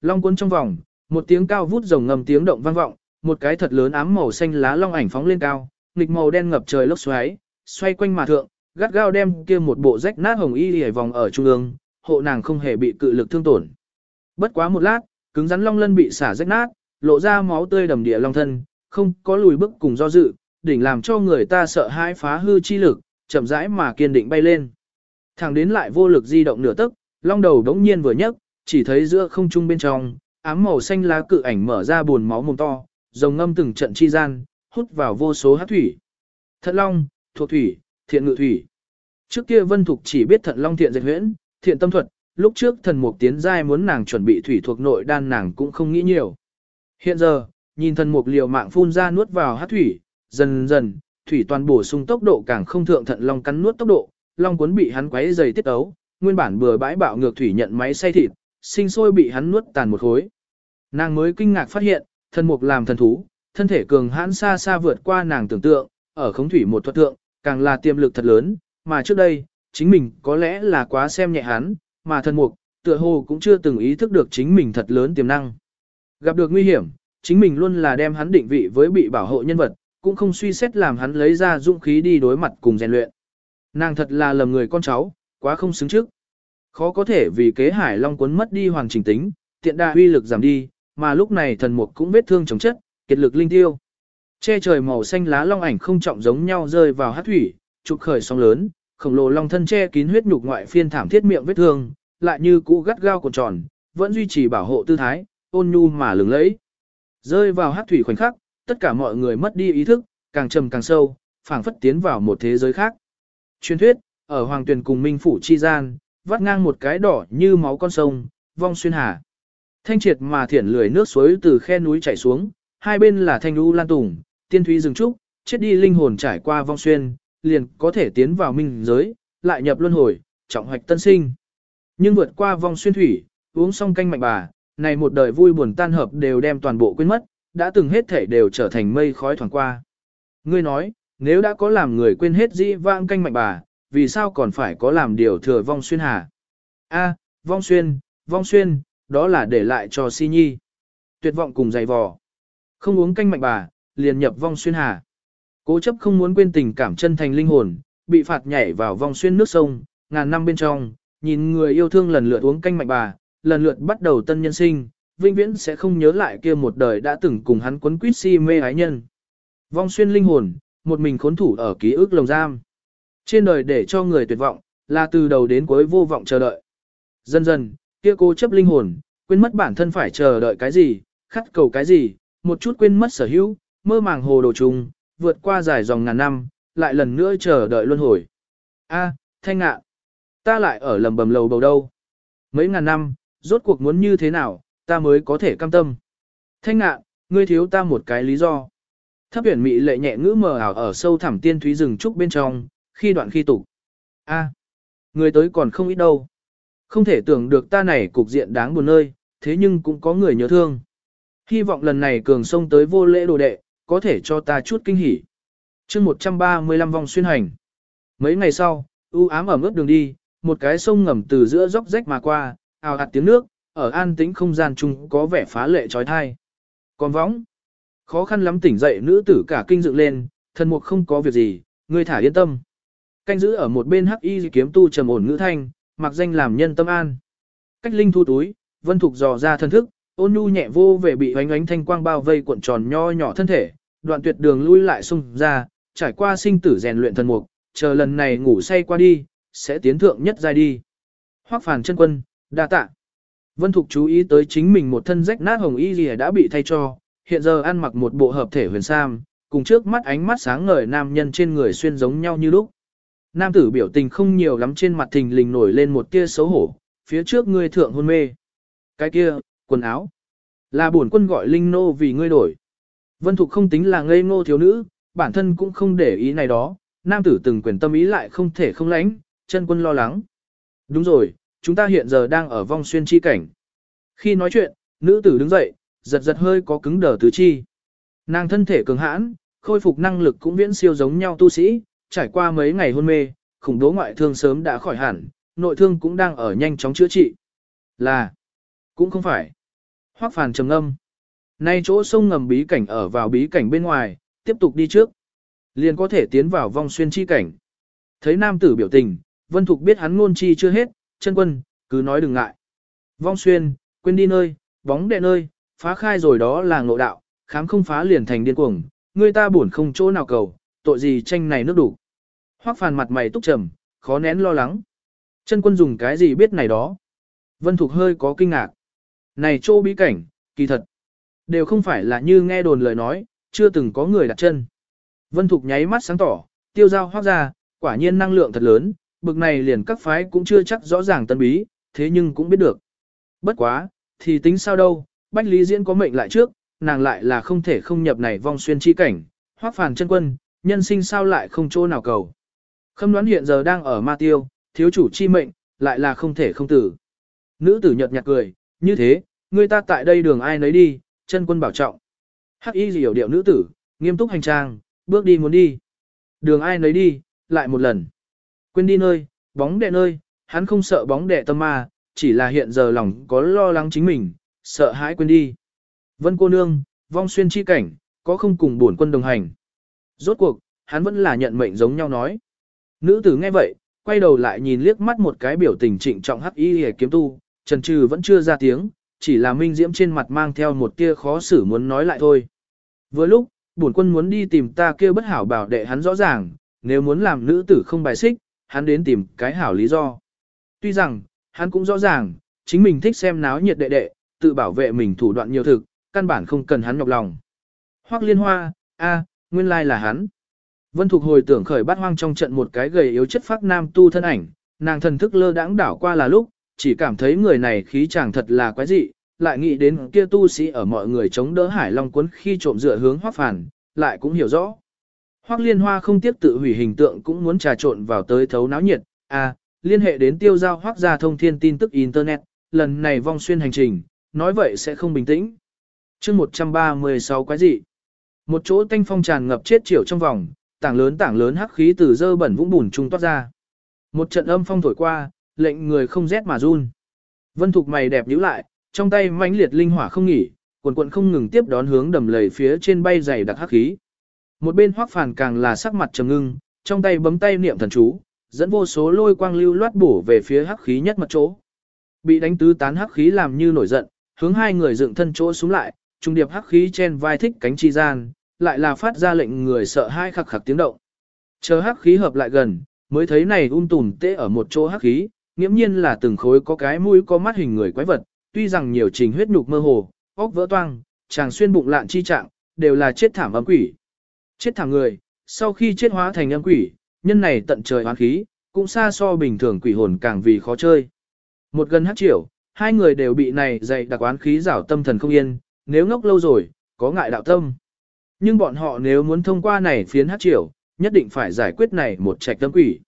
long cuốn trong vòng, một tiếng cao vút rồng ngầm tiếng động vang vọng, một cái thật lớn ám màu xanh lá long ảnh phóng lên cao, nghịch màu đen ngập trời lốc xoáy, xoay quanh mà thượng, gắt gao đem kia một bộ rách nát hồng y liễu vòng ở trung ương, hộ nàng không hề bị cự lực thương tổn. Bất quá một lát, cứng rắn long lân bị xả rách nát, lộ ra máu tươi đầm địa long thân, không có lùi bước cùng do dự, đỉnh làm cho người ta sợ hãi phá hư chi lực, chậm rãi mà kiên định bay lên. Thẳng đến lại vô lực di động nửa tức, long đầu đống nhiên vừa nhấc, chỉ thấy giữa không trung bên trong, ám màu xanh lá cự ảnh mở ra buồn máu mồm to, rồng ngâm từng trận chi gian, hút vào vô số hát thủy. Thận long, thuộc thủy, thiện ngự thủy. Trước kia Vân Thục chỉ biết thận long thiện dệt huyễn, thiện tâm thuật, lúc trước thần mục tiến giai muốn nàng chuẩn bị thủy thuộc nội đan nàng cũng không nghĩ nhiều. Hiện giờ, nhìn thần mục liều mạng phun ra nuốt vào hát thủy, dần dần, thủy toàn bổ sung tốc độ càng không thượng thận long cắn nuốt tốc độ, long cuốn bị hắn quấy dày tiết ấu, nguyên bản bừa bãi bạo ngược thủy nhận máy xay thịt, sinh sôi bị hắn nuốt tàn một khối. Nàng mới kinh ngạc phát hiện, thần mục làm thần thú, thân thể cường hãn xa xa vượt qua nàng tưởng tượng, ở khống thủy một thuật tượng, càng là tiềm lực thật lớn, mà trước đây, chính mình có lẽ là quá xem nhẹ hắn, mà thần mục, tựa hồ cũng chưa từng ý thức được chính mình thật lớn tiềm năng. Gặp được nguy hiểm, chính mình luôn là đem hắn định vị với bị bảo hộ nhân vật, cũng không suy xét làm hắn lấy ra dũng khí đi đối mặt cùng rèn luyện. Nàng thật là lầm người con cháu, quá không xứng trước. Khó có thể vì kế hải long cuốn mất đi hoàng chỉnh tính, tiện đa uy lực giảm đi, mà lúc này thần mục cũng vết thương chống chất, kiệt lực linh tiêu. Che trời màu xanh lá long ảnh không trọng giống nhau rơi vào hát thủy, trục khởi sóng lớn, khổng lồ long thân che kín huyết nhục ngoại phiên thảm thiết miệng vết thương, lại như cũ gắt gao cuộn tròn, vẫn duy trì bảo hộ tư thái, ôn nhu mà lừng lẫy. Rơi vào hát thủy khoảnh khắc, tất cả mọi người mất đi ý thức, càng trầm càng sâu, phảng phất tiến vào một thế giới khác. Truyền thuyết, ở Hoàng Tuyền cùng Minh Phủ Chi Gian, vắt ngang một cái đỏ như máu con sông, vong xuyên hà. Thanh triệt mà thiển lười nước suối từ khe núi chảy xuống, hai bên là thanh đu lan tùng, tiên thúy rừng trúc, chết đi linh hồn trải qua vong xuyên, liền có thể tiến vào minh giới, lại nhập luân hồi, trọng hoạch tân sinh. Nhưng vượt qua vong xuyên thủy, uống xong canh mạnh bà, này một đời vui buồn tan hợp đều đem toàn bộ quên mất, đã từng hết thể đều trở thành mây khói thoảng qua. Ngươi nói, nếu đã có làm người quên hết dĩ vãng canh mạnh bà, vì sao còn phải có làm điều thừa vong xuyên hà? A, vong xuyên, vong xuyên, đó là để lại cho si nhi. Tuyệt vọng cùng dày vò. Không uống canh mạnh bà, liền nhập vong xuyên hà. Cố chấp không muốn quên tình cảm chân thành linh hồn, bị phạt nhảy vào vong xuyên nước sông, ngàn năm bên trong, nhìn người yêu thương lần lượt uống canh mạnh bà, lần lượt bắt đầu tân nhân sinh, vĩnh viễn sẽ không nhớ lại kia một đời đã từng cùng hắn quấn quýt si mê ái nhân. Vong xuyên linh hồn, một mình khốn thủ ở ký ức lồng giam. Trên đời để cho người tuyệt vọng, là từ đầu đến cuối vô vọng chờ đợi. Dần dần, kia cố chấp linh hồn, quên mất bản thân phải chờ đợi cái gì, khát cầu cái gì, một chút quên mất sở hữu, mơ màng hồ đồ trùng, vượt qua dài dòng ngàn năm, lại lần nữa chờ đợi luân hồi. A, thanh ngạ, ta lại ở lầm bầm lầu bầu đâu. Mấy ngàn năm, rốt cuộc muốn như thế nào, ta mới có thể cam tâm. Thanh ngạ, ngươi thiếu ta một cái lý do. Thấp huyền mị lệ nhẹ ngữ mờ ảo ở sâu thẳm tiên thúy rừng trúc bên trong, khi đoạn khi tục. A, người tới còn không ít đâu. Không thể tưởng được ta này cục diện đáng buồn nơi, thế nhưng cũng có người nhớ thương. Hy vọng lần này cường sông tới vô lễ đồ đệ, có thể cho ta chút kinh hỉ. chương 135 vòng xuyên hành. Mấy ngày sau, u ám ẩm ướt đường đi, một cái sông ngầm từ giữa dốc rách mà qua, ào hạt tiếng nước, ở an tĩnh không gian chung có vẻ phá lệ trói thai. Còn võng, khó khăn lắm tỉnh dậy nữ tử cả kinh dựng lên, thân mục không có việc gì, ngươi thả yên tâm. Canh giữ ở một bên hắc y kiếm tu trầm ổn ngữ thanh, mặc danh làm nhân tâm an. Cách linh thu túi, vân thục dò ra thân thức, ôn nhu nhẹ vô về bị oánh oánh thanh quang bao vây cuộn tròn nho nhỏ thân thể, đoạn tuyệt đường lui lại xung ra, trải qua sinh tử rèn luyện thần mục, chờ lần này ngủ say qua đi, sẽ tiến thượng nhất giai đi. Hoắc phàn chân quân, đa tạ. Vân Thục chú ý tới chính mình một thân rách nát hồng y lìa đã bị thay cho, hiện giờ ăn mặc một bộ hợp thể huyền sam, cùng trước mắt ánh mắt sáng ngời nam nhân trên người xuyên giống nhau như lúc. Nam tử biểu tình không nhiều lắm trên mặt thình lình nổi lên một tia xấu hổ, phía trước ngươi thượng hôn mê. Cái kia, quần áo. Là bổn quân gọi Linh Nô vì ngươi đổi. Vân Thục không tính là ngây ngô thiếu nữ, bản thân cũng không để ý này đó, nam tử từng quyền tâm ý lại không thể không lãnh, chân quân lo lắng. Đúng rồi, chúng ta hiện giờ đang ở vong xuyên chi cảnh. Khi nói chuyện, nữ tử đứng dậy, giật giật hơi có cứng đờ tứ chi. Nàng thân thể cường hãn, khôi phục năng lực cũng viễn siêu giống nhau tu sĩ, trải qua mấy ngày hôn mê, khủng bố ngoại thương sớm đã khỏi hẳn, nội thương cũng đang ở nhanh chóng chữa trị. Là, cũng không phải. Hoắc Phàn trầm ngâm. Nay chỗ sông ngầm bí cảnh ở vào bí cảnh bên ngoài, tiếp tục đi trước. Liền có thể tiến vào vong xuyên chi cảnh. Thấy nam tử biểu tình, Vân Thục biết hắn ngôn chi chưa hết, chân quân, cứ nói đừng ngại. Vong xuyên, quên đi nơi, bóng đệ nơi, phá khai rồi đó là ngộ đạo, khám không phá liền thành điên cuồng, người ta buồn không chỗ nào cầu, tội gì tranh này nước đủ. Hoắc phàn mặt mày túc trầm, khó nén lo lắng. Chân quân dùng cái gì biết này đó? Vân Thục hơi có kinh ngạc. Này Châu bí cảnh, kỳ thật. Đều không phải là như nghe đồn lời nói, chưa từng có người đặt chân. Vân Thục nháy mắt sáng tỏ, tiêu giao hoác ra, quả nhiên năng lượng thật lớn, bực này liền các phái cũng chưa chắc rõ ràng tân bí, thế nhưng cũng biết được. Bất quá, thì tính sao đâu, Bách Lý Diễn có mệnh lại trước, nàng lại là không thể không nhập này vong xuyên chi cảnh, hoác phàn chân quân, nhân sinh sao lại không chỗ nào cầu. Khâm đoán hiện giờ đang ở ma tiêu, thiếu chủ chi mệnh, lại là không thể không tử. Nữ tử nhợt nhạt cười, như thế, người ta tại đây đường ai nấy đi, chân quân bảo trọng. Hắc y hiểu điệu nữ tử, nghiêm túc hành trang, bước đi muốn đi. Đường ai nấy đi, lại một lần. Quên đi nơi, bóng đệ nơi, hắn không sợ bóng đệ tâm ma, chỉ là hiện giờ lòng có lo lắng chính mình, sợ hãi quên đi. Vân cô nương, vong xuyên chi cảnh, có không cùng bổn quân đồng hành. Rốt cuộc, hắn vẫn là nhận mệnh giống nhau nói. Nữ tử nghe vậy, quay đầu lại nhìn liếc mắt một cái biểu tình trịnh trọng hắc y hề kiếm tu, trần trừ vẫn chưa ra tiếng, chỉ là minh diễm trên mặt mang theo một tia khó xử muốn nói lại thôi. Vừa lúc, bổn quân muốn đi tìm ta kia bất hảo bảo đệ hắn rõ ràng, nếu muốn làm nữ tử không bài xích, hắn đến tìm cái hảo lý do. Tuy rằng, hắn cũng rõ ràng, chính mình thích xem náo nhiệt đệ đệ, tự bảo vệ mình thủ đoạn nhiều thực, căn bản không cần hắn nhọc lòng. Hoắc liên hoa, a, nguyên lai là hắn. Vân Thục hồi tưởng khởi bát hoang trong trận một cái gầy yếu chất phác nam tu thân ảnh, nàng thần thức lơ đãng đảo qua là lúc, chỉ cảm thấy người này khí chàng thật là quái dị, lại nghĩ đến kia tu sĩ ở mọi người chống đỡ hải long cuốn khi trộm dựa hướng hoắc phản, lại cũng hiểu rõ. Hoắc liên hoa không tiếp tự hủy hình tượng cũng muốn trà trộn vào tới thấu náo nhiệt, à, liên hệ đến tiêu giao Hoắc gia thông thiên tin tức Internet, lần này vong xuyên hành trình, nói vậy sẽ không bình tĩnh. chương 136 quái dị, một chỗ tanh phong tràn ngập chết chiều trong vòng, tảng lớn tảng lớn hắc khí từ dơ bẩn vũng bùn trung toát ra. Một trận âm phong thổi qua, lệnh người không rét mà run. Vân Thục mày đẹp nhíu lại, trong tay mãnh liệt linh hỏa không nghỉ, quần quần không ngừng tiếp đón hướng đầm lầy phía trên bay dày đặc hắc khí. Một bên Hoắc Phàn càng là sắc mặt trầm ngưng, trong tay bấm tay niệm thần chú, dẫn vô số lôi quang lưu loát bổ về phía hắc khí nhất mặt chỗ. Bị đánh tứ tán hắc khí làm như nổi giận, hướng hai người dựng thân chỗ xuống lại, trung điệp hắc khí trên vai thích cánh chi gian, lại là phát ra lệnh người sợ hai khắc khắc tiếng động. Chờ hắc khí hợp lại gần, mới thấy này um tùm tê ở một chỗ hắc khí, nghiễm nhiên là từng khối có cái mũi có mắt hình người quái vật, tuy rằng nhiều trình huyết nhục mơ hồ, óc vỡ toang, chàng xuyên bụng lạn chi trạng, đều là chết thảm âm quỷ. Chết thảm người, sau khi chết hóa thành âm quỷ, nhân này tận trời hoán khí, cũng xa so bình thường quỷ hồn càng vì khó chơi. Một gần hắc triệu, hai người đều bị này dày đặc oán khí rảo tâm thần không yên, nếu ngốc lâu rồi, có ngại đạo tâm. Nhưng bọn họ nếu muốn thông qua này phiến hát triệu, nhất định phải giải quyết này một trạch âm quỷ.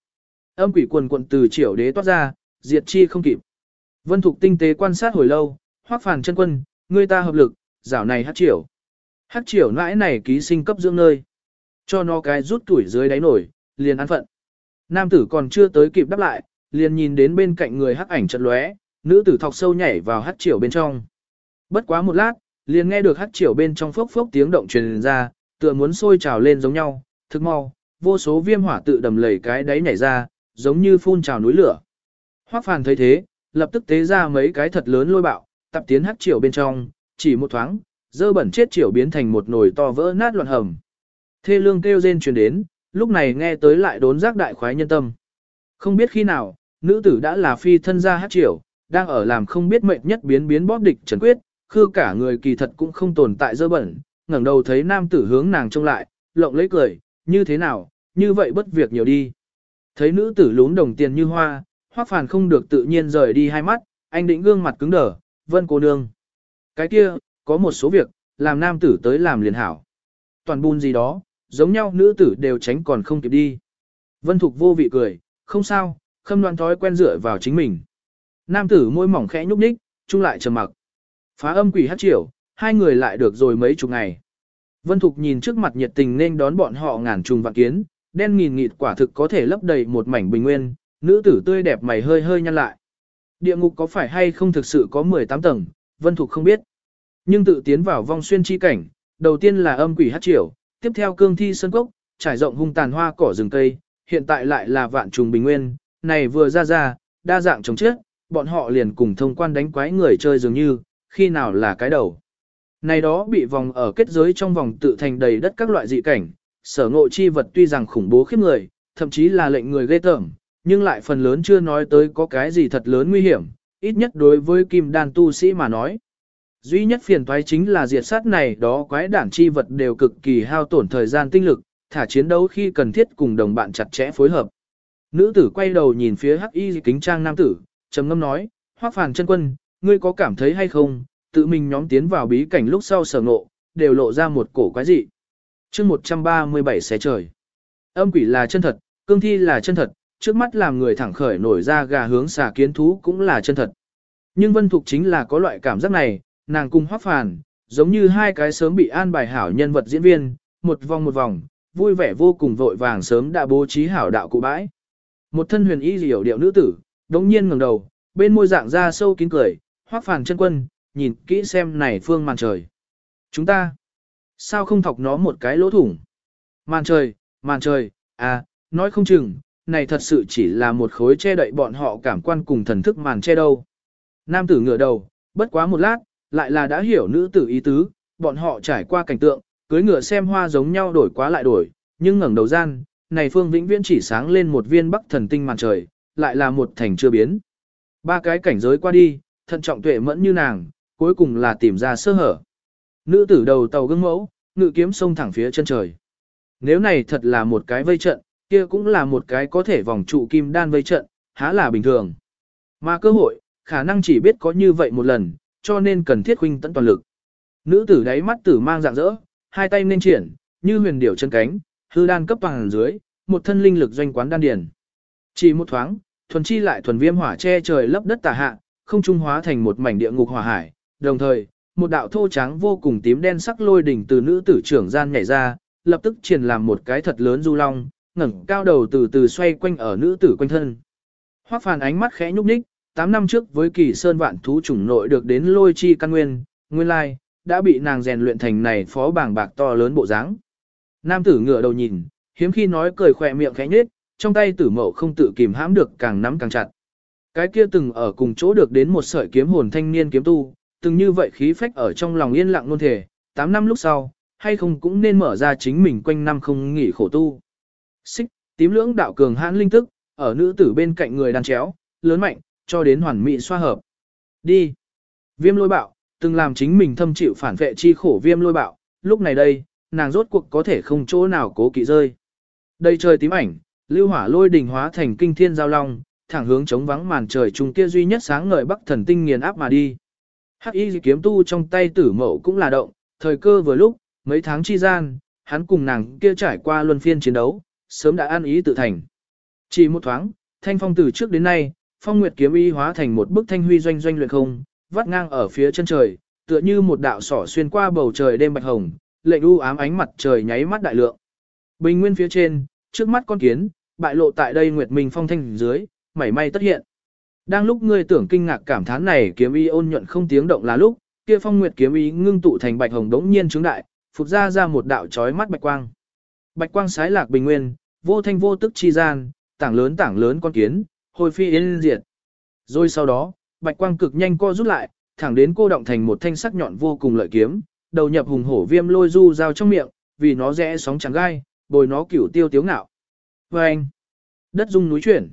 Âm quỷ quần quận từ triệu đế toát ra, diệt chi không kịp. Vân Thục tinh tế quan sát hồi lâu, hoác phàn chân quân, người ta hợp lực, rảo này hát triều. Hát triều nãi này ký sinh cấp dưỡng nơi. Cho nó cái rút tuổi dưới đáy nổi, liền ăn phận. Nam tử còn chưa tới kịp đáp lại, liền nhìn đến bên cạnh người hắc ảnh chật lóe, nữ tử thọc sâu nhảy vào hát triều bên trong. Bất quá một lát, liền nghe được hát triều bên trong phốc phốc tiếng động truyền ra, tựa muốn sôi trào lên giống nhau, thức mau, vô số viêm hỏa tự đầm lầy cái đáy nhảy ra, giống như phun trào núi lửa. Hoắc Phàn thấy thế, lập tức tế ra mấy cái thật lớn lôi bạo, tập tiến hắc triều bên trong, chỉ một thoáng, dơ bẩn chết triều biến thành một nồi to vỡ nát loạn hầm. Thê lương kêu rên truyền đến, lúc này nghe tới lại đốn giác đại khoái nhân tâm. Không biết khi nào, nữ tử đã là phi thân ra hắc triều, đang ở làm không biết mệnh nhất biến biến bóp địch trần quyết, khư cả người kỳ thật cũng không tồn tại dơ bẩn, ngẩng đầu thấy nam tử hướng nàng trông lại, lộng lấy cười, như thế nào, như vậy bất việc nhiều đi. Thấy nữ tử lún đồng tiền như hoa, hoắc phàn không được tự nhiên rời đi hai mắt, anh định gương mặt cứng đờ, vân cô nương. Cái kia, có một số việc, làm nam tử tới làm liền hảo. Toàn bùn gì đó, giống nhau nữ tử đều tránh còn không kịp đi. Vân Thục vô vị cười, không sao, khâm đoan thói quen dựa vào chính mình. Nam tử môi mỏng khẽ nhúc nhích, chung lại trầm mặc. Phá âm quỷ hát triều, hai người lại được rồi mấy chục ngày. Vân Thục nhìn trước mặt nhiệt tình nên đón bọn họ ngàn trùng vạn kiến, đen nghìn nghịt quả thực có thể lấp đầy một mảnh bình nguyên, nữ tử tươi đẹp mày hơi hơi nhăn lại. Địa ngục có phải hay không thực sự có 18 tầng, Vân Thục không biết. Nhưng tự tiến vào vong xuyên chi cảnh, đầu tiên là âm quỷ hát triều, tiếp theo cương thi sân cốc, trải rộng hung tàn hoa cỏ rừng cây, hiện tại lại là vạn trùng bình nguyên, này vừa ra ra, đa dạng chống chết, bọn họ liền cùng thông quan đánh quái người chơi dường như, khi nào là cái đầu. Này đó bị vòng ở kết giới trong vòng tự thành đầy đất các loại dị cảnh, sở ngộ chi vật tuy rằng khủng bố khiếp người, thậm chí là lệnh người ghê tởm, nhưng lại phần lớn chưa nói tới có cái gì thật lớn nguy hiểm, ít nhất đối với kim đan tu sĩ mà nói. Duy nhất phiền toái chính là diệt sát này đó quái đản chi vật đều cực kỳ hao tổn thời gian tinh lực, thả chiến đấu khi cần thiết cùng đồng bạn chặt chẽ phối hợp. Nữ tử quay đầu nhìn phía hắc y kính trang nam tử, trầm ngâm nói, hoác phàn chân quân, ngươi có cảm thấy hay không, tự mình nhóm tiến vào bí cảnh lúc sau sở ngộ, đều lộ ra một cổ quái dị. chương 137 xé trời. Âm quỷ là chân thật, cương thi là chân thật, trước mắt làm người thẳng khởi nổi ra gà hướng xà kiến thú cũng là chân thật. Nhưng Vân Thục chính là có loại cảm giác này, nàng cùng hoác phàn, giống như hai cái sớm bị an bài hảo nhân vật diễn viên, một vòng một vòng, vui vẻ vô cùng vội vàng sớm đã bố trí hảo đạo cụ bãi. Một thân huyền y diệu điệu nữ tử, đống nhiên ngẩng đầu, bên môi dạng ra sâu kín cười, hoác phàn chân quân, nhìn kỹ xem này phương màn trời. Chúng ta, sao không thọc nó một cái lỗ thủng? Màn trời, màn trời, à, nói không chừng, này thật sự chỉ là một khối che đậy bọn họ cảm quan cùng thần thức màn che đâu. Nam tử ngửa đầu, bất quá một lát, lại là đã hiểu nữ tử ý tứ, bọn họ trải qua cảnh tượng, cưới ngựa xem hoa giống nhau đổi quá lại đổi, nhưng ngẩng đầu gian, này phương vĩnh viễn chỉ sáng lên một viên bắc thần tinh màn trời, lại là một thành chưa biến. Ba cái cảnh giới qua đi, thận trọng tuệ mẫn như nàng, cuối cùng là tìm ra sơ hở. Nữ tử đầu tàu gương mẫu, ngự kiếm sông thẳng phía chân trời. Nếu này thật là một cái vây trận, kia cũng là một cái có thể vòng trụ kim đan vây trận, há là bình thường. Mà cơ hội, khả năng chỉ biết có như vậy một lần, cho nên cần thiết huynh tận toàn lực. Nữ tử đáy mắt tử mang dạng dỡ, hai tay nên triển, như huyền điểu chân cánh, hư đan cấp bằng dưới, một thân linh lực doanh quán đan điền. Chỉ một thoáng, thuần chi lại thuần viêm hỏa che trời lấp đất tà hạ, không trung hóa thành một mảnh địa ngục hỏa hải, đồng thời, một đạo thô trắng vô cùng tím đen sắc lôi đỉnh từ nữ tử trưởng gian nhảy ra, lập tức triển làm một cái thật lớn du long, ngẩng cao đầu từ từ xoay quanh ở nữ tử quanh thân. Hoắc Phàn ánh mắt khẽ nhúc nhích, 8 năm trước với kỳ sơn vạn thú chủng nội được đến lôi chi căn nguyên, nguyên lai, đã bị nàng rèn luyện thành này phó bảng bạc to lớn bộ dáng. Nam tử ngửa đầu nhìn, hiếm khi nói cười khỏe miệng khẽ nhếch, trong tay tử mậu không tự kìm hãm được càng nắm càng chặt. Cái kia từng ở cùng chỗ được đến một sợi kiếm hồn thanh niên kiếm tu, từng như vậy khí phách ở trong lòng yên lặng luôn thể, 8 năm lúc sau, hay không cũng nên mở ra chính mình quanh năm không nghỉ khổ tu. Xích, tím lưỡng đạo cường hãn linh tức, ở nữ tử bên cạnh người đàn chéo, lớn mạnh, cho đến hoàn mỹ xoa hợp. Đi. Viêm lôi bạo, từng làm chính mình thâm chịu phản vệ chi khổ viêm lôi bạo, lúc này đây, nàng rốt cuộc có thể không chỗ nào cố kỵ rơi. Đây trời tím ảnh, lưu hỏa lôi đỉnh hóa thành kinh thiên giao long, thẳng hướng chống vắng màn trời trung kia duy nhất sáng ngời bắc thần tinh nghiền áp mà đi. Hắc y kiếm tu trong tay tử mậu cũng là động, thời cơ vừa lúc, mấy tháng chi gian, hắn cùng nàng kia trải qua luân phiên chiến đấu, sớm đã an ý tự thành. Chỉ một thoáng, thanh phong từ trước đến nay, phong nguyệt kiếm y hóa thành một bức thanh huy doanh doanh luyện không, vắt ngang ở phía chân trời, tựa như một đạo sỏ xuyên qua bầu trời đêm bạch hồng, lệnh u ám ánh mặt trời nháy mắt đại lượng. Bình nguyên phía trên, trước mắt con kiến, bại lộ tại đây nguyệt minh phong thanh dưới, mảy may tất hiện. Đang lúc ngươi tưởng kinh ngạc cảm thán này kiếm ý ôn nhuận không tiếng động là lúc, kia phong nguyệt kiếm ý ngưng tụ thành bạch hồng đống nhiên trướng đại, phục ra ra một đạo chói mắt bạch quang. Bạch quang sái lạc bình nguyên, vô thanh vô tức chi gian, tảng lớn tảng lớn con kiến, hồi phi yên diệt. Rồi sau đó, bạch quang cực nhanh co rút lại, thẳng đến cô động thành một thanh sắc nhọn vô cùng lợi kiếm, đầu nhập hùng hổ viêm lôi du dao trong miệng, vì nó rẽ sóng chẳng gai, bồi nó cửu tiêu tiếu ngạo. Và anh, đất rung núi chuyển,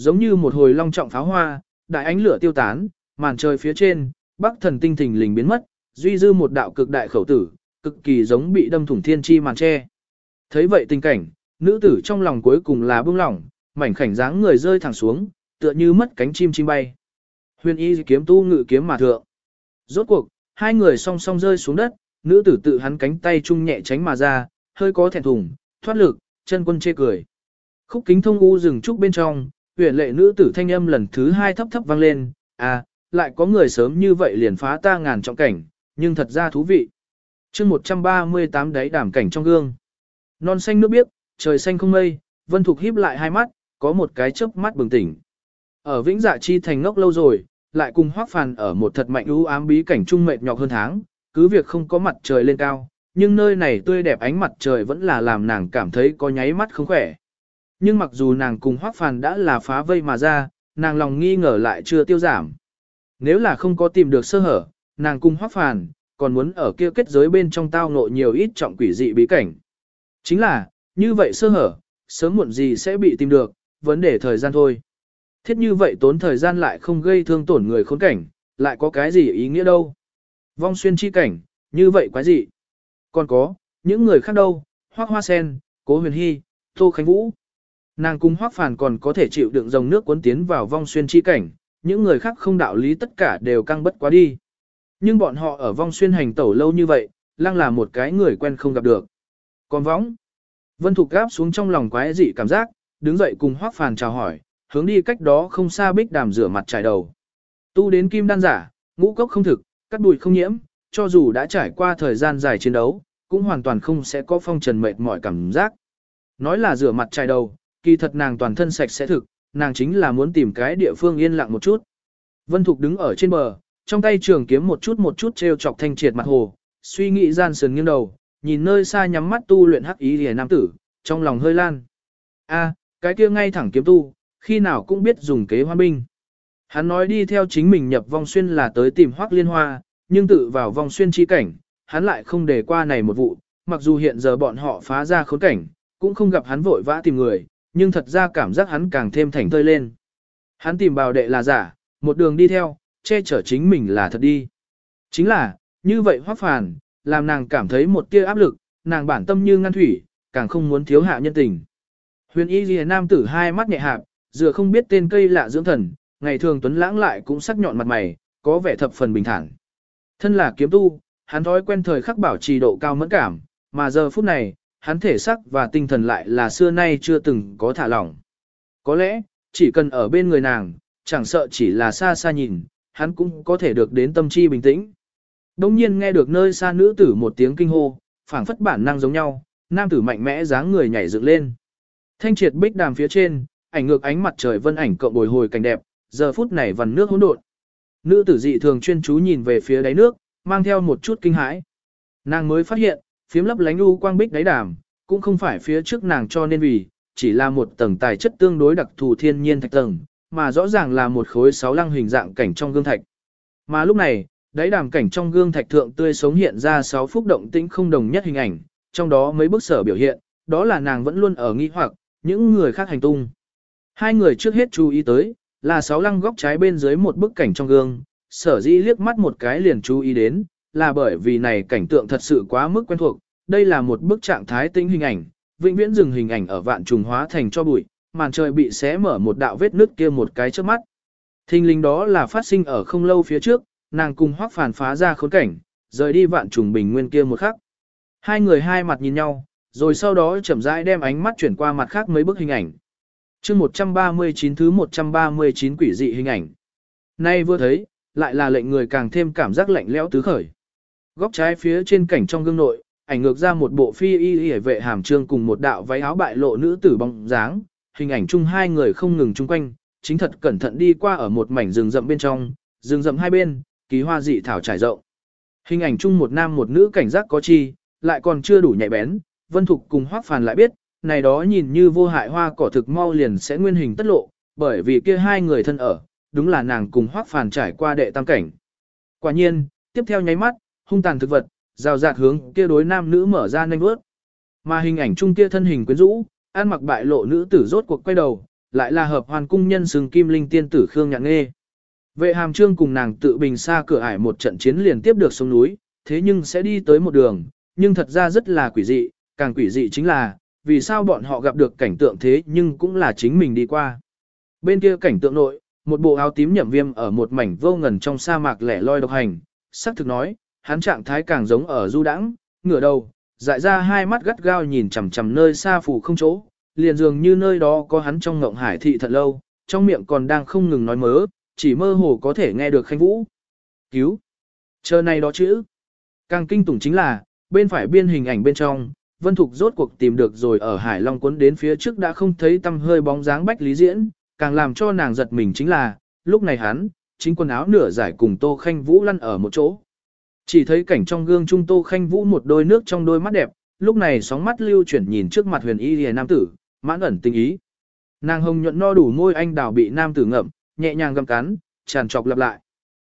giống như một hồi long trọng pháo hoa, đại ánh lửa tiêu tán, màn trời phía trên, bắc thần tinh thình lình biến mất, duy dư một đạo cực đại khẩu tử, cực kỳ giống bị đâm thủng thiên chi màn tre. Thấy vậy tình cảnh, nữ tử trong lòng cuối cùng là bưng lỏng, mảnh khảnh dáng người rơi thẳng xuống, tựa như mất cánh chim chim bay. Huyền y kiếm tu ngự kiếm mà thượng. Rốt cuộc, hai người song song rơi xuống đất, nữ tử tự hắn cánh tay chung nhẹ tránh mà ra, hơi có thẹn thùng, thoát lực, chân quân chê cười. Khúc kính thông u rừng trúc bên trong, huyền lệ nữ tử thanh âm lần thứ hai thấp thấp vang lên, à, lại có người sớm như vậy liền phá ta ngàn trọng cảnh, nhưng thật ra thú vị. chương 138 đáy đảm cảnh trong gương. Non xanh nước biếc, trời xanh không mây, vân thục híp lại hai mắt, có một cái chớp mắt bừng tỉnh. Ở vĩnh dạ chi thành ngốc lâu rồi, lại cùng Hoắc Phàn ở một thật mạnh u ám bí cảnh trung mệt nhọc hơn tháng, cứ việc không có mặt trời lên cao, nhưng nơi này tươi đẹp ánh mặt trời vẫn là làm nàng cảm thấy có nháy mắt không khỏe. Nhưng mặc dù nàng cùng Hoắc Phàn đã là phá vây mà ra, nàng lòng nghi ngờ lại chưa tiêu giảm. Nếu là không có tìm được sơ hở, nàng cùng Hoắc Phàn còn muốn ở kia kết giới bên trong tao ngộ nhiều ít trọng quỷ dị bí cảnh. Chính là, như vậy sơ hở, sớm muộn gì sẽ bị tìm được, vấn đề thời gian thôi. Thiết như vậy tốn thời gian lại không gây thương tổn người khốn cảnh, lại có cái gì ý nghĩa đâu. Vong xuyên chi cảnh, như vậy quái gì? Còn có, những người khác đâu, Hoác Hoa Sen, Cố Huyền Hy, Tô Khánh Vũ. Nàng cung Hoác Phản còn có thể chịu đựng dòng nước cuốn tiến vào vong xuyên chi cảnh, những người khác không đạo lý tất cả đều căng bất quá đi. Nhưng bọn họ ở vong xuyên hành tẩu lâu như vậy, lăng là một cái người quen không gặp được. Còn võng, Vân Thục gáp xuống trong lòng quái dị cảm giác, đứng dậy cùng Hoác Phàn chào hỏi, hướng đi cách đó không xa bích đàm rửa mặt trải đầu. Tu đến kim đan giả, ngũ cốc không thực, cắt đùi không nhiễm, cho dù đã trải qua thời gian dài chiến đấu, cũng hoàn toàn không sẽ có phong trần mệt mỏi cảm giác. Nói là rửa mặt trải đầu, kỳ thật nàng toàn thân sạch sẽ thực, nàng chính là muốn tìm cái địa phương yên lặng một chút. Vân Thục đứng ở trên bờ, trong tay trường kiếm một chút một chút treo chọc thanh triệt mặt hồ, suy nghĩ gian sườn nghiêng đầu, nhìn nơi xa nhắm mắt tu luyện hắc ý liễu nam tử, trong lòng hơi lan. A, cái kia ngay thẳng kiếm tu, khi nào cũng biết dùng kế hoa binh. Hắn nói đi theo chính mình nhập vong xuyên là tới tìm hoác liên hoa, nhưng tự vào vong xuyên chi cảnh, hắn lại không để qua này một vụ, mặc dù hiện giờ bọn họ phá ra khốn cảnh, cũng không gặp hắn vội vã tìm người, nhưng thật ra cảm giác hắn càng thêm thành thơi lên. Hắn tìm bào đệ là giả, một đường đi theo, che chở chính mình là thật đi. Chính là, như vậy hoác phàn, làm nàng cảm thấy một tia áp lực, nàng bản tâm như ngăn thủy, càng không muốn thiếu hạ nhân tình. Huyền y ghi nam tử hai mắt nhẹ hạp, dựa không biết tên cây lạ dưỡng thần, ngày thường tuấn lãng lại cũng sắc nhọn mặt mày, có vẻ thập phần bình thản. Thân là kiếm tu, hắn thói quen thời khắc bảo trì độ cao mẫn cảm, mà giờ phút này, hắn thể sắc và tinh thần lại là xưa nay chưa từng có thả lỏng. Có lẽ, chỉ cần ở bên người nàng, chẳng sợ chỉ là xa xa nhìn, hắn cũng có thể được đến tâm chi bình tĩnh. Đông nhiên nghe được nơi xa nữ tử một tiếng kinh hô, phảng phất bản năng giống nhau, nam tử mạnh mẽ dáng người nhảy dựng lên. Thanh triệt bích đàm phía trên, ảnh ngược ánh mặt trời vân ảnh cộng bồi hồi cảnh đẹp, giờ phút này vằn nước hỗn độn. Nữ tử dị thường chuyên chú nhìn về phía đáy nước, mang theo một chút kinh hãi. Nàng mới phát hiện, phiếm lấp lánh u quang bích đáy đàm, cũng không phải phía trước nàng cho nên vì, chỉ là một tầng tài chất tương đối đặc thù thiên nhiên thạch tầng, mà rõ ràng là một khối sáu lăng hình dạng cảnh trong gương thạch. Mà lúc này, đáy đàm cảnh trong gương thạch thượng tươi sống hiện ra sáu phúc động tĩnh không đồng nhất hình ảnh, trong đó mấy bức sở biểu hiện, đó là nàng vẫn luôn ở nghi hoặc, những người khác hành tung. Hai người trước hết chú ý tới, là sáu lăng góc trái bên dưới một bức cảnh trong gương, sở dĩ liếc mắt một cái liền chú ý đến, là bởi vì này cảnh tượng thật sự quá mức quen thuộc, đây là một bức trạng thái tinh hình ảnh, vĩnh viễn dừng hình ảnh ở vạn trùng hóa thành cho bụi, màn trời bị xé mở một đạo vết nứt kia một cái trước mắt. Thình linh đó là phát sinh ở không lâu phía trước, nàng cùng hoác phản phá ra khốn cảnh, rời đi vạn trùng bình nguyên kia một khắc. Hai người hai mặt nhìn nhau, rồi sau đó chậm rãi đem ánh mắt chuyển qua mặt khác mấy bức hình ảnh. chương 139 thứ 139 quỷ dị hình ảnh. Nay vừa thấy, lại là lệnh người càng thêm cảm giác lạnh lẽo tứ khởi. Góc trái phía trên cảnh trong gương nội, ảnh ngược ra một bộ phi y y vệ hàm trương cùng một đạo váy áo bại lộ nữ tử bóng dáng, hình ảnh chung hai người không ngừng chung quanh, chính thật cẩn thận đi qua ở một mảnh rừng rậm bên trong, rừng rậm hai bên, ký hoa dị thảo trải rộng. Hình ảnh chung một nam một nữ cảnh giác có chi, lại còn chưa đủ nhạy bén, Vân Thục cùng Hoắc Phàn lại biết, này đó nhìn như vô hại hoa cỏ thực mau liền sẽ nguyên hình tất lộ, bởi vì kia hai người thân ở, đúng là nàng cùng Hoắc Phàn trải qua đệ tam cảnh. Quả nhiên, tiếp theo nháy mắt, hung tàn thực vật, rào rạt hướng kia đối nam nữ mở ra nhanh bước. Mà hình ảnh chung kia thân hình quyến rũ, ăn mặc bại lộ nữ tử rốt cuộc quay đầu, lại là hợp hoàn cung nhân sừng kim linh tiên tử Khương Nhạn Nghê. Vệ hàm trương cùng nàng tự bình xa cửa ải một trận chiến liền tiếp được sông núi, thế nhưng sẽ đi tới một đường, nhưng thật ra rất là quỷ dị, càng quỷ dị chính là, vì sao bọn họ gặp được cảnh tượng thế nhưng cũng là chính mình đi qua. Bên kia cảnh tượng nội, một bộ áo tím nhậm viêm ở một mảnh vô ngần trong sa mạc lẻ loi độc hành, sắc thực nói, hắn trạng thái càng giống ở du đãng, ngửa đầu, dại ra hai mắt gắt gao nhìn chằm chằm nơi xa phủ không chỗ, liền dường như nơi đó có hắn trong ngộng hải thị thật lâu, trong miệng còn đang không ngừng nói mớ, chỉ mơ hồ có thể nghe được khanh vũ. Cứu! Chờ này đó chữ. Càng kinh tủng chính là, bên phải biên hình ảnh bên trong, Vân Thục rốt cuộc tìm được rồi ở Hải Long cuốn đến phía trước đã không thấy tâm hơi bóng dáng Bách Lý Diễn, càng làm cho nàng giật mình chính là, lúc này hắn, chính quần áo nửa giải cùng Tô Khanh Vũ lăn ở một chỗ. Chỉ thấy cảnh trong gương trung Tô Khanh Vũ một đôi nước trong đôi mắt đẹp, lúc này sóng mắt lưu chuyển nhìn trước mặt huyền y lìa nam tử, mãn ẩn tình ý. Nàng hồng nhuận no đủ môi anh đào bị nam tử ngậm, nhẹ nhàng gầm cắn, tràn trọc lặp lại.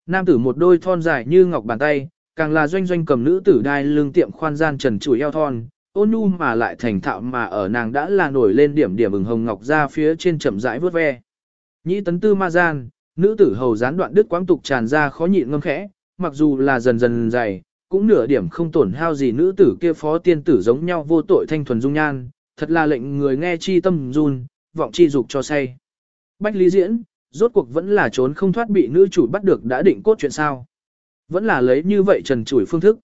Nam tử một đôi thon dài như ngọc bàn tay, càng là doanh doanh cầm nữ tử đai lưng tiệm khoan gian trần trụi eo thon, ôn nhu mà lại thành thạo mà ở nàng đã là nổi lên điểm điểm ửng hồng ngọc ra phía trên chậm rãi vớt ve. Nhĩ tấn tư ma gian, nữ tử hầu gián đoạn đứt quãng tục tràn ra khó nhịn ngâm khẽ, mặc dù là dần dần dày, cũng nửa điểm không tổn hao gì nữ tử kia phó tiên tử giống nhau vô tội thanh thuần dung nhan, thật là lệnh người nghe chi tâm run, vọng chi dục cho say. Bách Lý Diễn, rốt cuộc vẫn là trốn không thoát bị nữ chủ bắt được đã định cốt chuyện sao. Vẫn là lấy như vậy trần chủi phương thức.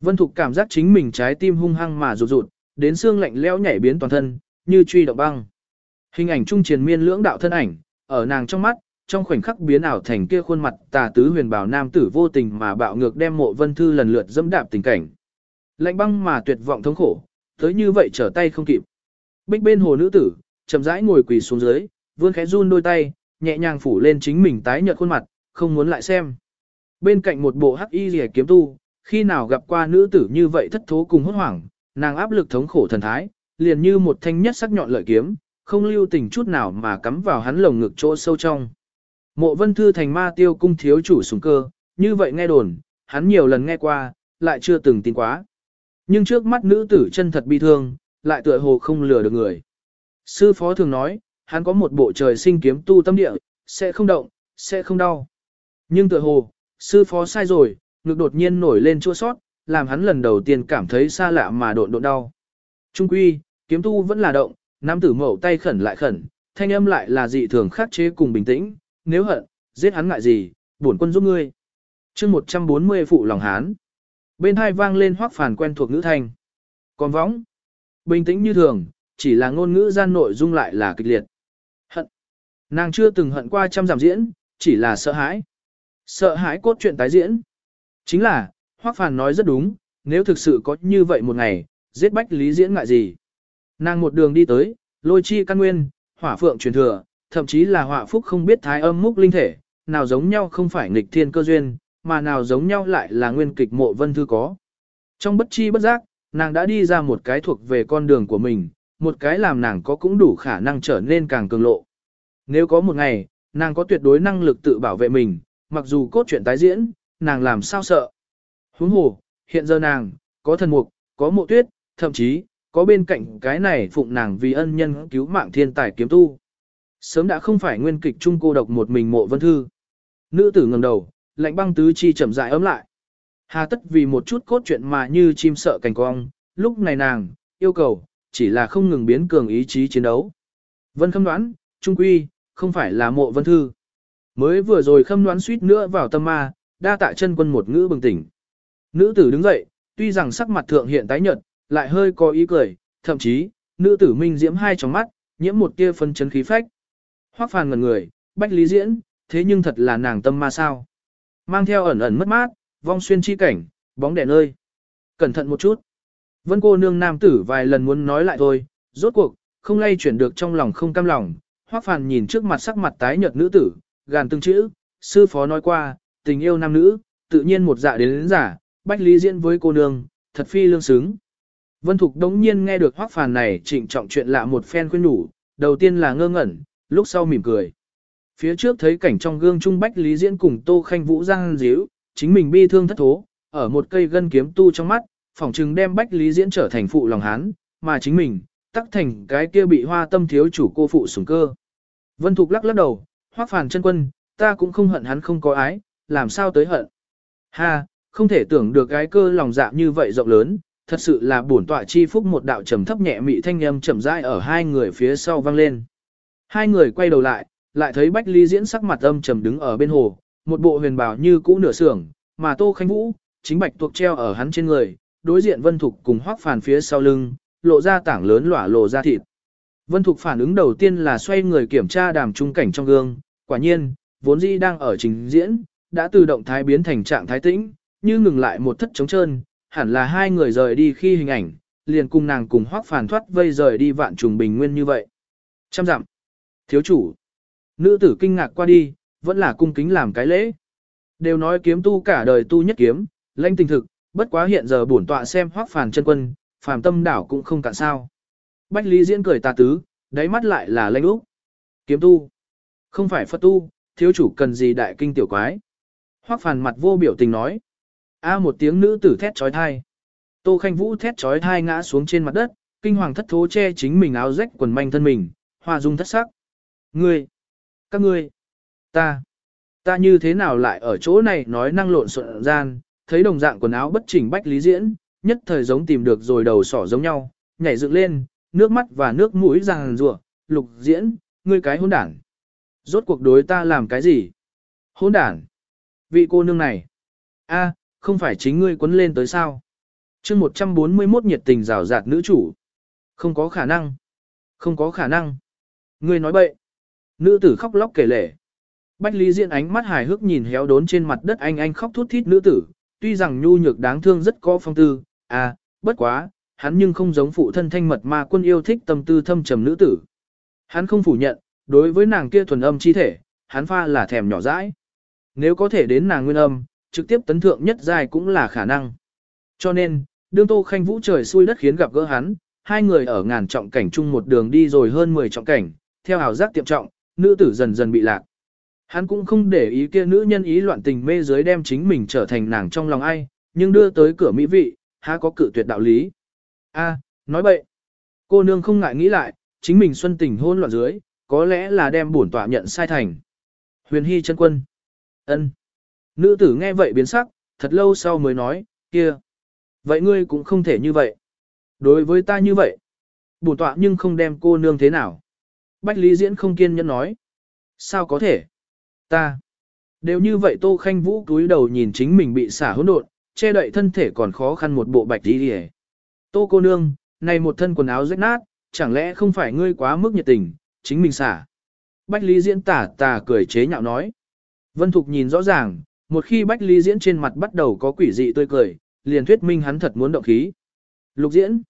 Vân Thục cảm giác chính mình trái tim hung hăng mà rụt rụt, đến xương lạnh lẽo nhảy biến toàn thân, như truy động băng. Hình ảnh trung triền miên lưỡng đạo thân ảnh, ở nàng trong mắt, trong khoảnh khắc biến ảo thành kia khuôn mặt tà tứ huyền bảo nam tử vô tình mà bạo ngược đem mộ vân thư lần lượt dẫm đạp tình cảnh. Lạnh băng mà tuyệt vọng thống khổ, tới như vậy trở tay không kịp. Bích bên hồ nữ tử, chậm rãi ngồi quỳ xuống dưới, vươn khẽ run đôi tay, nhẹ nhàng phủ lên chính mình tái nhợt khuôn mặt, không muốn lại xem. Bên cạnh một bộ hắc y rìa kiếm tu, khi nào gặp qua nữ tử như vậy thất thố cùng hốt hoảng, nàng áp lực thống khổ thần thái, liền như một thanh nhất sắc nhọn lợi kiếm, không lưu tình chút nào mà cắm vào hắn lồng ngực chỗ sâu trong. Mộ vân thư thành ma tiêu cung thiếu chủ sùng cơ, như vậy nghe đồn, hắn nhiều lần nghe qua, lại chưa từng tin quá. Nhưng trước mắt nữ tử chân thật bi thương, lại tựa hồ không lừa được người. Sư phó thường nói, hắn có một bộ trời sinh kiếm tu tâm địa, sẽ không động, sẽ không đau. Nhưng tựa hồ, sư phó sai rồi, ngực đột nhiên nổi lên chua sót, làm hắn lần đầu tiên cảm thấy xa lạ mà độn độn đau. Trung quy, kiếm tu vẫn là động, nam tử mẫu tay khẩn lại khẩn, thanh âm lại là dị thường khắc chế cùng bình tĩnh, nếu hận, giết hắn ngại gì, bổn quân giúp ngươi. chương 140 phụ lòng hán. Bên hai vang lên hoác phản quen thuộc ngữ thanh. Còn võng, bình tĩnh như thường, chỉ là ngôn ngữ gian nội dung lại là kịch liệt. Hận. Nàng chưa từng hận qua trăm giảm diễn, chỉ là sợ hãi. Sợ hãi cốt truyện tái diễn. Chính là, Hoắc phản nói rất đúng, nếu thực sự có như vậy một ngày, giết bách lý diễn ngại gì. Nàng một đường đi tới, lôi chi căn nguyên, hỏa phượng truyền thừa, thậm chí là họa phúc không biết thái âm múc linh thể, nào giống nhau không phải nghịch thiên cơ duyên, mà nào giống nhau lại là nguyên kịch mộ vân thư có. Trong bất chi bất giác, nàng đã đi ra một cái thuộc về con đường của mình, một cái làm nàng có cũng đủ khả năng trở nên càng cường lộ. Nếu có một ngày, nàng có tuyệt đối năng lực tự bảo vệ mình, mặc dù cốt truyện tái diễn, nàng làm sao sợ. Huống hồ, hiện giờ nàng, có thần mục, có mộ tuyết, thậm chí, có bên cạnh cái này phụng nàng vì ân nhân cứu mạng thiên tài kiếm tu. Sớm đã không phải nguyên kịch trung cô độc một mình mộ vân thư. Nữ tử ngẩng đầu, lạnh băng tứ chi chậm rãi ấm lại. Hà tất vì một chút cốt chuyện mà như chim sợ cành cong, lúc này nàng, yêu cầu, chỉ là không ngừng biến cường ý chí chiến đấu. Vân khâm đoán, trung quy, không phải là mộ vân thư. Mới vừa rồi khâm đoán suýt nữa vào tâm ma, đa tạ chân quân một ngữ bừng tỉnh. Nữ tử đứng dậy, tuy rằng sắc mặt thượng hiện tái nhợt, lại hơi có ý cười, thậm chí, nữ tử minh diễm hai trong mắt, nhiễm một tia phân chấn khí phách. Hoắc phàn ngẩn người, bách lý diễn, thế nhưng thật là nàng tâm ma sao. Mang theo ẩn ẩn mất mát, vong xuyên chi cảnh, bóng đèn ơi. Cẩn thận một chút. Vân cô nương nam tử vài lần muốn nói lại thôi, rốt cuộc, không lay chuyển được trong lòng không cam lòng. Hoắc phàn nhìn trước mặt sắc mặt tái nhợt nữ tử, gàn từng chữ, sư phó nói qua, tình yêu nam nữ, tự nhiên một dạ đến, đến giả, bách lý diễn với cô nương, thật phi lương xứng. Vân Thục đống nhiên nghe được hoác phàn này trịnh trọng chuyện lạ một phen khuyên nhủ, đầu tiên là ngơ ngẩn, lúc sau mỉm cười. Phía trước thấy cảnh trong gương trung bách lý diễn cùng tô khanh vũ giang díu, chính mình bi thương thất thố, ở một cây gân kiếm tu trong mắt, phỏng chừng đem bách lý diễn trở thành phụ lòng hán, mà chính mình, tắc thành cái kia bị hoa tâm thiếu chủ cô phụ sủng cơ. Vân Thục lắc lắc đầu, hoác phàn chân quân, ta cũng không hận hắn không có ái, làm sao tới hận. Ha, không thể tưởng được cái cơ lòng dạ như vậy rộng lớn, thật sự là bổn tọa chi phúc một đạo trầm thấp nhẹ mị thanh âm chậm rãi ở hai người phía sau vang lên. Hai người quay đầu lại, lại thấy Bách Ly diễn sắc mặt âm trầm đứng ở bên hồ, một bộ huyền bào như cũ nửa sưởng, mà Tô Khánh Vũ, chính bạch tuộc treo ở hắn trên người, đối diện Vân Thục cùng Hoắc Phàn phía sau lưng, lộ ra tảng lớn lỏa lộ ra thịt. Vân Thục phản ứng đầu tiên là xoay người kiểm tra đàm trung cảnh trong gương, quả nhiên, vốn dĩ đang ở trình diễn, đã từ động thái biến thành trạng thái tĩnh, như ngừng lại một thất trống trơn, hẳn là hai người rời đi khi hình ảnh, liền cùng nàng cùng hoác phản thoát vây rời đi vạn trùng bình nguyên như vậy. Trăm dặm. Thiếu chủ. Nữ tử kinh ngạc qua đi, vẫn là cung kính làm cái lễ. Đều nói kiếm tu cả đời tu nhất kiếm, lãnh tình thực, bất quá hiện giờ bổn tọa xem hoắc phàn chân quân, phàm tâm đảo cũng không cạn sao. Bách Lý Diễn cười tà tứ, đáy mắt lại là lãnh úc. Kiếm tu, không phải Phật tu, thiếu chủ cần gì đại kinh tiểu quái. Hoắc phàn mặt vô biểu tình nói. A một tiếng nữ tử thét trói thai. Tô Khanh Vũ thét trói thai ngã xuống trên mặt đất, kinh hoàng thất thố che chính mình áo rách quần manh thân mình, hoa dung thất sắc. Ngươi, các ngươi, ta, ta như thế nào lại ở chỗ này nói năng lộn xộn gian, thấy đồng dạng quần áo bất chỉnh bách lý diễn, nhất thời giống tìm được rồi đầu sỏ giống nhau, nhảy dựng lên, nước mắt và nước mũi ràng rùa, lục diễn, ngươi cái hôn đảng. Rốt cuộc đối ta làm cái gì? Hôn đảng. Vị cô nương này. a không phải chính ngươi quấn lên tới sao? chương 141 nhiệt tình rào rạt nữ chủ. Không có khả năng. Không có khả năng. Ngươi nói bậy. Nữ tử khóc lóc kể lể. Bách Lý Diễn ánh mắt hài hước nhìn héo đốn trên mặt đất anh anh khóc thút thít nữ tử, tuy rằng nhu nhược đáng thương rất có phong tư, à, bất quá, hắn nhưng không giống phụ thân thanh mật mà quân yêu thích tâm tư thâm trầm nữ tử. Hắn không phủ nhận, đối với nàng kia thuần âm chi thể, hắn pha là thèm nhỏ dãi. Nếu có thể đến nàng nguyên âm, trực tiếp tấn thượng nhất giai cũng là khả năng. Cho nên, đương Tô Khanh Vũ trời xui đất khiến gặp gỡ hắn, hai người ở ngàn trọng cảnh chung một đường đi rồi hơn 10 trọng cảnh, theo hào giác tiệm trọng, nữ tử dần dần bị lạc. Hắn cũng không để ý kia nữ nhân ý loạn tình mê giới đem chính mình trở thành nàng trong lòng ai, nhưng đưa tới cửa mỹ vị, há có cự tuyệt đạo lý. A, nói bậy. Cô nương không ngại nghĩ lại, chính mình xuân tình hôn loạn dưới, có lẽ là đem bổn tọa nhận sai thành. Huyền Hy chân quân. ân. Nữ tử nghe vậy biến sắc, thật lâu sau mới nói, kia. Vậy ngươi cũng không thể như vậy. Đối với ta như vậy. Bổn tọa nhưng không đem cô nương thế nào. Bách Lý Diễn không kiên nhẫn nói. Sao có thể? Ta. Đều như vậy Tô Khanh Vũ túi đầu nhìn chính mình bị xả hỗn độn, che đậy thân thể còn khó khăn một bộ bạch đi đi Tô cô nương, này một thân quần áo rách nát, chẳng lẽ không phải ngươi quá mức nhiệt tình, chính mình xả. Bách Lý Diễn tả tà cười chế nhạo nói. Vân Thục nhìn rõ ràng, một khi Bách Lý Diễn trên mặt bắt đầu có quỷ dị tươi cười, liền thuyết minh hắn thật muốn động khí. Lục Diễn,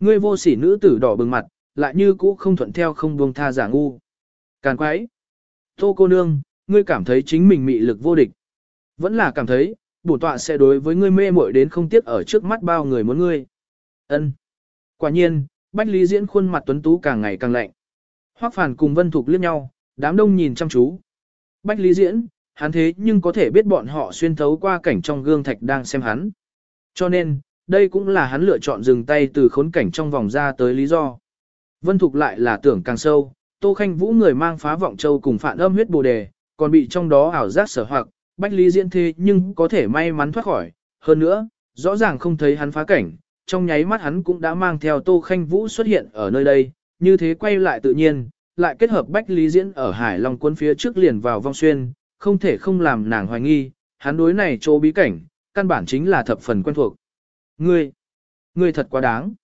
ngươi vô sỉ nữ tử đỏ bừng mặt, lại như cũ không thuận theo không buông tha giả ngu. Càn quái. Tô cô nương, ngươi cảm thấy chính mình mị lực vô địch. Vẫn là cảm thấy, bổn tọa sẽ đối với ngươi mê muội đến không tiếc ở trước mắt bao người muốn ngươi. Ân. Quả nhiên, Bách Lý Diễn khuôn mặt tuấn tú càng ngày càng lạnh. Hoắc phản cùng Vân Thục liếc nhau, đám đông nhìn chăm chú. Bách Lý Diễn, hắn thế nhưng có thể biết bọn họ xuyên thấu qua cảnh trong gương thạch đang xem hắn. Cho nên, đây cũng là hắn lựa chọn dừng tay từ khốn cảnh trong vòng ra tới lý do. Vân Thục lại là tưởng càng sâu, Tô Khanh Vũ người mang phá vọng châu cùng phản âm huyết bồ đề, còn bị trong đó ảo giác sở hoặc, Bách Lý Diễn thế nhưng có thể may mắn thoát khỏi. Hơn nữa, rõ ràng không thấy hắn phá cảnh, trong nháy mắt hắn cũng đã mang theo Tô Khanh Vũ xuất hiện ở nơi đây, như thế quay lại tự nhiên, lại kết hợp Bách Lý Diễn ở Hải Long quân phía trước liền vào vong xuyên, không thể không làm nàng hoài nghi, hắn đối này chỗ bí cảnh, căn bản chính là thập phần quen thuộc. Ngươi, ngươi thật quá đáng.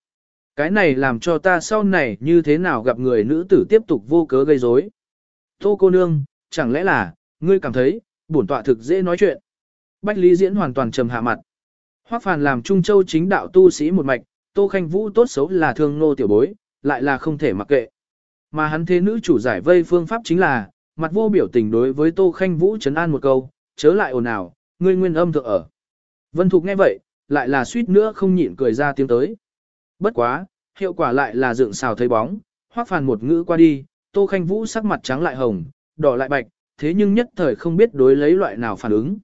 Cái này làm cho ta sau này như thế nào gặp người nữ tử tiếp tục vô cớ gây rối. Tô cô nương, chẳng lẽ là, ngươi cảm thấy, bổn tọa thực dễ nói chuyện. Bách Lý Diễn hoàn toàn trầm hạ mặt. Hoắc Phàn làm Trung Châu chính đạo tu sĩ một mạch, Tô Khanh Vũ tốt xấu là thương nô tiểu bối, lại là không thể mặc kệ. Mà hắn thế nữ chủ giải vây phương pháp chính là, mặt vô biểu tình đối với Tô Khanh Vũ trấn an một câu, chớ lại ồn ào, ngươi nguyên âm thượng ở. Vân Thục nghe vậy, lại là suýt nữa không nhịn cười ra tiếng tới. Bất quá, hiệu quả lại là dựng xào thấy bóng, Hoắc Phàn một ngữ qua đi, Tô Khanh Vũ sắc mặt trắng lại hồng, đỏ lại bạch, thế nhưng nhất thời không biết đối lấy loại nào phản ứng.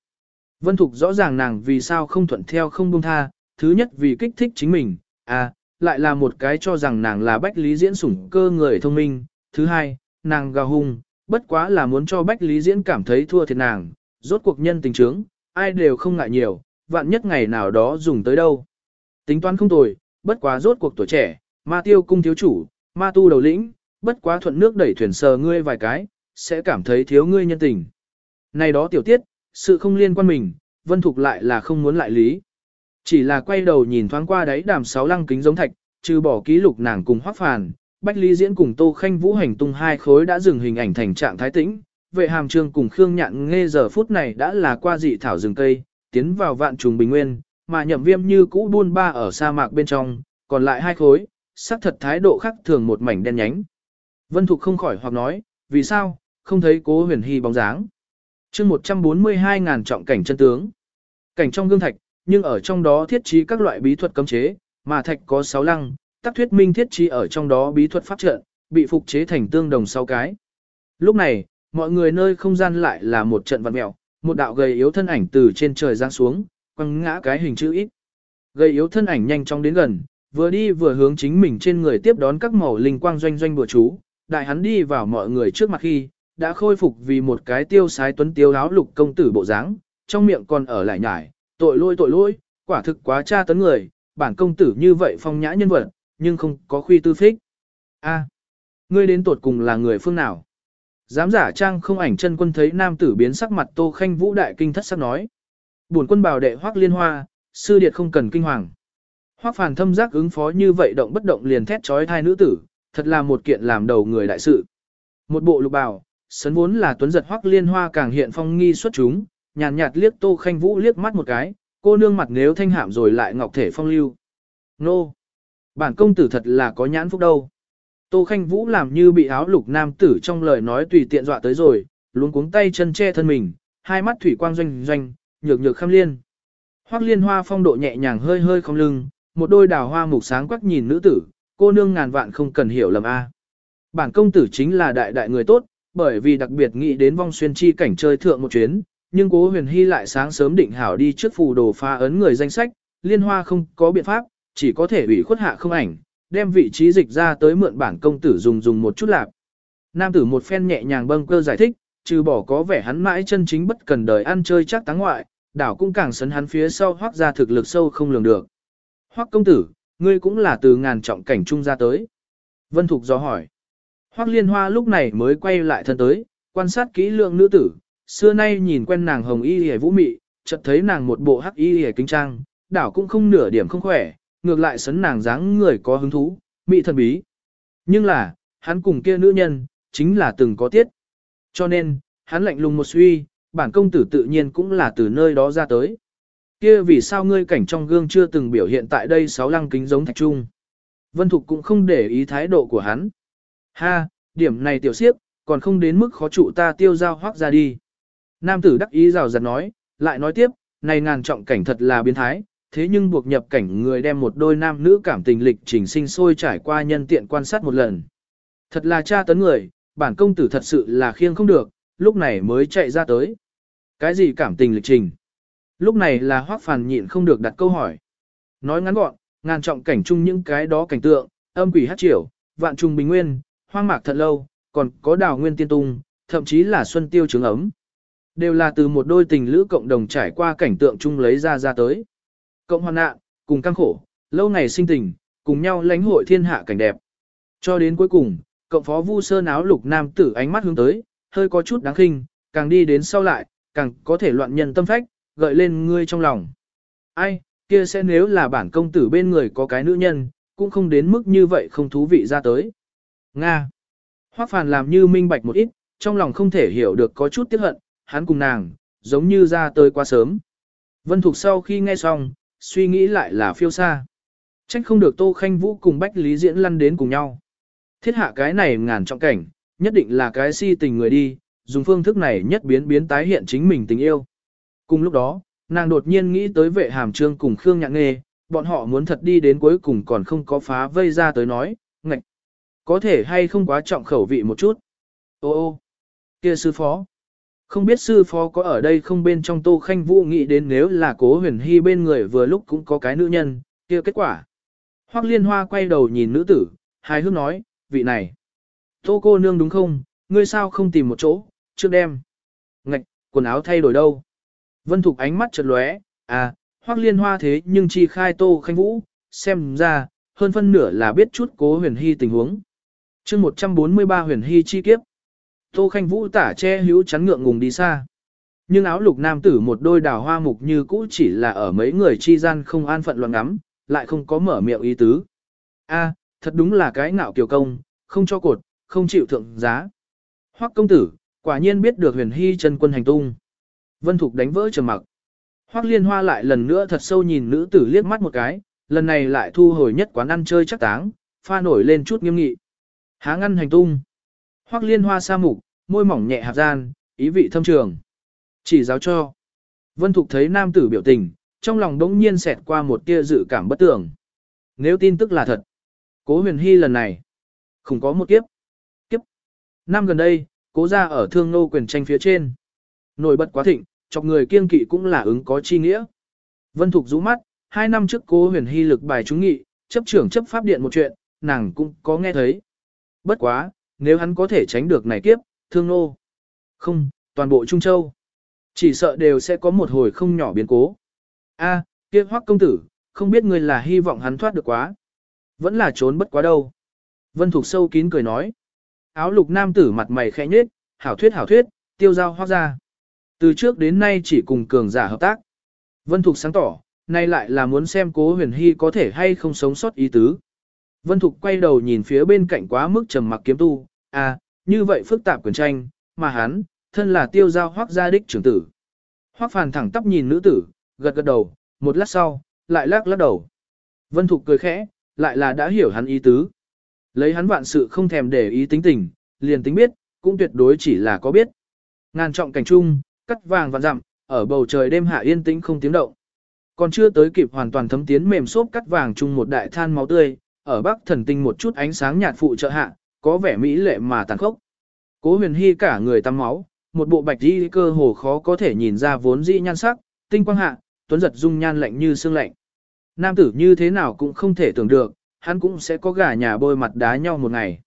Vân Thục rõ ràng nàng vì sao không thuận theo không buông tha, thứ nhất vì kích thích chính mình, à, lại là một cái cho rằng nàng là Bách Lý Diễn sủng cơ người thông minh, thứ hai, nàng gào hung, bất quá là muốn cho Bách Lý Diễn cảm thấy thua thiệt nàng, rốt cuộc nhân tình trướng, ai đều không ngại nhiều, vạn nhất ngày nào đó dùng tới đâu. Tính toán không tồi, bất quá rốt cuộc tuổi trẻ, ma tiêu cung thiếu chủ, ma tu đầu lĩnh, bất quá thuận nước đẩy thuyền sờ ngươi vài cái, sẽ cảm thấy thiếu ngươi nhân tình. Này đó tiểu tiết, sự không liên quan mình, Vân Thục lại là không muốn lại lý. Chỉ là quay đầu nhìn thoáng qua đáy đàm sáu lăng kính giống thạch, trừ bỏ ký lục nàng cùng hoác phàn, Bách Lý Diễn cùng Tô Khanh Vũ hành tung hai khối đã dừng hình ảnh thành trạng thái tĩnh. Vệ hàm trương cùng Khương Nhạn nghe giờ phút này đã là qua dị thảo rừng cây, tiến vào vạn trùng bình nguyên, mà nhậm viêm như cũ buôn ba ở sa mạc bên trong, còn lại hai khối, sắc thật thái độ khác thường một mảnh đen nhánh. Vân Thục không khỏi hoặc nói, vì sao, không thấy cố huyền hy bóng dáng. chương 142 ngàn trọng cảnh chân tướng. Cảnh trong gương thạch, nhưng ở trong đó thiết trí các loại bí thuật cấm chế, mà thạch có 6 lăng, tác thuyết minh thiết trí ở trong đó bí thuật pháp trận, bị phục chế thành tương đồng 6 cái. Lúc này, mọi người nơi không gian lại là một trận vật mẹo, một đạo gầy yếu thân ảnh từ trên trời giáng xuống, quăng ngã cái hình chữ ít. gây yếu thân ảnh nhanh chóng đến gần, vừa đi vừa hướng chính mình trên người tiếp đón các màu linh quang doanh doanh bùa chú, đại hắn đi vào mọi người trước mặt khi, đã khôi phục vì một cái tiêu sái tuấn tiêu áo lục công tử bộ dáng, trong miệng còn ở lại nhải, tội lỗi tội lỗi, quả thực quá tra tấn người, bản công tử như vậy phong nhã nhân vật, nhưng không có khuy tư phích. A, ngươi đến tột cùng là người phương nào? Giám giả trang không ảnh chân quân thấy nam tử biến sắc mặt Tô Khanh Vũ đại kinh thất sắc nói. Buồn quân bảo đệ Hoắc Liên Hoa, sư điệt không cần kinh hoàng. Hoắc Phàn thâm giác ứng phó như vậy động bất động liền thét chói thai nữ tử, thật là một kiện làm đầu người đại sự. Một bộ lục bào, sấn vốn là tuấn giật Hoắc Liên Hoa càng hiện phong nghi xuất chúng, nhàn nhạt, liếc Tô Khanh Vũ liếc mắt một cái, cô nương mặt nếu thanh hạm rồi lại ngọc thể phong lưu. Nô! Bản công tử thật là có nhãn phúc đâu. Tô Khanh Vũ làm như bị áo lục nam tử trong lời nói tùy tiện dọa tới rồi, luống cuống tay chân che thân mình, hai mắt thủy quang doanh doanh, nhược nhược khăm liên. Hoắc liên hoa phong độ nhẹ nhàng hơi hơi không lưng, một đôi đào hoa mục sáng quắc nhìn nữ tử, cô nương ngàn vạn không cần hiểu lầm a. Bản công tử chính là đại đại người tốt, bởi vì đặc biệt nghĩ đến vong xuyên chi cảnh chơi thượng một chuyến, nhưng cố huyền hy lại sáng sớm định hảo đi trước phù đồ pha ấn người danh sách, liên hoa không có biện pháp, chỉ có thể ủy khuất hạ không ảnh, đem vị trí dịch ra tới mượn bản công tử dùng dùng một chút lạp. Nam tử một phen nhẹ nhàng bâng cơ giải thích, trừ bỏ có vẻ hắn mãi chân chính bất cần đời ăn chơi chắc táng ngoại, đảo cũng càng sấn hắn phía sau hoác ra thực lực sâu không lường được. Hoác công tử, ngươi cũng là từ ngàn trọng cảnh trung ra tới. Vân Thục do hỏi. Hoác liên hoa lúc này mới quay lại thân tới, quan sát kỹ lượng nữ tử, xưa nay nhìn quen nàng hồng y hề vũ mị, chợt thấy nàng một bộ hắc y hề kinh trang, đảo cũng không nửa điểm không khỏe, ngược lại sấn nàng dáng người có hứng thú, mị thần bí. Nhưng là, hắn cùng kia nữ nhân, chính là từng có tiết. Cho nên, hắn lạnh lùng một suy, bản công tử tự nhiên cũng là từ nơi đó ra tới. Kia vì sao ngươi cảnh trong gương chưa từng biểu hiện tại đây sáu lăng kính giống thạch trung. Vân Thục cũng không để ý thái độ của hắn. Ha, điểm này tiểu siếp, còn không đến mức khó trụ ta tiêu giao hoác ra đi. Nam tử đắc ý rào rạt nói, lại nói tiếp, này ngàn trọng cảnh thật là biến thái, thế nhưng buộc nhập cảnh người đem một đôi nam nữ cảm tình lịch trình sinh sôi trải qua nhân tiện quan sát một lần. Thật là cha tấn người, bản công tử thật sự là khiêng không được, lúc này mới chạy ra tới. Cái gì cảm tình lịch trình? Lúc này là hoác phàn nhịn không được đặt câu hỏi. Nói ngắn gọn, ngàn trọng cảnh chung những cái đó cảnh tượng, âm quỷ hát triểu, vạn trùng bình nguyên, hoang mạc thật lâu, còn có đào nguyên tiên tung, thậm chí là xuân tiêu trứng ấm. Đều là từ một đôi tình lữ cộng đồng trải qua cảnh tượng chung lấy ra ra tới. Cộng hoàn nạn, cùng căng khổ, lâu ngày sinh tình, cùng nhau lãnh hội thiên hạ cảnh đẹp. Cho đến cuối cùng, cộng phó vu sơn áo lục nam tử ánh mắt hướng tới, hơi có chút đáng khinh, càng đi đến sau lại, càng có thể loạn nhân tâm phách, gợi lên ngươi trong lòng. Ai, kia sẽ nếu là bản công tử bên người có cái nữ nhân, cũng không đến mức như vậy không thú vị ra tới. Nga. Hoắc Phàn làm như minh bạch một ít, trong lòng không thể hiểu được có chút tiếc hận, hắn cùng nàng, giống như ra tới quá sớm. Vân Thục sau khi nghe xong, suy nghĩ lại là phiêu xa. Trách không được Tô Khanh Vũ cùng Bách Lý Diễn lăn đến cùng nhau. Thiết hạ cái này ngàn trọng cảnh, nhất định là cái si tình người đi, dùng phương thức này nhất biến biến tái hiện chính mình tình yêu. Cùng lúc đó, nàng đột nhiên nghĩ tới vệ hàm trương cùng Khương Nhạc Nghê, bọn họ muốn thật đi đến cuối cùng còn không có phá vây ra tới nói, ngạch. Có thể hay không quá trọng khẩu vị một chút. Ô ô, kia sư phó. Không biết sư phó có ở đây không bên trong Tô Khanh Vũ nghĩ đến nếu là cố huyền hy bên người vừa lúc cũng có cái nữ nhân, kia kết quả. Hoắc liên hoa quay đầu nhìn nữ tử, hài hước nói, vị này. Tô cô nương đúng không, ngươi sao không tìm một chỗ, trước đem. Ngạch, quần áo thay đổi đâu. Vân Thục ánh mắt chợt lóe, à, Hoắc liên hoa thế nhưng chi khai Tô Khanh Vũ, xem ra, hơn phân nửa là biết chút cố huyền hy tình huống. chương 143 huyền hy chi kiếp. Tô Khanh Vũ tả che hữu chắn ngượng ngùng đi xa. Nhưng áo lục nam tử một đôi đào hoa mục như cũ chỉ là ở mấy người chi gian không an phận loạn ngắm, lại không có mở miệng ý tứ. A, thật đúng là cái ngạo kiều công, không cho cột, không chịu thượng giá. Hoắc công tử, quả nhiên biết được huyền hy chân quân hành tung. Vân Thục đánh vỡ trầm mặc. Hoắc liên hoa lại lần nữa thật sâu nhìn nữ tử liếc mắt một cái, lần này lại thu hồi nhất quán ăn chơi chắc táng, pha nổi lên chút nghiêm nghị. Há ngăn hành tung. Hoắc liên hoa sa mục, môi mỏng nhẹ hạt gian, ý vị thâm trường. Chỉ giáo cho. Vân Thục thấy nam tử biểu tình, trong lòng đống nhiên xẹt qua một tia dự cảm bất tưởng. Nếu tin tức là thật, cố huyền hy lần này, không có một kiếp. Kiếp. Năm gần đây, cố ra ở thương nô quyền tranh phía trên. Nổi bật quá thịnh, chọc người kiên kỵ cũng là ứng có chi nghĩa. Vân Thục rũ mắt, hai năm trước cố huyền hy lực bài trúng nghị, chấp trưởng chấp pháp điện một chuyện, nàng cũng có nghe thấy. Bất quá, nếu hắn có thể tránh được này kiếp, thương nô. Không, toàn bộ Trung Châu. Chỉ sợ đều sẽ có một hồi không nhỏ biến cố. A, kia hoắc công tử, không biết người là hy vọng hắn thoát được quá. Vẫn là trốn bất quá đâu. Vân Thục sâu kín cười nói. Áo lục nam tử mặt mày khẽ nhếch, hảo thuyết hảo thuyết, tiêu giao hoác ra. Từ trước đến nay chỉ cùng cường giả hợp tác. Vân Thục sáng tỏ, nay lại là muốn xem cố huyền hy có thể hay không sống sót ý tứ. Vân Thục quay đầu nhìn phía bên cạnh quá mức trầm mặc kiếm tu, à, như vậy phức tạp quyền tranh, mà hắn, thân là tiêu giao hoác gia đích trưởng tử. Hoác phàn thẳng tắp nhìn nữ tử, gật gật đầu, một lát sau, lại lắc lắc đầu. Vân Thục cười khẽ, lại là đã hiểu hắn ý tứ. Lấy hắn vạn sự không thèm để ý tính tình, liền tính biết, cũng tuyệt đối chỉ là có biết. Ngàn trọng cảnh trung, cắt vàng vạn dặm, ở bầu trời đêm hạ yên tĩnh không tiếng động. Còn chưa tới kịp hoàn toàn thấm tiến mềm xốp cắt vàng chung một đại than máu tươi, ở bắc thần tinh một chút ánh sáng nhạt phụ trợ hạ, có vẻ mỹ lệ mà tàn khốc. Cố huyền hy cả người tắm máu, một bộ bạch y cơ hồ khó có thể nhìn ra vốn dĩ nhan sắc, tinh quang hạ, tuấn giật dung nhan lạnh như xương lạnh. Nam tử như thế nào cũng không thể tưởng được, hắn cũng sẽ có gà nhà bôi mặt đá nhau một ngày.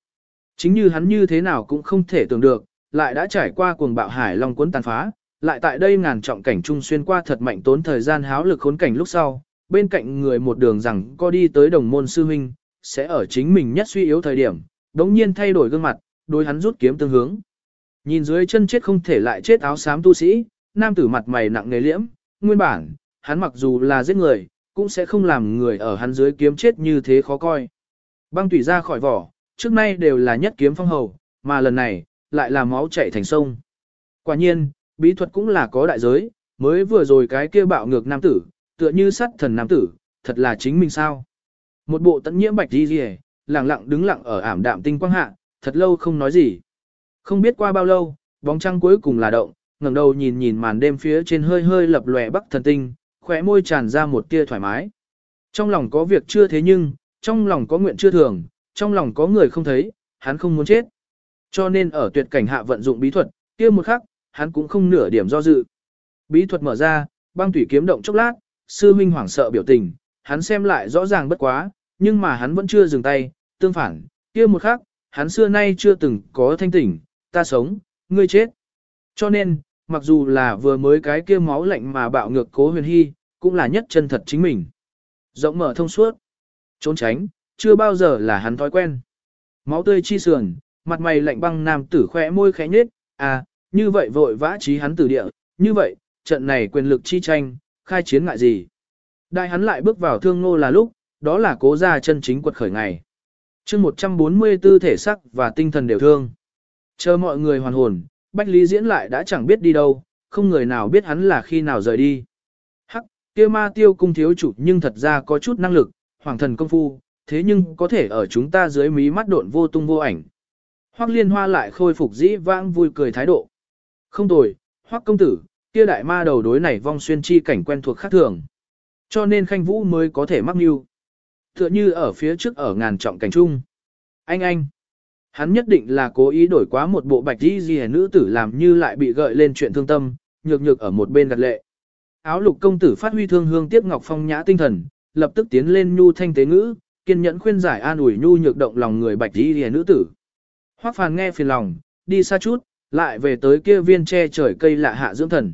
Chính như hắn như thế nào cũng không thể tưởng được, lại đã trải qua cuồng bạo hải long cuốn tàn phá, lại tại đây ngàn trọng cảnh trung xuyên qua thật mạnh tốn thời gian háo lực khốn cảnh lúc sau, bên cạnh người một đường rằng có đi tới đồng môn sư huynh, sẽ ở chính mình nhất suy yếu thời điểm, đống nhiên thay đổi gương mặt, đối hắn rút kiếm tương hướng. Nhìn dưới chân chết không thể lại chết áo xám tu sĩ, nam tử mặt mày nặng nề liễm, nguyên bản, hắn mặc dù là giết người, cũng sẽ không làm người ở hắn dưới kiếm chết như thế khó coi. Băng tủy ra khỏi vỏ, trước nay đều là nhất kiếm phong hầu, mà lần này, lại là máu chảy thành sông. Quả nhiên, bí thuật cũng là có đại giới, mới vừa rồi cái kia bạo ngược nam tử, tựa như sắt thần nam tử, thật là chính mình sao. Một bộ tận nhiễm bạch đi rìa, lặng lặng đứng lặng ở ảm đạm tinh quang hạ, thật lâu không nói gì. Không biết qua bao lâu, bóng trăng cuối cùng là động, ngẩng đầu nhìn nhìn màn đêm phía trên hơi hơi lập lòe bắc thần tinh, khóe môi tràn ra một tia thoải mái. Trong lòng có việc chưa thế nhưng, trong lòng có nguyện chưa thường, trong lòng có người không thấy, hắn không muốn chết. Cho nên ở tuyệt cảnh hạ vận dụng bí thuật, kia một khắc, hắn cũng không nửa điểm do dự. Bí thuật mở ra, băng thủy kiếm động chốc lát, sư minh hoảng sợ biểu tình, hắn xem lại rõ ràng bất quá, nhưng mà hắn vẫn chưa dừng tay, tương phản, kia một khắc, hắn xưa nay chưa từng có thanh tỉnh, ta sống, ngươi chết. Cho nên, mặc dù là vừa mới cái kia máu lạnh mà bạo ngược cố huyền hy, cũng là nhất chân thật chính mình. Rộng mở thông suốt, trốn tránh, chưa bao giờ là hắn thói quen. Máu tươi chi sườn, mặt mày lạnh băng nam tử khỏe môi khẽ nhếch, à, như vậy vội vã trí hắn tử địa, như vậy, trận này quyền lực chi tranh, khai chiến ngại gì. Đại hắn lại bước vào thương ngô là lúc, đó là cố ra chân chính quật khởi ngày. chương 144 thể sắc và tinh thần đều thương. Chờ mọi người hoàn hồn, Bách Lý Diễn lại đã chẳng biết đi đâu, không người nào biết hắn là khi nào rời đi. Hắc, kia ma tiêu cung thiếu chủ nhưng thật ra có chút năng lực, hoàng thần công phu, thế nhưng có thể ở chúng ta dưới mí mắt độn vô tung vô ảnh. Hoắc liên hoa lại khôi phục dĩ vãng vui cười thái độ. Không tồi, Hoắc công tử, kia đại ma đầu đối này vong xuyên chi cảnh quen thuộc khác thường. Cho nên khanh vũ mới có thể mắc mưu. Tựa như ở phía trước ở ngàn trọng cảnh trung. Anh anh. Hắn nhất định là cố ý đổi quá một bộ bạch y gì nữ tử làm như lại bị gợi lên chuyện thương tâm, nhược nhược ở một bên gật lệ. Áo lục công tử phát huy thương hương tiếp ngọc phong nhã tinh thần, lập tức tiến lên nhu thanh tế ngữ, kiên nhẫn khuyên giải an ủi nhu nhược động lòng người bạch y gì nữ tử. Hoắc phàn nghe phiền lòng, đi xa chút, lại về tới kia viên che trời cây lạ hạ dưỡng thần.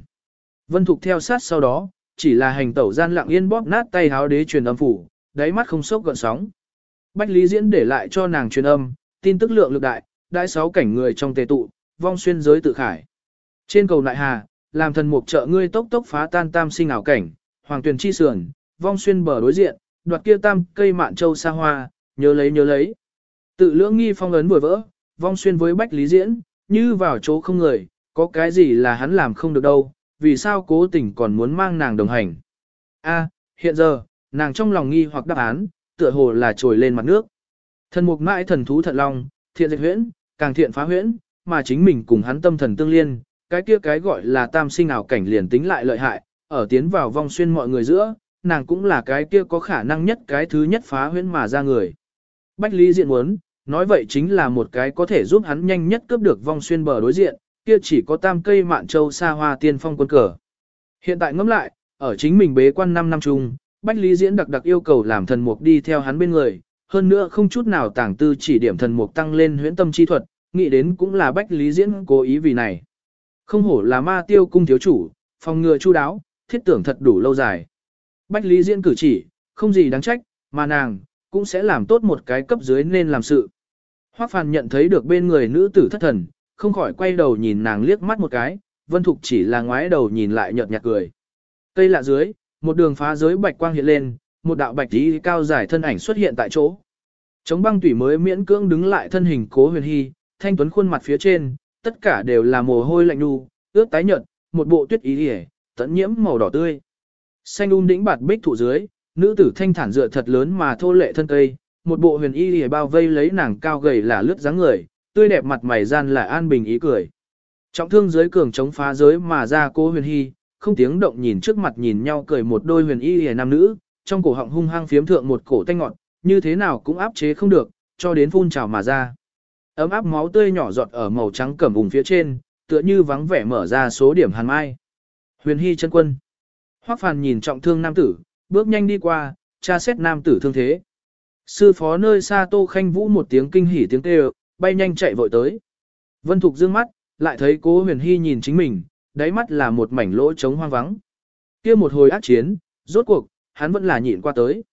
Vân Thục theo sát sau đó, chỉ là hành tẩu gian lặng yên bóp nát tay háo đế truyền âm phủ, đáy mắt không sốc gợn sóng. Bách Lý Diễn để lại cho nàng truyền âm, tin tức lượng lực đại, đại sáu cảnh người trong tề tụ, vong xuyên giới tự khải. Trên cầu nại hà, làm thần mục trợ ngươi tốc tốc phá tan tam sinh ảo cảnh, hoàng tuyền chi sườn, vong xuyên bờ đối diện, đoạt kia tam cây mạn châu xa hoa, nhớ lấy nhớ lấy. Tự lưỡng nghi phong ấn vừa vỡ, vong xuyên với bách lý diễn, như vào chỗ không người, có cái gì là hắn làm không được đâu, vì sao cố tình còn muốn mang nàng đồng hành. A, hiện giờ, nàng trong lòng nghi hoặc đáp án, tựa hồ là trồi lên mặt nước. Thần mục mãi thần thú thật long, thiện dịch huyễn, càng thiện phá huyễn, mà chính mình cùng hắn tâm thần tương liên, cái kia cái gọi là tam sinh ảo cảnh liền tính lại lợi hại, ở tiến vào vong xuyên mọi người giữa, nàng cũng là cái kia có khả năng nhất cái thứ nhất phá huyễn mà ra người. Bách Lý Diện muốn, nói vậy chính là một cái có thể giúp hắn nhanh nhất cướp được vong xuyên bờ đối diện, kia chỉ có tam cây mạn châu xa hoa tiên phong quân cờ. Hiện tại ngẫm lại, ở chính mình bế quan 5 năm chung, Bách Lý Diễn đặc đặc yêu cầu làm thần mục đi theo hắn bên người, hơn nữa không chút nào tàng tư chỉ điểm thần mục tăng lên huyễn tâm chi thuật, nghĩ đến cũng là Bách Lý Diễn cố ý vì này. Không hổ là ma tiêu cung thiếu chủ, phòng ngừa chu đáo, thiết tưởng thật đủ lâu dài. Bách Lý Diễn cử chỉ, không gì đáng trách, mà nàng, cũng sẽ làm tốt một cái cấp dưới nên làm sự. Hoắc Phàn nhận thấy được bên người nữ tử thất thần, không khỏi quay đầu nhìn nàng liếc mắt một cái, Vân Thục chỉ là ngoái đầu nhìn lại nhợt nhạt cười. Cây lạ dưới, một đường phá giới bạch quang hiện lên, một đạo bạch tí cao dài thân ảnh xuất hiện tại chỗ. Chống băng tủy mới miễn cưỡng đứng lại thân hình cố huyền hy, thanh tuấn khuôn mặt phía trên, tất cả đều là mồ hôi lạnh nu, ướt tái nhợt, một bộ tuyết ý hề, tận nhiễm màu đỏ tươi. Xanh um un đỉnh bạt bích thụ dưới, nữ tử thanh thản dựa thật lớn mà thô lệ thân cây, một bộ huyền y hề bao vây lấy nàng cao gầy là lướt dáng người, tươi đẹp mặt mày gian lại an bình ý cười. Trọng thương dưới cường chống phá giới mà ra cô huyền hy, không tiếng động nhìn trước mặt nhìn nhau cười một đôi huyền y hề nam nữ, trong cổ họng hung hăng phiếm thượng một cổ tanh ngọn, như thế nào cũng áp chế không được, cho đến phun trào mà ra. Ấm áp máu tươi nhỏ giọt ở màu trắng cẩm vùng phía trên, tựa như vắng vẻ mở ra số điểm hàn mai. Huyền Hy chân quân. Hoắc Phàn nhìn trọng thương nam tử, bước nhanh đi qua, tra xét nam tử thương thế. Sư phó nơi xa Tô Khanh Vũ một tiếng kinh hỉ tiếng kêu, bay nhanh chạy vội tới. Vân Thục dương mắt, lại thấy cố Huyền Hy nhìn chính mình, đáy mắt là một mảnh lỗ trống hoang vắng. Kia một hồi ác chiến, rốt cuộc, hắn vẫn là nhịn qua tới.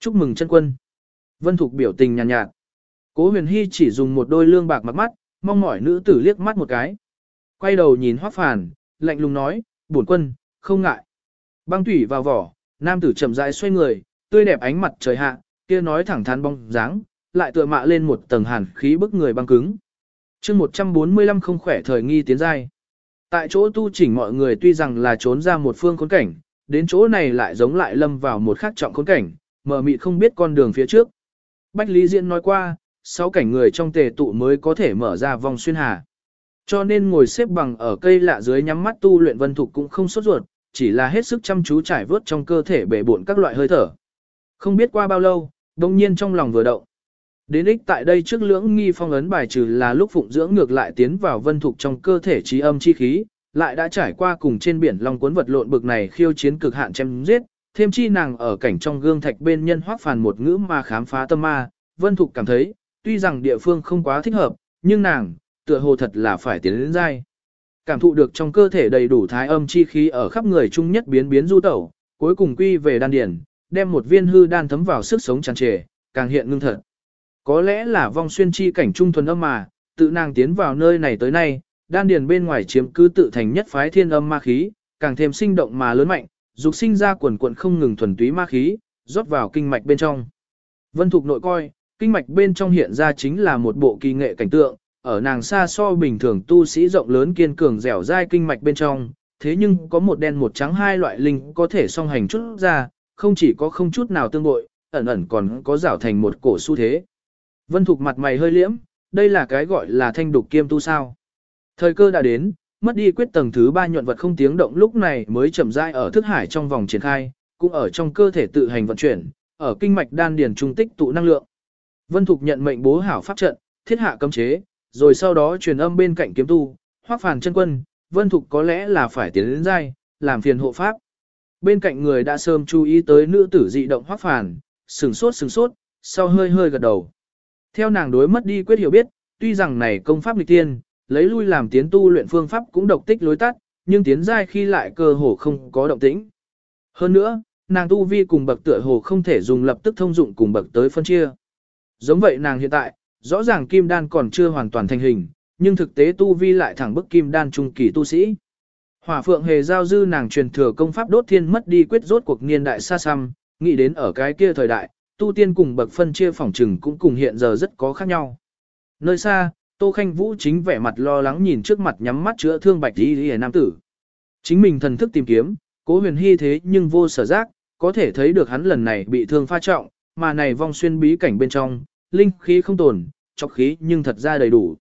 Chúc mừng chân quân. Vân Thục biểu tình nhàn nhạt, nhạt. Cố huyền hy chỉ dùng một đôi lương bạc mặt mắt, mong mỏi nữ tử liếc mắt một cái. Quay đầu nhìn hoác phàn, lạnh lùng nói, bổn quân, không ngại. Băng thủy vào vỏ, nam tử chậm rãi xoay người, tươi đẹp ánh mặt trời hạ, kia nói thẳng thắn bong dáng, lại tựa mạ lên một tầng hàn khí bức người băng cứng. chương 145 không khỏe thời nghi tiến giai. Tại chỗ tu chỉnh mọi người tuy rằng là trốn ra một phương khốn cảnh, đến chỗ này lại giống lại lâm vào một khắc trọng khốn cảnh, mờ mịt không biết con đường phía trước. Bách Lý Diễn nói qua, sáu cảnh người trong tề tụ mới có thể mở ra vòng xuyên hà. Cho nên ngồi xếp bằng ở cây lạ dưới nhắm mắt tu luyện vân thục cũng không sốt ruột, chỉ là hết sức chăm chú trải vớt trong cơ thể bể bộn các loại hơi thở. Không biết qua bao lâu, đồng nhiên trong lòng vừa động. Đến ích tại đây trước lưỡng nghi phong ấn bài trừ là lúc phụng dưỡng ngược lại tiến vào vân thục trong cơ thể trí âm chi khí, lại đã trải qua cùng trên biển long cuốn vật lộn bực này khiêu chiến cực hạn chém giết, thêm chi nàng ở cảnh trong gương thạch bên nhân hoác phàn một ngữ mà khám phá tâm ma, vân thục cảm thấy, tuy rằng địa phương không quá thích hợp, nhưng nàng, tựa hồ thật là phải tiến đến dai. Cảm thụ được trong cơ thể đầy đủ thái âm chi khí ở khắp người chung nhất biến biến du tẩu, cuối cùng quy về đan điển, đem một viên hư đan thấm vào sức sống tràn trề, càng hiện ngưng thật. Có lẽ là vong xuyên chi cảnh trung thuần âm mà, tự nàng tiến vào nơi này tới nay, đan điền bên ngoài chiếm cứ tự thành nhất phái thiên âm ma khí, càng thêm sinh động mà lớn mạnh, dục sinh ra quần quần không ngừng thuần túy ma khí, rót vào kinh mạch bên trong. Vân Thục nội coi, kinh mạch bên trong hiện ra chính là một bộ kỳ nghệ cảnh tượng, ở nàng xa so bình thường tu sĩ rộng lớn kiên cường dẻo dai kinh mạch bên trong, thế nhưng có một đen một trắng hai loại linh có thể song hành chút ra, không chỉ có không chút nào tương bội, ẩn ẩn còn có rảo thành một cổ xu thế. Vân Thục mặt mày hơi liễm, đây là cái gọi là thanh đục kiêm tu sao. Thời cơ đã đến, mất đi quyết tầng thứ ba nhuận vật không tiếng động lúc này mới chậm rãi ở thức hải trong vòng triển khai, cũng ở trong cơ thể tự hành vận chuyển, ở kinh mạch đan điền trung tích tụ năng lượng. Vân Thục nhận mệnh bố hảo pháp trận, thiết hạ cấm chế, rồi sau đó truyền âm bên cạnh kiếm tu, hoác phàn chân quân, Vân Thục có lẽ là phải tiến đến giai, làm phiền hộ pháp. Bên cạnh người đã sớm chú ý tới nữ tử dị động hoác phàn, sừng sốt sừng sốt, sau hơi hơi gật đầu. Theo nàng đối mất đi quyết hiểu biết, tuy rằng này công pháp lịch tiên, lấy lui làm tiến tu luyện phương pháp cũng độc tích lối tắt, nhưng tiến giai khi lại cơ hồ không có động tĩnh. Hơn nữa, nàng tu vi cùng bậc tựa hồ không thể dùng lập tức thông dụng cùng bậc tới phân chia. Giống vậy nàng hiện tại, rõ ràng kim đan còn chưa hoàn toàn thành hình, nhưng thực tế tu vi lại thẳng bức kim đan trung kỳ tu sĩ. Hỏa phượng hề giao dư nàng truyền thừa công pháp đốt thiên mất đi quyết rốt cuộc niên đại xa xăm, nghĩ đến ở cái kia thời đại, tu tiên cùng bậc phân chia phỏng trừng cũng cùng hiện giờ rất có khác nhau. Nơi xa, Tô Khanh Vũ chính vẻ mặt lo lắng nhìn trước mặt nhắm mắt chữa thương bạch đi đi nam tử. Chính mình thần thức tìm kiếm, cố huyền hy thế nhưng vô sở giác, có thể thấy được hắn lần này bị thương pha trọng, mà này vong xuyên bí cảnh bên trong, linh khí không tồn, chọc khí nhưng thật ra đầy đủ.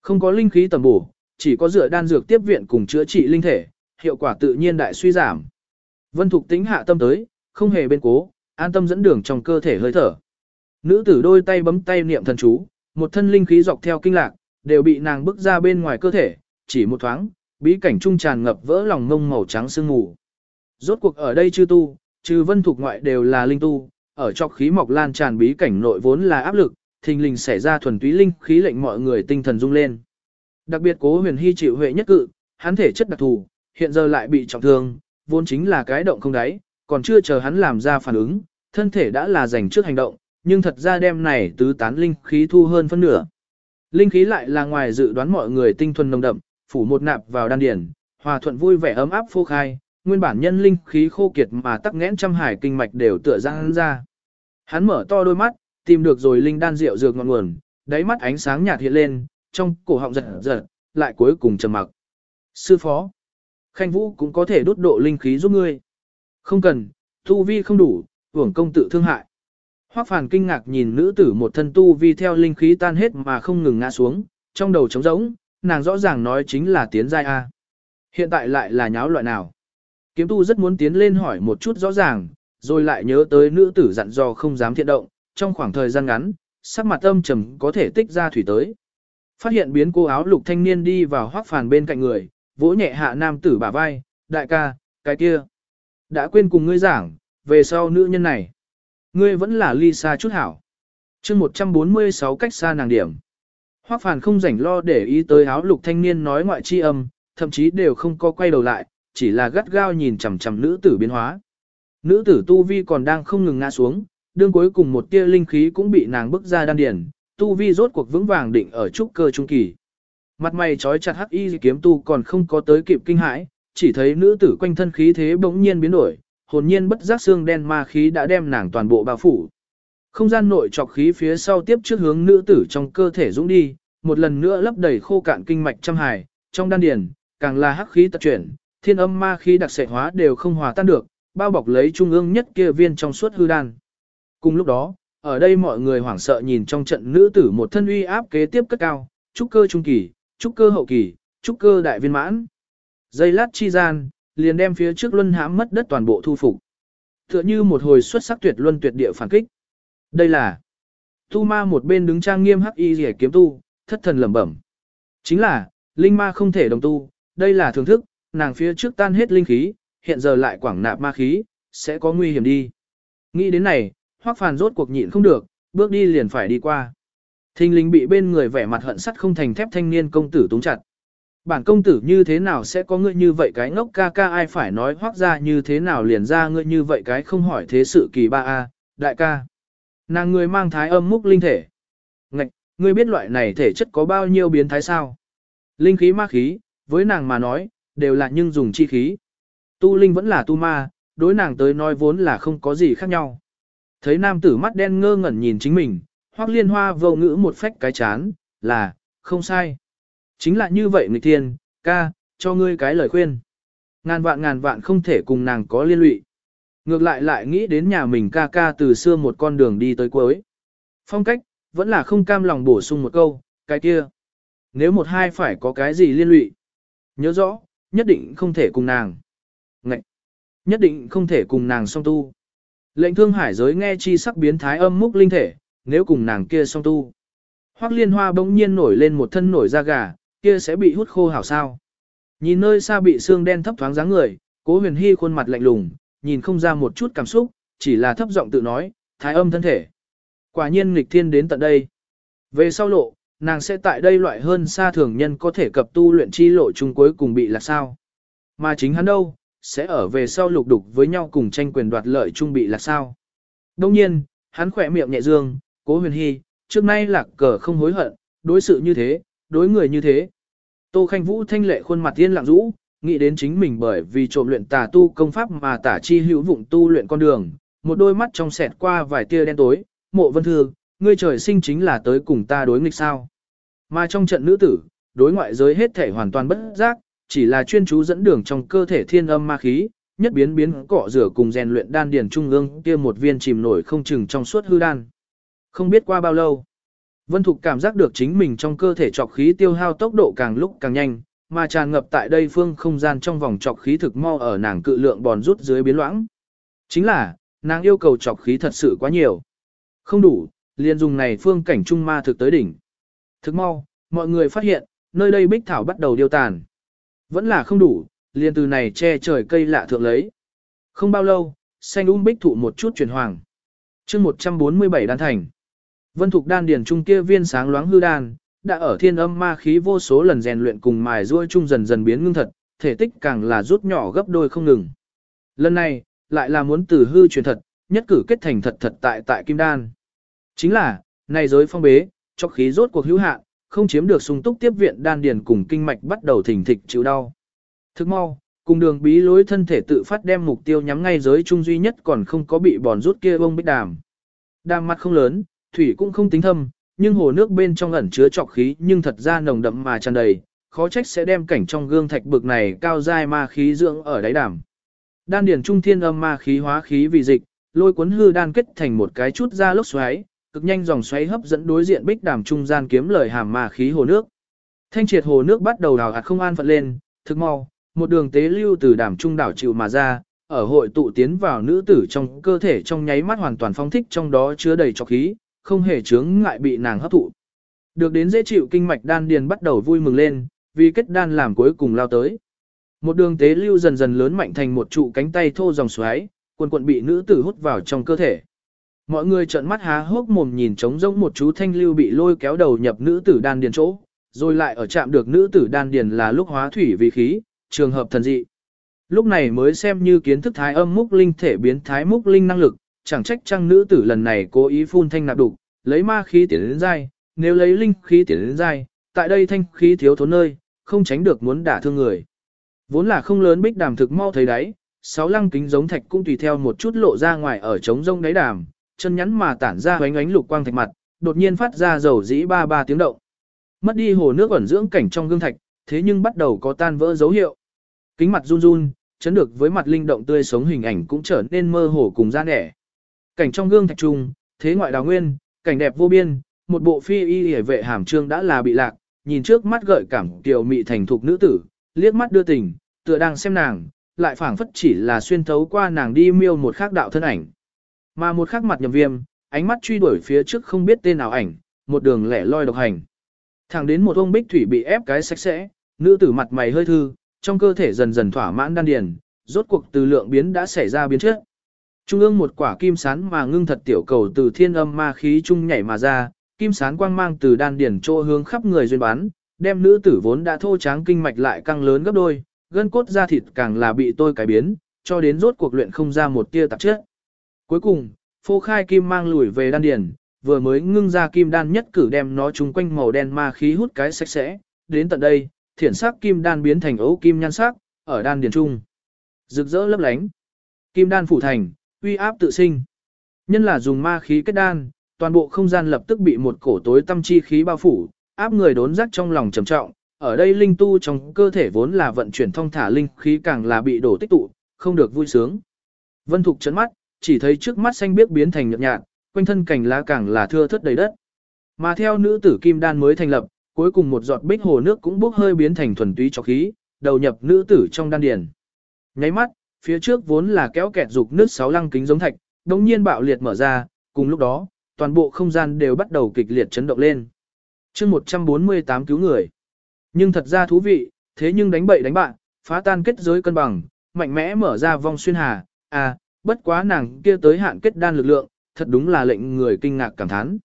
Không có linh khí tầm bổ, chỉ có dựa đan dược tiếp viện cùng chữa trị linh thể, hiệu quả tự nhiên đại suy giảm. Vân Thục tính hạ tâm tới, không hề bên cố, an tâm dẫn đường trong cơ thể hơi thở. Nữ tử đôi tay bấm tay niệm thần chú, một thân linh khí dọc theo kinh lạc, đều bị nàng bức ra bên ngoài cơ thể, chỉ một thoáng, bí cảnh trung tràn ngập vỡ lòng ngông màu trắng sương mù. Rốt cuộc ở đây chư tu, trừ vân thuộc ngoại đều là linh tu, ở trọc khí mọc lan tràn bí cảnh nội vốn là áp lực, thình lình xảy ra thuần túy linh khí lệnh mọi người tinh thần rung lên. Đặc biệt cố huyền hy chịu huệ nhất cự, hắn thể chất đặc thù, hiện giờ lại bị trọng thương, vốn chính là cái động không đáy, còn chưa chờ hắn làm ra phản ứng, thân thể đã là dành trước hành động, nhưng thật ra đem này tứ tán linh khí thu hơn phân nửa. Linh khí lại là ngoài dự đoán mọi người tinh thuần nồng đậm, phủ một nạp vào đan điển, hòa thuận vui vẻ ấm áp phô khai, nguyên bản nhân linh khí khô kiệt mà tắc nghẽn trăm hải kinh mạch đều tựa ra hắn ra. Hắn mở to đôi mắt, tìm được rồi linh đan rượu dược ngọn nguồn, đáy mắt ánh sáng nhạt hiện lên, trong cổ họng giật giật, lại cuối cùng trầm mặc. Sư phó, Khanh Vũ cũng có thể đốt độ linh khí giúp ngươi. Không cần, tu vi không đủ, hưởng công tự thương hại. Hoắc Phàn kinh ngạc nhìn nữ tử một thân tu vi theo linh khí tan hết mà không ngừng ngã xuống, trong đầu trống rỗng, nàng rõ ràng nói chính là tiến giai A. Hiện tại lại là nháo loại nào? Kiếm tu rất muốn tiến lên hỏi một chút rõ ràng, rồi lại nhớ tới nữ tử dặn dò không dám thiện động, trong khoảng thời gian ngắn, sắc mặt âm trầm có thể tích ra thủy tới. Phát hiện biến cô áo lục thanh niên đi vào Hoắc phàn bên cạnh người, vỗ nhẹ hạ nam tử bả vai, đại ca, cái kia. Đã quên cùng ngươi giảng, về sau nữ nhân này. Ngươi vẫn là ly xa chút hảo. chương 146 cách xa nàng điểm. Hoác phàn không rảnh lo để ý tới áo lục thanh niên nói ngoại chi âm, thậm chí đều không có quay đầu lại, chỉ là gắt gao nhìn chằm chằm nữ tử biến hóa. Nữ tử tu vi còn đang không ngừng ngã xuống, đương cuối cùng một tia linh khí cũng bị nàng bức ra đan điển. tu vi rốt cuộc vững vàng định ở trúc cơ trung kỳ. Mặt mày trói chặt hắc y kiếm tu còn không có tới kịp kinh hãi, chỉ thấy nữ tử quanh thân khí thế bỗng nhiên biến đổi, hồn nhiên bất giác xương đen ma khí đã đem nàng toàn bộ bao phủ. Không gian nội trọc khí phía sau tiếp trước hướng nữ tử trong cơ thể dũng đi, một lần nữa lấp đầy khô cạn kinh mạch trăm hài, trong đan điền, càng là hắc khí tật chuyển, thiên âm ma khí đặc sệ hóa đều không hòa tan được, bao bọc lấy trung ương nhất kia viên trong suốt hư đan. Cùng lúc đó, ở đây mọi người hoảng sợ nhìn trong trận nữ tử một thân uy áp kế tiếp cất cao, trúc cơ trung kỳ, trúc cơ hậu kỳ, trúc cơ đại viên mãn. Dây lát chi gian, liền đem phía trước luân hãm mất đất toàn bộ thu phục. Tựa như một hồi xuất sắc tuyệt luân tuyệt địa phản kích. Đây là Tu ma một bên đứng trang nghiêm hắc y rỉa kiếm tu, thất thần lẩm bẩm. Chính là, linh ma không thể đồng tu, đây là thưởng thức, nàng phía trước tan hết linh khí, hiện giờ lại quảng nạp ma khí, sẽ có nguy hiểm đi. Nghĩ đến này, hoắc phàn rốt cuộc nhịn không được, bước đi liền phải đi qua. Thình linh bị bên người vẻ mặt hận sắt không thành thép thanh niên công tử túng chặt. Bản công tử như thế nào sẽ có ngươi như vậy cái ngốc ca ca ai phải nói hoác ra như thế nào liền ra ngươi như vậy cái không hỏi thế sự kỳ ba a đại ca. Nàng người mang thái âm múc linh thể. Ngạch, ngươi biết loại này thể chất có bao nhiêu biến thái sao? Linh khí ma khí, với nàng mà nói, đều là nhưng dùng chi khí. Tu linh vẫn là tu ma, đối nàng tới nói vốn là không có gì khác nhau. Thấy nam tử mắt đen ngơ ngẩn nhìn chính mình, hoác liên hoa vô ngữ một phách cái chán, là, không sai. Chính là như vậy người thiên, ca, cho ngươi cái lời khuyên. Ngàn vạn ngàn vạn không thể cùng nàng có liên lụy. Ngược lại lại nghĩ đến nhà mình ca ca từ xưa một con đường đi tới cuối. Phong cách, vẫn là không cam lòng bổ sung một câu, cái kia. Nếu một hai phải có cái gì liên lụy. Nhớ rõ, nhất định không thể cùng nàng. Ngậy! Nhất định không thể cùng nàng song tu. Lệnh thương hải giới nghe chi sắc biến thái âm múc linh thể, nếu cùng nàng kia song tu. Hoắc liên hoa bỗng nhiên nổi lên một thân nổi da gà, kia sẽ bị hút khô hảo sao. Nhìn nơi xa bị xương đen thấp thoáng dáng người, cố huyền hy khuôn mặt lạnh lùng, nhìn không ra một chút cảm xúc, chỉ là thấp giọng tự nói, thái âm thân thể. Quả nhiên nghịch thiên đến tận đây. Về sau lộ, nàng sẽ tại đây loại hơn xa thường nhân có thể cập tu luyện chi lộ chung cuối cùng bị là sao. Mà chính hắn đâu, sẽ ở về sau lục đục với nhau cùng tranh quyền đoạt lợi chung bị là sao. Đông nhiên, hắn khỏe miệng nhẹ dương, cố huyền hy, trước nay lạc cờ không hối hận, đối sự như thế, đối người như thế. Tô Khanh Vũ thanh lệ khuôn mặt tiên lặng rũ, nghĩ đến chính mình bởi vì trộm luyện tà tu công pháp mà tả chi hữu vụng tu luyện con đường, một đôi mắt trong xẹt qua vài tia đen tối, mộ vân Thư, ngươi trời sinh chính là tới cùng ta đối nghịch sao. Mà trong trận nữ tử, đối ngoại giới hết thể hoàn toàn bất giác, chỉ là chuyên chú dẫn đường trong cơ thể thiên âm ma khí, nhất biến biến cọ rửa cùng rèn luyện đan điền trung ương kia một viên chìm nổi không chừng trong suốt hư đan. Không biết qua bao lâu, Vân Thục cảm giác được chính mình trong cơ thể trọc khí tiêu hao tốc độ càng lúc càng nhanh, mà tràn ngập tại đây phương không gian trong vòng trọc khí thực mau ở nàng cự lượng bòn rút dưới biến loãng. Chính là, nàng yêu cầu trọc khí thật sự quá nhiều. Không đủ, liền dùng này phương cảnh trung ma thực tới đỉnh. Thực mau, mọi người phát hiện, nơi đây bích thảo bắt đầu điêu tàn. Vẫn là không đủ, liền từ này che trời cây lạ thượng lấy. Không bao lâu, xanh um bích thụ một chút chuyển hoàng. chương 147 đan thành. Vân Thục đan điền trung kia viên sáng loáng hư đan, đã ở thiên âm ma khí vô số lần rèn luyện cùng mài giũa chung dần dần biến ngưng thật, thể tích càng là rút nhỏ gấp đôi không ngừng. Lần này, lại là muốn từ hư truyền thật, nhất cử kết thành thật thật tại tại kim đan. Chính là, này giới phong bế, cho khí rốt cuộc hữu hạn, không chiếm được sung túc tiếp viện đan điền cùng kinh mạch bắt đầu thỉnh thịch chịu đau. Thức mau, cùng đường bí lối thân thể tự phát đem mục tiêu nhắm ngay giới trung duy nhất còn không có bị bòn rút kia bông bích đàm. Đàm mặt không lớn, thủy cũng không tính thâm, nhưng hồ nước bên trong ẩn chứa trọc khí nhưng thật ra nồng đậm mà tràn đầy, khó trách sẽ đem cảnh trong gương thạch bực này cao dai ma khí dưỡng ở đáy đàm. Đan điển trung thiên âm ma khí hóa khí vì dịch, lôi cuốn hư đan kết thành một cái chút ra lốc xoáy, cực nhanh dòng xoáy hấp dẫn đối diện bích đàm trung gian kiếm lời hàm ma khí hồ nước. Thanh triệt hồ nước bắt đầu đào hạt không an phận lên, thực mau, một đường tế lưu từ đàm trung đảo chịu mà ra, ở hội tụ tiến vào nữ tử trong cơ thể trong nháy mắt hoàn toàn phong thích trong đó chứa đầy trọc khí, không hề chướng ngại bị nàng hấp thụ. Được đến dễ chịu kinh mạch đan điền bắt đầu vui mừng lên, vì kết đan làm cuối cùng lao tới. Một đường tế lưu dần dần lớn mạnh thành một trụ cánh tay thô dòng xoáy, quần quần bị nữ tử hút vào trong cơ thể. Mọi người trợn mắt há hốc mồm nhìn trống rỗng một chú thanh lưu bị lôi kéo đầu nhập nữ tử đan điền chỗ, rồi lại ở chạm được nữ tử đan điền là lúc hóa thủy vì khí, trường hợp thần dị. Lúc này mới xem như kiến thức thái âm múc linh thể biến thái múc linh năng lực, chẳng trách trang nữ tử lần này cố ý phun thanh nạp đục, lấy ma khí tiến đến dai, nếu lấy linh khí tiến đến dai, tại đây thanh khí thiếu thốn nơi, không tránh được muốn đả thương người. Vốn là không lớn bích đàm thực mau thấy đáy, sáu lăng kính giống thạch cũng tùy theo một chút lộ ra ngoài ở trống rông đáy đàm, chân nhắn mà tản ra ánh ánh lục quang thạch mặt, đột nhiên phát ra dầu dĩ ba ba tiếng động. Mất đi hồ nước ẩn dưỡng cảnh trong gương thạch, thế nhưng bắt đầu có tan vỡ dấu hiệu. Kính mặt run run, chấn được với mặt linh động tươi sống hình ảnh cũng trở nên mơ hồ cùng ra nẻ. Cảnh trong gương thạch trung, thế ngoại đào nguyên, cảnh đẹp vô biên, một bộ phi y hề vệ hàm trương đã là bị lạc, nhìn trước mắt gợi cảm tiểu mị thành thục nữ tử, liếc mắt đưa tình, tựa đang xem nàng, lại phảng phất chỉ là xuyên thấu qua nàng đi miêu một khác đạo thân ảnh. Mà một khác mặt nhầm viêm, ánh mắt truy đuổi phía trước không biết tên nào ảnh, một đường lẻ loi độc hành. Thẳng đến một ông bích thủy bị ép cái sạch sẽ, nữ tử mặt mày hơi thư, trong cơ thể dần dần thỏa mãn đan điền, rốt cuộc từ lượng biến đã xảy ra biến chất. Trung ương một quả kim sán mà ngưng thật tiểu cầu từ thiên âm ma khí trung nhảy mà ra, kim sán quang mang từ đan điển chỗ hướng khắp người duyên bán, đem nữ tử vốn đã thô tráng kinh mạch lại căng lớn gấp đôi, gân cốt da thịt càng là bị tôi cải biến, cho đến rốt cuộc luyện không ra một tia tạp chất. Cuối cùng, phô khai kim mang lùi về đan điển, vừa mới ngưng ra kim đan nhất cử đem nó chung quanh màu đen ma khí hút cái sạch sẽ, đến tận đây, thiển sắc kim đan biến thành ấu kim nhan sắc, ở đan điển trung. Rực rỡ lấp lánh. Kim đan phủ thành, uy áp tự sinh. Nhân là dùng ma khí kết đan, toàn bộ không gian lập tức bị một cổ tối tâm chi khí bao phủ, áp người đốn rắc trong lòng trầm trọng. Ở đây linh tu trong cơ thể vốn là vận chuyển thông thả linh khí càng là bị đổ tích tụ, không được vui sướng. Vân Thục chấn mắt, chỉ thấy trước mắt xanh biếc biến thành nhợt nhạt, quanh thân cành lá càng là thưa thớt đầy đất. Mà theo nữ tử kim đan mới thành lập, cuối cùng một giọt bích hồ nước cũng bốc hơi biến thành thuần túy cho khí, đầu nhập nữ tử trong đan điền. Nháy mắt, phía trước vốn là kéo kẹt dục nước sáu lăng kính giống thạch, đống nhiên bạo liệt mở ra, cùng lúc đó, toàn bộ không gian đều bắt đầu kịch liệt chấn động lên. chương 148 cứu người. Nhưng thật ra thú vị, thế nhưng đánh bậy đánh bạn, phá tan kết giới cân bằng, mạnh mẽ mở ra vong xuyên hà, à, bất quá nàng kia tới hạn kết đan lực lượng, thật đúng là lệnh người kinh ngạc cảm thán.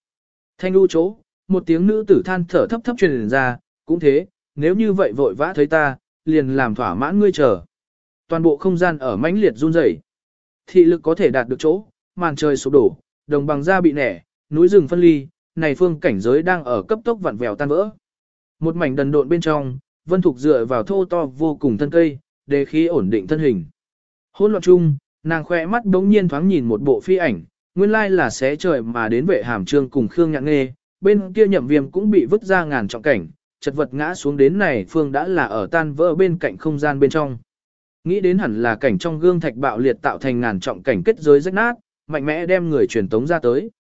Thanh u chỗ, một tiếng nữ tử than thở thấp thấp truyền ra, cũng thế, nếu như vậy vội vã thấy ta, liền làm thỏa mãn ngươi chờ toàn bộ không gian ở mãnh liệt run rẩy. Thị lực có thể đạt được chỗ, màn trời sụp đổ, đồng bằng da bị nẻ, núi rừng phân ly, này phương cảnh giới đang ở cấp tốc vặn vẹo tan vỡ. Một mảnh đần độn bên trong, Vân Thục dựa vào thô to vô cùng thân cây, để khí ổn định thân hình. Hỗn loạn chung, nàng khỏe mắt đống nhiên thoáng nhìn một bộ phi ảnh, nguyên lai là xé trời mà đến vệ hàm trương cùng Khương Nhạn Nghê, bên kia nhậm viêm cũng bị vứt ra ngàn trọng cảnh, chật vật ngã xuống đến này phương đã là ở tan vỡ bên cạnh không gian bên trong. Nghĩ đến hẳn là cảnh trong gương thạch bạo liệt tạo thành ngàn trọng cảnh kết giới rách nát, mạnh mẽ đem người truyền tống ra tới.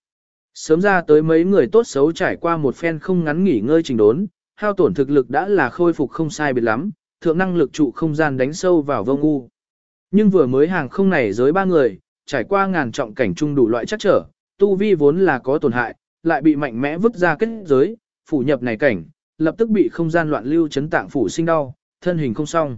Sớm ra tới mấy người tốt xấu trải qua một phen không ngắn nghỉ ngơi trình đốn, hao tổn thực lực đã là khôi phục không sai biệt lắm, thượng năng lực trụ không gian đánh sâu vào vô ngu. Nhưng vừa mới hàng không này giới ba người, trải qua ngàn trọng cảnh trung đủ loại chắc trở, tu vi vốn là có tổn hại, lại bị mạnh mẽ vứt ra kết giới, phủ nhập này cảnh, lập tức bị không gian loạn lưu chấn tạng phủ sinh đau, thân hình không xong.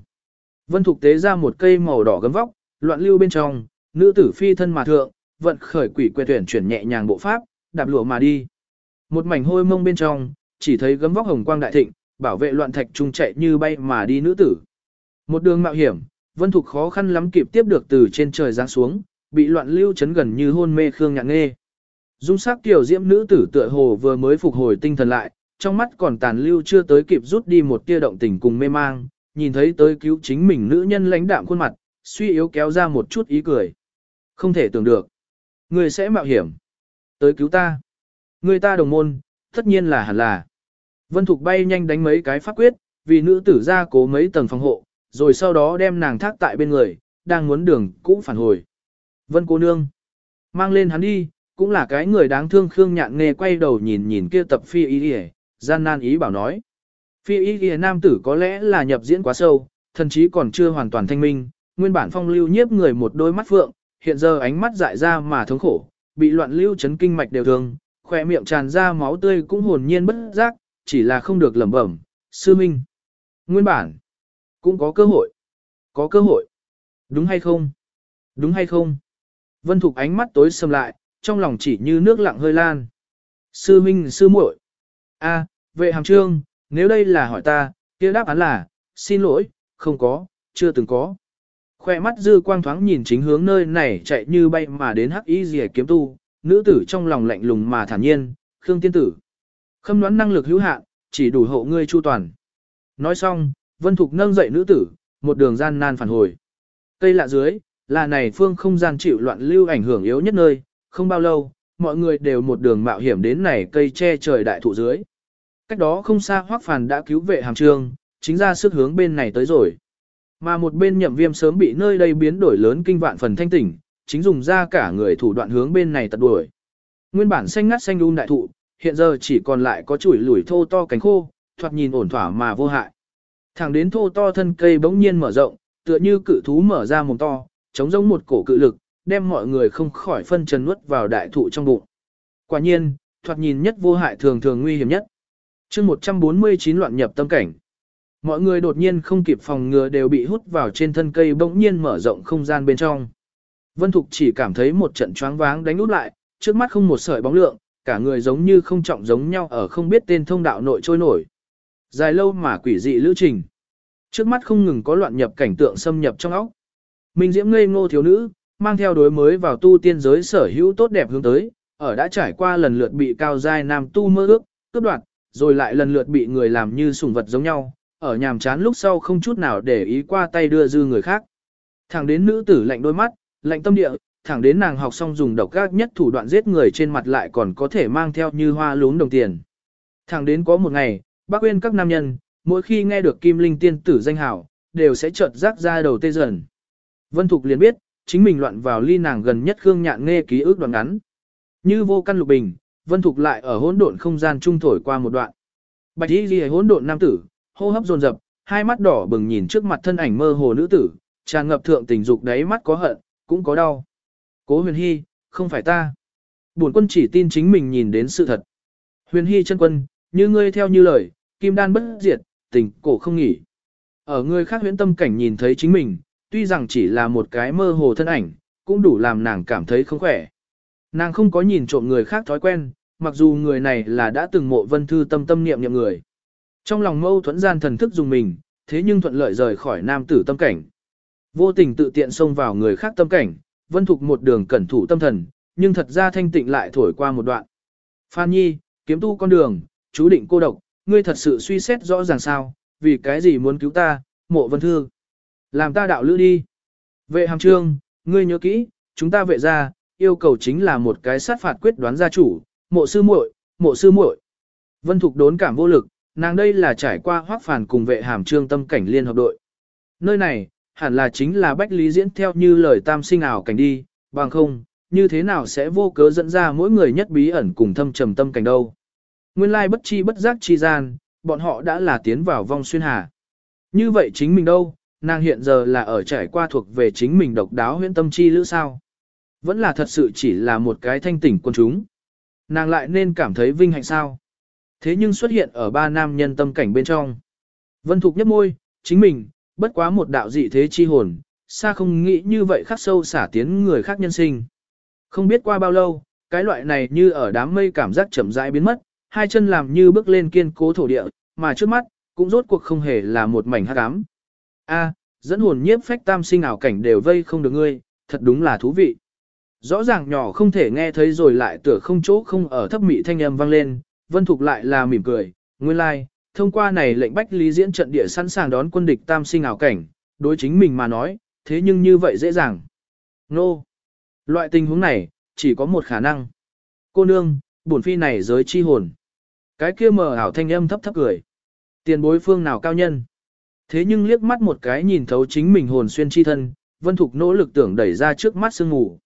Vân Thục tế ra một cây màu đỏ gấm vóc, loạn lưu bên trong, nữ tử phi thân mà thượng, vận khởi quỷ quê tuyển chuyển nhẹ nhàng bộ pháp, đạp lụa mà đi. Một mảnh hôi mông bên trong, chỉ thấy gấm vóc hồng quang đại thịnh, bảo vệ loạn thạch trung chạy như bay mà đi nữ tử. Một đường mạo hiểm, Vân Thục khó khăn lắm kịp tiếp được từ trên trời giáng xuống, bị loạn lưu chấn gần như hôn mê khương nhạn nghê. Dung sắc tiểu diễm nữ tử tựa hồ vừa mới phục hồi tinh thần lại, trong mắt còn tàn lưu chưa tới kịp rút đi một tia động tình cùng mê mang, nhìn thấy tới cứu chính mình nữ nhân lãnh đạm khuôn mặt, suy yếu kéo ra một chút ý cười. Không thể tưởng được. Người sẽ mạo hiểm. Tới cứu ta. Người ta đồng môn, tất nhiên là hẳn là. Vân Thục bay nhanh đánh mấy cái pháp quyết, vì nữ tử ra cố mấy tầng phòng hộ, rồi sau đó đem nàng thác tại bên người, đang muốn đường cũng phản hồi. Vân cô nương. Mang lên hắn đi, cũng là cái người đáng thương Khương Nhạn nghe quay đầu nhìn nhìn kia tập phi ý y, gian nan ý bảo nói. Phi y ghi nam tử có lẽ là nhập diễn quá sâu, thậm chí còn chưa hoàn toàn thanh minh, nguyên bản phong lưu nhiếp người một đôi mắt phượng, hiện giờ ánh mắt dại ra mà thống khổ, bị loạn lưu chấn kinh mạch đều thương, khỏe miệng tràn ra máu tươi cũng hồn nhiên bất giác, chỉ là không được lẩm bẩm, sư minh. Nguyên bản, cũng có cơ hội. Có cơ hội. Đúng hay không? Đúng hay không? Vân Thục ánh mắt tối sầm lại, trong lòng chỉ như nước lặng hơi lan. Sư minh sư muội. A, vệ hàm trương, nếu đây là hỏi ta, kia đáp án là, xin lỗi, không có, chưa từng có. Khoe mắt dư quang thoáng nhìn chính hướng nơi này chạy như bay mà đến hắc y rìa kiếm tu, nữ tử trong lòng lạnh lùng mà thản nhiên, khương tiên tử. Khâm đoán năng lực hữu hạn, chỉ đủ hộ ngươi chu toàn. Nói xong, vân thục nâng dậy nữ tử, một đường gian nan phản hồi. Cây lạ dưới, là này phương không gian chịu loạn lưu ảnh hưởng yếu nhất nơi, không bao lâu, mọi người đều một đường mạo hiểm đến này cây che trời đại thụ dưới. Cách đó không xa Hoắc Phàn đã cứu vệ hàm trương, chính ra sức hướng bên này tới rồi. Mà một bên nhậm viêm sớm bị nơi đây biến đổi lớn kinh vạn phần thanh tỉnh, chính dùng ra cả người thủ đoạn hướng bên này tật đuổi. Nguyên bản xanh ngắt xanh um đại thụ, hiện giờ chỉ còn lại có chuỗi lủi thô to cánh khô, thoạt nhìn ổn thỏa mà vô hại. Thẳng đến thô to thân cây bỗng nhiên mở rộng, tựa như cự thú mở ra mồm to, chống giống một cổ cự lực, đem mọi người không khỏi phân trần nuốt vào đại thụ trong bụng. Quả nhiên, thoạt nhìn nhất vô hại thường thường nguy hiểm nhất chương 149 loạn nhập tâm cảnh. Mọi người đột nhiên không kịp phòng ngừa đều bị hút vào trên thân cây bỗng nhiên mở rộng không gian bên trong. Vân Thục chỉ cảm thấy một trận choáng váng đánh út lại, trước mắt không một sợi bóng lượng, cả người giống như không trọng giống nhau ở không biết tên thông đạo nội trôi nổi. Dài lâu mà quỷ dị lữ trình. Trước mắt không ngừng có loạn nhập cảnh tượng xâm nhập trong óc. Minh Diễm ngây ngô thiếu nữ, mang theo đối mới vào tu tiên giới sở hữu tốt đẹp hướng tới, ở đã trải qua lần lượt bị cao giai nam tu mơ ước, cướp đoạt, rồi lại lần lượt bị người làm như sủng vật giống nhau, ở nhàm chán lúc sau không chút nào để ý qua tay đưa dư người khác. Thẳng đến nữ tử lạnh đôi mắt, lạnh tâm địa, thẳng đến nàng học xong dùng độc gác nhất thủ đoạn giết người trên mặt lại còn có thể mang theo như hoa lún đồng tiền. Thẳng đến có một ngày, bác quên các nam nhân, mỗi khi nghe được kim linh tiên tử danh hảo, đều sẽ chợt rác ra đầu tê dần. Vân Thục liền biết, chính mình loạn vào ly nàng gần nhất Khương Nhạn nghe ký ức đoạn ngắn. Như vô căn lục bình, Vân Thục lại ở hỗn độn không gian trung thổi qua một đoạn. Bạch Y Liễu hỗn độn nam tử, hô hấp dồn dập, hai mắt đỏ bừng nhìn trước mặt thân ảnh mơ hồ nữ tử, tràn ngập thượng tình dục đáy mắt có hận, cũng có đau. Cố Huyền Hi, không phải ta. Bổn quân chỉ tin chính mình nhìn đến sự thật. Huyền Hi chân quân, như ngươi theo như lời, kim đan bất diệt, tình cổ không nghỉ. Ở người khác huyễn tâm cảnh nhìn thấy chính mình, tuy rằng chỉ là một cái mơ hồ thân ảnh, cũng đủ làm nàng cảm thấy không khỏe. Nàng không có nhìn trộm người khác thói quen, mặc dù người này là đã từng mộ vân thư tâm tâm niệm niệm người. Trong lòng mâu thuẫn gian thần thức dùng mình, thế nhưng thuận lợi rời khỏi nam tử tâm cảnh. Vô tình tự tiện xông vào người khác tâm cảnh, vân thục một đường cẩn thủ tâm thần, nhưng thật ra thanh tịnh lại thổi qua một đoạn. Phan Nhi, kiếm tu con đường, chú định cô độc, ngươi thật sự suy xét rõ ràng sao, vì cái gì muốn cứu ta, mộ vân thư. Làm ta đạo lữ đi. Vệ hàm trương, ngươi nhớ kỹ, chúng ta vệ ra, yêu cầu chính là một cái sát phạt quyết đoán gia chủ, mộ sư muội, mộ sư muội. Vân Thục đốn cảm vô lực, nàng đây là trải qua hoác phản cùng vệ hàm trương tâm cảnh liên hợp đội. Nơi này, hẳn là chính là Bách Lý diễn theo như lời tam sinh ảo cảnh đi, bằng không, như thế nào sẽ vô cớ dẫn ra mỗi người nhất bí ẩn cùng thâm trầm tâm cảnh đâu. Nguyên lai bất chi bất giác chi gian, bọn họ đã là tiến vào vong xuyên hà. Như vậy chính mình đâu, nàng hiện giờ là ở trải qua thuộc về chính mình độc đáo huyễn tâm chi lữ sao. Vẫn là thật sự chỉ là một cái thanh tỉnh quân chúng. Nàng lại nên cảm thấy vinh hạnh sao. Thế nhưng xuất hiện ở ba nam nhân tâm cảnh bên trong. Vân Thục nhấp môi, chính mình, bất quá một đạo dị thế chi hồn, xa không nghĩ như vậy khắc sâu xả tiến người khác nhân sinh. Không biết qua bao lâu, cái loại này như ở đám mây cảm giác chậm rãi biến mất, hai chân làm như bước lên kiên cố thổ địa, mà trước mắt, cũng rốt cuộc không hề là một mảnh hắc ám. A, dẫn hồn nhiếp phách tam sinh ảo cảnh đều vây không được ngươi, thật đúng là thú vị. Rõ ràng nhỏ không thể nghe thấy rồi lại tựa không chỗ không ở thấp mị thanh âm vang lên, Vân Thục lại là mỉm cười, nguyên lai, like, thông qua này lệnh bách lý diễn trận địa sẵn sàng đón quân địch tam sinh ảo cảnh, đối chính mình mà nói, thế nhưng như vậy dễ dàng. Nô! No. Loại tình huống này, chỉ có một khả năng. Cô nương, bổn phi này giới chi hồn. Cái kia mờ ảo thanh âm thấp thấp cười. Tiền bối phương nào cao nhân. Thế nhưng liếc mắt một cái nhìn thấu chính mình hồn xuyên chi thân, Vân Thục nỗ lực tưởng đẩy ra trước mắt sương ngủ.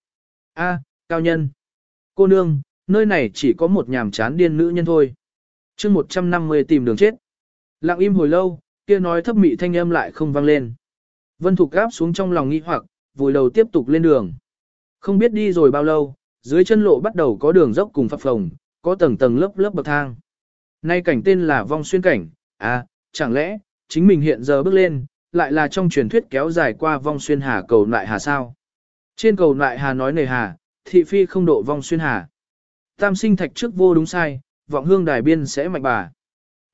A, cao nhân. Cô nương, nơi này chỉ có một nhàm chán điên nữ nhân thôi. chương 150 tìm đường chết. Lặng im hồi lâu, kia nói thấp mị thanh âm lại không vang lên. Vân Thục gáp xuống trong lòng nghi hoặc, vùi đầu tiếp tục lên đường. Không biết đi rồi bao lâu, dưới chân lộ bắt đầu có đường dốc cùng phập phồng, có tầng tầng lớp lớp bậc thang. Nay cảnh tên là vong xuyên cảnh, à, chẳng lẽ, chính mình hiện giờ bước lên, lại là trong truyền thuyết kéo dài qua vong xuyên hà cầu lại hà sao. Trên cầu lại hà nói nề hà, thị phi không độ vong xuyên hà. Tam sinh thạch trước vô đúng sai, vọng hương đài biên sẽ mạnh bà.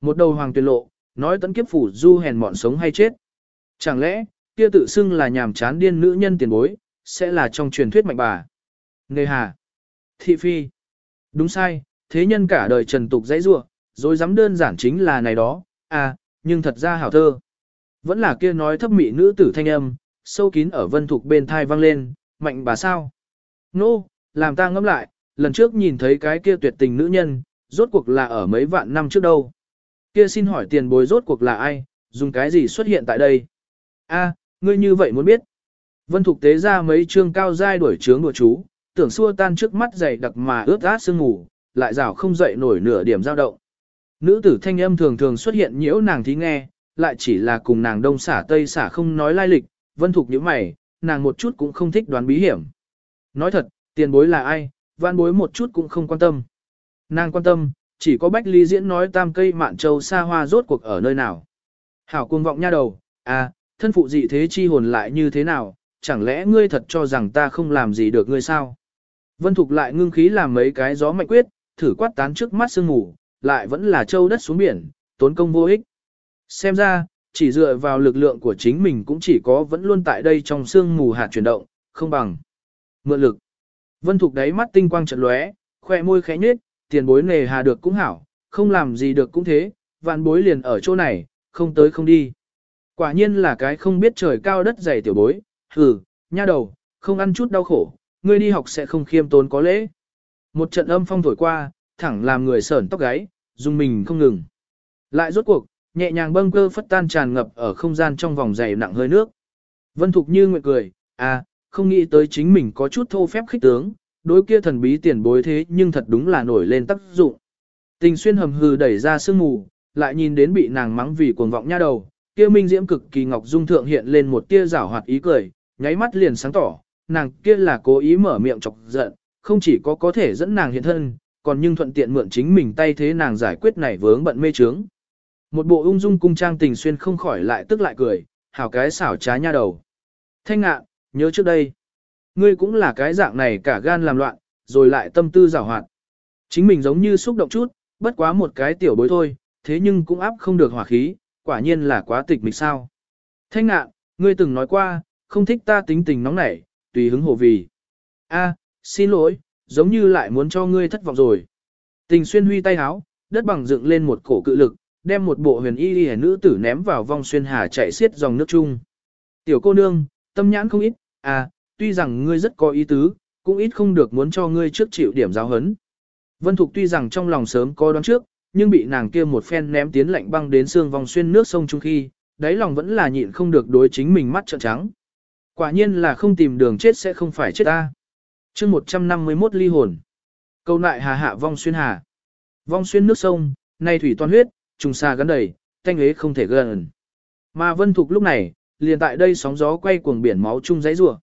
Một đầu hoàng tuyệt lộ, nói tấn kiếp phủ du hèn mọn sống hay chết. Chẳng lẽ, kia tự xưng là nhàm chán điên nữ nhân tiền bối, sẽ là trong truyền thuyết mạnh bà. Nề hà. Thị phi. Đúng sai, thế nhân cả đời trần tục dãy rua, rồi dám đơn giản chính là này đó, à, nhưng thật ra hảo thơ. Vẫn là kia nói thấp mị nữ tử thanh âm, sâu kín ở vân thục bên thai vang lên, mạnh bà sao? Nô, no, làm ta ngẫm lại, lần trước nhìn thấy cái kia tuyệt tình nữ nhân, rốt cuộc là ở mấy vạn năm trước đâu. Kia xin hỏi tiền bối rốt cuộc là ai, dùng cái gì xuất hiện tại đây? A, ngươi như vậy muốn biết. Vân Thục tế ra mấy chương cao giai đuổi trướng đùa chú, tưởng xua tan trước mắt dày đặc mà ướt át sương ngủ, lại rảo không dậy nổi nửa điểm dao động. Nữ tử thanh âm thường thường xuất hiện nhiễu nàng thí nghe, lại chỉ là cùng nàng đông xả tây xả không nói lai lịch, Vân Thục nhíu mày, nàng một chút cũng không thích đoán bí hiểm. Nói thật, tiền bối là ai, văn bối một chút cũng không quan tâm. Nàng quan tâm, chỉ có Bách Ly Diễn nói tam cây mạn châu xa hoa rốt cuộc ở nơi nào. Hảo cuồng vọng nha đầu, à, thân phụ dị thế chi hồn lại như thế nào, chẳng lẽ ngươi thật cho rằng ta không làm gì được ngươi sao? Vân Thục lại ngưng khí làm mấy cái gió mạnh quyết, thử quát tán trước mắt sương ngủ, lại vẫn là châu đất xuống biển, tốn công vô ích. Xem ra, chỉ dựa vào lực lượng của chính mình cũng chỉ có vẫn luôn tại đây trong sương mù hạt chuyển động, không bằng. Mượn lực. Vân Thục đáy mắt tinh quang trận lóe, khoe môi khẽ nhếch, tiền bối nề hà được cũng hảo, không làm gì được cũng thế, vạn bối liền ở chỗ này, không tới không đi. Quả nhiên là cái không biết trời cao đất dày tiểu bối, hừ, nha đầu, không ăn chút đau khổ, ngươi đi học sẽ không khiêm tốn có lễ. Một trận âm phong thổi qua, thẳng làm người sởn tóc gáy, dùng mình không ngừng. Lại rốt cuộc, nhẹ nhàng bâng cơ phất tan tràn ngập ở không gian trong vòng dày nặng hơi nước. Vân Thục như nguyện cười, à, không nghĩ tới chính mình có chút thô phép khích tướng, đối kia thần bí tiền bối thế nhưng thật đúng là nổi lên tác dụng. Tình xuyên hầm hừ đẩy ra sương mù, lại nhìn đến bị nàng mắng vì cuồng vọng nha đầu, kia minh diễm cực kỳ ngọc dung thượng hiện lên một tia rảo hoạt ý cười, nháy mắt liền sáng tỏ, nàng kia là cố ý mở miệng chọc giận, không chỉ có có thể dẫn nàng hiện thân, còn nhưng thuận tiện mượn chính mình tay thế nàng giải quyết này vướng bận mê trướng. Một bộ ung dung cung trang tình xuyên không khỏi lại tức lại cười, hảo cái xảo trá nha đầu. Thanh ngạ, nhớ trước đây, ngươi cũng là cái dạng này cả gan làm loạn, rồi lại tâm tư rào hoạt. Chính mình giống như xúc động chút, bất quá một cái tiểu bối thôi, thế nhưng cũng áp không được hỏa khí, quả nhiên là quá tịch mịch sao. Thanh ngạ, ngươi từng nói qua, không thích ta tính tình nóng nảy, tùy hứng hổ vì. A, xin lỗi, giống như lại muốn cho ngươi thất vọng rồi. Tình xuyên huy tay háo, đất bằng dựng lên một cổ cự lực, đem một bộ huyền y y nữ tử ném vào vong xuyên hà chạy xiết dòng nước chung. Tiểu cô nương, tâm nhãn không ít, à, tuy rằng ngươi rất có ý tứ, cũng ít không được muốn cho ngươi trước chịu điểm giáo hấn. Vân Thục tuy rằng trong lòng sớm có đoán trước, nhưng bị nàng kia một phen ném tiến lạnh băng đến xương vòng xuyên nước sông chung khi, đáy lòng vẫn là nhịn không được đối chính mình mắt trợn trắng. Quả nhiên là không tìm đường chết sẽ không phải chết ta. chương 151 ly hồn. Câu nại hà hạ vong xuyên hà. Vong xuyên nước sông, nay thủy toàn huyết, trùng xa gắn đầy, thanh ế không thể gần. Mà Vân Thục lúc này, liền tại đây sóng gió quay cuồng biển máu chung giấy rủa.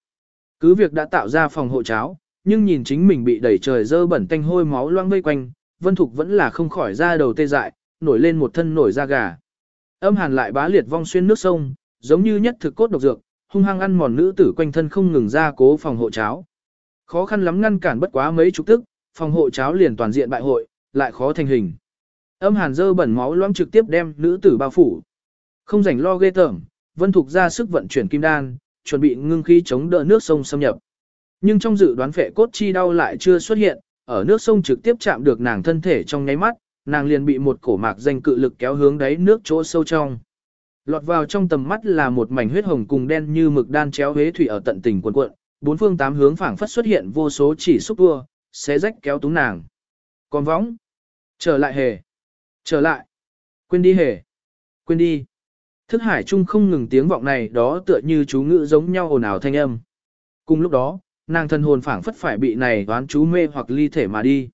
Cứ việc đã tạo ra phòng hộ cháo, nhưng nhìn chính mình bị đẩy trời dơ bẩn tanh hôi máu loang vây quanh, Vân Thục vẫn là không khỏi ra đầu tê dại, nổi lên một thân nổi da gà. Âm hàn lại bá liệt vong xuyên nước sông, giống như nhất thực cốt độc dược, hung hăng ăn mòn nữ tử quanh thân không ngừng ra cố phòng hộ cháo. Khó khăn lắm ngăn cản bất quá mấy chục tức, phòng hộ cháo liền toàn diện bại hội, lại khó thành hình. Âm hàn dơ bẩn máu loãng trực tiếp đem nữ tử bao phủ. Không rảnh lo ghê tởm, Vân Thục ra sức vận chuyển kim đan, chuẩn bị ngưng khí chống đỡ nước sông xâm nhập. Nhưng trong dự đoán phệ cốt chi đau lại chưa xuất hiện, ở nước sông trực tiếp chạm được nàng thân thể trong nháy mắt, nàng liền bị một cổ mạc danh cự lực kéo hướng đáy nước chỗ sâu trong. Lọt vào trong tầm mắt là một mảnh huyết hồng cùng đen như mực đan chéo huế thủy ở tận tình cuộn cuộn, bốn phương tám hướng phảng phất xuất hiện vô số chỉ xúc tua, xé rách kéo túng nàng. Còn võng, trở lại hề, trở lại, quên đi hề, quên đi. Thức hải trung không ngừng tiếng vọng này đó tựa như chú ngữ giống nhau ồn ào thanh âm. Cùng lúc đó, nàng thân hồn phảng phất phải bị này đoán chú mê hoặc ly thể mà đi.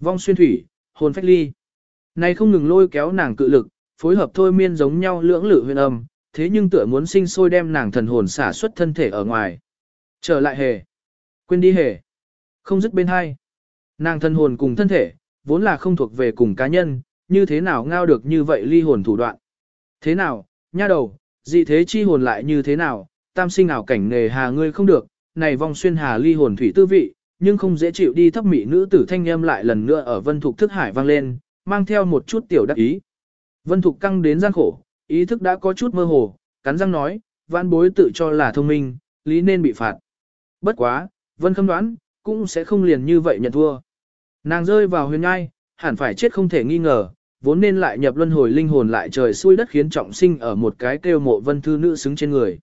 Vong xuyên thủy, hồn phách ly. Này không ngừng lôi kéo nàng cự lực, phối hợp thôi miên giống nhau lưỡng lự huyền âm, thế nhưng tựa muốn sinh sôi đem nàng thần hồn xả xuất thân thể ở ngoài. Trở lại hề. Quên đi hề. Không dứt bên hai. Nàng thân hồn cùng thân thể, vốn là không thuộc về cùng cá nhân, như thế nào ngao được như vậy ly hồn thủ đoạn. Thế nào, nha đầu, dị thế chi hồn lại như thế nào, tam sinh ảo cảnh nghề hà ngươi không được, này vong xuyên hà ly hồn thủy tư vị, nhưng không dễ chịu đi thấp mị nữ tử thanh em lại lần nữa ở vân thục thức hải vang lên, mang theo một chút tiểu đắc ý. Vân thục căng đến gian khổ, ý thức đã có chút mơ hồ, cắn răng nói, vãn bối tự cho là thông minh, lý nên bị phạt. Bất quá, vân khâm đoán, cũng sẽ không liền như vậy nhận thua. Nàng rơi vào huyền ngai, hẳn phải chết không thể nghi ngờ, vốn nên lại nhập luân hồi linh hồn lại trời xui đất khiến trọng sinh ở một cái kêu mộ vân thư nữ xứng trên người.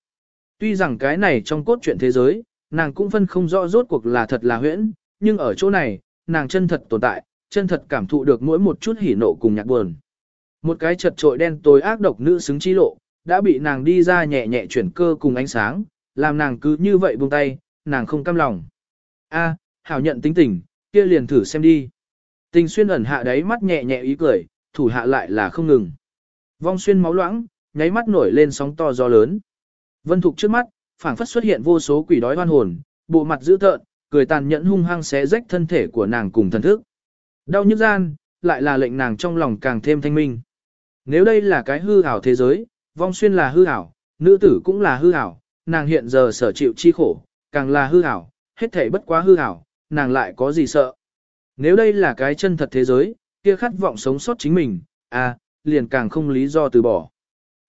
Tuy rằng cái này trong cốt truyện thế giới, nàng cũng phân không rõ rốt cuộc là thật là huyễn, nhưng ở chỗ này, nàng chân thật tồn tại, chân thật cảm thụ được mỗi một chút hỉ nộ cùng nhạc buồn. Một cái chật trội đen tối ác độc nữ xứng chi lộ, đã bị nàng đi ra nhẹ nhẹ chuyển cơ cùng ánh sáng, làm nàng cứ như vậy buông tay, nàng không cam lòng. A, hảo nhận tính tình, kia liền thử xem đi. Tình xuyên ẩn hạ đáy mắt nhẹ nhẹ ý cười, thủ hạ lại là không ngừng. Vong xuyên máu loãng, nháy mắt nổi lên sóng to gió lớn. Vân Thục trước mắt, phảng phất xuất hiện vô số quỷ đói hoan hồn, bộ mặt dữ tợn, cười tàn nhẫn hung hăng xé rách thân thể của nàng cùng thần thức. Đau nhức gian, lại là lệnh nàng trong lòng càng thêm thanh minh. Nếu đây là cái hư ảo thế giới, vong xuyên là hư ảo, nữ tử cũng là hư ảo, nàng hiện giờ sở chịu chi khổ, càng là hư ảo, hết thể bất quá hư ảo, nàng lại có gì sợ. Nếu đây là cái chân thật thế giới, kia khát vọng sống sót chính mình, à, liền càng không lý do từ bỏ.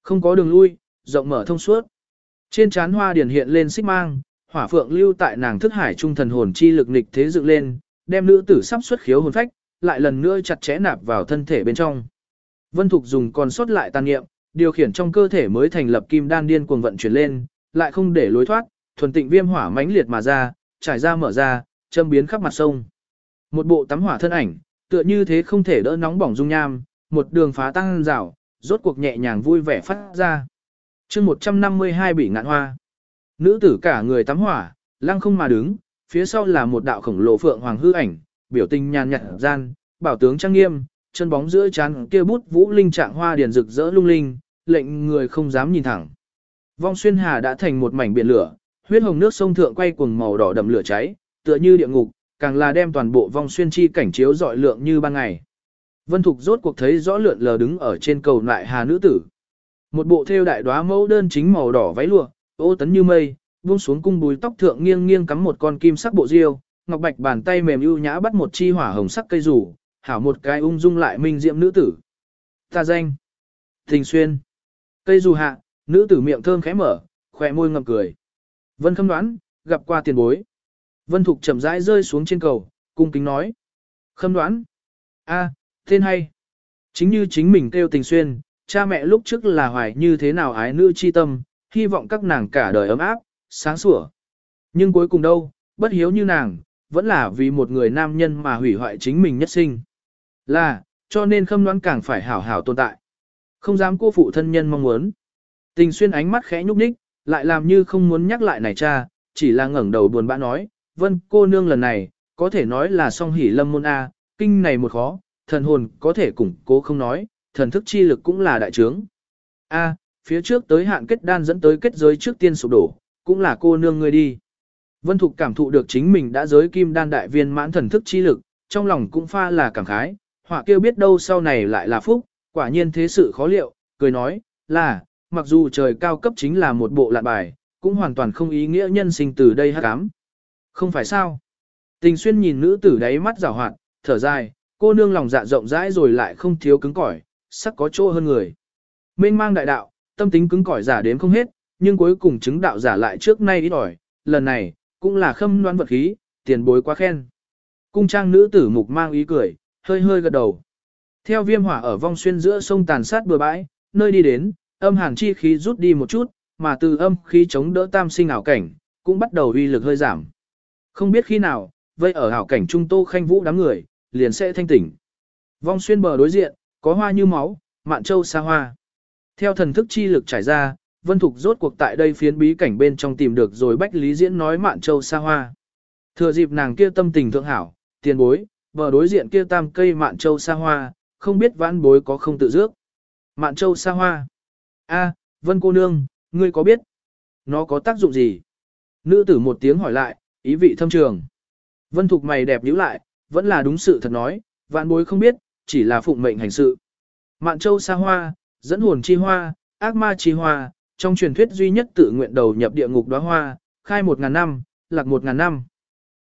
Không có đường lui, rộng mở thông suốt. Trên trán hoa điển hiện lên xích mang, hỏa phượng lưu tại nàng thức hải trung thần hồn chi lực nịch thế dựng lên, đem nữ tử sắp xuất khiếu hồn phách, lại lần nữa chặt chẽ nạp vào thân thể bên trong. Vân Thục dùng còn sót lại tàn niệm, điều khiển trong cơ thể mới thành lập kim đan điên cuồng vận chuyển lên, lại không để lối thoát, thuần tịnh viêm hỏa mãnh liệt mà ra, trải ra mở ra, châm biến khắp mặt sông. Một bộ tắm hỏa thân ảnh, tựa như thế không thể đỡ nóng bỏng dung nham, một đường phá tăng rào, rốt cuộc nhẹ nhàng vui vẻ phát ra. chương 152 bị ngạn hoa. Nữ tử cả người tắm hỏa, lăng không mà đứng, phía sau là một đạo khổng lồ phượng hoàng hư ảnh, biểu tình nhàn nhạt gian, bảo tướng trang nghiêm, chân bóng giữa chán kia bút vũ linh trạng hoa điền rực rỡ lung linh, lệnh người không dám nhìn thẳng. Vong xuyên hà đã thành một mảnh biển lửa, huyết hồng nước sông thượng quay cuồng màu đỏ đậm lửa cháy, tựa như địa ngục, càng là đem toàn bộ vong xuyên chi cảnh chiếu dọi lượng như ban ngày. Vân Thục rốt cuộc thấy rõ lượn lờ đứng ở trên cầu lại hà nữ tử. Một bộ thêu đại đóa mẫu đơn chính màu đỏ váy lụa, ô tấn như mây, buông xuống cung bùi tóc thượng nghiêng nghiêng cắm một con kim sắc bộ diêu, ngọc bạch bàn tay mềm ưu nhã bắt một chi hỏa hồng sắc cây rủ, hảo một cái ung dung lại minh diệm nữ tử. Ta danh. Tình xuyên. Cây rủ hạ, nữ tử miệng thơm khẽ mở, khỏe môi ngậm cười. Vân khâm đoán, gặp qua tiền bối. Vân Thục chậm rãi rơi xuống trên cầu, cung kính nói. Khâm đoán. a, tên hay. Chính như chính mình kêu tình xuyên, cha mẹ lúc trước là hoài như thế nào ái nữ chi tâm, hy vọng các nàng cả đời ấm áp, sáng sủa. Nhưng cuối cùng đâu, bất hiếu như nàng, vẫn là vì một người nam nhân mà hủy hoại chính mình nhất sinh. Là, cho nên khâm đoán càng phải hảo hảo tồn tại. Không dám cô phụ thân nhân mong muốn. Tình xuyên ánh mắt khẽ nhúc nhích, lại làm như không muốn nhắc lại này cha, chỉ là ngẩng đầu buồn bã nói, vân cô nương lần này, có thể nói là song hỉ lâm môn A, kinh này một khó, thần hồn có thể củng cố không nói, thần thức chi lực cũng là đại trướng. A, phía trước tới hạn kết đan dẫn tới kết giới trước tiên sụp đổ, cũng là cô nương ngươi đi. Vân Thục cảm thụ được chính mình đã giới kim đan đại viên mãn thần thức chi lực, trong lòng cũng pha là cảm khái, họa kêu biết đâu sau này lại là phúc, quả nhiên thế sự khó liệu, cười nói, là, mặc dù trời cao cấp chính là một bộ lạn bài, cũng hoàn toàn không ý nghĩa nhân sinh từ đây hát cám. Không phải sao? Tình xuyên nhìn nữ tử đáy mắt rào hoạt, thở dài, cô nương lòng dạ rộng rãi rồi lại không thiếu cứng cỏi, sắc có chỗ hơn người. Mênh mang đại đạo, tâm tính cứng cỏi giả đến không hết, nhưng cuối cùng chứng đạo giả lại trước nay ít ỏi, lần này, cũng là khâm đoan vật khí, tiền bối quá khen. Cung trang nữ tử mục mang ý cười, hơi hơi gật đầu. Theo viêm hỏa ở vong xuyên giữa sông tàn sát bừa bãi, nơi đi đến, âm hàn chi khí rút đi một chút, mà từ âm khí chống đỡ tam sinh ảo cảnh, cũng bắt đầu uy lực hơi giảm. Không biết khi nào, vậy ở hảo cảnh trung tô khanh vũ đám người, liền sẽ thanh tỉnh. Vong xuyên bờ đối diện, có hoa như máu, mạn châu xa hoa. Theo thần thức chi lực trải ra, Vân Thục rốt cuộc tại đây phiến bí cảnh bên trong tìm được rồi Bách Lý Diễn nói mạn châu xa hoa. Thừa dịp nàng kia tâm tình thượng hảo, tiền bối, bờ đối diện kia tam cây mạn châu xa hoa, không biết vãn bối có không tự dước. Mạn châu xa hoa. a Vân cô nương, ngươi có biết? Nó có tác dụng gì? Nữ tử một tiếng hỏi lại, ý vị thâm trường. Vân Thục mày đẹp nhíu lại, vẫn là đúng sự thật nói, vạn bối không biết, chỉ là phụng mệnh hành sự. Mạn châu xa hoa, dẫn hồn chi hoa, ác ma chi hoa, trong truyền thuyết duy nhất tự nguyện đầu nhập địa ngục đóa hoa, khai một ngàn năm, lạc một ngàn năm.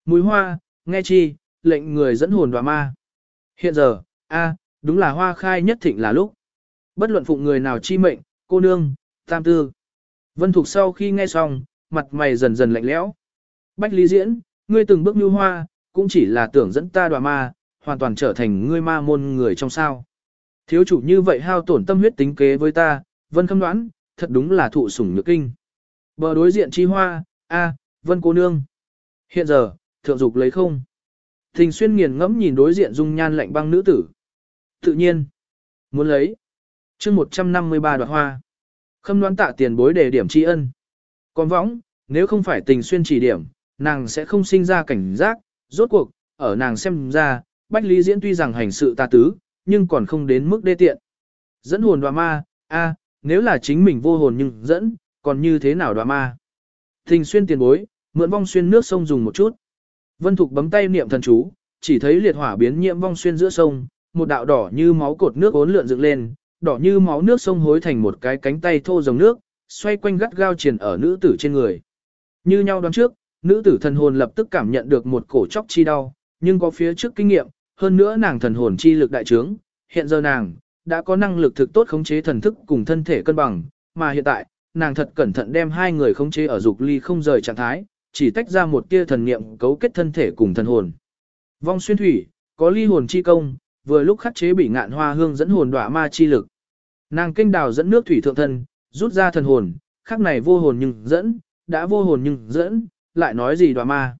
Mùi hoa, nghe chi, lệnh người dẫn hồn đóa ma. Hiện giờ, a, đúng là hoa khai nhất thịnh là lúc. Bất luận phụng người nào chi mệnh, cô nương, tam tư. Vân Thục sau khi nghe xong, mặt mày dần dần lạnh lẽo. Bách Lý Diễn, ngươi từng bước như hoa, cũng chỉ là tưởng dẫn ta đoà ma, hoàn toàn trở thành ngươi ma môn người trong sao. Thiếu chủ như vậy hao tổn tâm huyết tính kế với ta, Vân Khâm đoán, thật đúng là thụ sủng nhược kinh. Bờ đối diện chi hoa, a, Vân cô nương. Hiện giờ, thượng dục lấy không. Thình xuyên nghiền ngẫm nhìn đối diện dung nhan lạnh băng nữ tử. Tự nhiên, muốn lấy. chương 153 đoạt hoa. Khâm đoán tạ tiền bối đề điểm tri ân. Còn võng, nếu không phải tình xuyên chỉ điểm, nàng sẽ không sinh ra cảnh giác, rốt cuộc, ở nàng xem ra, Bách Lý Diễn tuy rằng hành sự tà tứ, nhưng còn không đến mức đê tiện. Dẫn hồn đoạ ma, a, nếu là chính mình vô hồn nhưng dẫn, còn như thế nào đoạ ma? thình xuyên tiền bối, mượn vong xuyên nước sông dùng một chút. Vân Thục bấm tay niệm thần chú, chỉ thấy liệt hỏa biến nhiễm vong xuyên giữa sông, một đạo đỏ như máu cột nước ốn lượn dựng lên, đỏ như máu nước sông hối thành một cái cánh tay thô dòng nước, xoay quanh gắt gao triển ở nữ tử trên người. Như nhau đoán trước, nữ tử thần hồn lập tức cảm nhận được một cổ chóc chi đau, nhưng có phía trước kinh nghiệm, hơn nữa nàng thần hồn chi lực đại trướng, hiện giờ nàng đã có năng lực thực tốt khống chế thần thức cùng thân thể cân bằng, mà hiện tại, nàng thật cẩn thận đem hai người khống chế ở dục ly không rời trạng thái, chỉ tách ra một tia thần niệm cấu kết thân thể cùng thần hồn. Vong xuyên thủy, có ly hồn chi công, vừa lúc khắc chế bị ngạn hoa hương dẫn hồn đọa ma chi lực. Nàng kinh đào dẫn nước thủy thượng thân, rút ra thần hồn, khắc này vô hồn nhưng dẫn, đã vô hồn nhưng dẫn, lại nói gì đọa ma.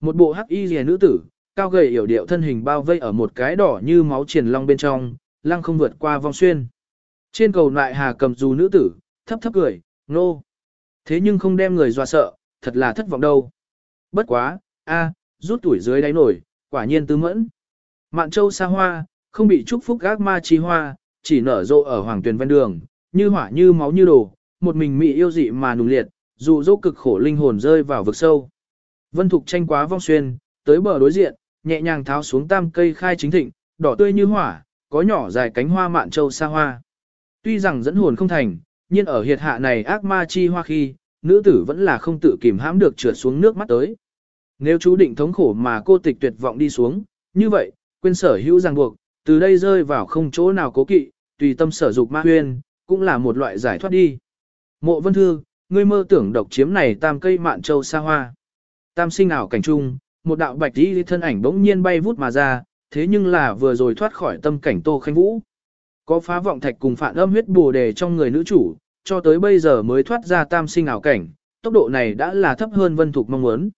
Một bộ hắc y rìa nữ tử, cao gầy yểu điệu thân hình bao vây ở một cái đỏ như máu triển long bên trong, lăng không vượt qua vong xuyên. Trên cầu lại hà cầm dù nữ tử, thấp thấp cười, nô. Thế nhưng không đem người dọa sợ, thật là thất vọng đâu. Bất quá, a, rút tuổi dưới đáy nổi, quả nhiên tứ mẫn. Mạn châu xa hoa, không bị chúc phúc gác ma chi hoa, chỉ nở rộ ở hoàng tuyền ven đường, như hỏa như máu như đồ, một mình mị yêu dị mà nùng liệt, dù dỗ cực khổ linh hồn rơi vào vực sâu. Vân Thục tranh quá vong xuyên, tới bờ đối diện, nhẹ nhàng tháo xuống tam cây khai chính thịnh, đỏ tươi như hỏa, có nhỏ dài cánh hoa mạn châu xa hoa. Tuy rằng dẫn hồn không thành, nhưng ở hiệt hạ này ác ma chi hoa khi, nữ tử vẫn là không tự kìm hãm được trượt xuống nước mắt tới. Nếu chú định thống khổ mà cô tịch tuyệt vọng đi xuống, như vậy, quên sở hữu ràng buộc, từ đây rơi vào không chỗ nào cố kỵ, tùy tâm sở dục ma huyên, cũng là một loại giải thoát đi. Mộ vân thư, ngươi mơ tưởng độc chiếm này tam cây mạn châu xa hoa. Tam sinh ảo cảnh trung, một đạo bạch đi thân ảnh bỗng nhiên bay vút mà ra, thế nhưng là vừa rồi thoát khỏi tâm cảnh Tô Khanh Vũ. Có phá vọng thạch cùng phản âm huyết bồ đề trong người nữ chủ, cho tới bây giờ mới thoát ra tam sinh ảo cảnh, tốc độ này đã là thấp hơn vân thục mong muốn.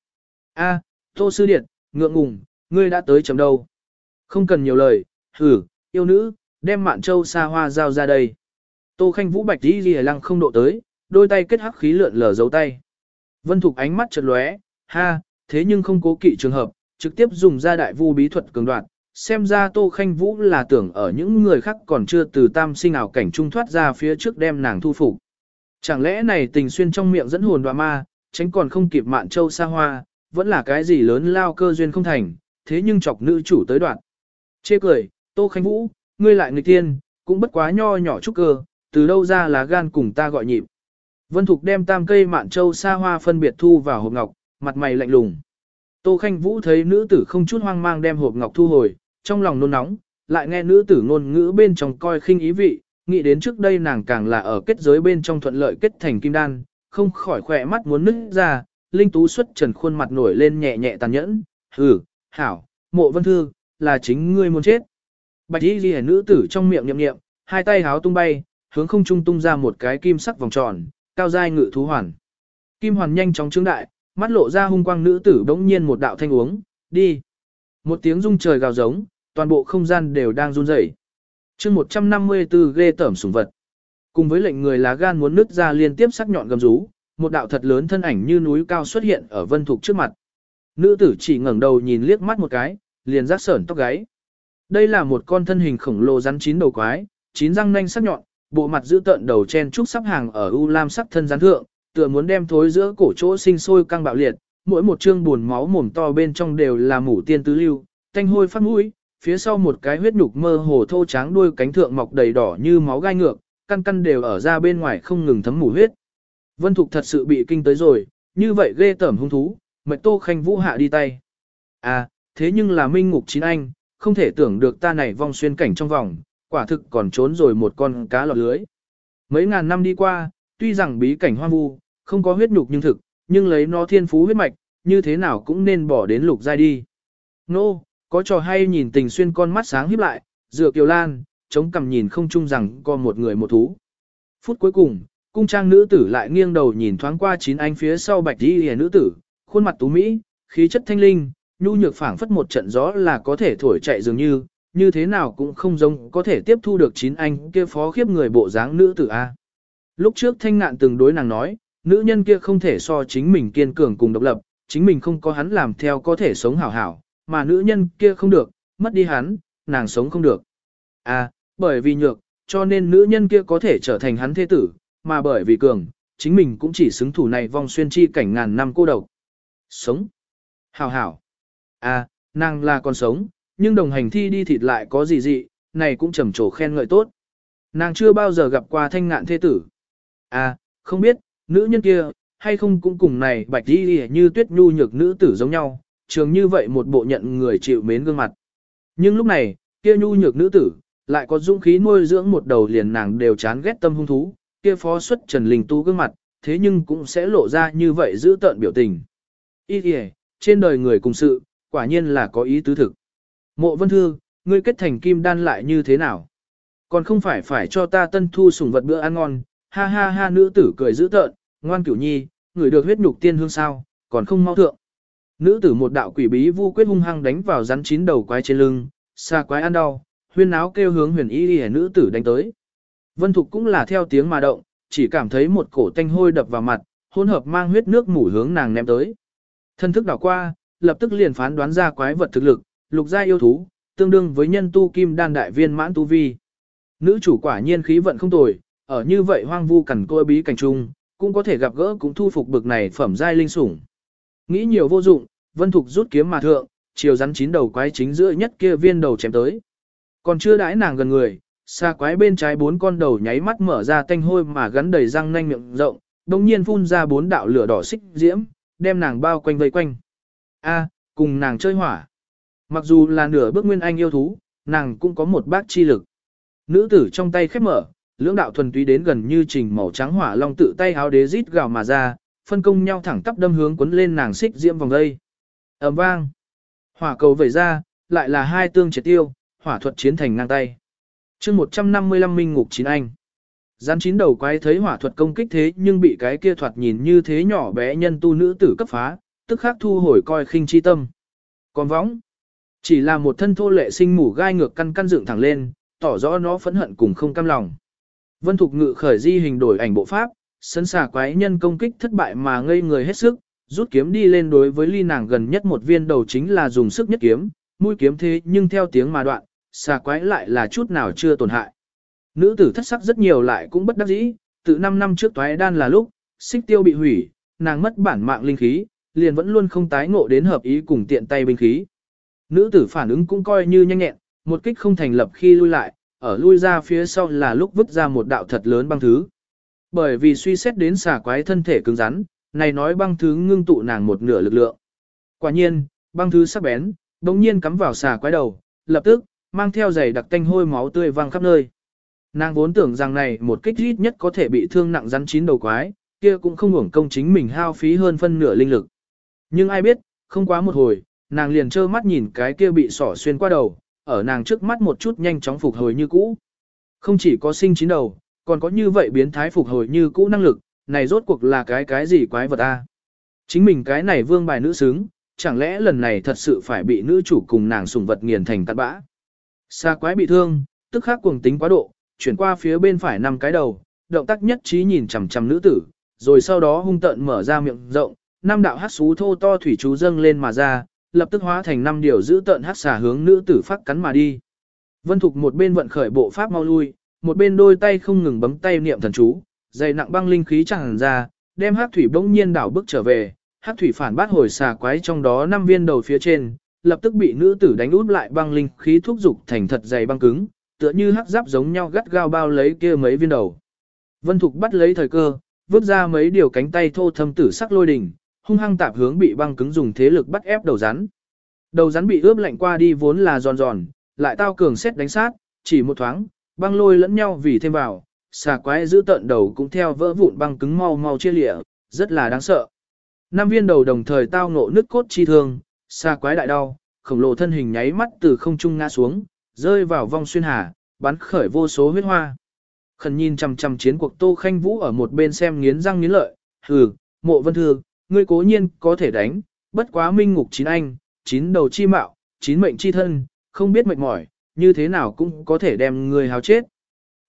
A, Tô Sư Điệt, ngượng ngùng, ngươi đã tới chấm đâu. Không cần nhiều lời, hử, yêu nữ, đem mạn châu xa hoa giao ra đây. Tô Khanh Vũ bạch đi lìa lăng không độ tới, đôi tay kết hắc khí lượn lờ dấu tay. Vân Thục ánh mắt chợt lóe, ha, thế nhưng không cố kỵ trường hợp, trực tiếp dùng ra đại vu bí thuật cường đoạt. Xem ra Tô Khanh Vũ là tưởng ở những người khác còn chưa từ tam sinh ảo cảnh trung thoát ra phía trước đem nàng thu phục. Chẳng lẽ này tình xuyên trong miệng dẫn hồn đoạ ma, tránh còn không kịp mạn châu xa hoa, vẫn là cái gì lớn lao cơ duyên không thành, thế nhưng chọc nữ chủ tới đoạn. Chê cười, Tô Khánh Vũ, ngươi lại người tiên, cũng bất quá nho nhỏ chút cơ, từ đâu ra là gan cùng ta gọi nhịp. Vân Thục đem tam cây mạn châu xa hoa phân biệt thu vào hộp ngọc, mặt mày lạnh lùng. Tô Khanh Vũ thấy nữ tử không chút hoang mang đem hộp ngọc thu hồi, trong lòng nôn nóng, lại nghe nữ tử ngôn ngữ bên trong coi khinh ý vị, nghĩ đến trước đây nàng càng là ở kết giới bên trong thuận lợi kết thành kim đan, không khỏi khỏe mắt muốn nứt ra, linh tú xuất trần khuôn mặt nổi lên nhẹ nhẹ tàn nhẫn, hừ, hảo, mộ vân thư, là chính ngươi muốn chết. Bạch y ghi nữ tử trong miệng nhậm nghiệm, hai tay háo tung bay, hướng không trung tung ra một cái kim sắc vòng tròn, cao giai ngự thú hoàn. Kim hoàn nhanh chóng trướng đại, mắt lộ ra hung quang nữ tử bỗng nhiên một đạo thanh uống, đi. Một tiếng rung trời gào giống, toàn bộ không gian đều đang run rẩy. chương 154 ghê tởm sủng vật. Cùng với lệnh người lá gan muốn nứt ra liên tiếp sắc nhọn gầm rú, một đạo thật lớn thân ảnh như núi cao xuất hiện ở vân thục trước mặt. Nữ tử chỉ ngẩng đầu nhìn liếc mắt một cái, liền rắc sởn tóc gáy. Đây là một con thân hình khổng lồ rắn chín đầu quái, chín răng nanh sắc nhọn, bộ mặt giữ tợn đầu chen trúc sắp hàng ở u lam sắc thân gián thượng, tựa muốn đem thối giữa cổ chỗ sinh sôi căng bạo liệt, mỗi một chương buồn máu mồm to bên trong đều là mủ tiên tứ lưu, thanh hôi phát mũi, phía sau một cái huyết nhục mơ hồ thô tráng đuôi cánh thượng mọc đầy đỏ như máu gai ngược, căn căn đều ở ra bên ngoài không ngừng thấm mủ huyết. Vân Thục thật sự bị kinh tới rồi, như vậy ghê tởm hung thú, mệt Tô Khanh Vũ hạ đi tay. À, thế nhưng là minh ngục chín anh, không thể tưởng được ta này vong xuyên cảnh trong vòng, quả thực còn trốn rồi một con cá lọt lưới. Mấy ngàn năm đi qua, tuy rằng bí cảnh hoang vu, không có huyết nhục nhưng thực, nhưng lấy nó thiên phú huyết mạch, như thế nào cũng nên bỏ đến lục giai đi. Nô, no, có trò hay nhìn tình xuyên con mắt sáng híp lại, dựa kiều lan, chống cằm nhìn không chung rằng có một người một thú. Phút cuối cùng, cung trang nữ tử lại nghiêng đầu nhìn thoáng qua chín anh phía sau bạch đi hề nữ tử, khuôn mặt tú mỹ, khí chất thanh linh, nhu nhược phảng phất một trận gió là có thể thổi chạy dường như, như thế nào cũng không giống có thể tiếp thu được chín anh kia phó khiếp người bộ dáng nữ tử A. Lúc trước thanh ngạn từng đối nàng nói, nữ nhân kia không thể so chính mình kiên cường cùng độc lập, chính mình không có hắn làm theo có thể sống hảo hảo, mà nữ nhân kia không được, mất đi hắn, nàng sống không được. À, bởi vì nhược, cho nên nữ nhân kia có thể trở thành hắn thế tử, mà bởi vì cường, chính mình cũng chỉ xứng thủ này vong xuyên chi cảnh ngàn năm cô độc. Sống. Hảo hảo. À, nàng là còn sống, nhưng đồng hành thi đi thịt lại có gì dị, này cũng trầm trồ khen ngợi tốt. Nàng chưa bao giờ gặp qua thanh ngạn thế tử. À, không biết, nữ nhân kia, hay không cũng cùng này bạch đi như tuyết nhu nhược nữ tử giống nhau, trường như vậy một bộ nhận người chịu mến gương mặt. Nhưng lúc này, kia nhu nhược nữ tử, lại có dũng khí nuôi dưỡng một đầu liền nàng đều chán ghét tâm hung thú, kia phó xuất trần linh tu gương mặt, thế nhưng cũng sẽ lộ ra như vậy giữ tợn biểu tình. Ý kìa, trên đời người cùng sự, quả nhiên là có ý tứ thực. Mộ vân thư, ngươi kết thành kim đan lại như thế nào? Còn không phải phải cho ta tân thu sủng vật bữa ăn ngon, ha ha ha nữ tử cười dữ tợn, ngoan cửu nhi, người được huyết nhục tiên hương sao, còn không mau thượng. Nữ tử một đạo quỷ bí vu quyết hung hăng đánh vào rắn chín đầu quái trên lưng, xa quái ăn đau, huyên áo kêu hướng huyền y đi nữ tử đánh tới. Vân Thục cũng là theo tiếng mà động, chỉ cảm thấy một cổ tanh hôi đập vào mặt, hỗn hợp mang huyết nước mủ hướng nàng ném tới. Thân thức đảo qua, lập tức liền phán đoán ra quái vật thực lực, lục gia yêu thú, tương đương với nhân tu kim đan đại viên mãn tu vi. Nữ chủ quả nhiên khí vận không tồi, ở như vậy hoang vu cẩn côi bí cảnh trung, cũng có thể gặp gỡ cũng thu phục bực này phẩm giai linh sủng. Nghĩ nhiều vô dụng, Vân Thục rút kiếm mà thượng, chiều rắn chín đầu quái chính giữa nhất kia viên đầu chém tới. Còn chưa đãi nàng gần người, xa quái bên trái bốn con đầu nháy mắt mở ra tanh hôi mà gắn đầy răng nanh miệng rộng, đồng nhiên phun ra bốn đạo lửa đỏ xích diễm, đem nàng bao quanh vây quanh. A, cùng nàng chơi hỏa. Mặc dù là nửa bước nguyên anh yêu thú, nàng cũng có một bác chi lực. Nữ tử trong tay khép mở, lưỡng đạo thuần túy đến gần như trình màu trắng hỏa long tự tay háo đế rít gào mà ra, phân công nhau thẳng tắp đâm hướng cuốn lên nàng xích diễm vòng dây ầm vang. Hỏa cầu vẩy ra, lại là hai tương triệt tiêu, hỏa thuật chiến thành ngang tay. chương 155 minh ngục chín anh. Gián chín đầu quái thấy hỏa thuật công kích thế nhưng bị cái kia thoạt nhìn như thế nhỏ bé nhân tu nữ tử cấp phá, tức khắc thu hồi coi khinh chi tâm. Còn võng, chỉ là một thân thô lệ sinh mủ gai ngược căn căn dựng thẳng lên, tỏ rõ nó phẫn hận cùng không cam lòng. Vân Thục Ngự khởi di hình đổi ảnh bộ pháp, sân xà quái nhân công kích thất bại mà ngây người hết sức, rút kiếm đi lên đối với ly nàng gần nhất một viên đầu chính là dùng sức nhất kiếm, mũi kiếm thế nhưng theo tiếng mà đoạn, xà quái lại là chút nào chưa tổn hại. Nữ tử thất sắc rất nhiều lại cũng bất đắc dĩ, tự 5 năm trước toái đan là lúc, xích tiêu bị hủy, nàng mất bản mạng linh khí, liền vẫn luôn không tái ngộ đến hợp ý cùng tiện tay binh khí. Nữ tử phản ứng cũng coi như nhanh nhẹn, một kích không thành lập khi lui lại, ở lui ra phía sau là lúc vứt ra một đạo thật lớn băng thứ. Bởi vì suy xét đến xà quái thân thể cứng rắn, này nói băng thứ ngưng tụ nàng một nửa lực lượng. Quả nhiên, băng thứ sắc bén, đồng nhiên cắm vào xà quái đầu, lập tức, mang theo giày đặc tanh hôi máu tươi văng khắp nơi. Nàng vốn tưởng rằng này một kích ít nhất có thể bị thương nặng rắn chín đầu quái, kia cũng không hưởng công chính mình hao phí hơn phân nửa linh lực. Nhưng ai biết, không quá một hồi, nàng liền trơ mắt nhìn cái kia bị sỏ xuyên qua đầu, ở nàng trước mắt một chút nhanh chóng phục hồi như cũ. Không chỉ có sinh chín đầu, còn có như vậy biến thái phục hồi như cũ năng lực, này rốt cuộc là cái cái gì quái vật a? Chính mình cái này vương bài nữ sướng chẳng lẽ lần này thật sự phải bị nữ chủ cùng nàng sủng vật nghiền thành cát bã? Xa quái bị thương, tức khắc cuồng tính quá độ, chuyển qua phía bên phải năm cái đầu, động tác nhất trí nhìn chằm chằm nữ tử, rồi sau đó hung tợn mở ra miệng rộng, năm đạo hắc xú thô to thủy chú dâng lên mà ra, lập tức hóa thành năm điều giữ tợn hắc xà hướng nữ tử phát cắn mà đi. Vân Thục một bên vận khởi bộ pháp mau lui, một bên đôi tay không ngừng bấm tay niệm thần chú, dày nặng băng linh khí tràn ra, đem hắc thủy bỗng nhiên đảo bước trở về, hắc thủy phản bát hồi xà quái trong đó năm viên đầu phía trên, lập tức bị nữ tử đánh út lại băng linh khí thúc dục thành thật dày băng cứng, tựa như hắc giáp giống nhau gắt gao bao lấy kia mấy viên đầu. Vân Thục bắt lấy thời cơ, vứt ra mấy điều cánh tay thô thâm tử sắc lôi đỉnh, hung hăng tạp hướng bị băng cứng dùng thế lực bắt ép đầu rắn. Đầu rắn bị ướp lạnh qua đi vốn là giòn giòn, lại tao cường xét đánh sát, chỉ một thoáng, băng lôi lẫn nhau vì thêm vào, xà quái giữ tận đầu cũng theo vỡ vụn băng cứng mau mau chia lịa, rất là đáng sợ. Năm viên đầu đồng thời tao ngộ nứt cốt chi thương, xà quái đại đau, khổng lồ thân hình nháy mắt từ không trung ngã xuống, rơi vào vong xuyên hà, bắn khởi vô số huyết hoa. Khẩn nhìn chằm chằm chiến cuộc Tô Khanh Vũ ở một bên xem nghiến răng nghiến lợi, hừ, mộ vân thương, ngươi cố nhiên có thể đánh, bất quá minh ngục chín anh, chín đầu chi mạo, chín mệnh chi thân, không biết mệt mỏi, như thế nào cũng có thể đem ngươi háo chết.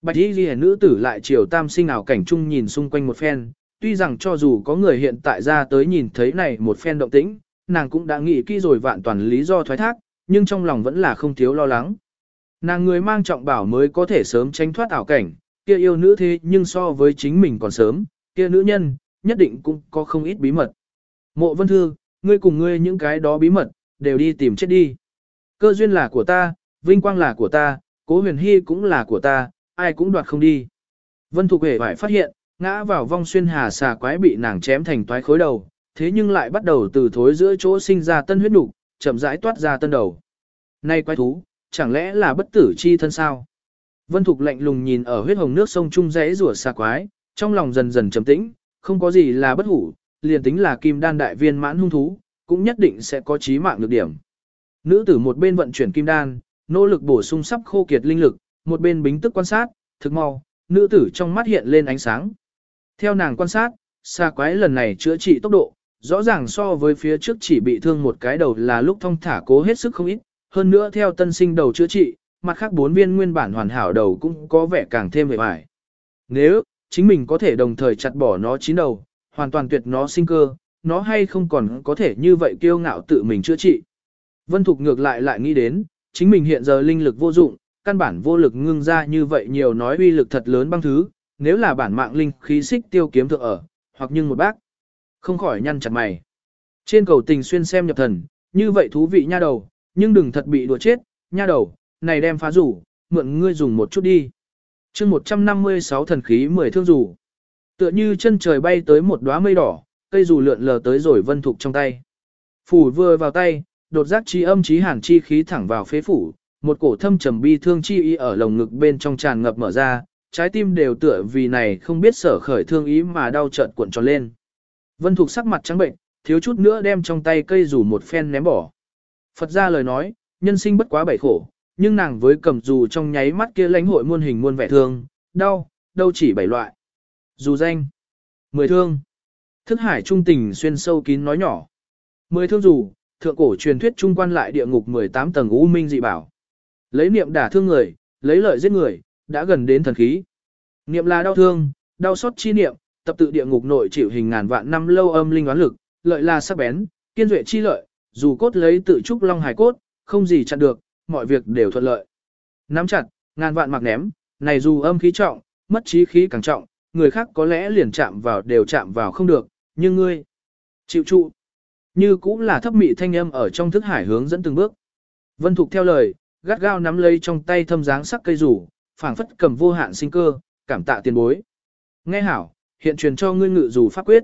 Bạch y ghi nữ tử lại chiều tam sinh ảo cảnh chung nhìn xung quanh một phen, tuy rằng cho dù có người hiện tại ra tới nhìn thấy này một phen động tĩnh, nàng cũng đã nghĩ kỹ rồi vạn toàn lý do thoái thác, nhưng trong lòng vẫn là không thiếu lo lắng. Nàng người mang trọng bảo mới có thể sớm tránh thoát ảo cảnh, kia yêu nữ thế nhưng so với chính mình còn sớm, kia nữ nhân, nhất định cũng có không ít bí mật. Mộ vân thư, ngươi cùng ngươi những cái đó bí mật, đều đi tìm chết đi. Cơ duyên là của ta, vinh quang là của ta, cố huyền hy cũng là của ta, ai cũng đoạt không đi. Vân Thục Hề phải phát hiện, ngã vào vong xuyên hà xà quái bị nàng chém thành toái khối đầu, thế nhưng lại bắt đầu từ thối giữa chỗ sinh ra tân huyết nục, chậm rãi toát ra tân đầu. Nay quái thú, chẳng lẽ là bất tử chi thân sao? Vân Thục lạnh lùng nhìn ở huyết hồng nước sông trung rẽ rủa xà quái, trong lòng dần dần trầm tĩnh, không có gì là bất hủ, liền tính là kim đan đại viên mãn hung thú, cũng nhất định sẽ có chí mạng được điểm. Nữ tử một bên vận chuyển kim đan, nỗ lực bổ sung sắp khô kiệt linh lực, một bên bính tức quan sát, thực mau, nữ tử trong mắt hiện lên ánh sáng. Theo nàng quan sát, xa quái lần này chữa trị tốc độ, rõ ràng so với phía trước chỉ bị thương một cái đầu là lúc thông thả cố hết sức không ít, hơn nữa theo tân sinh đầu chữa trị, mặt khác bốn viên nguyên bản hoàn hảo đầu cũng có vẻ càng thêm vẻ vải. Nếu, chính mình có thể đồng thời chặt bỏ nó chín đầu, hoàn toàn tuyệt nó sinh cơ, nó hay không còn có thể như vậy kiêu ngạo tự mình chữa trị. Vân Thục ngược lại lại nghĩ đến, chính mình hiện giờ linh lực vô dụng, căn bản vô lực ngưng ra như vậy nhiều nói uy lực thật lớn băng thứ, nếu là bản mạng linh khí xích tiêu kiếm thượng ở, hoặc nhưng một bác. Không khỏi nhăn chặt mày. Trên cầu tình xuyên xem nhập thần, như vậy thú vị nha đầu, nhưng đừng thật bị đùa chết, nha đầu, này đem phá rủ, mượn ngươi dùng một chút đi chương 156 thần khí 10 thương rủ. Tựa như chân trời bay tới một đóa mây đỏ, cây dù lượn lờ tới rồi vân thục trong tay. Phủ vừa vào tay, đột giác chi âm chí hàn chi khí thẳng vào phế phủ, một cổ thâm trầm bi thương chi ý ở lồng ngực bên trong tràn ngập mở ra, trái tim đều tựa vì này không biết sở khởi thương ý mà đau chợt cuộn tròn lên. Vân Thục sắc mặt trắng bệnh, thiếu chút nữa đem trong tay cây rủ một phen ném bỏ. Phật ra lời nói, nhân sinh bất quá bảy khổ, nhưng nàng với cầm dù trong nháy mắt kia lãnh hội muôn hình muôn vẻ thương, đau, đâu chỉ bảy loại. Dù danh, mười thương, thức hải trung tình xuyên sâu kín nói nhỏ. Mười thương dù, thượng cổ truyền thuyết trung quan lại địa ngục 18 tầng u minh dị bảo. Lấy niệm đả thương người, lấy lợi giết người, đã gần đến thần khí. Niệm là đau thương, đau xót chi niệm, tập tự địa ngục nội chịu hình ngàn vạn năm lâu âm linh oán lực, lợi là sắc bén, kiên duệ chi lợi, dù cốt lấy tự trúc long hải cốt, không gì chặn được, mọi việc đều thuận lợi. Nắm chặt, ngàn vạn mặc ném, này dù âm khí trọng, mất trí khí càng trọng, người khác có lẽ liền chạm vào đều chạm vào không được, nhưng ngươi, chịu trụ. Như cũng là thấp mị thanh âm ở trong thức hải hướng dẫn từng bước. Vân Thục theo lời, gắt gao nắm lấy trong tay thâm dáng sắc cây rủ, phảng phất cầm vô hạn sinh cơ, cảm tạ tiền bối. Nghe hảo, hiện truyền cho ngươi ngự rủ pháp quyết.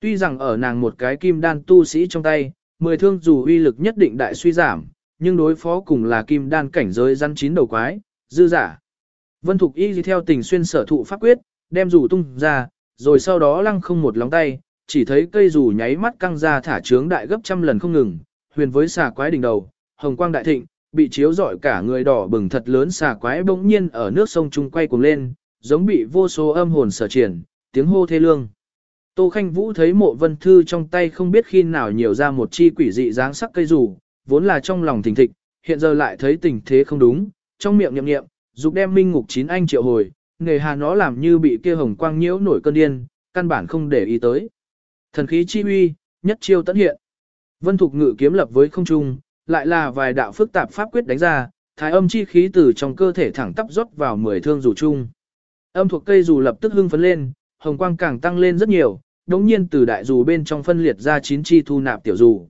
Tuy rằng ở nàng một cái kim đan tu sĩ trong tay, mười thương dù uy lực nhất định đại suy giảm, nhưng đối phó cùng là kim đan cảnh giới rắn chín đầu quái, dư giả. Vân Thục Y theo tình xuyên sở thụ pháp quyết, đem rủ tung ra, rồi sau đó lăng không một lóng tay, chỉ thấy cây rủ nháy mắt căng ra thả trướng đại gấp trăm lần không ngừng, huyền với xà quái đỉnh đầu, hồng quang đại thịnh, bị chiếu rọi cả người đỏ bừng thật lớn xà quái bỗng nhiên ở nước sông trung quay cuồng lên, giống bị vô số âm hồn sở triển, tiếng hô thê lương. Tô Khanh Vũ thấy mộ vân thư trong tay không biết khi nào nhiều ra một chi quỷ dị dáng sắc cây rủ, vốn là trong lòng thình thịch, hiện giờ lại thấy tình thế không đúng, trong miệng nhậm nghiệm, dục đem minh ngục chín anh triệu hồi, nghề hà nó làm như bị kia hồng quang nhiễu nổi cơn điên, căn bản không để ý tới. Thần khí chi uy, nhất chiêu tận hiện. Vân Thục ngự kiếm lập với không trung, lại là vài đạo phức tạp pháp quyết đánh ra, thái âm chi khí từ trong cơ thể thẳng tắp rót vào mười thương rủ chung. Âm thuộc cây dù lập tức hưng phấn lên, hồng quang càng tăng lên rất nhiều, đống nhiên từ đại dù bên trong phân liệt ra chín chi thu nạp tiểu dù.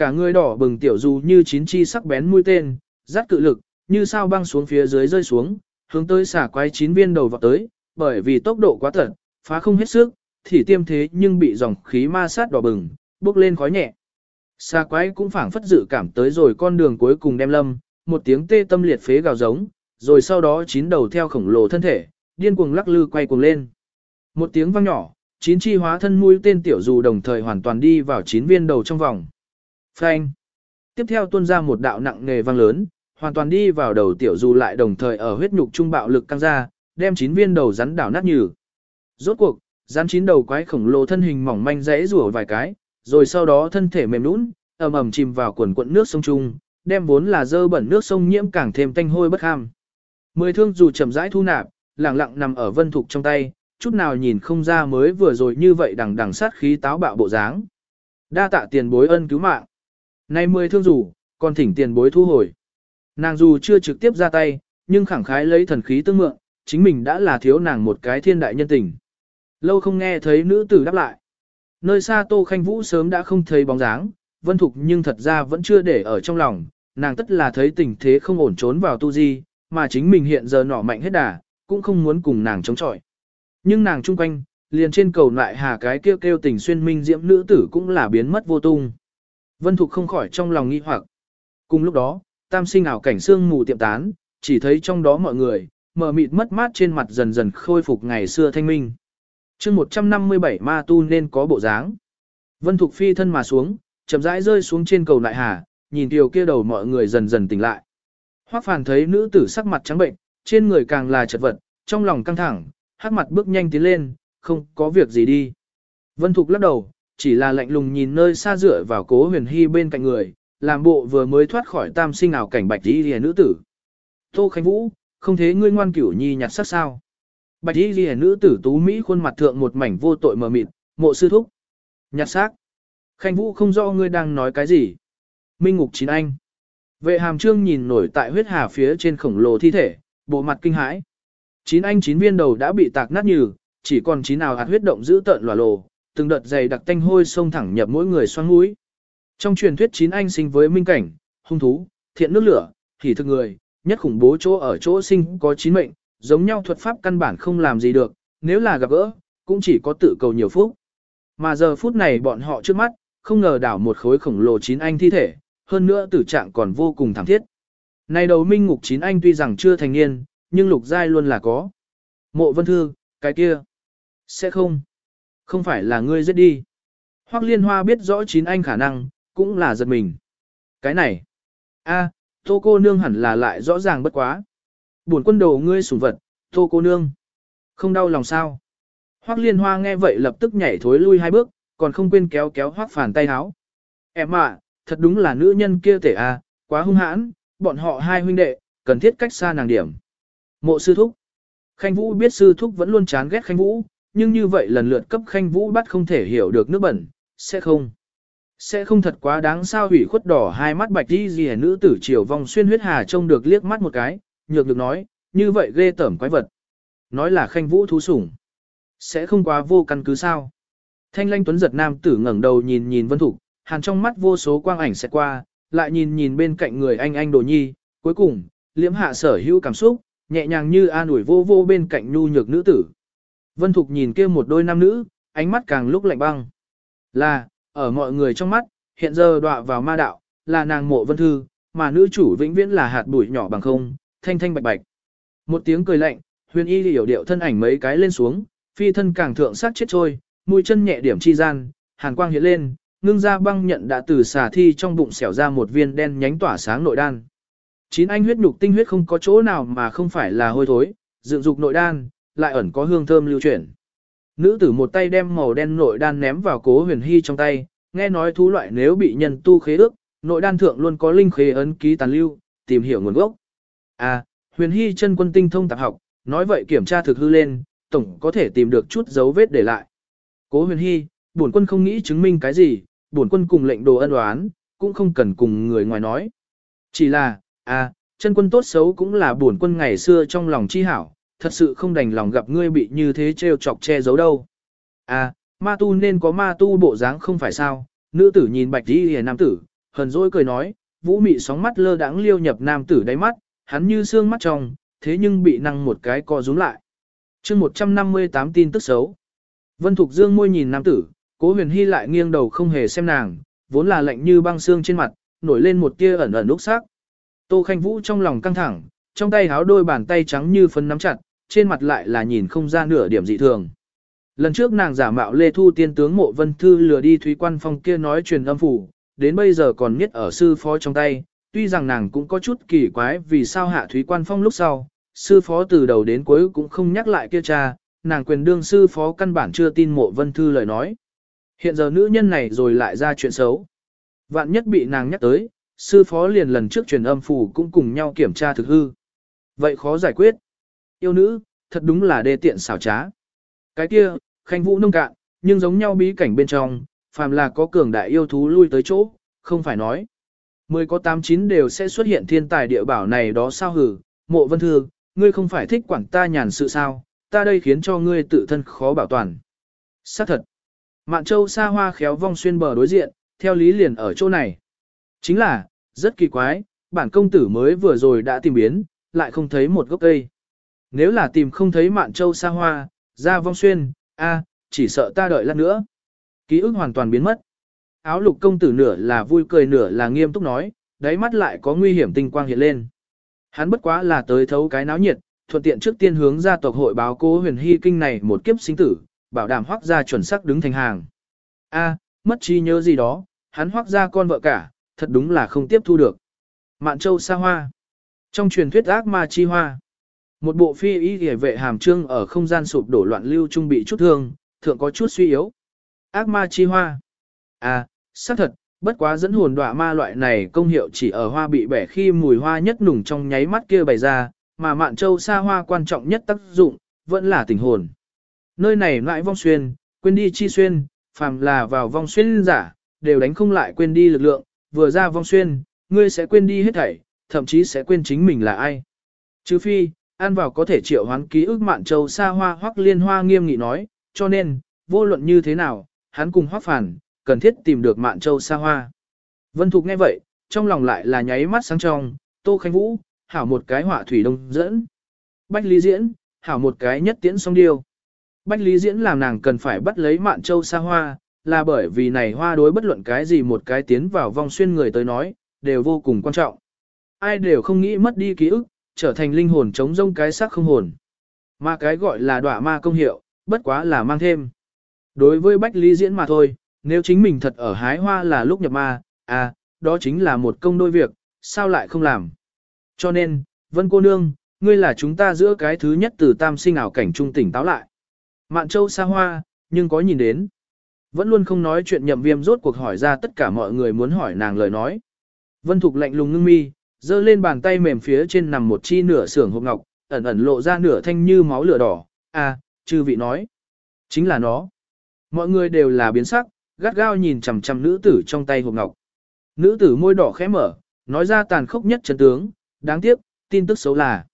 Cả người đỏ bừng tiểu dù như chín chi sắc bén mũi tên, rát cự lực, như sao băng xuống phía dưới rơi xuống, hướng tới xả quái chín viên đầu vào tới, bởi vì tốc độ quá thật, phá không hết sức, thì tiêm thế nhưng bị dòng khí ma sát đỏ bừng, bốc lên khói nhẹ. Xà quái cũng phảng phất dự cảm tới rồi con đường cuối cùng đem lâm, một tiếng tê tâm liệt phế gào giống, rồi sau đó chín đầu theo khổng lồ thân thể, điên cuồng lắc lư quay cuồng lên. Một tiếng vang nhỏ, chín chi hóa thân mũi tên tiểu dù đồng thời hoàn toàn đi vào chín viên đầu trong vòng. Phanh. Tiếp theo tuôn ra một đạo nặng nề vang lớn, hoàn toàn đi vào đầu tiểu du lại đồng thời ở huyết nhục trung bạo lực căng ra, đem chín viên đầu rắn đảo nát nhừ. Rốt cuộc, rắn chín đầu quái khổng lồ thân hình mỏng manh rẽ rủa vài cái, rồi sau đó thân thể mềm nũng, ầm ầm chìm vào quần quận nước sông trung, đem vốn là dơ bẩn nước sông nhiễm càng thêm tanh hôi bất ham. Mười thương dù chậm rãi thu nạp, lặng lặng nằm ở vân thục trong tay, chút nào nhìn không ra mới vừa rồi như vậy đằng đằng sát khí táo bạo bộ dáng. Đa tạ tiền bối ân cứu mạng. Nay mười thương dù, còn thỉnh tiền bối thu hồi. Nàng dù chưa trực tiếp ra tay, nhưng khẳng khái lấy thần khí tương mượn, chính mình đã là thiếu nàng một cái thiên đại nhân tình. Lâu không nghe thấy nữ tử đáp lại. Nơi xa Tô Khanh Vũ sớm đã không thấy bóng dáng, Vân Thục nhưng thật ra vẫn chưa để ở trong lòng, nàng tất là thấy tình thế không ổn trốn vào tu di, mà chính mình hiện giờ nỏ mạnh hết đà, cũng không muốn cùng nàng chống chọi. Nhưng nàng chung quanh, liền trên cầu lại hà cái kêu kêu tình xuyên minh diễm nữ tử cũng là biến mất vô tung. Vân Thục không khỏi trong lòng nghi hoặc. Cùng lúc đó, tam sinh ảo cảnh xương mù tiệm tán, chỉ thấy trong đó mọi người, mờ mịt mất mát trên mặt dần dần khôi phục ngày xưa thanh minh. chương 157 ma tu nên có bộ dáng. Vân Thục phi thân mà xuống, chậm rãi rơi xuống trên cầu lại hà, nhìn tiểu kia đầu mọi người dần dần tỉnh lại. Hoắc Phàn thấy nữ tử sắc mặt trắng bệnh, trên người càng là chật vật, trong lòng căng thẳng, hắc mặt bước nhanh tiến lên, không có việc gì đi. Vân Thục lắc đầu, chỉ là lạnh lùng nhìn nơi xa dựa vào cố huyền hy bên cạnh người, làm bộ vừa mới thoát khỏi tam sinh ảo cảnh bạch y lìa nữ tử. Tô Khánh Vũ, không thế ngươi ngoan cửu nhi nhặt sắc sao. Bạch y lìa nữ tử tú Mỹ khuôn mặt thượng một mảnh vô tội mờ mịt, mộ sư thúc. Nhặt xác. khánh Vũ không rõ ngươi đang nói cái gì. Minh ngục chín anh. Vệ hàm trương nhìn nổi tại huyết hà phía trên khổng lồ thi thể, bộ mặt kinh hãi. Chín anh chín viên đầu đã bị tạc nát nhừ, chỉ còn chín nào hạt huyết động giữ tợn lòa lồ, từng đợt dày đặc tanh hôi sông thẳng nhập mỗi người xoang mũi. Trong truyền thuyết chín anh sinh với minh cảnh, hung thú, thiện nước lửa, hỉ thực người, nhất khủng bố chỗ ở chỗ sinh có chín mệnh, giống nhau thuật pháp căn bản không làm gì được, nếu là gặp gỡ, cũng chỉ có tự cầu nhiều phúc. Mà giờ phút này bọn họ trước mắt, không ngờ đảo một khối khổng lồ chín anh thi thể, hơn nữa tử trạng còn vô cùng thảm thiết. Này đầu minh ngục chín anh tuy rằng chưa thành niên, nhưng lục giai luôn là có. Mộ vân thư, cái kia. Sẽ không. Không phải là ngươi giết đi. Hoắc liên hoa biết rõ chín anh khả năng, cũng là giật mình. Cái này. a, tô cô nương hẳn là lại rõ ràng bất quá. Buồn quân đồ ngươi sủng vật, tô cô nương. Không đau lòng sao. Hoắc liên hoa nghe vậy lập tức nhảy thối lui hai bước, còn không quên kéo kéo Hoắc phản tay háo. Em ạ, thật đúng là nữ nhân kia tể a, à, quá hung hãn, bọn họ hai huynh đệ, cần thiết cách xa nàng điểm. Mộ sư thúc. Khanh Vũ biết sư thúc vẫn luôn chán ghét Khanh Vũ, nhưng như vậy lần lượt cấp Khanh Vũ bắt không thể hiểu được nước bẩn, sẽ không. Sẽ không thật quá đáng sao hủy khuất đỏ hai mắt bạch đi gì nữ tử triều vòng xuyên huyết hà trông được liếc mắt một cái, nhược được nói, như vậy ghê tởm quái vật. Nói là Khanh Vũ thú sủng. Sẽ không quá vô căn cứ sao. Thanh lanh tuấn giật nam tử ngẩng đầu nhìn nhìn vân thục, hàn trong mắt vô số quang ảnh sẽ qua, lại nhìn nhìn bên cạnh người anh anh đồ nhi, cuối cùng, liễm hạ sở hữu cảm xúc, nhẹ nhàng như an ủi vô vô bên cạnh nhu nhược nữ tử. Vân thục nhìn kia một đôi nam nữ, ánh mắt càng lúc lạnh băng. Là, ở mọi người trong mắt, hiện giờ đọa vào ma đạo, là nàng mộ vân thư, mà nữ chủ vĩnh viễn là hạt bụi nhỏ bằng không, thanh thanh bạch bạch. Một tiếng cười lạnh, huyền y hiểu điệu thân ảnh mấy cái lên xuống, phi thân càng thượng sát chết trôi, mũi chân nhẹ điểm chi gian, hàn quang hiện lên, ngưng ra băng nhận đã từ xà thi trong bụng xẻo ra một viên đen nhánh tỏa sáng nội đan. Chín anh huyết nhục tinh huyết không có chỗ nào mà không phải là hôi thối, dựng dục nội đan, lại ẩn có hương thơm lưu chuyển. Nữ tử một tay đem màu đen nội đan ném vào cố huyền hy trong tay, nghe nói thú loại nếu bị nhân tu khế ước, nội đan thượng luôn có linh khế ấn ký tàn lưu, tìm hiểu nguồn gốc. À, huyền hy chân quân tinh thông tạp học, nói vậy kiểm tra thực hư lên, tổng có thể tìm được chút dấu vết để lại. Cố huyền hy, bổn quân không nghĩ chứng minh cái gì, bổn quân cùng lệnh đồ ân đoán, cũng không cần cùng người ngoài nói. Chỉ là, à, chân quân tốt xấu cũng là bổn quân ngày xưa trong lòng chi hảo, thật sự không đành lòng gặp ngươi bị như thế trêu chọc che giấu đâu. À, ma tu nên có ma tu bộ dáng không phải sao, nữ tử nhìn bạch đi hề nam tử, hờn dỗi cười nói, vũ mị sóng mắt lơ đãng liêu nhập nam tử đáy mắt, hắn như xương mắt trong, thế nhưng bị năng một cái co rúm lại. chương 158 tin tức xấu. Vân Thục Dương môi nhìn nam tử, cố huyền hy lại nghiêng đầu không hề xem nàng, vốn là lạnh như băng xương trên mặt, nổi lên một tia ẩn ẩn lúc sắc. Tô Khanh Vũ trong lòng căng thẳng, trong tay háo đôi bàn tay trắng như phấn nắm chặt, trên mặt lại là nhìn không ra nửa điểm dị thường. Lần trước nàng giả mạo Lê Thu tiên tướng mộ vân thư lừa đi Thúy Quan Phong kia nói truyền âm phủ, đến bây giờ còn miết ở sư phó trong tay, tuy rằng nàng cũng có chút kỳ quái vì sao hạ Thúy Quan Phong lúc sau, sư phó từ đầu đến cuối cũng không nhắc lại kia cha, nàng quyền đương sư phó căn bản chưa tin mộ vân thư lời nói. Hiện giờ nữ nhân này rồi lại ra chuyện xấu. Vạn nhất bị nàng nhắc tới, sư phó liền lần trước truyền âm phủ cũng cùng nhau kiểm tra thực hư. Vậy khó giải quyết. Yêu nữ, thật đúng là đê tiện xảo trá. Cái kia, khanh vũ nông cạn, nhưng giống nhau bí cảnh bên trong, phàm là có cường đại yêu thú lui tới chỗ, không phải nói. Mười có tám chín đều sẽ xuất hiện thiên tài địa bảo này đó sao hử, mộ vân thư, ngươi không phải thích quản ta nhàn sự sao, ta đây khiến cho ngươi tự thân khó bảo toàn. Xác thật, Mạn Châu xa hoa khéo vong xuyên bờ đối diện, theo lý liền ở chỗ này. Chính là, rất kỳ quái, bản công tử mới vừa rồi đã tìm biến, lại không thấy một gốc cây. Nếu là tìm không thấy Mạn Châu xa hoa, ra vong xuyên, a, chỉ sợ ta đợi lát nữa. Ký ức hoàn toàn biến mất. Áo lục công tử nửa là vui cười nửa là nghiêm túc nói, đáy mắt lại có nguy hiểm tinh quang hiện lên. Hắn bất quá là tới thấu cái náo nhiệt, thuận tiện trước tiên hướng gia tộc hội báo cố huyền hy kinh này một kiếp sinh tử, bảo đảm hoác gia chuẩn sắc đứng thành hàng. A, mất trí nhớ gì đó, hắn hoác gia con vợ cả, thật đúng là không tiếp thu được. Mạn châu xa hoa. Trong truyền thuyết ác ma chi hoa, một bộ phi y hề vệ hàm trương ở không gian sụp đổ loạn lưu trung bị chút thương, thượng có chút suy yếu. Ác ma chi hoa. À, xác thật, bất quá dẫn hồn đọa ma loại này công hiệu chỉ ở hoa bị bẻ khi mùi hoa nhất nùng trong nháy mắt kia bày ra, mà mạn châu xa hoa quan trọng nhất tác dụng, vẫn là tình hồn. Nơi này lại vong xuyên, quên đi chi xuyên, phàm là vào vong xuyên giả, đều đánh không lại quên đi lực lượng, vừa ra vong xuyên, ngươi sẽ quên đi hết thảy, thậm chí sẽ quên chính mình là ai. Chứ phi, ăn vào có thể triệu hoán ký ức mạn châu xa hoa hoặc liên hoa nghiêm nghị nói, cho nên, vô luận như thế nào, hắn cùng hoắc phản, cần thiết tìm được mạn châu xa hoa. Vân Thục nghe vậy, trong lòng lại là nháy mắt sáng trong, Tô Khánh Vũ, hảo một cái họa thủy đông dẫn. Bách Lý Diễn, hảo một cái nhất tiễn song điêu. Bách Lý Diễn làm nàng cần phải bắt lấy mạn châu xa hoa, là bởi vì này hoa đối bất luận cái gì một cái tiến vào vong xuyên người tới nói, đều vô cùng quan trọng. Ai đều không nghĩ mất đi ký ức, trở thành linh hồn chống rông cái xác không hồn. Mà cái gọi là đọa ma công hiệu, bất quá là mang thêm. Đối với Bách Lý Diễn mà thôi, nếu chính mình thật ở hái hoa là lúc nhập ma, à, đó chính là một công đôi việc, sao lại không làm. Cho nên, Vân cô nương, ngươi là chúng ta giữa cái thứ nhất từ tam sinh ảo cảnh trung tỉnh táo lại. Mạn Châu xa hoa, nhưng có nhìn đến. Vẫn luôn không nói chuyện nhậm viêm rốt cuộc hỏi ra tất cả mọi người muốn hỏi nàng lời nói. Vân Thục lạnh lùng ngưng mi, giơ lên bàn tay mềm phía trên nằm một chi nửa sưởng hộp ngọc, ẩn ẩn lộ ra nửa thanh như máu lửa đỏ. À, chư vị nói. Chính là nó. Mọi người đều là biến sắc, gắt gao nhìn chằm chằm nữ tử trong tay hộp ngọc. Nữ tử môi đỏ khẽ mở, nói ra tàn khốc nhất chân tướng, đáng tiếc, tin tức xấu là.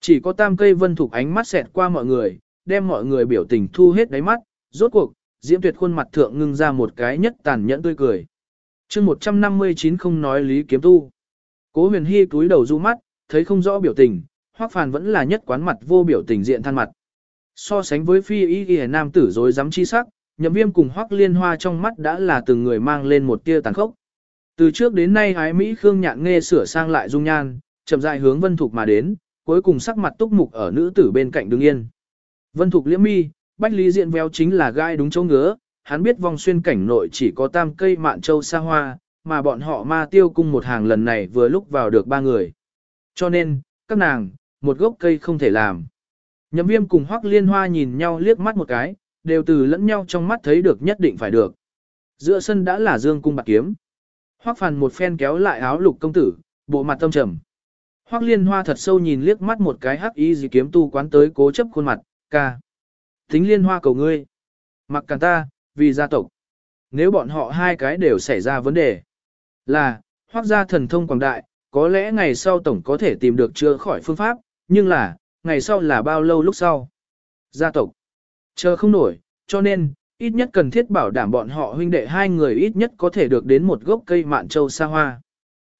Chỉ có tam cây vân thục ánh mắt xẹt qua mọi người, đem mọi người biểu tình thu hết đáy mắt, rốt cuộc, Diễm Tuyệt khuôn mặt thượng ngưng ra một cái nhất tàn nhẫn tươi cười. chương 159 không nói lý kiếm tu. Cố huyền hy túi đầu du mắt, thấy không rõ biểu tình, hoắc phàn vẫn là nhất quán mặt vô biểu tình diện than mặt. So sánh với phi y y nam tử dối dám chi sắc, nhậm viêm cùng hoắc liên hoa trong mắt đã là từng người mang lên một tia tàn khốc. Từ trước đến nay ái Mỹ Khương nhạn nghe sửa sang lại dung nhan, chậm rãi hướng vân thục mà đến, cuối cùng sắc mặt túc mục ở nữ tử bên cạnh đứng yên. Vân thục liễm mi, bách lý diện véo chính là gai đúng chỗ ngứa, hắn biết vòng xuyên cảnh nội chỉ có tam cây mạn châu xa hoa, mà bọn họ ma tiêu cung một hàng lần này vừa lúc vào được ba người. Cho nên, các nàng, một gốc cây không thể làm. Nhậm viêm cùng hoắc liên hoa nhìn nhau liếc mắt một cái, đều từ lẫn nhau trong mắt thấy được nhất định phải được. Giữa sân đã là dương cung bạc kiếm. Hoắc phàn một phen kéo lại áo lục công tử, bộ mặt tâm trầm. Hoắc liên hoa thật sâu nhìn liếc mắt một cái hắc y gì kiếm tu quán tới cố chấp khuôn mặt, ca. Tính liên hoa cầu ngươi. Mặc càng ta, vì gia tộc. Nếu bọn họ hai cái đều xảy ra vấn đề. Là, hoác gia thần thông quảng đại, có lẽ ngày sau tổng có thể tìm được chữa khỏi phương pháp, nhưng là, ngày sau là bao lâu lúc sau. Gia tộc. Chờ không nổi, cho nên, ít nhất cần thiết bảo đảm bọn họ huynh đệ hai người ít nhất có thể được đến một gốc cây mạn châu xa hoa.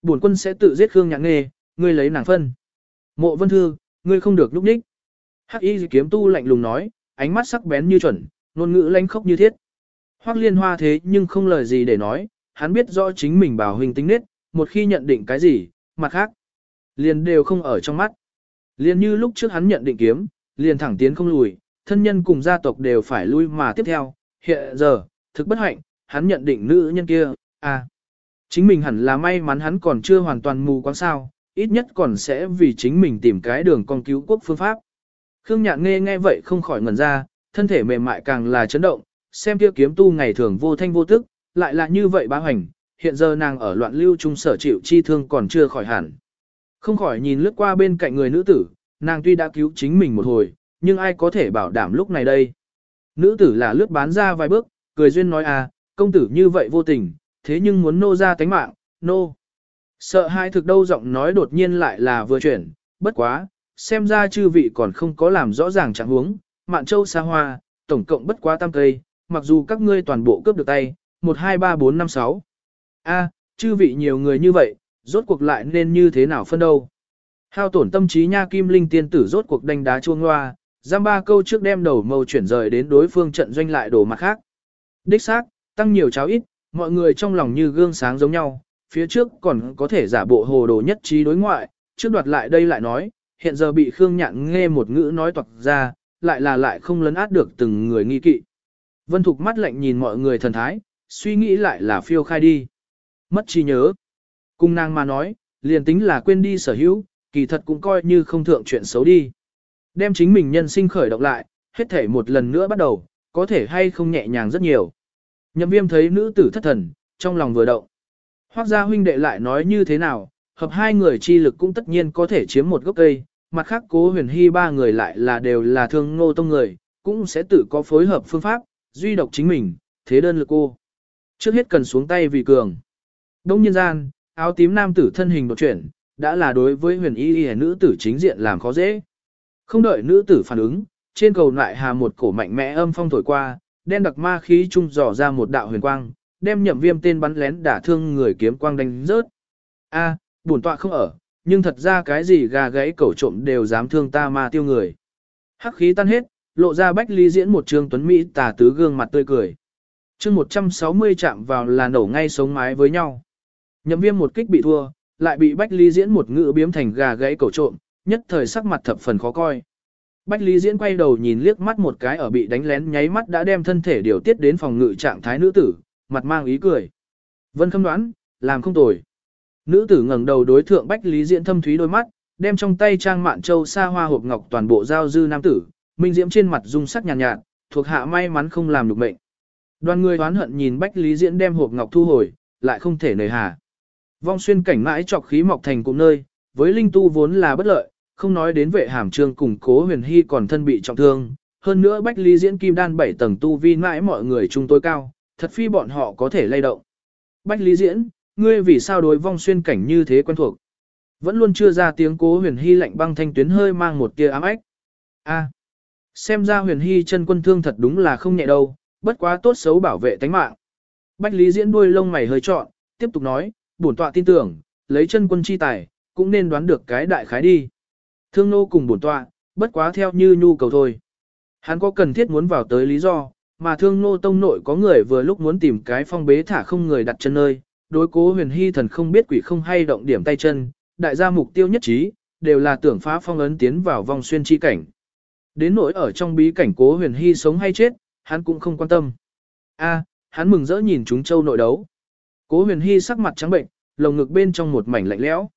Bổn quân sẽ tự giết Khương Nhạc Nghê, ngươi lấy nàng phân. Mộ Vân Thư, ngươi không được lúc đích Hắc Y kiếm tu lạnh lùng nói, ánh mắt sắc bén như chuẩn, ngôn ngữ lanh khốc như thiết. Hoắc Liên Hoa thế nhưng không lời gì để nói, hắn biết rõ chính mình bảo huynh tính nết, một khi nhận định cái gì, mặt khác, liền đều không ở trong mắt. Liền như lúc trước hắn nhận định kiếm, liền thẳng tiến không lùi, thân nhân cùng gia tộc đều phải lui mà tiếp theo, hiện giờ, thực bất hạnh, hắn nhận định nữ nhân kia, à, chính mình hẳn là may mắn hắn còn chưa hoàn toàn mù quáng sao, ít nhất còn sẽ vì chính mình tìm cái đường con cứu quốc phương pháp. Khương Nhạn nghe nghe vậy không khỏi ngẩn ra, thân thể mềm mại càng là chấn động, xem kia kiếm tu ngày thường vô thanh vô tức, lại là như vậy bá hoành, hiện giờ nàng ở loạn lưu trung sở chịu chi thương còn chưa khỏi hẳn. Không khỏi nhìn lướt qua bên cạnh người nữ tử, nàng tuy đã cứu chính mình một hồi, nhưng ai có thể bảo đảm lúc này đây. Nữ tử là lướt bán ra vài bước, cười duyên nói à, công tử như vậy vô tình, thế nhưng muốn nô ra tánh mạng, nô. Sợ hai thực đâu giọng nói đột nhiên lại là vừa chuyển, bất quá, xem ra chư vị còn không có làm rõ ràng trạng huống, mạn châu xa hoa, tổng cộng bất quá tam cây, mặc dù các ngươi toàn bộ cướp được tay, 1 2 3 4 5 6. A, chư vị nhiều người như vậy, rốt cuộc lại nên như thế nào phân đâu? Hao tổn tâm trí nha kim linh tiên tử rốt cuộc đánh đá chuông loa, giam ba câu trước đem đầu mâu chuyển rời đến đối phương trận doanh lại đổ mặt khác. Đích xác, tăng nhiều cháo ít, mọi người trong lòng như gương sáng giống nhau, phía trước còn có thể giả bộ hồ đồ nhất trí đối ngoại, trước đoạt lại đây lại nói, hiện giờ bị Khương Nhạn nghe một ngữ nói toạc ra, lại là lại không lấn át được từng người nghi kỵ. Vân Thục mắt lạnh nhìn mọi người thần thái, suy nghĩ lại là phiêu khai đi. Mất trí nhớ. Cung nàng mà nói, liền tính là quên đi sở hữu, kỳ thật cũng coi như không thượng chuyện xấu đi. Đem chính mình nhân sinh khởi động lại, hết thể một lần nữa bắt đầu, có thể hay không nhẹ nhàng rất nhiều. Nhậm viêm thấy nữ tử thất thần, trong lòng vừa động. Hoác gia huynh đệ lại nói như thế nào, hợp hai người chi lực cũng tất nhiên có thể chiếm một gốc cây, mặt khác cố huyền hy ba người lại là đều là thương ngô tông người, cũng sẽ tự có phối hợp phương pháp, duy độc chính mình, thế đơn lực cô. Trước hết cần xuống tay vì cường. Đông nhân gian, áo tím nam tử thân hình đột chuyển, đã là đối với huyền y y nữ tử chính diện làm khó dễ. Không đợi nữ tử phản ứng, trên cầu lại hà một cổ mạnh mẽ âm phong thổi qua, đen đặc ma khí trung dò ra một đạo huyền quang, đem nhậm viêm tên bắn lén đả thương người kiếm quang đánh rớt. A, à, bổn tọa không ở, nhưng thật ra cái gì gà gãy cẩu trộm đều dám thương ta ma tiêu người. Hắc khí tan hết, lộ ra bách ly diễn một trương tuấn Mỹ tà tứ gương mặt tươi cười chương 160 chạm vào là nổ ngay sống mái với nhau. Nhậm viêm một kích bị thua, lại bị bách Lý diễn một ngữ biếm thành gà gãy cầu trộm, nhất thời sắc mặt thập phần khó coi. Bách Lý diễn quay đầu nhìn liếc mắt một cái ở bị đánh lén nháy mắt đã đem thân thể điều tiết đến phòng ngự trạng thái nữ tử, mặt mang ý cười. Vân khâm đoán, làm không tồi. Nữ tử ngẩng đầu đối thượng Bách Lý Diễn thâm thúy đôi mắt, đem trong tay trang mạn châu xa hoa hộp ngọc toàn bộ giao dư nam tử, minh diễm trên mặt dung sắc nhàn nhạt, nhạt, thuộc hạ may mắn không làm được mệnh. Đoàn người oán hận nhìn Bách Lý Diễn đem hộp ngọc thu hồi, lại không thể nời hà. Vong xuyên cảnh mãi chọc khí mọc thành cùng nơi, với linh tu vốn là bất lợi, không nói đến vệ hàm trương cùng cố huyền hy còn thân bị trọng thương. Hơn nữa Bách Lý Diễn kim đan bảy tầng tu vi mãi mọi người chung tối cao, thật phi bọn họ có thể lay động. Bách Lý Diễn, ngươi vì sao đối vong xuyên cảnh như thế quen thuộc? Vẫn luôn chưa ra tiếng cố huyền hy lạnh băng thanh tuyến hơi mang một tia ám ếch. A. Xem ra huyền hy chân quân thương thật đúng là không nhẹ đâu, bất quá tốt xấu bảo vệ tánh mạng. Bách Lý diễn đuôi lông mày hơi trọn, tiếp tục nói, bổn tọa tin tưởng, lấy chân quân chi tài, cũng nên đoán được cái đại khái đi. Thương nô cùng bổn tọa, bất quá theo như nhu cầu thôi. Hắn có cần thiết muốn vào tới lý do, mà thương nô tông nội có người vừa lúc muốn tìm cái phong bế thả không người đặt chân nơi, đối cố huyền hy thần không biết quỷ không hay động điểm tay chân, đại gia mục tiêu nhất trí, đều là tưởng phá phong ấn tiến vào vòng xuyên chi cảnh. Đến nỗi ở trong bí cảnh cố huyền hy sống hay chết, hắn cũng không quan tâm. A, hắn mừng rỡ nhìn chúng châu nội đấu. Cố huyền hy sắc mặt trắng bệnh, lồng ngực bên trong một mảnh lạnh lẽo.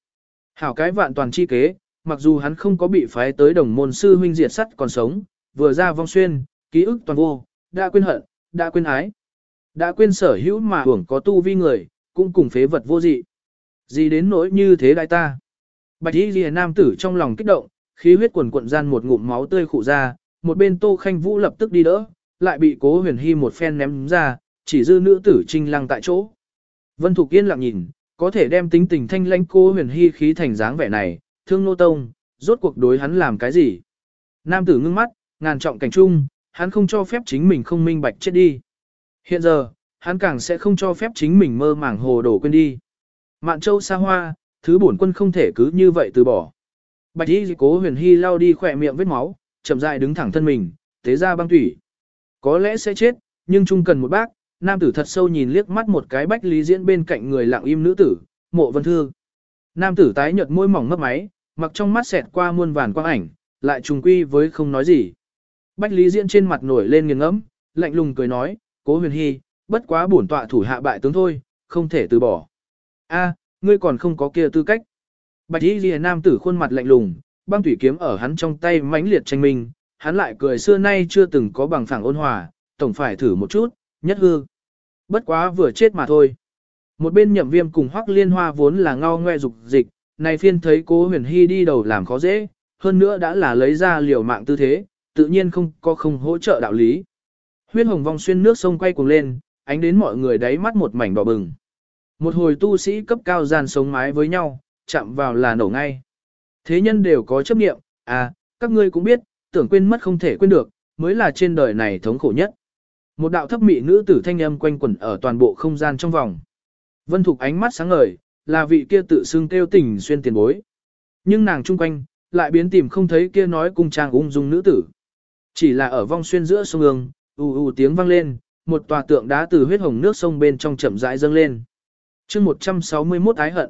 Hảo cái vạn toàn chi kế, mặc dù hắn không có bị phái tới đồng môn sư huynh diệt sắt còn sống, vừa ra vong xuyên, ký ức toàn vô, đã quên hận, đã quên ái. Đã quên sở hữu mà hưởng có tu vi người, cũng cùng phế vật vô dị. Gì đến nỗi như thế đại ta. Bạch y lìa nam tử trong lòng kích động, khí huyết quần cuộn gian một ngụm máu tươi khụ ra, một bên tô khanh vũ lập tức đi đỡ, lại bị cố huyền hy một phen ném ra, chỉ dư nữ tử trinh lăng tại chỗ. Vân Thục Yên lặng nhìn, có thể đem tính tình thanh lãnh cố huyền hy khí thành dáng vẻ này, thương nô tông, rốt cuộc đối hắn làm cái gì. Nam tử ngưng mắt, ngàn trọng cảnh trung, hắn không cho phép chính mình không minh bạch chết đi. Hiện giờ, hắn càng sẽ không cho phép chính mình mơ màng hồ đổ quên đi. Mạn châu xa hoa, thứ bổn quân không thể cứ như vậy từ bỏ. Bạch y cố huyền hy lao đi khỏe miệng vết máu, chậm rãi đứng thẳng thân mình, tế ra băng thủy. Có lẽ sẽ chết, nhưng chung cần một bác, nam tử thật sâu nhìn liếc mắt một cái bách lý diễn bên cạnh người lặng im nữ tử, mộ vân thư. Nam tử tái nhợt môi mỏng mấp máy, mặc trong mắt xẹt qua muôn vàn quang ảnh, lại trùng quy với không nói gì. Bách lý diễn trên mặt nổi lên nghiêng ngẫm, lạnh lùng cười nói, cố huyền hy, bất quá bổn tọa thủ hạ bại tướng thôi, không thể từ bỏ. A, ngươi còn không có kia tư cách. Bạch y lìa nam tử khuôn mặt lạnh lùng, băng thủy kiếm ở hắn trong tay mãnh liệt tranh minh, hắn lại cười xưa nay chưa từng có bằng phẳng ôn hòa, tổng phải thử một chút, nhất hư. Bất quá vừa chết mà thôi. Một bên nhậm viêm cùng hoắc liên hoa vốn là ngao ngoe dục dịch, này phiên thấy cố huyền hy đi đầu làm khó dễ, hơn nữa đã là lấy ra liều mạng tư thế, tự nhiên không có không hỗ trợ đạo lý. Huyết hồng vong xuyên nước sông quay cuồng lên, ánh đến mọi người đáy mắt một mảnh đỏ bừng. Một hồi tu sĩ cấp cao gian sống mái với nhau, chạm vào là nổ ngay. Thế nhân đều có chấp nghiệm, à, các ngươi cũng biết, tưởng quên mất không thể quên được, mới là trên đời này thống khổ nhất. Một đạo thấp mị nữ tử thanh âm quanh quẩn ở toàn bộ không gian trong vòng. Vân Thục ánh mắt sáng ngời, là vị kia tự xưng kêu tình xuyên tiền bối. Nhưng nàng chung quanh, lại biến tìm không thấy kia nói cung trang ung dung nữ tử. Chỉ là ở vong xuyên giữa sông ương, ù ù tiếng vang lên, một tòa tượng đá từ huyết hồng nước sông bên trong chậm rãi dâng lên. chương 161 ái hận.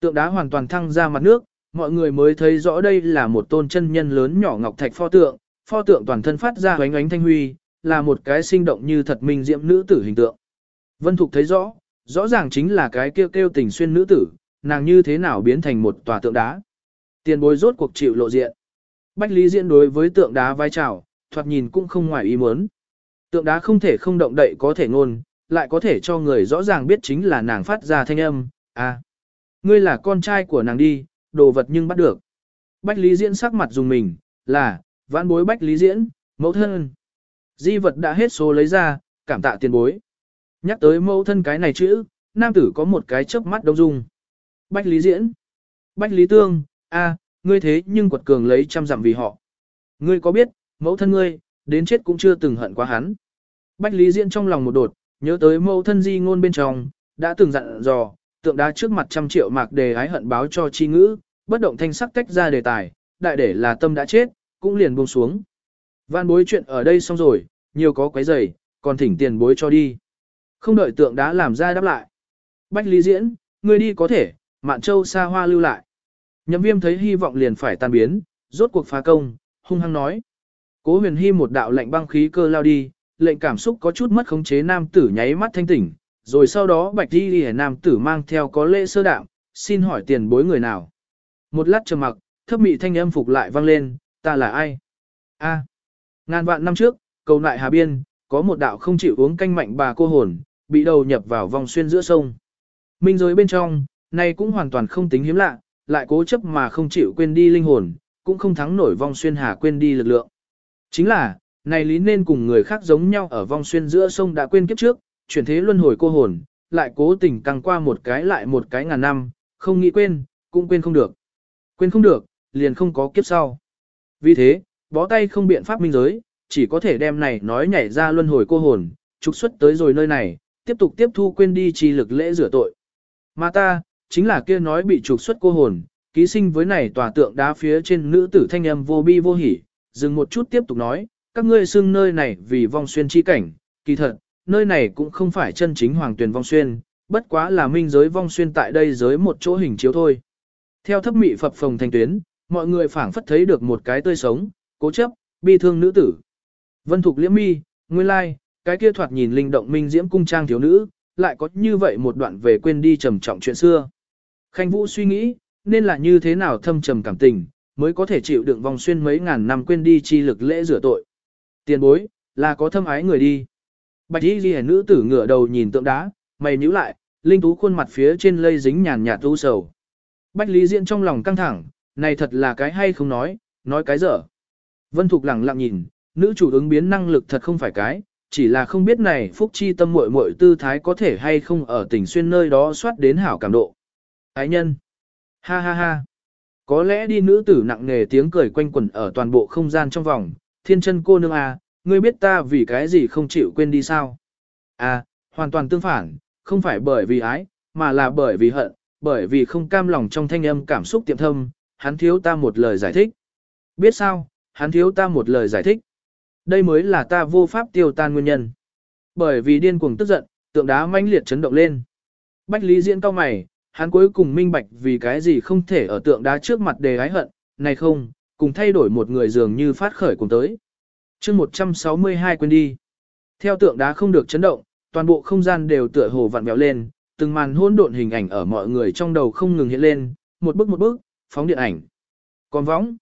Tượng đá hoàn toàn thăng ra mặt nước, mọi người mới thấy rõ đây là một tôn chân nhân lớn nhỏ ngọc thạch pho tượng, pho tượng toàn thân phát ra ánh ánh thanh huy, là một cái sinh động như thật minh diệm nữ tử hình tượng. Vân Thục thấy rõ, rõ ràng chính là cái kêu kêu tình xuyên nữ tử, nàng như thế nào biến thành một tòa tượng đá. Tiền bối rốt cuộc chịu lộ diện. Bách Lý Diễn đối với tượng đá vai trào, thoạt nhìn cũng không ngoài ý muốn. Tượng đá không thể không động đậy có thể ngôn, lại có thể cho người rõ ràng biết chính là nàng phát ra thanh âm, à. Ngươi là con trai của nàng đi, đồ vật nhưng bắt được. Bách Lý Diễn sắc mặt dùng mình, là, vãn bối Bách Lý Diễn, mẫu thân. Di vật đã hết số lấy ra, cảm tạ tiền bối. Nhắc tới mẫu thân cái này chữ, nam tử có một cái chớp mắt đông dung. Bách Lý Diễn. Bách Lý Tương, a, ngươi thế nhưng quật cường lấy trăm dặm vì họ. Ngươi có biết, mẫu thân ngươi, đến chết cũng chưa từng hận quá hắn. Bách Lý Diễn trong lòng một đột, nhớ tới mẫu thân di ngôn bên trong, đã từng dặn dò, tượng đá trước mặt trăm triệu mạc đề ái hận báo cho chi ngữ, bất động thanh sắc tách ra đề tài, đại để là tâm đã chết, cũng liền buông xuống. Van bối chuyện ở đây xong rồi, nhiều có quấy rầy, còn thỉnh tiền bối cho đi. Không đợi tượng đá làm ra đáp lại. Bách Lý Diễn, người đi có thể, Mạn Châu xa hoa lưu lại. Nhậm viêm thấy hy vọng liền phải tan biến, rốt cuộc phá công, hung hăng nói. Cố huyền hy một đạo lệnh băng khí cơ lao đi, lệnh cảm xúc có chút mất khống chế nam tử nháy mắt thanh tỉnh, rồi sau đó bạch đi đi nam tử mang theo có lễ sơ đạm, xin hỏi tiền bối người nào. Một lát trầm mặc, thấp mị thanh âm phục lại vang lên, ta là ai? A. Ngàn vạn năm trước, cầu lại hà biên, có một đạo không chịu uống canh mạnh bà cô hồn, bị đầu nhập vào vòng xuyên giữa sông. Minh giới bên trong, này cũng hoàn toàn không tính hiếm lạ, lại cố chấp mà không chịu quên đi linh hồn, cũng không thắng nổi vong xuyên hà quên đi lực lượng. Chính là, này lý nên cùng người khác giống nhau ở vong xuyên giữa sông đã quên kiếp trước, chuyển thế luân hồi cô hồn, lại cố tình căng qua một cái lại một cái ngàn năm, không nghĩ quên, cũng quên không được. Quên không được, liền không có kiếp sau. Vì thế, bó tay không biện pháp minh giới, chỉ có thể đem này nói nhảy ra luân hồi cô hồn, trục xuất tới rồi nơi này, tiếp tục tiếp thu quên đi chi lực lễ rửa tội. Mà ta, chính là kia nói bị trục xuất cô hồn, ký sinh với này tòa tượng đá phía trên nữ tử thanh âm vô bi vô hỉ, dừng một chút tiếp tục nói, các ngươi xưng nơi này vì vong xuyên chi cảnh, kỳ thật, nơi này cũng không phải chân chính hoàng tuyển vong xuyên, bất quá là minh giới vong xuyên tại đây giới một chỗ hình chiếu thôi. Theo thấp mị phập phồng thành tuyến, mọi người phảng phất thấy được một cái tươi sống, cố chấp, bi thương nữ tử. Vân Thục liễm mi, nguyên lai, cái kia thoạt nhìn linh động minh diễm cung trang thiếu nữ, lại có như vậy một đoạn về quên đi trầm trọng chuyện xưa. Khanh Vũ suy nghĩ, nên là như thế nào thâm trầm cảm tình, mới có thể chịu đựng vòng xuyên mấy ngàn năm quên đi chi lực lễ rửa tội. Tiền bối, là có thâm ái người đi. Bạch y ghi nữ tử ngửa đầu nhìn tượng đá, mày nhíu lại, linh tú khuôn mặt phía trên lây dính nhàn nhạt u sầu. Bạch Lý Diễn trong lòng căng thẳng, này thật là cái hay không nói, nói cái dở. Vân Thục lặng lặng nhìn, nữ chủ ứng biến năng lực thật không phải cái, chỉ là không biết này phúc chi tâm muội muội tư thái có thể hay không ở tỉnh xuyên nơi đó soát đến hảo cảm độ. Ái nhân. Ha ha ha. Có lẽ đi nữ tử nặng nề tiếng cười quanh quẩn ở toàn bộ không gian trong vòng, thiên chân cô nương à, ngươi biết ta vì cái gì không chịu quên đi sao? À, hoàn toàn tương phản, không phải bởi vì ái, mà là bởi vì hận, bởi vì không cam lòng trong thanh âm cảm xúc tiệm thâm, hắn thiếu ta một lời giải thích. Biết sao, hắn thiếu ta một lời giải thích. Đây mới là ta vô pháp tiêu tan nguyên nhân. Bởi vì điên cuồng tức giận, tượng đá mãnh liệt chấn động lên. Bách Lý Diễn cao mày, hắn cuối cùng minh bạch vì cái gì không thể ở tượng đá trước mặt đề ái hận, này không, cùng thay đổi một người dường như phát khởi cùng tới chương 162 quên đi. Theo tượng đá không được chấn động, toàn bộ không gian đều tựa hồ vặn vẹo lên, từng màn hỗn độn hình ảnh ở mọi người trong đầu không ngừng hiện lên, một bước một bước, phóng điện ảnh. Còn võng,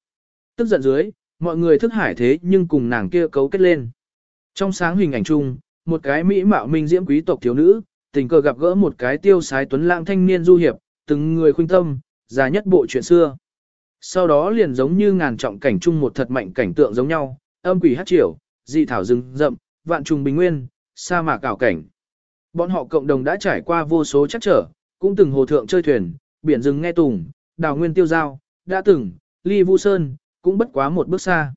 tức giận dưới, mọi người thức hải thế nhưng cùng nàng kia cấu kết lên. Trong sáng hình ảnh chung, một cái mỹ mạo minh diễm quý tộc thiếu nữ, tình cờ gặp gỡ một cái tiêu sái tuấn lãng thanh niên du hiệp, từng người khuynh tâm, già nhất bộ chuyện xưa. Sau đó liền giống như ngàn trọng cảnh chung một thật mạnh cảnh tượng giống nhau, âm quỷ hát triều, dị thảo rừng rậm, vạn trùng bình nguyên, sa mạc ảo cảnh. Bọn họ cộng đồng đã trải qua vô số chắc trở, cũng từng hồ thượng chơi thuyền, biển rừng nghe tùng, đào nguyên tiêu giao, đã từng, ly vu sơn, cũng bất quá một bước xa.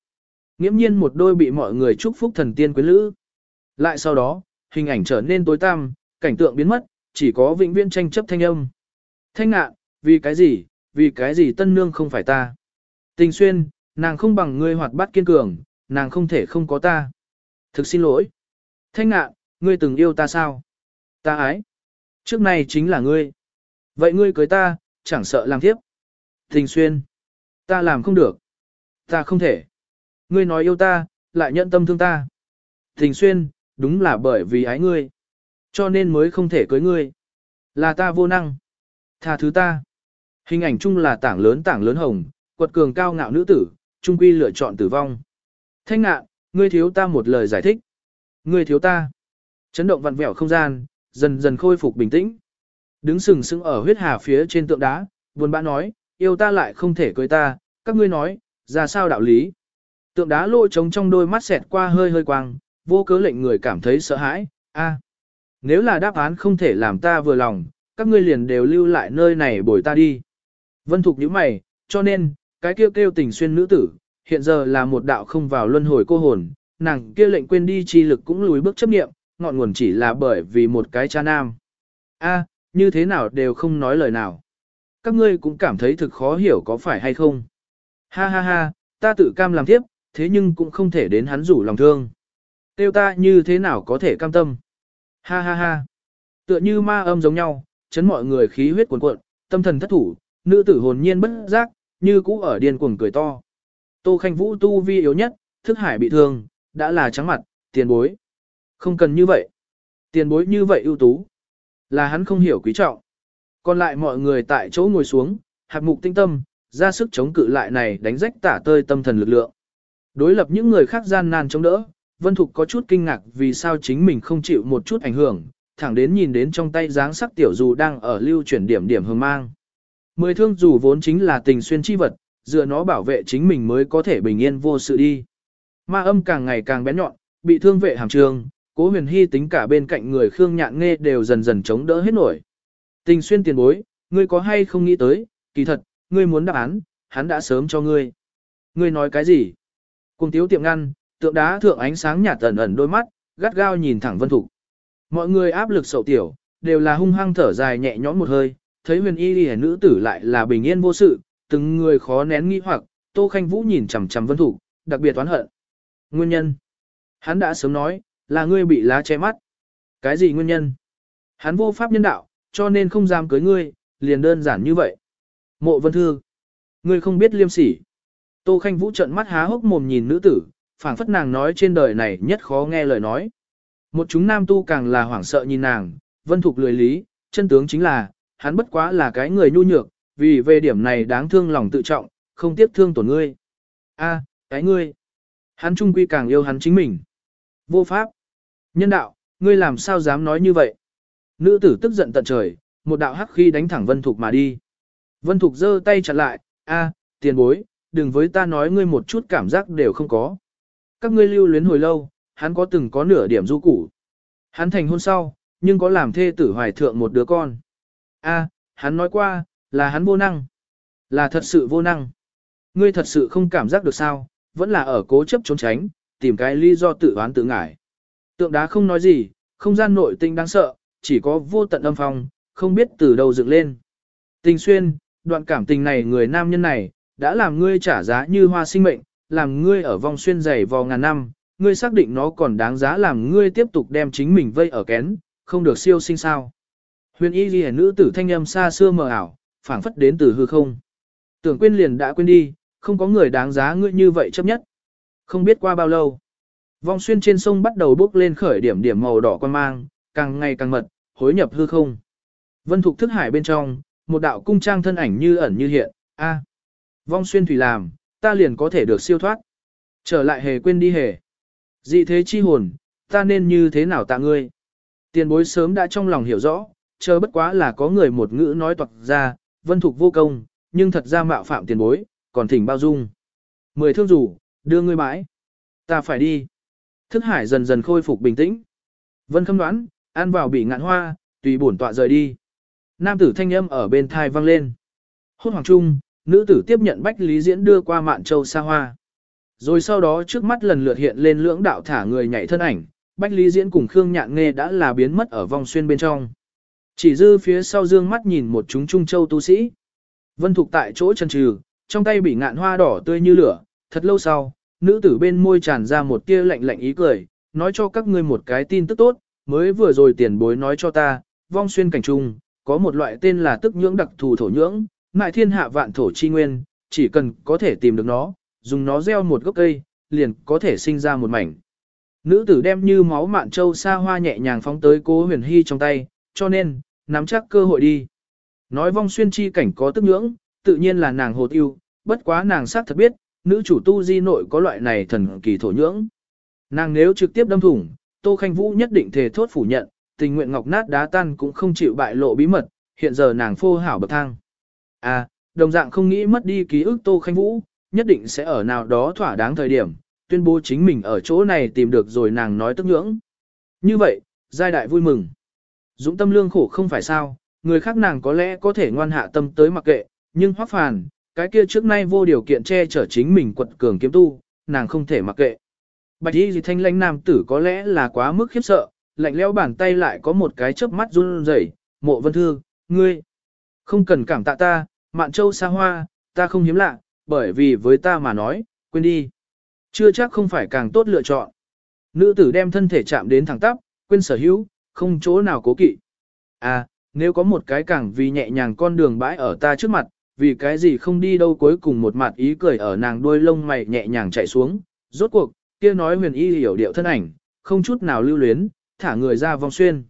Nghiễm nhiên một đôi bị mọi người chúc phúc thần tiên quyến lữ. Lại sau đó, hình ảnh trở nên tối tăm, cảnh tượng biến mất, chỉ có vĩnh viễn tranh chấp thanh âm. Thanh ngạn, vì cái gì, vì cái gì tân nương không phải ta. Tình xuyên, nàng không bằng ngươi hoạt bát kiên cường, nàng không thể không có ta. Thực xin lỗi. Thanh ngạn, ngươi từng yêu ta sao? Ta ái. Trước này chính là ngươi. Vậy ngươi cưới ta, chẳng sợ làm tiếp. Tình xuyên. Ta làm không được. Ta không thể. Ngươi nói yêu ta, lại nhận tâm thương ta. Tình xuyên, đúng là bởi vì ái ngươi. Cho nên mới không thể cưới ngươi. Là ta vô năng. Tha thứ ta. Hình ảnh chung là tảng lớn tảng lớn hồng, quật cường cao ngạo nữ tử, trung quy lựa chọn tử vong. Thanh ngạ, ngươi thiếu ta một lời giải thích. Ngươi thiếu ta. Chấn động vặn vẹo không gian, dần dần khôi phục bình tĩnh. Đứng sừng sững ở huyết hà phía trên tượng đá, buồn bã nói, yêu ta lại không thể cưới ta, các ngươi nói, ra sao đạo lý. Tượng đá lôi trống trong đôi mắt xẹt qua hơi hơi quang, vô cớ lệnh người cảm thấy sợ hãi, a nếu là đáp án không thể làm ta vừa lòng, các ngươi liền đều lưu lại nơi này bồi ta đi. Vân Thục nhíu mày, cho nên, cái kêu kêu tình xuyên nữ tử, hiện giờ là một đạo không vào luân hồi cô hồn, nàng kia lệnh quên đi chi lực cũng lùi bước chấp nghiệm, ngọn nguồn chỉ là bởi vì một cái cha nam. A, như thế nào đều không nói lời nào. Các ngươi cũng cảm thấy thực khó hiểu có phải hay không. Ha ha ha, ta tự cam làm tiếp, thế nhưng cũng không thể đến hắn rủ lòng thương. Tiêu ta như thế nào có thể cam tâm. Ha ha ha. Tựa như ma âm giống nhau, chấn mọi người khí huyết cuồn cuộn, tâm thần thất thủ, nữ tử hồn nhiên bất giác, như cũ ở điên cuồng cười to. Tô Khanh Vũ tu vi yếu nhất, thức hải bị thương, đã là trắng mặt, tiền bối. Không cần như vậy. Tiền bối như vậy ưu tú. Là hắn không hiểu quý trọng. Còn lại mọi người tại chỗ ngồi xuống, hạt mục tinh tâm, ra sức chống cự lại này đánh rách tả tơi tâm thần lực lượng. Đối lập những người khác gian nan chống đỡ, Vân Thục có chút kinh ngạc vì sao chính mình không chịu một chút ảnh hưởng, thẳng đến nhìn đến trong tay dáng sắc tiểu dù đang ở lưu chuyển điểm điểm hương mang. Mười thương dù vốn chính là tình xuyên chi vật, dựa nó bảo vệ chính mình mới có thể bình yên vô sự đi. Ma âm càng ngày càng bén nhọn, bị thương vệ hàm trường, cố huyền hy tính cả bên cạnh người Khương Nhạn Nghe đều dần dần chống đỡ hết nổi. Tình xuyên tiền bối, ngươi có hay không nghĩ tới, kỳ thật, ngươi muốn đáp án, hắn đã sớm cho ngươi. Ngươi nói cái gì? Cùng tiếu tiệm ngăn, tượng đá thượng ánh sáng nhạt ẩn ẩn đôi mắt, gắt gao nhìn thẳng Vân Thục. Mọi người áp lực sầu tiểu, đều là hung hăng thở dài nhẹ nhõm một hơi, thấy huyền y lìa nữ tử lại là bình yên vô sự, từng người khó nén nghi hoặc, Tô Khanh Vũ nhìn chằm chằm Vân Thục, đặc biệt oán hận. Nguyên nhân? Hắn đã sớm nói, là ngươi bị lá che mắt. Cái gì nguyên nhân? Hắn vô pháp nhân đạo, cho nên không dám cưới ngươi, liền đơn giản như vậy. Mộ Vân Thư, ngươi không biết liêm sỉ. Tô Khanh Vũ trợn mắt há hốc mồm nhìn nữ tử, phảng phất nàng nói trên đời này nhất khó nghe lời nói. Một chúng nam tu càng là hoảng sợ nhìn nàng, Vân Thục lười lý, chân tướng chính là, hắn bất quá là cái người nhu nhược, vì về điểm này đáng thương lòng tự trọng, không tiếc thương tổn ngươi. A, cái ngươi. Hắn trung quy càng yêu hắn chính mình. Vô pháp. Nhân đạo, ngươi làm sao dám nói như vậy? Nữ tử tức giận tận trời, một đạo hắc khi đánh thẳng Vân Thục mà đi. Vân Thục giơ tay chặn lại, a, tiền bối, đừng với ta nói ngươi một chút cảm giác đều không có. Các ngươi lưu luyến hồi lâu, hắn có từng có nửa điểm du củ. Hắn thành hôn sau, nhưng có làm thê tử hoài thượng một đứa con. A, hắn nói qua, là hắn vô năng. Là thật sự vô năng. Ngươi thật sự không cảm giác được sao, vẫn là ở cố chấp trốn tránh, tìm cái lý do tự oán tự ngải. Tượng đá không nói gì, không gian nội tinh đáng sợ, chỉ có vô tận âm phong, không biết từ đâu dựng lên. Tình xuyên, đoạn cảm tình này người nam nhân này, đã làm ngươi trả giá như hoa sinh mệnh, làm ngươi ở vòng xuyên dày vò ngàn năm, ngươi xác định nó còn đáng giá làm ngươi tiếp tục đem chính mình vây ở kén, không được siêu sinh sao. Huyền y ghi nữ tử thanh âm xa xưa mờ ảo, phảng phất đến từ hư không. Tưởng quên liền đã quên đi, không có người đáng giá ngươi như vậy chấp nhất. Không biết qua bao lâu, vong xuyên trên sông bắt đầu bốc lên khởi điểm điểm màu đỏ quan mang, càng ngày càng mật, hối nhập hư không. Vân Thục thức hải bên trong, một đạo cung trang thân ảnh như ẩn như hiện, a, vong xuyên thủy làm, ta liền có thể được siêu thoát. Trở lại hề quên đi hề. Dị thế chi hồn, ta nên như thế nào tạ ngươi? Tiền bối sớm đã trong lòng hiểu rõ, chờ bất quá là có người một ngữ nói toạc ra, vân thục vô công, nhưng thật ra mạo phạm tiền bối, còn thỉnh bao dung. Mười thương rủ, đưa ngươi bãi. Ta phải đi. Thức hải dần dần khôi phục bình tĩnh. Vân khâm đoán, ăn vào bị ngạn hoa, tùy bổn tọa rời đi. Nam tử thanh âm ở bên thai vang lên. Hôn hoàng trung, nữ tử tiếp nhận bách lý diễn đưa qua mạn châu xa hoa. Rồi sau đó trước mắt lần lượt hiện lên lưỡng đạo thả người nhảy thân ảnh, bách lý diễn cùng Khương Nhạn Nghê đã là biến mất ở vòng xuyên bên trong. Chỉ dư phía sau dương mắt nhìn một chúng trung châu tu sĩ. Vân Thục tại chỗ chân trừ, trong tay bị ngạn hoa đỏ tươi như lửa, thật lâu sau, nữ tử bên môi tràn ra một tia lạnh lạnh ý cười, nói cho các ngươi một cái tin tức tốt, mới vừa rồi tiền bối nói cho ta, vong xuyên cảnh trung, có một loại tên là tức nhưỡng đặc thù thổ nhưỡng, mại thiên hạ vạn thổ chi nguyên, chỉ cần có thể tìm được nó, dùng nó gieo một gốc cây, liền có thể sinh ra một mảnh. Nữ tử đem như máu mạn châu xa hoa nhẹ nhàng phóng tới cố huyền hy trong tay, cho nên, nắm chắc cơ hội đi. Nói vong xuyên chi cảnh có tức nhưỡng, tự nhiên là nàng hồ tiêu, bất quá nàng xác thật biết, nữ chủ tu di nội có loại này thần kỳ thổ nhưỡng. Nàng nếu trực tiếp đâm thủng, Tô Khanh Vũ nhất định thề thốt phủ nhận, tình nguyện ngọc nát đá tan cũng không chịu bại lộ bí mật, hiện giờ nàng phô hảo bậc thang. À, đồng dạng không nghĩ mất đi ký ức Tô Khanh Vũ, nhất định sẽ ở nào đó thỏa đáng thời điểm, tuyên bố chính mình ở chỗ này tìm được rồi nàng nói tức nhưỡng. Như vậy, giai đại vui mừng. Dũng tâm lương khổ không phải sao, người khác nàng có lẽ có thể ngoan hạ tâm tới mặc kệ, nhưng hoắc phàn, cái kia trước nay vô điều kiện che chở chính mình quật cường kiếm tu, nàng không thể mặc kệ. Bạch y gì thanh lãnh nam tử có lẽ là quá mức khiếp sợ, lạnh lẽo bàn tay lại có một cái chớp mắt run rẩy, mộ vân thư, ngươi, không cần cảm tạ ta, mạn châu xa hoa, ta không hiếm lạ, bởi vì với ta mà nói, quên đi. Chưa chắc không phải càng tốt lựa chọn. Nữ tử đem thân thể chạm đến thẳng tắp, quên sở hữu, không chỗ nào cố kỵ. À, nếu có một cái càng vì nhẹ nhàng con đường bãi ở ta trước mặt, vì cái gì không đi đâu cuối cùng một mặt ý cười ở nàng đuôi lông mày nhẹ nhàng chạy xuống, rốt cuộc, kia nói huyền y hiểu điệu thân ảnh, không chút nào lưu luyến, thả người ra vòng xuyên.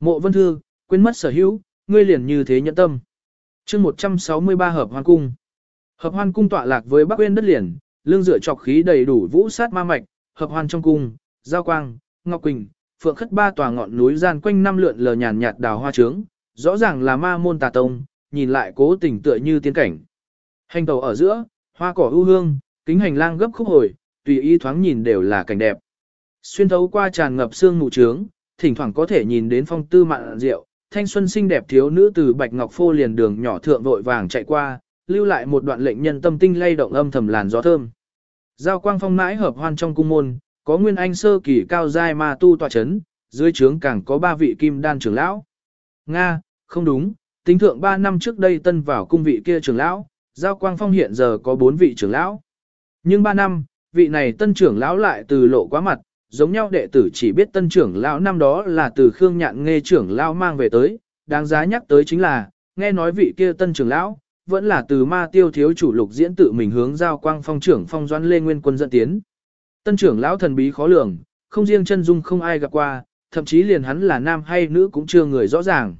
Mộ vân thư, quên mất sở hữu, ngươi liền như thế nhẫn tâm. chương 163 hợp hoan cung. Hợp hoan cung tọa lạc với bắc uyên đất liền, lương dựa trọc khí đầy đủ vũ sát ma mạch, hợp hoan trong cung, giao quang, ngọc quỳnh, phượng khất ba tòa ngọn núi gian quanh năm lượn lờ nhàn nhạt đào hoa trướng, rõ ràng là ma môn tà tông, nhìn lại cố tình tựa như tiên cảnh. Hành tàu ở giữa, hoa cỏ ưu hương, kính hành lang gấp khúc hồi, tùy ý thoáng nhìn đều là cảnh đẹp. Xuyên thấu qua tràn ngập xương mù trướng, thỉnh thoảng có thể nhìn đến phong tư mạn rượu, thanh xuân xinh đẹp thiếu nữ từ bạch ngọc phô liền đường nhỏ thượng vội vàng chạy qua, lưu lại một đoạn lệnh nhân tâm tinh lay động âm thầm làn gió thơm. Giao quang phong mãi hợp hoan trong cung môn, có nguyên anh sơ kỳ cao giai ma tu tọa chấn, dưới trướng càng có ba vị kim đan trưởng lão. Nga, không đúng, tính thượng 3 năm trước đây tân vào cung vị kia trưởng lão, giao quang phong hiện giờ có 4 vị trưởng lão. Nhưng 3 năm, vị này tân trưởng lão lại từ lộ quá mặt, giống nhau đệ tử chỉ biết tân trưởng lão năm đó là từ Khương Nhạn nghe trưởng lão mang về tới, đáng giá nhắc tới chính là, nghe nói vị kia tân trưởng lão, vẫn là từ ma tiêu thiếu chủ lục diễn tự mình hướng giao quang phong trưởng phong doãn lê nguyên quân dẫn tiến. Tân trưởng lão thần bí khó lường, không riêng chân dung không ai gặp qua, thậm chí liền hắn là nam hay nữ cũng chưa người rõ ràng.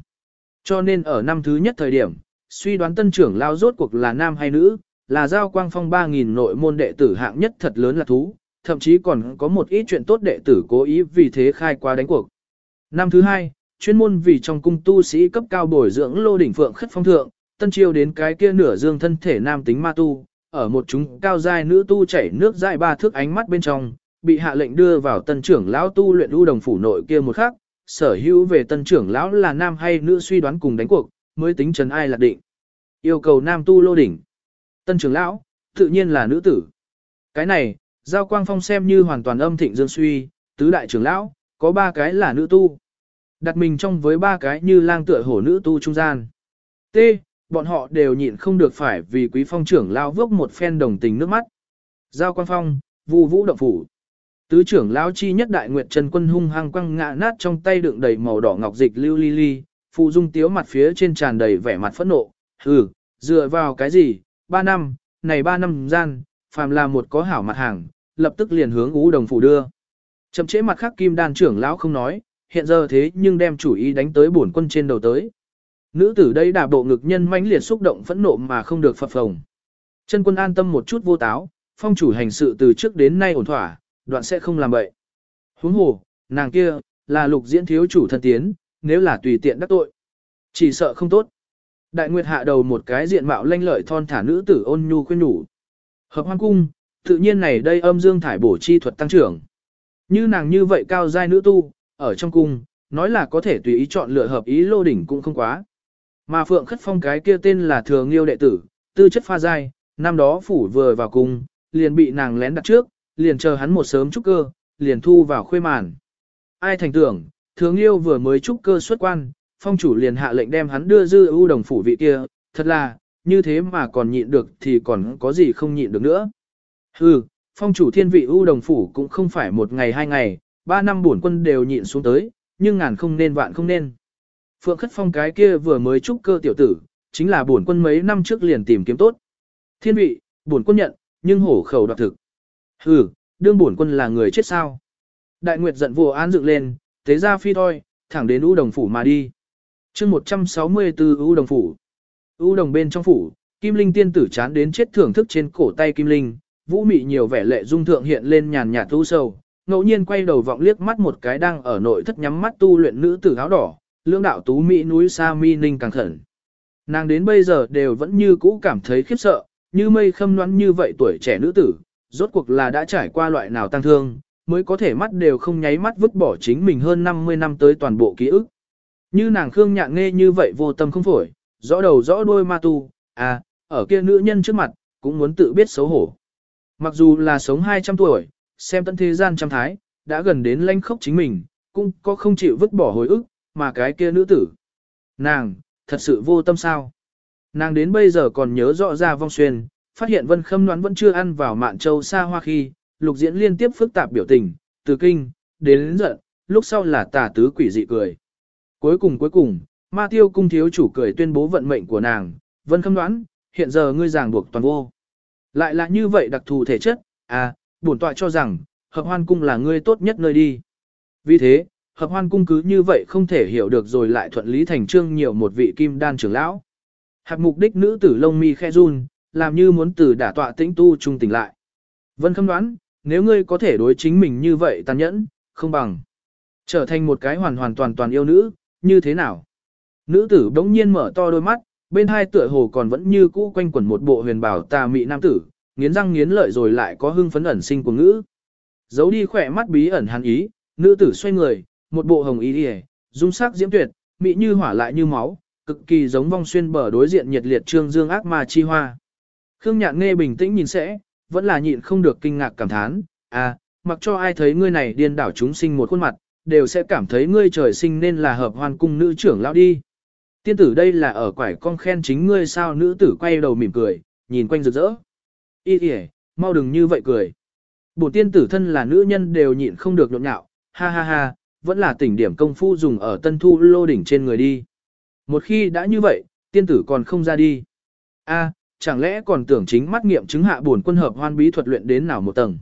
Cho nên ở năm thứ nhất thời điểm, suy đoán tân trưởng lão rốt cuộc là nam hay nữ, là giao quang phong 3.000 nội môn đệ tử hạng nhất thật lớn là thú, thậm chí còn có một ít chuyện tốt đệ tử cố ý vì thế khai qua đánh cuộc. Năm thứ hai, chuyên môn vì trong cung tu sĩ cấp cao bồi dưỡng lô đỉnh phượng khất phong thượng, tân chiêu đến cái kia nửa dương thân thể nam tính ma tu, ở một chúng cao giai nữ tu chảy nước dại ba thước ánh mắt bên trong, bị hạ lệnh đưa vào tân trưởng lão tu luyện u đồng phủ nội kia một khắc, sở hữu về tân trưởng lão là nam hay nữ suy đoán cùng đánh cuộc, mới tính trần ai là định. Yêu cầu nam tu lô đỉnh. Tân trưởng lão, tự nhiên là nữ tử. Cái này, Giao Quang Phong xem như hoàn toàn âm thịnh dương suy, tứ đại trưởng lão, có ba cái là nữ tu. Đặt mình trong với ba cái như lang tựa hổ nữ tu trung gian. T. Bọn họ đều nhịn không được phải vì quý phong trưởng lao vước một phen đồng tình nước mắt. Giao quan Phong, vu vũ động phủ. Tứ trưởng lão chi nhất đại nguyệt trần quân hung hăng quăng ngã nát trong tay đựng đầy màu đỏ ngọc dịch lưu ly ly, phụ dung tiếu mặt phía trên tràn đầy vẻ mặt phẫn nộ. Hừ, dựa vào cái gì, ba năm, này ba năm gian, phàm là một có hảo mặt hàng, lập tức liền hướng ú đồng phủ đưa. Chậm chế mặt khác kim đan trưởng lão không nói, hiện giờ thế nhưng đem chủ ý đánh tới bổn quân trên đầu tới. Nữ tử đây đả bộ ngực nhân mãnh liệt xúc động phẫn nộ mà không được phập phồng. Chân quân an tâm một chút vô táo, phong chủ hành sự từ trước đến nay ổn thỏa, đoạn sẽ không làm bậy. Huống hồ, nàng kia, là lục diễn thiếu chủ thân tiến, nếu là tùy tiện đắc tội. Chỉ sợ không tốt. Đại Nguyệt hạ đầu một cái diện mạo lanh lợi thon thả nữ tử ôn nhu khuyên nhủ. Hợp hoan cung, tự nhiên này đây âm dương thải bổ chi thuật tăng trưởng. Như nàng như vậy cao giai nữ tu, ở trong cung, nói là có thể tùy ý chọn lựa hợp ý lô đỉnh cũng không quá. Mà Phượng Khất Phong cái kia tên là Thừa Nghiêu đệ tử, tư chất pha giai, năm đó phủ vừa vào cung, liền bị nàng lén đặt trước, liền chờ hắn một sớm trúc cơ, liền thu vào khuê màn. Ai thành tưởng, Thừa Nghiêu vừa mới trúc cơ xuất quan, phong chủ liền hạ lệnh đem hắn đưa dư ưu đồng phủ vị kia, thật là, như thế mà còn nhịn được thì còn có gì không nhịn được nữa. Hừ, phong chủ thiên vị ưu đồng phủ cũng không phải một ngày hai ngày, ba năm bổn quân đều nhịn xuống tới, nhưng ngàn không nên vạn không nên. Phượng Khất Phong cái kia vừa mới trúc cơ tiểu tử, chính là bổn quân mấy năm trước liền tìm kiếm tốt. Thiên vị, bổn quân nhận, nhưng hổ khẩu đoạt thực. Hừ, đương bổn quân là người chết sao? Đại Nguyệt giận vô án dựng lên, thế ra phi thôi, thẳng đến U Đồng phủ mà đi. Chương 164 U Đồng phủ. U Đồng bên trong phủ, Kim Linh tiên tử chán đến chết thưởng thức trên cổ tay Kim Linh, vũ mị nhiều vẻ lệ dung thượng hiện lên nhàn nhạt tu sầu, ngẫu nhiên quay đầu vọng liếc mắt một cái đang ở nội thất nhắm mắt tu luyện nữ tử áo đỏ, Lương đạo tú mỹ núi xa mi ninh càng khẩn. Nàng đến bây giờ đều vẫn như cũ cảm thấy khiếp sợ, như mây khâm noãn như vậy tuổi trẻ nữ tử, rốt cuộc là đã trải qua loại nào tăng thương, mới có thể mắt đều không nháy mắt vứt bỏ chính mình hơn 50 năm tới toàn bộ ký ức. Như nàng Khương Nhạn nghe như vậy vô tâm không phổi, rõ đầu rõ đuôi ma tu, à, ở kia nữ nhân trước mặt, cũng muốn tự biết xấu hổ. Mặc dù là sống 200 tuổi, xem tận thế gian trăm thái, đã gần đến lanh khốc chính mình, cũng có không chịu vứt bỏ hồi ức, mà cái kia nữ tử. Nàng, thật sự vô tâm sao. Nàng đến bây giờ còn nhớ rõ ra vong xuyên, phát hiện vân khâm đoán vẫn chưa ăn vào mạn châu xa hoa khi, lục diễn liên tiếp phức tạp biểu tình, từ kinh, đến giận, lúc sau là tà tứ quỷ dị cười. Cuối cùng cuối cùng, ma tiêu cung thiếu chủ cười tuyên bố vận mệnh của nàng, vân khâm đoán, hiện giờ ngươi giảng buộc toàn vô. Lại là như vậy đặc thù thể chất, à, bổn tọa cho rằng, hợp hoan cung là ngươi tốt nhất nơi đi. Vì thế, hợp hoan cung cứ như vậy không thể hiểu được rồi lại thuận lý thành trương nhiều một vị kim đan trưởng lão. Hạc mục đích nữ tử lông mi khe run, làm như muốn từ đả tọa tĩnh tu trung tỉnh lại. Vân khâm đoán, nếu ngươi có thể đối chính mình như vậy tàn nhẫn, không bằng. Trở thành một cái hoàn hoàn toàn toàn yêu nữ, như thế nào? Nữ tử đống nhiên mở to đôi mắt, bên hai tựa hồ còn vẫn như cũ quanh quẩn một bộ huyền bảo tà mị nam tử, nghiến răng nghiến lợi rồi lại có hưng phấn ẩn sinh của ngữ. Giấu đi khỏe mắt bí ẩn hắn ý, nữ tử xoay người, một bộ hồng y điề, dung sắc diễm tuyệt, mỹ như hỏa lại như máu, cực kỳ giống vong xuyên bờ đối diện nhiệt liệt trương dương ác ma chi hoa. Khương Nhạn nghe bình tĩnh nhìn sẽ, vẫn là nhịn không được kinh ngạc cảm thán, à, mặc cho ai thấy ngươi này điên đảo chúng sinh một khuôn mặt, đều sẽ cảm thấy ngươi trời sinh nên là hợp hoan cung nữ trưởng lão đi. Tiên tử đây là ở quải con khen chính ngươi sao nữ tử quay đầu mỉm cười, nhìn quanh rực rỡ. Ý kìa, mau đừng như vậy cười. Bổn tiên tử thân là nữ nhân đều nhịn không được nhộn nhạo, ha ha ha, vẫn là tỉnh điểm công phu dùng ở tân thu lô đỉnh trên người đi. Một khi đã như vậy, tiên tử còn không ra đi. a chẳng lẽ còn tưởng chính mắt nghiệm chứng hạ bổn quân hợp hoan bí thuật luyện đến nào một tầng.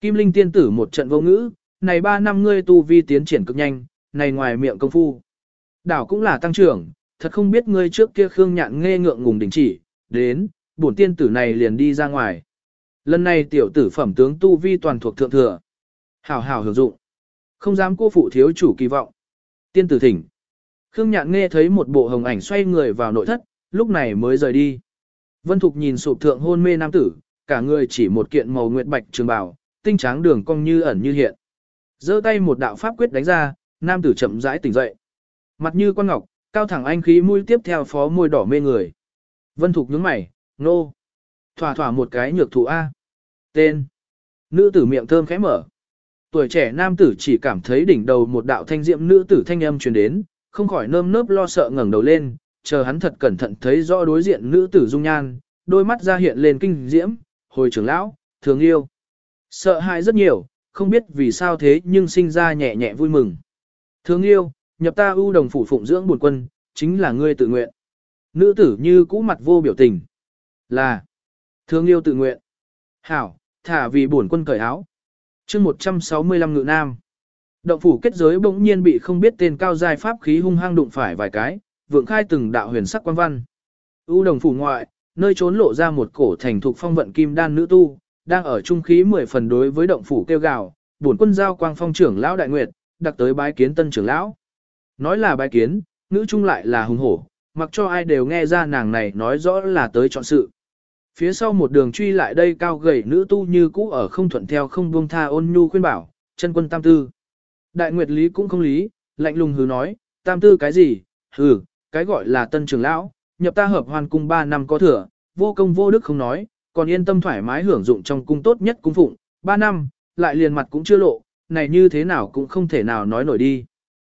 Kim Linh tiên tử một trận vô ngữ, này ba năm ngươi tu vi tiến triển cực nhanh, này ngoài miệng công phu. Đảo cũng là tăng trưởng, thật không biết ngươi trước kia khương nhạn nghe ngượng ngùng đình chỉ, đến, bổn tiên tử này liền đi ra ngoài. Lần này tiểu tử phẩm tướng tu vi toàn thuộc thượng thừa. Hảo hảo hưởng dụng. Không dám cô phụ thiếu chủ kỳ vọng. Tiên tử thỉnh. Khương nhạn nghe thấy một bộ hồng ảnh xoay người vào nội thất, lúc này mới rời đi. Vân Thục nhìn sụp thượng hôn mê nam tử, cả người chỉ một kiện màu nguyệt bạch trường bào, tinh tráng đường cong như ẩn như hiện. giơ tay một đạo pháp quyết đánh ra, nam tử chậm rãi tỉnh dậy. Mặt như quan ngọc, cao thẳng anh khí mũi tiếp theo phó môi đỏ mê người. Vân Thục nhướng mày, nô. Thỏa thỏa một cái nhược thụ A. Tên. Nữ tử miệng thơm khẽ mở. Tuổi trẻ nam tử chỉ cảm thấy đỉnh đầu một đạo thanh diệm nữ tử thanh âm truyền đến, không khỏi nơm nớp lo sợ ngẩng đầu lên, chờ hắn thật cẩn thận thấy rõ đối diện nữ tử dung nhan, đôi mắt ra hiện lên kinh diễm, hồi trưởng lão, thường yêu. Sợ hãi rất nhiều, không biết vì sao thế nhưng sinh ra nhẹ nhẹ vui mừng. Thường yêu, nhập ta ưu đồng phủ phụng dưỡng buồn quân, chính là ngươi tự nguyện. Nữ tử như cũ mặt vô biểu tình. Là, thương yêu tự nguyện. Hảo, thả vì buồn quân cởi áo chương 165 ngự nam. Động phủ kết giới bỗng nhiên bị không biết tên cao giai pháp khí hung hăng đụng phải vài cái, vượng khai từng đạo huyền sắc quan văn. U đồng phủ ngoại, nơi trốn lộ ra một cổ thành thục phong vận kim đan nữ tu, đang ở trung khí mười phần đối với động phủ kêu gào, bổn quân giao quang phong trưởng lão đại nguyệt, đặc tới bái kiến tân trưởng lão. Nói là bái kiến, nữ trung lại là hùng hổ, mặc cho ai đều nghe ra nàng này nói rõ là tới chọn sự. Phía sau một đường truy lại đây cao gầy nữ tu như cũ ở không thuận theo không buông tha ôn nhu khuyên bảo, chân quân tam tư. Đại nguyệt lý cũng không lý, lạnh lùng hừ nói, tam tư cái gì, hừ, cái gọi là tân trưởng lão, nhập ta hợp hoàn cung 3 năm có thừa, vô công vô đức không nói, còn yên tâm thoải mái hưởng dụng trong cung tốt nhất cung phụng, 3 năm, lại liền mặt cũng chưa lộ, này như thế nào cũng không thể nào nói nổi đi.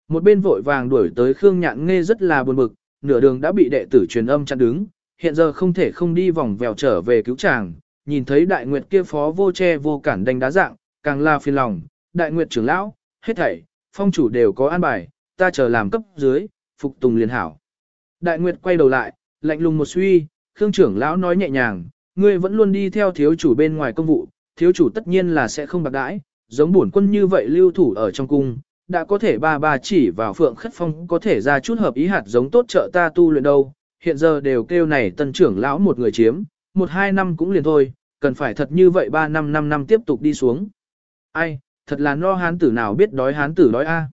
Một bên vội vàng đuổi tới Khương Nhạn Nghe rất là buồn bực, nửa đường đã bị đệ tử truyền âm chặn đứng, hiện giờ không thể không đi vòng vèo trở về cứu chàng, nhìn thấy đại nguyệt kia phó vô che vô cản đánh đá dạng, càng là phiền lòng, đại nguyệt trưởng lão, hết thảy, phong chủ đều có an bài, ta chờ làm cấp dưới, phục tùng liền hảo. Đại nguyệt quay đầu lại, lạnh lùng một suy, Khương trưởng lão nói nhẹ nhàng, ngươi vẫn luôn đi theo thiếu chủ bên ngoài công vụ, thiếu chủ tất nhiên là sẽ không bạc đãi, giống bổn quân như vậy lưu thủ ở trong cung, đã có thể ba ba chỉ vào phượng khất phong có thể ra chút hợp ý hạt giống tốt trợ ta tu luyện đâu, hiện giờ đều kêu này tân trưởng lão một người chiếm, một hai năm cũng liền thôi, cần phải thật như vậy ba năm năm năm tiếp tục đi xuống. Ai, thật là no hán tử nào biết đói hán tử đói a.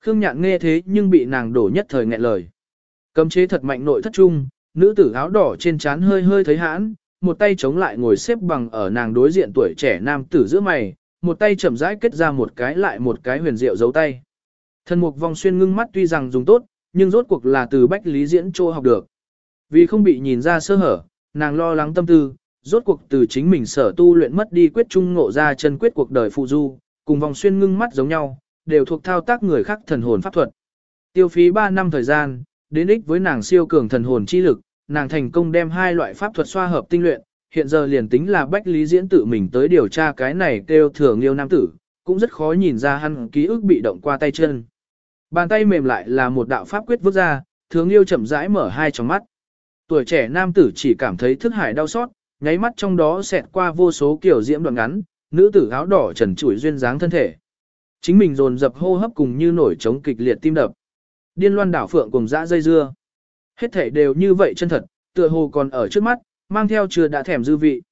Khương nhạn nghe thế nhưng bị nàng đổ nhất thời nghẹn lời. Cấm chế thật mạnh nội thất trung, nữ tử áo đỏ trên trán hơi hơi thấy hãn, một tay chống lại ngồi xếp bằng ở nàng đối diện tuổi trẻ nam tử giữa mày, một tay chậm rãi kết ra một cái lại một cái huyền diệu giấu tay. Thần mục vòng xuyên ngưng mắt tuy rằng dùng tốt, nhưng rốt cuộc là từ bách lý diễn trô học được. Vì không bị nhìn ra sơ hở, nàng lo lắng tâm tư, rốt cuộc từ chính mình sở tu luyện mất đi quyết trung ngộ ra chân quyết cuộc đời phụ du, cùng vòng xuyên ngưng mắt giống nhau, đều thuộc thao tác người khác thần hồn pháp thuật. Tiêu phí 3 năm thời gian, đến ích với nàng siêu cường thần hồn chi lực, nàng thành công đem hai loại pháp thuật xoa hợp tinh luyện, hiện giờ liền tính là Bách Lý Diễn tự mình tới điều tra cái này kêu thường liêu nam tử, cũng rất khó nhìn ra hắn ký ức bị động qua tay chân. Bàn tay mềm lại là một đạo pháp quyết vứt ra, thường liêu chậm rãi mở hai tròng mắt. Tuổi trẻ nam tử chỉ cảm thấy thức hải đau xót, nháy mắt trong đó xẹt qua vô số kiểu diễm đoạn ngắn, nữ tử áo đỏ trần trụi duyên dáng thân thể. Chính mình dồn dập hô hấp cùng như nổi trống kịch liệt tim đập. Điên loan đảo phượng cùng dã dây dưa. Hết thể đều như vậy chân thật, tựa hồ còn ở trước mắt, mang theo chưa đã thèm dư vị.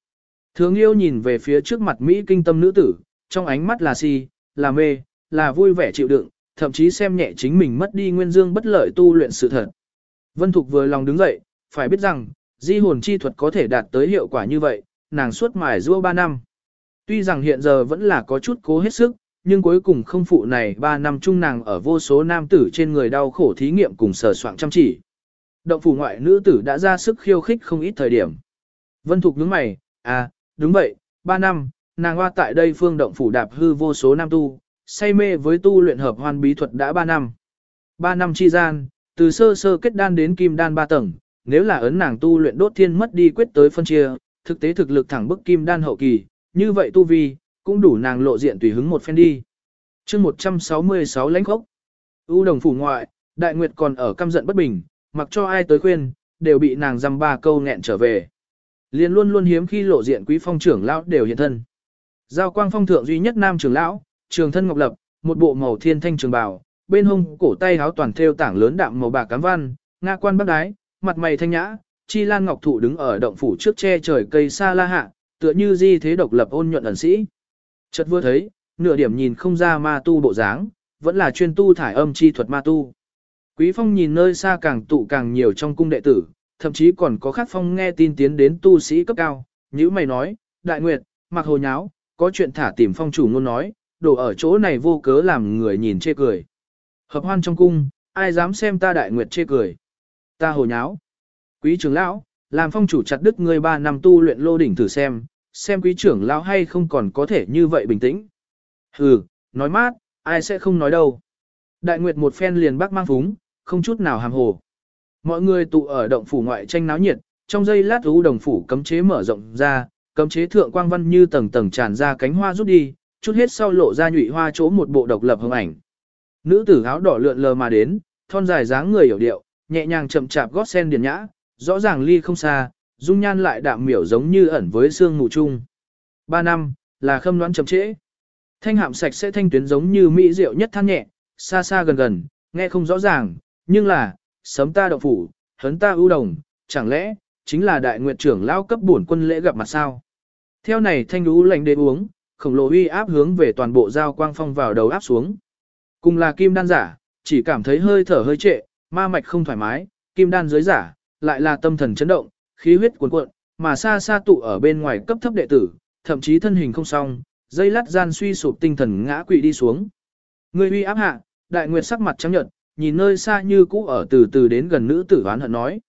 Thường yêu nhìn về phía trước mặt Mỹ kinh tâm nữ tử, trong ánh mắt là si, là mê, là vui vẻ chịu đựng, thậm chí xem nhẹ chính mình mất đi nguyên dương bất lợi tu luyện sự thật. Vân Thục vừa lòng đứng dậy, phải biết rằng, di hồn chi thuật có thể đạt tới hiệu quả như vậy, nàng suốt mài rua 3 năm. Tuy rằng hiện giờ vẫn là có chút cố hết sức, nhưng cuối cùng không phụ này 3 năm chung nàng ở vô số nam tử trên người đau khổ thí nghiệm cùng sở soạn chăm chỉ. Động phủ ngoại nữ tử đã ra sức khiêu khích không ít thời điểm. Vân Thục nhướng mày, à, đúng vậy, ba năm, nàng hoa tại đây phương động phủ đạp hư vô số nam tu, say mê với tu luyện hợp hoan bí thuật đã ba năm. Ba năm chi gian, từ sơ sơ kết đan đến kim đan ba tầng, nếu là ấn nàng tu luyện đốt thiên mất đi quyết tới phân chia, thực tế thực lực thẳng bức kim đan hậu kỳ, như vậy tu vi, cũng đủ nàng lộ diện tùy hứng một phen đi. chương 166 lãnh khốc. U đồng phủ ngoại, đại nguyệt còn ở căm giận bất bình, mặc cho ai tới khuyên, đều bị nàng dăm ba câu nghẹn trở về. Liên luôn luôn hiếm khi lộ diện quý phong trưởng lão đều hiện thân. Giao quang phong thượng duy nhất nam trưởng lão, trường thân ngọc lập, một bộ màu thiên thanh trường bào, bên hông cổ tay áo toàn thêu tảng lớn đạm màu bạc cám văn, nga quan bắc đái, mặt mày thanh nhã, chi lan ngọc thụ đứng ở động phủ trước che trời cây xa la hạ, tựa như di thế độc lập ôn nhuận ẩn sĩ. Chợt vừa thấy, nửa điểm nhìn không ra ma tu bộ dáng, vẫn là chuyên tu thải âm chi thuật ma tu. Quý phong nhìn nơi xa càng tụ càng nhiều trong cung đệ tử, thậm chí còn có khác phong nghe tin tiến đến tu sĩ cấp cao, như mày nói, đại nguyệt, mặc hồ nháo, có chuyện thả tìm phong chủ ngôn nói, đổ ở chỗ này vô cớ làm người nhìn chê cười. Hợp hoan trong cung, ai dám xem ta đại nguyệt chê cười. Ta hồ nháo. Quý trưởng lão, làm phong chủ chặt đứt ngươi ba năm tu luyện lô đỉnh thử xem, xem quý trưởng lão hay không còn có thể như vậy bình tĩnh. Hừ, nói mát, ai sẽ không nói đâu. Đại nguyệt một phen liền bác mang phúng, không chút nào hàm hồ. Mọi người tụ ở động phủ ngoại tranh náo nhiệt, trong giây lát u đồng phủ cấm chế mở rộng ra, cấm chế thượng quang văn như tầng tầng tràn ra cánh hoa rút đi, chút hết sau lộ ra nhụy hoa chỗ một bộ độc lập hồng ảnh. Nữ tử áo đỏ lượn lờ mà đến, thon dài dáng người hiểu điệu, nhẹ nhàng chậm chạp gót sen điền nhã, rõ ràng ly không xa, dung nhan lại đạm miểu giống như ẩn với xương mù chung. Ba năm, là khâm đoán chậm trễ. Thanh hạm sạch sẽ thanh tuyến giống như mỹ diệu nhất than nhẹ, xa xa gần gần, nghe không rõ ràng, nhưng là, sấm ta động phủ, hấn ta ưu đồng, chẳng lẽ, chính là đại nguyệt trưởng lao cấp bổn quân lễ gặp mặt sao? Theo này thanh lũ lạnh đế uống, khổng lồ uy áp hướng về toàn bộ giao quang phong vào đầu áp xuống. Cùng là kim đan giả, chỉ cảm thấy hơi thở hơi trệ, ma mạch không thoải mái, kim đan dưới giả, lại là tâm thần chấn động, khí huyết cuồn cuộn, mà xa xa tụ ở bên ngoài cấp thấp đệ tử, thậm chí thân hình không xong, dây lát gian suy sụp tinh thần ngã quỵ đi xuống. Người uy áp hạ, đại nguyệt sắc mặt trắng nhợt, nhìn nơi xa như cũ ở từ từ đến gần nữ tử oán hận nói.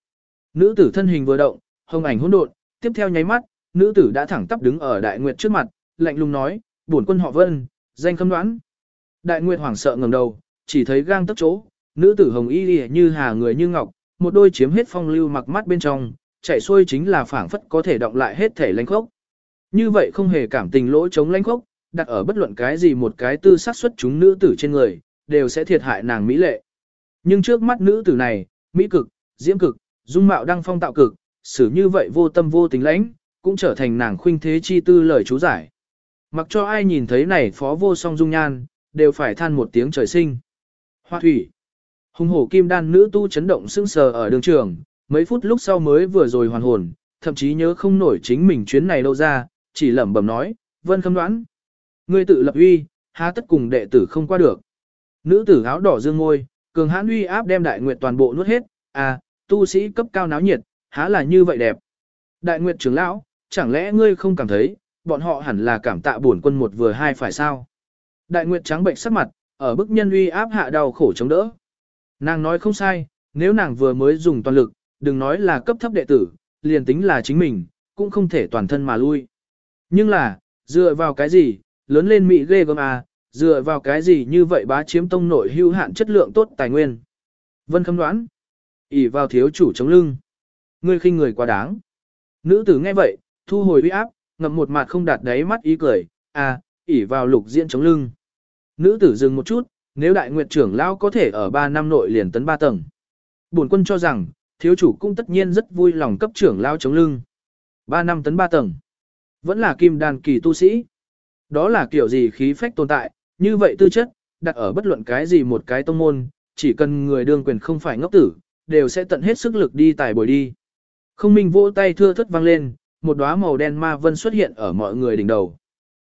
Nữ tử thân hình vừa động, hồng ảnh hỗn độn, tiếp theo nháy mắt, nữ tử đã thẳng tắp đứng ở đại nguyệt trước mặt, lạnh lùng nói, bổn quân họ vân, danh khâm đoán. Đại nguyệt hoảng sợ ngẩng đầu, chỉ thấy gang tấc chỗ, nữ tử hồng y lìa như hà người như ngọc, một đôi chiếm hết phong lưu mặc mắt bên trong, chạy xuôi chính là phảng phất có thể động lại hết thể lãnh khốc. Như vậy không hề cảm tình lỗ chống lãnh khốc, đặt ở bất luận cái gì một cái tư sát xuất chúng nữ tử trên người, đều sẽ thiệt hại nàng mỹ lệ. Nhưng trước mắt nữ tử này, mỹ cực, diễm cực, dung mạo đăng phong tạo cực, xử như vậy vô tâm vô tình lãnh, cũng trở thành nàng khuynh thế chi tư lời chú giải. Mặc cho ai nhìn thấy này phó vô song dung nhan, đều phải than một tiếng trời sinh. Hoa thủy. Hùng hổ kim đan nữ tu chấn động sững sờ ở đường trường, mấy phút lúc sau mới vừa rồi hoàn hồn, thậm chí nhớ không nổi chính mình chuyến này đâu ra, chỉ lẩm bẩm nói, vân khâm đoán. Ngươi tự lập uy, há tất cùng đệ tử không qua được. Nữ tử áo đỏ dương ngôi, cường hãn uy áp đem đại nguyệt toàn bộ nuốt hết, à, tu sĩ cấp cao náo nhiệt, há là như vậy đẹp. Đại nguyệt trưởng lão, chẳng lẽ ngươi không cảm thấy, bọn họ hẳn là cảm tạ bổn quân một vừa hai phải sao? Đại nguyệt trắng bệnh sắc mặt, ở bức nhân uy áp hạ đau khổ chống đỡ. Nàng nói không sai, nếu nàng vừa mới dùng toàn lực, đừng nói là cấp thấp đệ tử, liền tính là chính mình, cũng không thể toàn thân mà lui. Nhưng là, dựa vào cái gì, lớn lên mỹ ghê gớm à, dựa vào cái gì như vậy bá chiếm tông nội hữu hạn chất lượng tốt tài nguyên. Vân khâm đoán, ỉ vào thiếu chủ chống lưng. Ngươi khinh người quá đáng. Nữ tử nghe vậy, thu hồi uy áp, ngậm một mặt không đạt đáy mắt ý cười, à, ỉ vào lục diễn chống lưng. Nữ tử dừng một chút, nếu đại nguyệt trưởng lão có thể ở 3 năm nội liền tấn 3 tầng. Bổn quân cho rằng, thiếu chủ cũng tất nhiên rất vui lòng cấp trưởng lão chống lưng. 3 năm tấn 3 tầng. Vẫn là kim đàn kỳ tu sĩ. Đó là kiểu gì khí phách tồn tại, như vậy tư chất, đặt ở bất luận cái gì một cái tông môn, chỉ cần người đương quyền không phải ngốc tử, đều sẽ tận hết sức lực đi tài bồi đi. Không minh vỗ tay thưa thất vang lên, một đóa màu đen ma vân xuất hiện ở mọi người đỉnh đầu.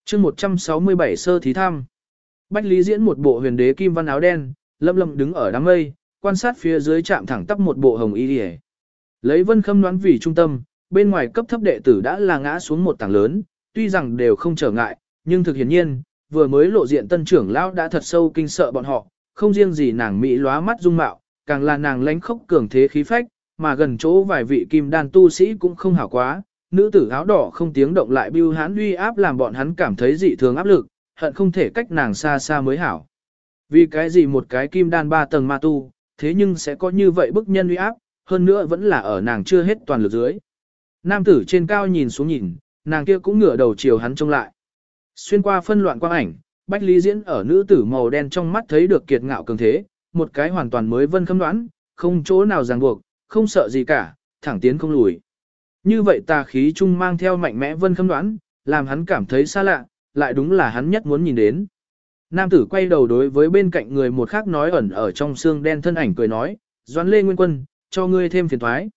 chương 167 sơ thí tham. Bách Lý diễn một bộ huyền đế kim văn áo đen, lâm lâm đứng ở đám mây, quan sát phía dưới chạm thẳng tắp một bộ hồng y liễu. Lấy vân khâm đoán vì trung tâm, bên ngoài cấp thấp đệ tử đã là ngã xuống một tảng lớn, tuy rằng đều không trở ngại, nhưng thực hiển nhiên, vừa mới lộ diện tân trưởng lão đã thật sâu kinh sợ bọn họ, không riêng gì nàng mỹ lóa mắt dung mạo, càng là nàng lánh khốc cường thế khí phách, mà gần chỗ vài vị kim đan tu sĩ cũng không hảo quá, nữ tử áo đỏ không tiếng động lại bưu hán uy áp làm bọn hắn cảm thấy dị thường áp lực, hận không thể cách nàng xa xa mới hảo. Vì cái gì một cái kim đan ba tầng ma tu, thế nhưng sẽ có như vậy bức nhân uy áp, hơn nữa vẫn là ở nàng chưa hết toàn lực dưới. Nam tử trên cao nhìn xuống nhìn, nàng kia cũng ngửa đầu chiều hắn trông lại. Xuyên qua phân loạn quang ảnh, Bách Lý Diễn ở nữ tử màu đen trong mắt thấy được kiệt ngạo cường thế, một cái hoàn toàn mới vân khâm đoán, không chỗ nào ràng buộc, không sợ gì cả, thẳng tiến không lùi. Như vậy tà khí trung mang theo mạnh mẽ vân khâm đoán, làm hắn cảm thấy xa lạ, lại đúng là hắn nhất muốn nhìn đến. Nam tử quay đầu đối với bên cạnh người một khác nói ẩn ở trong xương đen thân ảnh cười nói, Doãn Lê Nguyên Quân, cho ngươi thêm phiền thoái.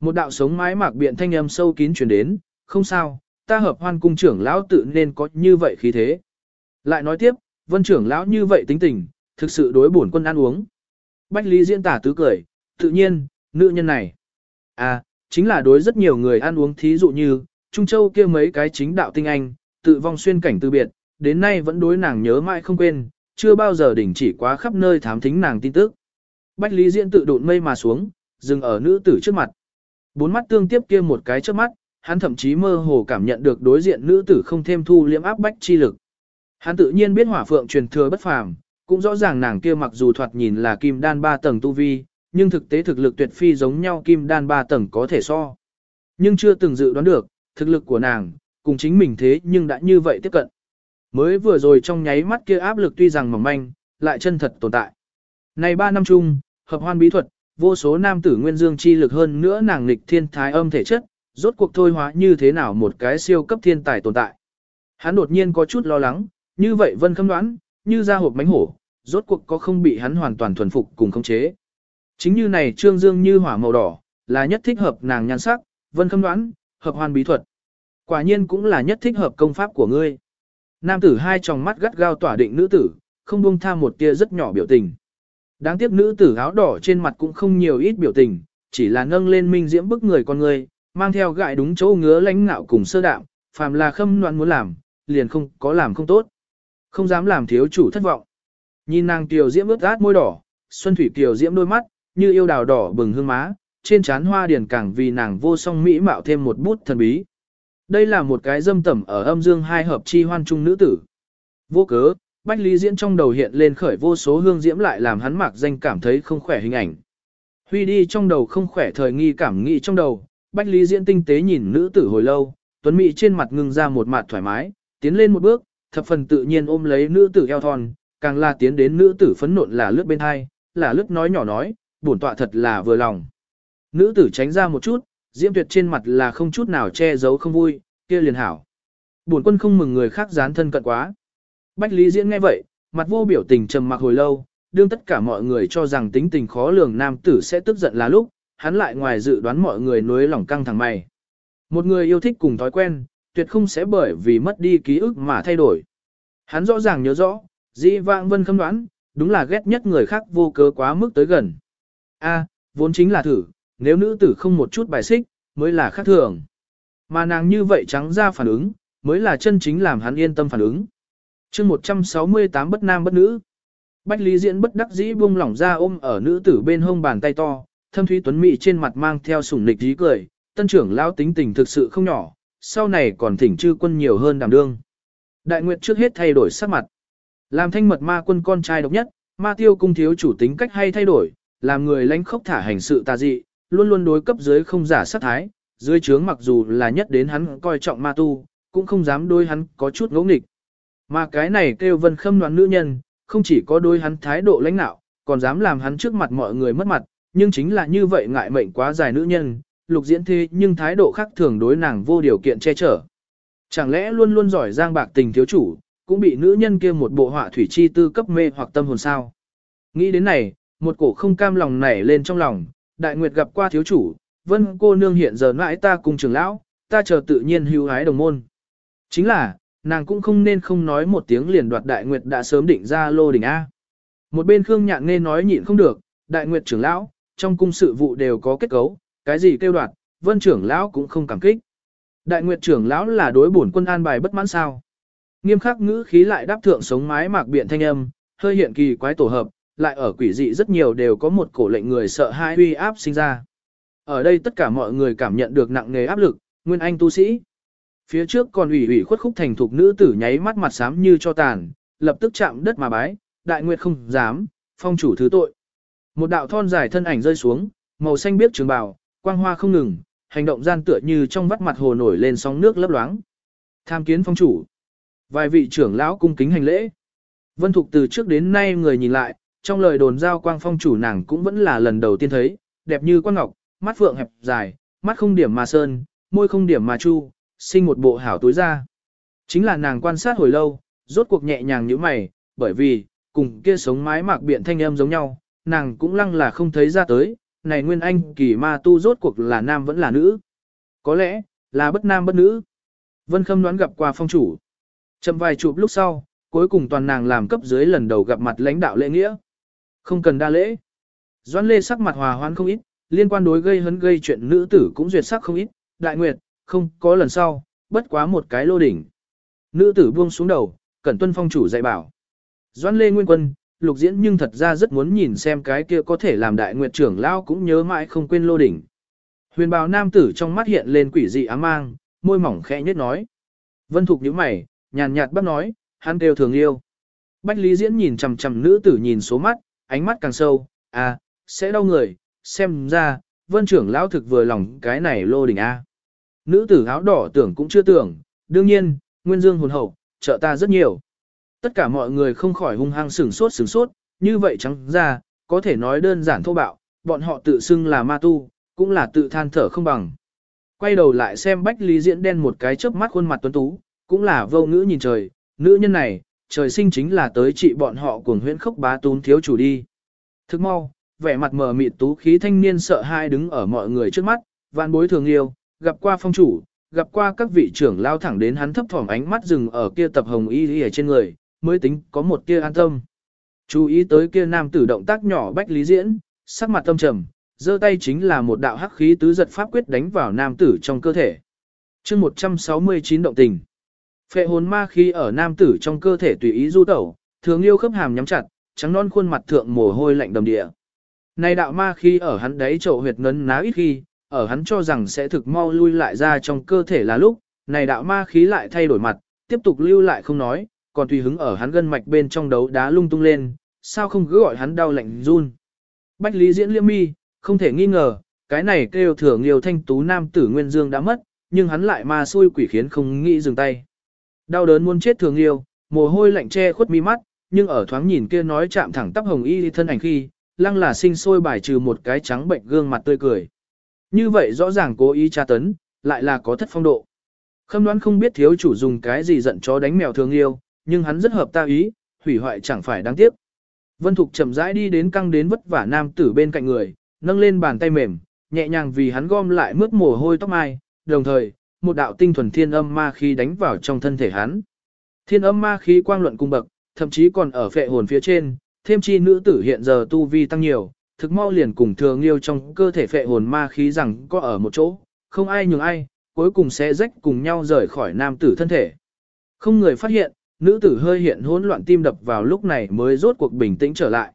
Một đạo sống mái mạc biện thanh âm sâu kín truyền đến, không sao, ta hợp hoan cung trưởng lão tự nên có như vậy khí thế. Lại nói tiếp, vân trưởng lão như vậy tính tình, thực sự đối bổn quân ăn uống. Bách Lý diễn tả tứ cười, tự nhiên, nữ nhân này. À, chính là đối rất nhiều người ăn uống thí dụ như, Trung Châu kia mấy cái chính đạo tinh anh, tự vong xuyên cảnh từ biệt, đến nay vẫn đối nàng nhớ mãi không quên, chưa bao giờ đỉnh chỉ quá khắp nơi thám thính nàng tin tức. Bách Lý Diễn tự độn mây mà xuống, dừng ở nữ tử trước mặt. Bốn mắt tương tiếp kia một cái trước mắt, hắn thậm chí mơ hồ cảm nhận được đối diện nữ tử không thêm thu liễm áp bách chi lực. Hắn tự nhiên biết hỏa phượng truyền thừa bất phàm, cũng rõ ràng nàng kia mặc dù thoạt nhìn là kim đan ba tầng tu vi, nhưng thực tế thực lực tuyệt phi giống nhau kim đan ba tầng có thể so. Nhưng chưa từng dự đoán được, thực lực của nàng, cùng chính mình thế nhưng đã như vậy tiếp cận. Mới vừa rồi trong nháy mắt kia áp lực tuy rằng mỏng manh, lại chân thật tồn tại. Này ba năm chung, hợp hoan bí thuật, vô số nam tử nguyên dương chi lực hơn nữa nàng nghịch thiên thái âm thể chất, rốt cuộc thôi hóa như thế nào một cái siêu cấp thiên tài tồn tại. Hắn đột nhiên có chút lo lắng, như vậy vân khâm đoán, như ra hộp mánh hổ, rốt cuộc có không bị hắn hoàn toàn thuần phục cùng khống chế. Chính như này trương dương như hỏa màu đỏ, là nhất thích hợp nàng nhan sắc, vân khâm đoán, hợp hoan bí thuật. Quả nhiên cũng là nhất thích hợp công pháp của ngươi. Nam tử hai tròng mắt gắt gao tỏa định nữ tử, không buông tha một tia rất nhỏ biểu tình. Đáng tiếc nữ tử áo đỏ trên mặt cũng không nhiều ít biểu tình, chỉ là nâng lên minh diễm bức người con người, mang theo gại đúng chỗ ngứa lãnh ngạo cùng sơ đạm, phàm là khâm loạn muốn làm, liền không có làm không tốt. Không dám làm thiếu chủ thất vọng. Nhìn nàng tiểu diễm ướt át môi đỏ, xuân thủy tiểu diễm đôi mắt, như yêu đào đỏ bừng hương má, trên trán hoa điển càng vì nàng vô song mỹ mạo thêm một bút thần bí. Đây là một cái dâm tẩm ở âm dương hai hợp chi hoan trung nữ tử. Vô cớ, Bách Lý Diễn trong đầu hiện lên khởi vô số hương diễm lại làm hắn mạc danh cảm thấy không khỏe hình ảnh. Huy đi trong đầu không khỏe thời nghi cảm nghĩ trong đầu, Bách Lý Diễn tinh tế nhìn nữ tử hồi lâu, Tuấn Mỹ trên mặt ngưng ra một mặt thoải mái, tiến lên một bước, thập phần tự nhiên ôm lấy nữ tử eo thon, càng là tiến đến nữ tử phấn nộn là lướt bên hai, là lướt nói nhỏ nói, bổn tọa thật là vừa lòng. Nữ tử tránh ra một chút, Diễm Tuyệt trên mặt là không chút nào che giấu không vui, kia liền hảo. Bổn quân không mừng người khác dán thân cận quá. Bách Lý Diễn nghe vậy, mặt vô biểu tình trầm mặc hồi lâu, đương tất cả mọi người cho rằng tính tình khó lường nam tử sẽ tức giận là lúc, hắn lại ngoài dự đoán mọi người nuối lòng căng thẳng mày. Một người yêu thích cùng thói quen, tuyệt không sẽ bởi vì mất đi ký ức mà thay đổi. Hắn rõ ràng nhớ rõ, dĩ vãng vân khâm đoán, đúng là ghét nhất người khác vô cớ quá mức tới gần. A, vốn chính là thử, nếu nữ tử không một chút bài xích, mới là khác thường. Mà nàng như vậy trắng ra phản ứng, mới là chân chính làm hắn yên tâm phản ứng. chương 168 bất nam bất nữ. Bách Lý Diễn bất đắc dĩ buông lỏng ra ôm ở nữ tử bên hông bàn tay to, thâm thúy tuấn mỹ trên mặt mang theo sủng nịch dí cười, tân trưởng lao tính tình thực sự không nhỏ, sau này còn thỉnh chư quân nhiều hơn đảm đương. Đại Nguyệt trước hết thay đổi sắc mặt. Làm thanh mật ma quân con trai độc nhất, ma tiêu cung thiếu chủ tính cách hay thay đổi, làm người lãnh khốc thả hành sự tà dị, luôn luôn đối cấp dưới không giả sát thái, dưới trướng mặc dù là nhất đến hắn coi trọng ma tu, cũng không dám đối hắn có chút ngỗ nghịch. Mà cái này kêu vân khâm đoán nữ nhân, không chỉ có đối hắn thái độ lãnh nạo, còn dám làm hắn trước mặt mọi người mất mặt, nhưng chính là như vậy ngại mệnh quá dài nữ nhân, lục diễn thế nhưng thái độ khác thường đối nàng vô điều kiện che chở. Chẳng lẽ luôn luôn giỏi giang bạc tình thiếu chủ, cũng bị nữ nhân kia một bộ họa thủy chi tư cấp mê hoặc tâm hồn sao? Nghĩ đến này, một cổ không cam lòng nảy lên trong lòng, đại nguyệt gặp qua thiếu chủ, vân cô nương hiện giờ mãi ta cùng trưởng lão, ta chờ tự nhiên hưu hái đồng môn. Chính là, nàng cũng không nên không nói một tiếng liền đoạt đại nguyệt đã sớm định ra lô đỉnh A. Một bên Khương Nhạn nghe nói nhịn không được, đại nguyệt trưởng lão, trong cung sự vụ đều có kết cấu, cái gì kêu đoạt, vân trưởng lão cũng không cảm kích. Đại nguyệt trưởng lão là đối bổn quân an bài bất mãn sao. Nghiêm khắc ngữ khí lại đáp thượng sống mái mạc biện thanh âm, hơi hiện kỳ quái tổ hợp, lại ở quỷ dị rất nhiều đều có một cổ lệnh người sợ hãi uy áp sinh ra. Ở đây tất cả mọi người cảm nhận được nặng nề áp lực, Nguyên Anh tu sĩ. Phía trước còn ủy ủy khuất khúc thành thục nữ tử nháy mắt mặt xám như cho tàn, lập tức chạm đất mà bái, đại nguyệt không dám, phong chủ thứ tội. Một đạo thon dài thân ảnh rơi xuống, màu xanh biếc trường bào, quang hoa không ngừng, hành động gian tựa như trong vắt mặt hồ nổi lên sóng nước lấp loáng. Tham kiến phong chủ. Vài vị trưởng lão cung kính hành lễ. Vân Thục từ trước đến nay người nhìn lại, trong lời đồn giao quang phong chủ nàng cũng vẫn là lần đầu tiên thấy, đẹp như quan ngọc, mắt phượng hẹp dài, mắt không điểm mà sơn, môi không điểm mà chu, sinh một bộ hảo tối ra. Chính là nàng quan sát hồi lâu, rốt cuộc nhẹ nhàng như mày, bởi vì, cùng kia sống mái mạc biện thanh âm giống nhau, nàng cũng lăng là không thấy ra tới, này nguyên anh kỳ ma tu rốt cuộc là nam vẫn là nữ. Có lẽ, là bất nam bất nữ. Vân Khâm đoán gặp qua phong chủ. Chậm vài chụp lúc sau, cuối cùng toàn nàng làm cấp dưới lần đầu gặp mặt lãnh đạo lễ nghĩa. Không cần đa lễ. Doãn Lê sắc mặt hòa hoãn không ít, liên quan đối gây hấn gây chuyện nữ tử cũng duyệt sắc không ít, đại nguyệt, không có lần sau, bất quá một cái lô đỉnh. Nữ tử buông xuống đầu, cẩn tuân phong chủ dạy bảo. Doãn Lê Nguyên Quân, lục diễn nhưng thật ra rất muốn nhìn xem cái kia có thể làm đại nguyệt trưởng lao cũng nhớ mãi không quên lô đỉnh. Huyền bào nam tử trong mắt hiện lên quỷ dị ám mang, môi mỏng khẽ nhất nói. Vân Thục nhíu mày, nhàn nhạt bắt nói, hắn đều thường yêu. Bách Lý Diễn nhìn chằm chằm nữ tử nhìn số mắt, ánh mắt càng sâu, à, sẽ đau người, xem ra, vân trưởng lão thực vừa lòng cái này lô đỉnh A. Nữ tử áo đỏ tưởng cũng chưa tưởng, đương nhiên, nguyên dương hồn hậu, trợ ta rất nhiều. Tất cả mọi người không khỏi hung hăng sửng sốt sửng sốt, như vậy trắng ra, có thể nói đơn giản thô bạo, bọn họ tự xưng là ma tu, cũng là tự than thở không bằng. Quay đầu lại xem Bách Lý Diễn đen một cái chớp mắt khuôn mặt tuấn tú, cũng là vô ngữ nhìn trời, nữ nhân này, trời sinh chính là tới trị bọn họ cuồng huyễn khốc bá tún thiếu chủ đi. Thức mau, vẻ mặt mờ mịt tú khí thanh niên sợ hai đứng ở mọi người trước mắt, vạn bối thường yêu, gặp qua phong chủ, gặp qua các vị trưởng lao thẳng đến hắn thấp thỏm ánh mắt dừng ở kia tập hồng y y ở trên người, mới tính có một kia an tâm. Chú ý tới kia nam tử động tác nhỏ bách lý diễn, sắc mặt tâm trầm, giơ tay chính là một đạo hắc khí tứ giật pháp quyết đánh vào nam tử trong cơ thể. chương 169 động tình. Phệ hồn ma khí ở nam tử trong cơ thể tùy ý du tẩu, thường yêu khớp hàm nhắm chặt, trắng non khuôn mặt thượng mồ hôi lạnh đầm địa. Này đạo ma khí ở hắn đấy chậu huyệt ngấn ná ít khi, ở hắn cho rằng sẽ thực mau lui lại ra trong cơ thể là lúc, này đạo ma khí lại thay đổi mặt, tiếp tục lưu lại không nói, còn tùy hứng ở hắn gân mạch bên trong đấu đá lung tung lên, sao không cứ gọi hắn đau lạnh run. Bách Lý Diễn liêm mi, không thể nghi ngờ, cái này kêu thừa nhiều thanh tú nam tử Nguyên Dương đã mất, nhưng hắn lại ma xui quỷ khiến không nghĩ dừng tay. Đau đớn muốn chết thường yêu, mồ hôi lạnh che khuất mi mắt, nhưng ở thoáng nhìn kia nói chạm thẳng tắp hồng y thân ảnh khi, lăng là sinh sôi bài trừ một cái trắng bệnh gương mặt tươi cười. Như vậy rõ ràng cố ý tra tấn, lại là có thất phong độ. Khâm đoán không biết thiếu chủ dùng cái gì giận chó đánh mèo thường yêu, nhưng hắn rất hợp ta ý, hủy hoại chẳng phải đáng tiếc. Vân Thục chậm rãi đi đến căng đến vất vả nam tử bên cạnh người, nâng lên bàn tay mềm, nhẹ nhàng vì hắn gom lại mướt mồ hôi tóc mai, đồng thời, một đạo tinh thuần thiên âm ma khí đánh vào trong thân thể hắn. Thiên âm ma khí quang luận cung bậc, thậm chí còn ở phệ hồn phía trên, thêm chi nữ tử hiện giờ tu vi tăng nhiều, thực mau liền cùng thường liêu trong cơ thể phệ hồn ma khí rằng có ở một chỗ, không ai nhường ai, cuối cùng sẽ rách cùng nhau rời khỏi nam tử thân thể. Không người phát hiện, nữ tử hơi hiện hỗn loạn tim đập vào lúc này mới rốt cuộc bình tĩnh trở lại.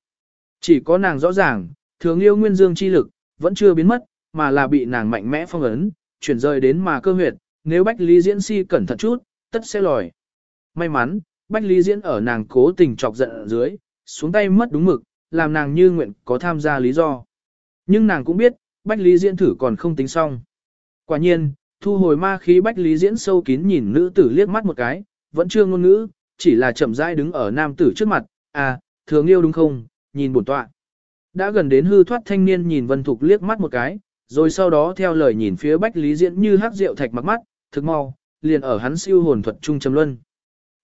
Chỉ có nàng rõ ràng, thường liêu nguyên dương chi lực, vẫn chưa biến mất, mà là bị nàng mạnh mẽ phong ấn, chuyển rời đến mà cơ huyệt, nếu Bách Lý Diễn si cẩn thận chút, tất sẽ lòi. May mắn, Bách Lý Diễn ở nàng cố tình chọc giận ở dưới, xuống tay mất đúng mực, làm nàng như nguyện có tham gia lý do. Nhưng nàng cũng biết, Bách Lý Diễn thử còn không tính xong. Quả nhiên, thu hồi ma khí Bách Lý Diễn sâu kín nhìn nữ tử liếc mắt một cái, vẫn chưa ngôn ngữ, chỉ là chậm rãi đứng ở nam tử trước mặt, à, thường yêu đúng không, nhìn bổn tọa. Đã gần đến hư thoát thanh niên nhìn Vân Thục liếc mắt một cái, rồi sau đó theo lời nhìn phía Bách Lý Diễn như hát rượu thạch mặc mắt, thực mau, liền ở hắn siêu hồn thuật trung trầm luân.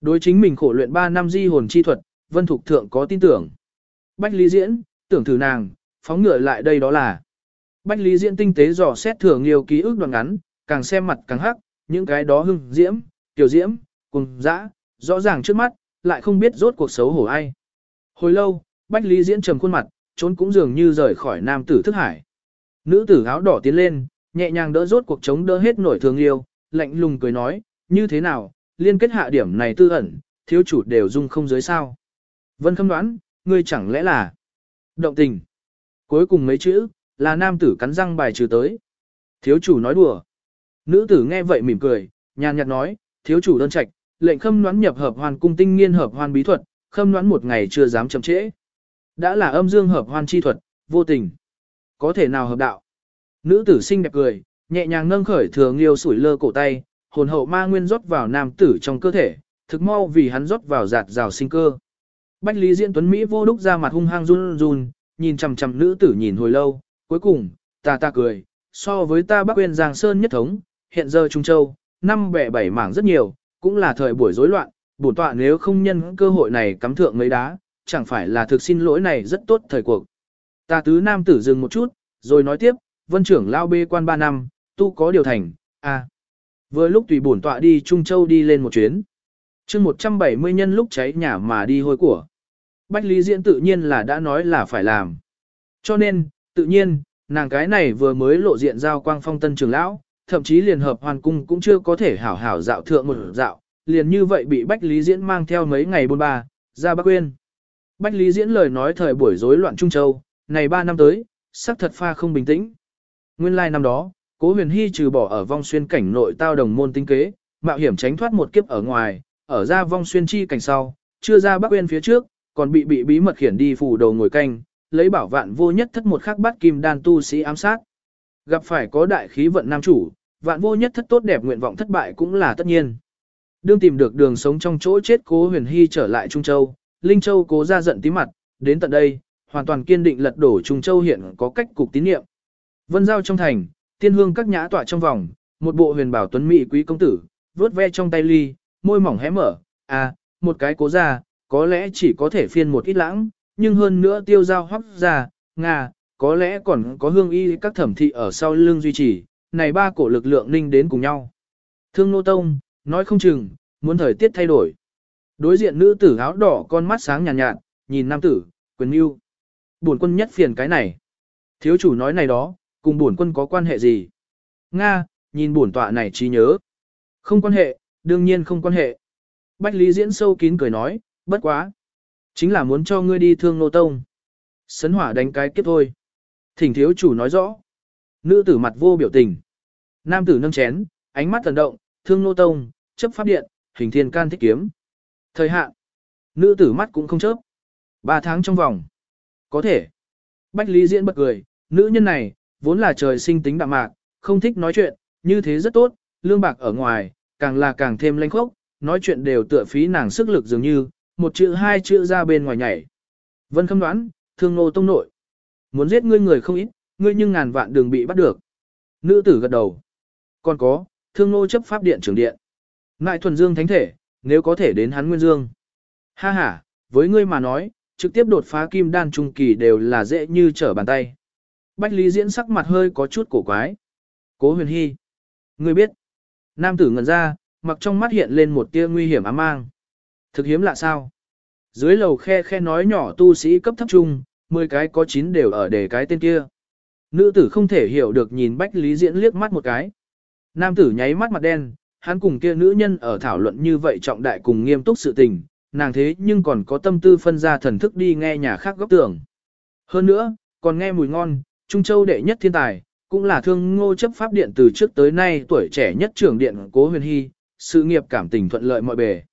Đối chính mình khổ luyện 3 năm di hồn chi thuật, Vân Thục Thượng có tin tưởng. Bách Lý Diễn, tưởng thử nàng, phóng ngựa lại đây đó là. Bách Lý Diễn tinh tế dò xét thường nhiều ký ức đoạn ngắn, càng xem mặt càng hắc, những cái đó hưng diễm, tiểu diễm, cùng dã, rõ ràng trước mắt, lại không biết rốt cuộc xấu hổ ai. Hồi lâu, Bách Lý Diễn trầm khuôn mặt, trốn cũng dường như rời khỏi nam tử thức hải. Nữ tử áo đỏ tiến lên, nhẹ nhàng đỡ rốt cuộc chống đỡ hết nổi thương yêu, lạnh lùng cười nói, như thế nào, liên kết hạ điểm này tư ẩn, thiếu chủ đều dung không dưới sao. Vân khâm đoán, ngươi chẳng lẽ là động tình. Cuối cùng mấy chữ, là nam tử cắn răng bài trừ tới. Thiếu chủ nói đùa. Nữ tử nghe vậy mỉm cười, nhàn nhạt nói, thiếu chủ đơn trạch, lệnh khâm đoán nhập hợp hoàn cung tinh nghiên hợp hoàn bí thuật, khâm đoán một ngày chưa dám chậm trễ. Đã là âm dương hợp hoàn chi thuật, vô tình. Có thể nào hợp đạo? Nữ tử xinh đẹp cười, nhẹ nhàng nâng khởi thường liêu sủi lơ cổ tay, hồn hậu ma nguyên rót vào nam tử trong cơ thể, thực mau vì hắn rót vào giạt rào sinh cơ. Bách Lý Diễn Tuấn Mỹ vô đúc ra mặt hung hăng run run, nhìn chằm chằm nữ tử nhìn hồi lâu, cuối cùng, ta ta cười, so với ta Bắc Uyên Giang Sơn nhất thống, hiện giờ Trung Châu, năm bẻ bảy mảng rất nhiều, cũng là thời buổi rối loạn, bổn tọa nếu không nhân cơ hội này cắm thượng mấy đá, chẳng phải là thực xin lỗi này rất tốt thời cuộc. Ta tứ nam tử dừng một chút, rồi nói tiếp, vân trưởng lao bê quan ba năm, tu có điều thành, à. Vừa lúc tùy bổn tọa đi Trung Châu đi lên một chuyến. chương 170 nhân lúc cháy nhà mà đi hôi của. Bách Lý Diễn tự nhiên là đã nói là phải làm. Cho nên, tự nhiên, nàng cái này vừa mới lộ diện giao quang phong tân trưởng lão, thậm chí liền hợp hoàn cung cũng chưa có thể hảo hảo dạo thượng một dạo, liền như vậy bị Bách Lý Diễn mang theo mấy ngày bôn ba, ra bác quên. Bách Lý Diễn lời nói thời buổi rối loạn Trung Châu, này ba năm tới, sắc thật pha không bình tĩnh. Nguyên lai like năm đó, Cố Huyền Hy trừ bỏ ở vong xuyên cảnh nội tao đồng môn tinh kế, mạo hiểm tránh thoát một kiếp ở ngoài, ở ra vong xuyên chi cảnh sau, chưa ra Bắc Quyên phía trước, còn bị bị bí mật khiển đi phủ đầu ngồi canh, lấy bảo vạn vô nhất thất một khắc bắt kim đan tu sĩ ám sát. Gặp phải có đại khí vận nam chủ, vạn vô nhất thất tốt đẹp nguyện vọng thất bại cũng là tất nhiên. Đương tìm được đường sống trong chỗ chết cố huyền hy trở lại Trung Châu, Linh Châu cố ra giận tí mặt, đến tận đây, hoàn toàn kiên định lật đổ Trung Châu hiện có cách cục tín nhiệm. Vân giao trong thành, tiên hương các nhã tọa trong vòng, một bộ huyền bảo tuấn mỹ quý công tử, vớt ve trong tay ly, môi mỏng hé mở, à, một cái cố ra, có lẽ chỉ có thể phiên một ít lãng, nhưng hơn nữa tiêu giao hoắc ra, Nga, có lẽ còn có hương y các thẩm thị ở sau lưng duy trì, này ba cổ lực lượng ninh đến cùng nhau. Thương Nô Tông, nói không chừng, muốn thời tiết thay đổi. Đối diện nữ tử áo đỏ con mắt sáng nhàn nhạt, nhạt, nhìn nam tử, quyền yêu. Buồn quân nhất phiền cái này. Thiếu chủ nói này đó, cùng buồn quân có quan hệ gì? Nga, nhìn buồn tọa này trí nhớ. Không quan hệ, đương nhiên không quan hệ. Bách Lý diễn sâu kín cười nói, bất quá. Chính là muốn cho ngươi đi thương nô tông. Sấn hỏa đánh cái kiếp thôi. Thỉnh thiếu chủ nói rõ. Nữ tử mặt vô biểu tình. Nam tử nâng chén, ánh mắt thần động, thương nô tông, chấp pháp điện, hình thiên can thích kiếm. Thời hạn. Nữ tử mắt cũng không chớp. Ba tháng trong vòng. Có thể. Bách Lý Diễn bật cười, nữ nhân này, vốn là trời sinh tính đạm mạc, không thích nói chuyện, như thế rất tốt, lương bạc ở ngoài, càng là càng thêm lanh khốc, nói chuyện đều tựa phí nàng sức lực dường như, một chữ hai chữ ra bên ngoài nhảy. Vân khâm đoán, thương nô tông nội. Muốn giết ngươi người không ít, ngươi nhưng ngàn vạn đường bị bắt được. Nữ tử gật đầu. Còn có, thương nô chấp pháp điện trưởng điện. Ngại thuần dương thánh thể, nếu có thể đến hắn nguyên dương. Ha ha, với ngươi mà nói, trực tiếp đột phá kim đan trung kỳ đều là dễ như trở bàn tay. Bách Lý diễn sắc mặt hơi có chút cổ quái. Cố huyền hy. Ngươi biết. Nam tử ngẩn ra, mặc trong mắt hiện lên một tia nguy hiểm ám mang. Thực hiếm lạ sao? Dưới lầu khe khe nói nhỏ tu sĩ cấp thấp trung, 10 cái có 9 đều ở để cái tên kia. Nữ tử không thể hiểu được nhìn Bách Lý Diễn liếc mắt một cái. Nam tử nháy mắt mặt đen, hắn cùng kia nữ nhân ở thảo luận như vậy trọng đại cùng nghiêm túc sự tình, nàng thế nhưng còn có tâm tư phân ra thần thức đi nghe nhà khác góc tưởng. Hơn nữa, còn nghe mùi ngon, Trung Châu đệ nhất thiên tài, cũng là thương ngô chấp pháp điện từ trước tới nay tuổi trẻ nhất trưởng điện cố huyền hy, sự nghiệp cảm tình thuận lợi mọi bề.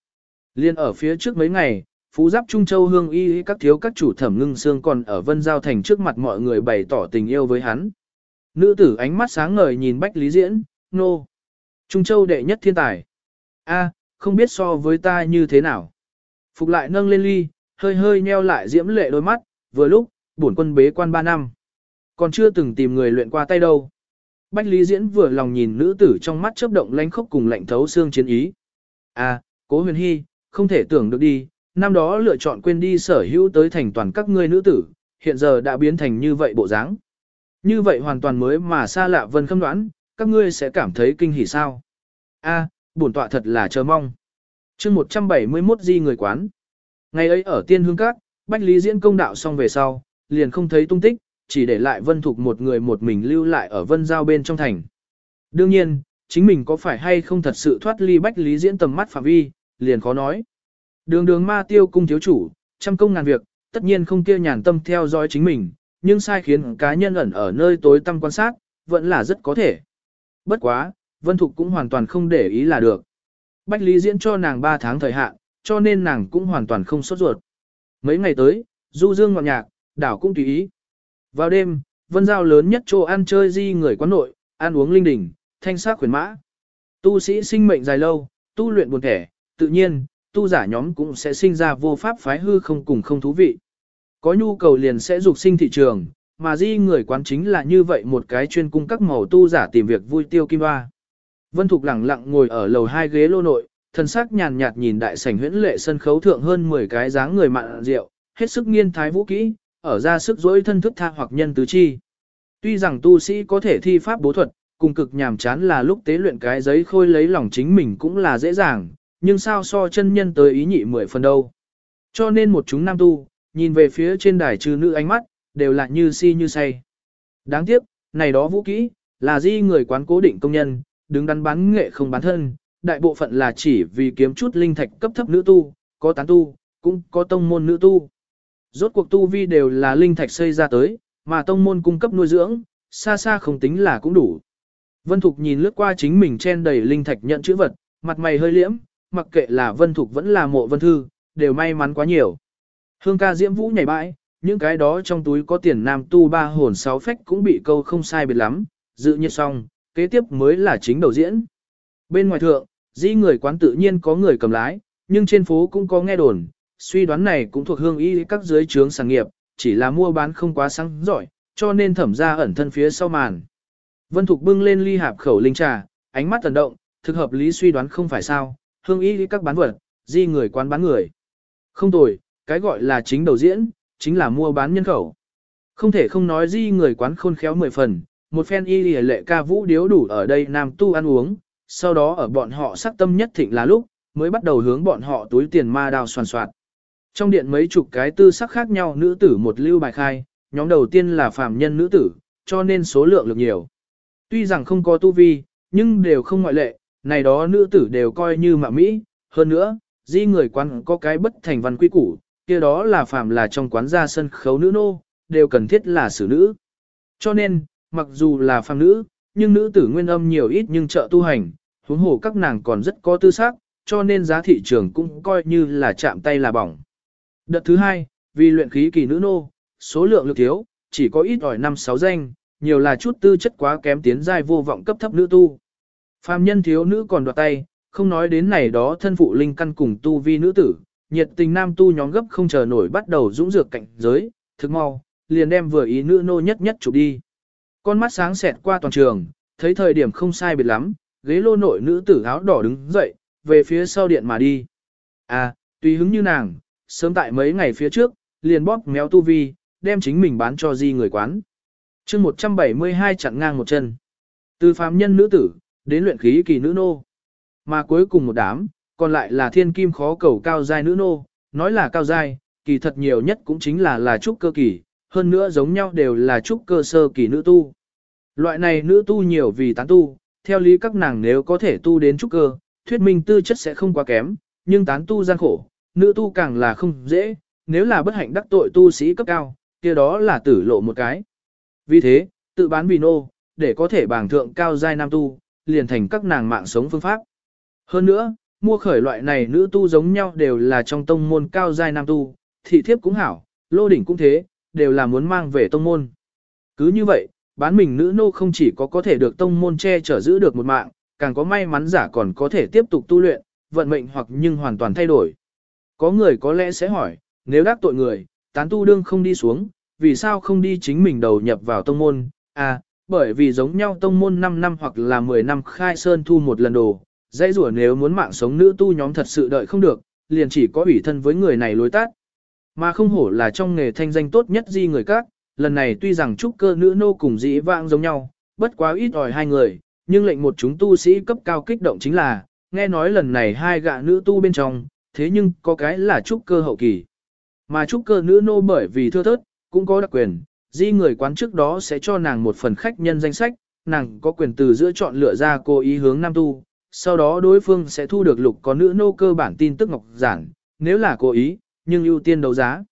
Liên ở phía trước mấy ngày, Phú Giáp Trung Châu Hương Y các thiếu các chủ thẩm ngưng xương còn ở Vân Giao Thành trước mặt mọi người bày tỏ tình yêu với hắn. Nữ tử ánh mắt sáng ngời nhìn Bách Lý Diễn, nô. Trung Châu đệ nhất thiên tài. a không biết so với ta như thế nào. Phục lại nâng lên ly, hơi hơi nheo lại diễm lệ đôi mắt, vừa lúc, bổn quân bế quan 3 năm. Còn chưa từng tìm người luyện qua tay đâu. Bách Lý Diễn vừa lòng nhìn nữ tử trong mắt chớp động lánh khốc cùng lạnh thấu xương chiến ý. À, cố huyền hy, không thể tưởng được đi, năm đó lựa chọn quên đi sở hữu tới thành toàn các ngươi nữ tử, hiện giờ đã biến thành như vậy bộ dáng. Như vậy hoàn toàn mới mà xa lạ vân khâm đoán, các ngươi sẽ cảm thấy kinh hỉ sao. A, bổn tọa thật là chờ mong chương 171 di người quán. Ngày ấy ở tiên hương các, Bách Lý diễn công đạo xong về sau, liền không thấy tung tích, chỉ để lại vân thục một người một mình lưu lại ở vân giao bên trong thành. Đương nhiên, chính mình có phải hay không thật sự thoát ly Bách Lý diễn tầm mắt phạm vi, liền khó nói. Đường đường ma tiêu cung thiếu chủ, trăm công ngàn việc, tất nhiên không kia nhàn tâm theo dõi chính mình, nhưng sai khiến cá nhân ẩn ở nơi tối tăm quan sát, vẫn là rất có thể. Bất quá, Vân Thục cũng hoàn toàn không để ý là được. Bách Lý diễn cho nàng 3 tháng thời hạn, cho nên nàng cũng hoàn toàn không sốt ruột. Mấy ngày tới, du dương ngọt nhạc, đảo cũng tùy ý. Vào đêm, vân giao lớn nhất chỗ ăn chơi di người quán nội, ăn uống linh đình, thanh sát khuyến mã. Tu sĩ sinh mệnh dài lâu, tu luyện buồn thẻ, tự nhiên, tu giả nhóm cũng sẽ sinh ra vô pháp phái hư không cùng không thú vị. Có nhu cầu liền sẽ dục sinh thị trường, mà di người quán chính là như vậy một cái chuyên cung các màu tu giả tìm việc vui tiêu kim hoa. Vân Thục lẳng lặng ngồi ở lầu hai ghế lô nội, thân sắc nhàn nhạt nhìn đại sảnh huyễn lệ sân khấu thượng hơn 10 cái dáng người mặn rượu, hết sức nghiên thái vũ kỹ, ở ra sức dỗi thân thức tha hoặc nhân tứ chi. Tuy rằng tu sĩ có thể thi pháp bố thuật, cùng cực nhàm chán là lúc tế luyện cái giấy khôi lấy lòng chính mình cũng là dễ dàng, nhưng sao so chân nhân tới ý nhị mười phần đâu. Cho nên một chúng nam tu, nhìn về phía trên đài trừ nữ ánh mắt, đều là như si như say. Đáng tiếc, này đó vũ kỹ, là di người quán cố định công nhân, đứng đắn bán nghệ không bán thân, đại bộ phận là chỉ vì kiếm chút linh thạch cấp thấp nữ tu, có tán tu, cũng có tông môn nữ tu. Rốt cuộc tu vi đều là linh thạch xây ra tới, mà tông môn cung cấp nuôi dưỡng, xa xa không tính là cũng đủ. Vân Thục nhìn lướt qua chính mình chen đầy linh thạch nhận chữ vật, mặt mày hơi liễm, mặc kệ là Vân Thục vẫn là mộ Vân Thư, đều may mắn quá nhiều. Hương ca diễm vũ nhảy bãi, những cái đó trong túi có tiền nam tu ba hồn sáu phách cũng bị câu không sai biệt lắm, dự nhiệt xong, kế tiếp mới là chính đầu diễn. Bên ngoài thượng, di người quán tự nhiên có người cầm lái, nhưng trên phố cũng có nghe đồn, suy đoán này cũng thuộc hương y các dưới trướng sản nghiệp, chỉ là mua bán không quá sáng giỏi, cho nên thẩm ra ẩn thân phía sau màn. Vân Thục bưng lên ly hạp khẩu linh trà, ánh mắt tần động, thực hợp lý suy đoán không phải sao, hương y các bán vật, di người quán bán người. Không tồi, cái gọi là chính đầu diễn, chính là mua bán nhân khẩu. Không thể không nói di người quán khôn khéo mười phần, một phen y lệ ca vũ điếu đủ ở đây nam tu ăn uống, sau đó ở bọn họ sắc tâm nhất thịnh là lúc, mới bắt đầu hướng bọn họ túi tiền ma đào soàn soạt. Trong điện mấy chục cái tư sắc khác nhau nữ tử một lưu bài khai, nhóm đầu tiên là phàm nhân nữ tử, cho nên số lượng lực nhiều. Tuy rằng không có tu vi, nhưng đều không ngoại lệ, này đó nữ tử đều coi như mạ Mỹ, hơn nữa, di người quán có cái bất thành văn quy củ, kia đó là phàm là trong quán ra sân khấu nữ nô, đều cần thiết là xử nữ. Cho nên, mặc dù là phàm nữ, nhưng nữ tử nguyên âm nhiều ít nhưng trợ tu hành, huống hồ các nàng còn rất có tư sắc, cho nên giá thị trường cũng coi như là chạm tay là bỏng. Đợt thứ hai, vì luyện khí kỳ nữ nô, số lượng lực thiếu, chỉ có ít ỏi 5-6 danh, nhiều là chút tư chất quá kém tiến giai vô vọng cấp thấp nữ tu. Phàm nhân thiếu nữ còn đoạt tay, không nói đến này đó thân phụ linh căn cùng tu vi nữ tử, nhiệt tình nam tu nhóm gấp không chờ nổi bắt đầu dũng dược cạnh giới, thực mau, liền đem vừa ý nữ nô nhất nhất chụp đi. Con mắt sáng xẹt qua toàn trường, thấy thời điểm không sai biệt lắm, ghế lô nội nữ tử áo đỏ đứng dậy, về phía sau điện mà đi. À, tùy hứng như nàng, sớm tại mấy ngày phía trước, liền bóp méo tu vi, đem chính mình bán cho di người quán. chương 172 chặn ngang một chân. Từ phàm nhân nữ tử, đến luyện khí kỳ nữ nô. Mà cuối cùng một đám, còn lại là thiên kim khó cầu cao giai nữ nô, nói là cao giai, kỳ thật nhiều nhất cũng chính là là trúc cơ kỳ, hơn nữa giống nhau đều là trúc cơ sơ kỳ nữ tu. Loại này nữ tu nhiều vì tán tu, theo lý các nàng nếu có thể tu đến trúc cơ, thuyết minh tư chất sẽ không quá kém, nhưng tán tu gian khổ, nữ tu càng là không dễ, nếu là bất hạnh đắc tội tu sĩ cấp cao, kia đó là tử lộ một cái. Vì thế, tự bán vì nô, để có thể bảng thượng cao giai nam tu, liền thành các nàng mạng sống phương pháp. Hơn nữa, mua khởi loại này nữ tu giống nhau đều là trong tông môn cao giai nam tu, thị thiếp cũng hảo, lô đỉnh cũng thế, đều là muốn mang về tông môn. Cứ như vậy, bán mình nữ nô không chỉ có có thể được tông môn che chở giữ được một mạng, càng có may mắn giả còn có thể tiếp tục tu luyện, vận mệnh hoặc nhưng hoàn toàn thay đổi. Có người có lẽ sẽ hỏi, nếu đắc tội người, tán tu đương không đi xuống, vì sao không đi chính mình đầu nhập vào tông môn? À, bởi vì giống nhau tông môn 5 năm hoặc là 10 năm khai sơn thu một lần đồ, dãy rủa nếu muốn mạng sống nữ tu nhóm thật sự đợi không được, liền chỉ có ủy thân với người này lối tát. Mà không hổ là trong nghề thanh danh tốt nhất di người các, lần này tuy rằng trúc cơ nữ nô cùng dĩ vãng giống nhau, bất quá ít ỏi hai người, nhưng lệnh một chúng tu sĩ cấp cao kích động chính là, nghe nói lần này hai gạ nữ tu bên trong, thế nhưng có cái là trúc cơ hậu kỳ. Mà trúc cơ nữ nô bởi vì thưa thớt, cũng có đặc quyền, di người quán trước đó sẽ cho nàng một phần khách nhân danh sách, nàng có quyền từ giữa chọn lựa ra cô ý hướng nam tu, sau đó đối phương sẽ thu được lục có nữ nô cơ bản tin tức ngọc giản, nếu là cô ý, nhưng ưu tiên đấu giá.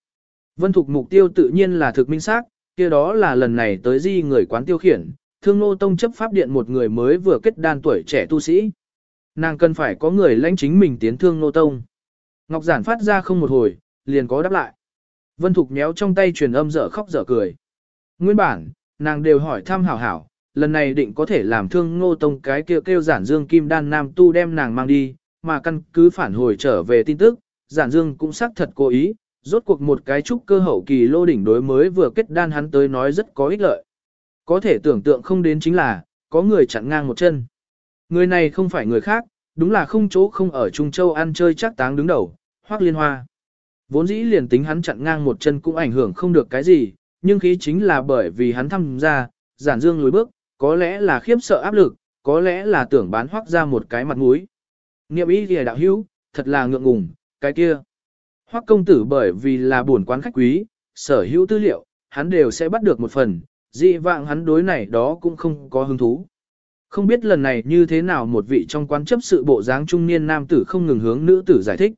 Vân Thục mục tiêu tự nhiên là thực minh xác, kia đó là lần này tới di người quán tiêu khiển, thương nô tông chấp pháp điện một người mới vừa kết đan tuổi trẻ tu sĩ. Nàng cần phải có người lãnh chính mình tiến thương nô tông. Ngọc Giản phát ra không một hồi, liền có đáp lại. Vân Thục méo trong tay truyền âm dở khóc dở cười. Nguyên bản, nàng đều hỏi thăm hảo hảo, lần này định có thể làm thương ngô tông cái kêu kêu giản dương kim đan nam tu đem nàng mang đi, mà căn cứ phản hồi trở về tin tức, giản dương cũng xác thật cố ý, rốt cuộc một cái trúc cơ hậu kỳ lô đỉnh đối mới vừa kết đan hắn tới nói rất có ích lợi. Có thể tưởng tượng không đến chính là, có người chặn ngang một chân. Người này không phải người khác, đúng là không chỗ không ở Trung Châu ăn chơi chắc táng đứng đầu, hoác liên hoa. Vốn dĩ liền tính hắn chặn ngang một chân cũng ảnh hưởng không được cái gì, nhưng khí chính là bởi vì hắn tham gia, giản dương lùi bước, có lẽ là khiếp sợ áp lực, có lẽ là tưởng bán hoác ra một cái mặt mũi. Niệm ý thì đạo hữu, thật là ngượng ngùng, cái kia. Hoắc công tử bởi vì là buồn quán khách quý, sở hữu tư liệu, hắn đều sẽ bắt được một phần, dị vạng hắn đối này đó cũng không có hứng thú. Không biết lần này như thế nào một vị trong quán chấp sự bộ dáng trung niên nam tử không ngừng hướng nữ tử giải thích.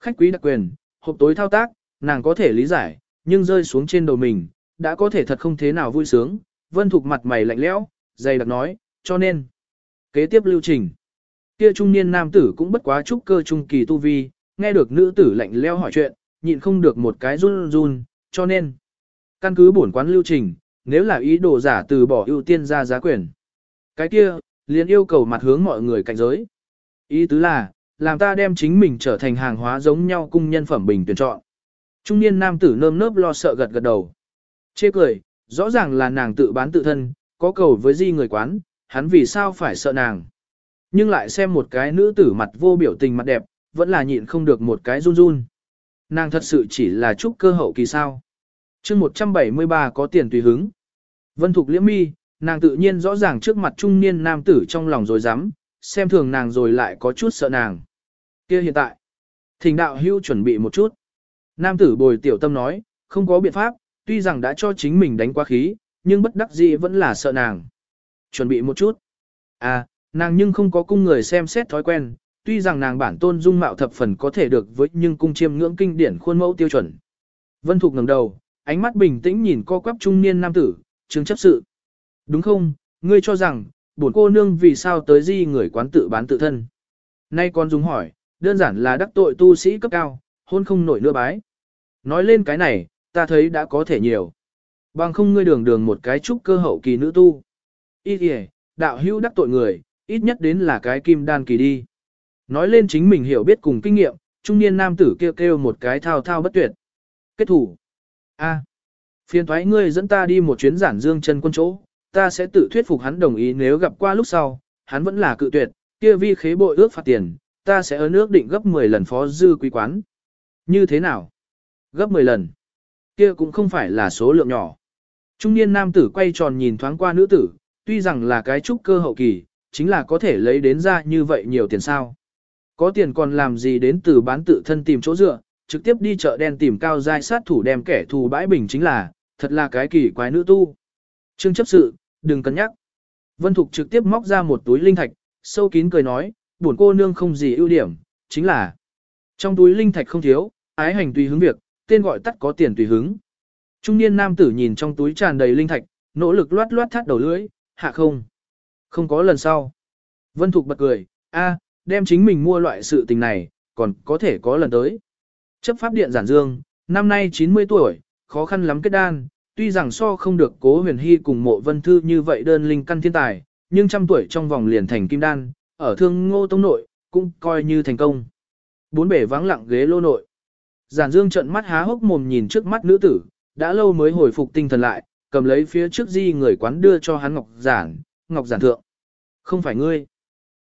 Khách quý đặc quyền, hộp tối thao tác, nàng có thể lý giải, nhưng rơi xuống trên đầu mình, đã có thể thật không thế nào vui sướng. Vân Thục mặt mày lạnh lẽo, dày đặc nói, cho nên. Kế tiếp lưu trình. Kia trung niên nam tử cũng bất quá trúc cơ trung kỳ tu vi, nghe được nữ tử lạnh leo hỏi chuyện, nhịn không được một cái run run, cho nên. Căn cứ bổn quán lưu trình, nếu là ý đồ giả từ bỏ ưu tiên ra giá quyền. Cái kia, liền yêu cầu mặt hướng mọi người cạnh giới. Ý tứ là, làm ta đem chính mình trở thành hàng hóa giống nhau cung nhân phẩm bình tuyển chọn. Trung niên nam tử nơm nớp lo sợ gật gật đầu. Chê cười, rõ ràng là nàng tự bán tự thân, có cầu với di người quán, hắn vì sao phải sợ nàng. Nhưng lại xem một cái nữ tử mặt vô biểu tình mặt đẹp, vẫn là nhịn không được một cái run run. Nàng thật sự chỉ là chút cơ hậu kỳ sao. chương 173 có tiền tùy hứng. Vân Thục liễm mi, nàng tự nhiên rõ ràng trước mặt trung niên nam tử trong lòng rồi dám, xem thường nàng rồi lại có chút sợ nàng. kia hiện tại, thỉnh đạo hưu chuẩn bị một chút. Nam tử bồi tiểu tâm nói, không có biện pháp, tuy rằng đã cho chính mình đánh quá khí, nhưng bất đắc dĩ vẫn là sợ nàng. Chuẩn bị một chút. À, nàng nhưng không có cung người xem xét thói quen, tuy rằng nàng bản tôn dung mạo thập phần có thể được với nhưng cung chiêm ngưỡng kinh điển khuôn mẫu tiêu chuẩn. Vân Thục ngẩng đầu, ánh mắt bình tĩnh nhìn co quắp trung niên nam tử, chứng chấp sự. Đúng không, ngươi cho rằng, bổn cô nương vì sao tới di người quán tự bán tự thân. Nay con dùng hỏi, đơn giản là đắc tội tu sĩ cấp cao, hôn không nổi nữa bái. Nói lên cái này, ta thấy đã có thể nhiều. Bằng không ngươi đường đường một cái trúc cơ hậu kỳ nữ tu. Ý kìa, đạo hữu đắc tội người, ít nhất đến là cái kim đan kỳ đi. Nói lên chính mình hiểu biết cùng kinh nghiệm, trung niên nam tử kêu kêu một cái thao thao bất tuyệt. Kết thủ. A. Phiền thoái ngươi dẫn ta đi một chuyến giản dương chân quân chỗ, ta sẽ tự thuyết phục hắn đồng ý nếu gặp qua lúc sau, hắn vẫn là cự tuyệt, kia vi khế bội ước phạt tiền, ta sẽ ở nước định gấp 10 lần phó dư quý quán. Như thế nào? Gấp 10 lần. Kia cũng không phải là số lượng nhỏ. Trung niên nam tử quay tròn nhìn thoáng qua nữ tử, tuy rằng là cái trúc cơ hậu kỳ, chính là có thể lấy đến ra như vậy nhiều tiền sao. Có tiền còn làm gì đến từ bán tự thân tìm chỗ dựa, trực tiếp đi chợ đen tìm cao giai sát thủ đem kẻ thù bãi bình chính là, thật là cái kỳ quái nữ tu. Trương chấp sự, đừng cân nhắc. Vân Thục trực tiếp móc ra một túi linh thạch, sâu kín cười nói, buồn cô nương không gì ưu điểm, chính là trong túi linh thạch không thiếu, ái hành tùy hứng việc, tên gọi tắt có tiền tùy hứng. Trung niên nam tử nhìn trong túi tràn đầy linh thạch, nỗ lực loát loát thắt đầu lưỡi, hạ không. Không có lần sau. Vân Thục bật cười, a, đem chính mình mua loại sự tình này, còn có thể có lần tới. Chấp pháp điện giản dương, năm nay 90 tuổi, khó khăn lắm kết đan, tuy rằng so không được cố huyền hy cùng mộ vân thư như vậy đơn linh căn thiên tài, nhưng trăm tuổi trong vòng liền thành kim đan, ở thương ngô tông nội, cũng coi như thành công. Bốn bể vắng lặng ghế lô nội. Giản dương trợn mắt há hốc mồm nhìn trước mắt nữ tử, đã lâu mới hồi phục tinh thần lại, cầm lấy phía trước di người quán đưa cho hắn ngọc giản, ngọc giản thượng. Không phải ngươi.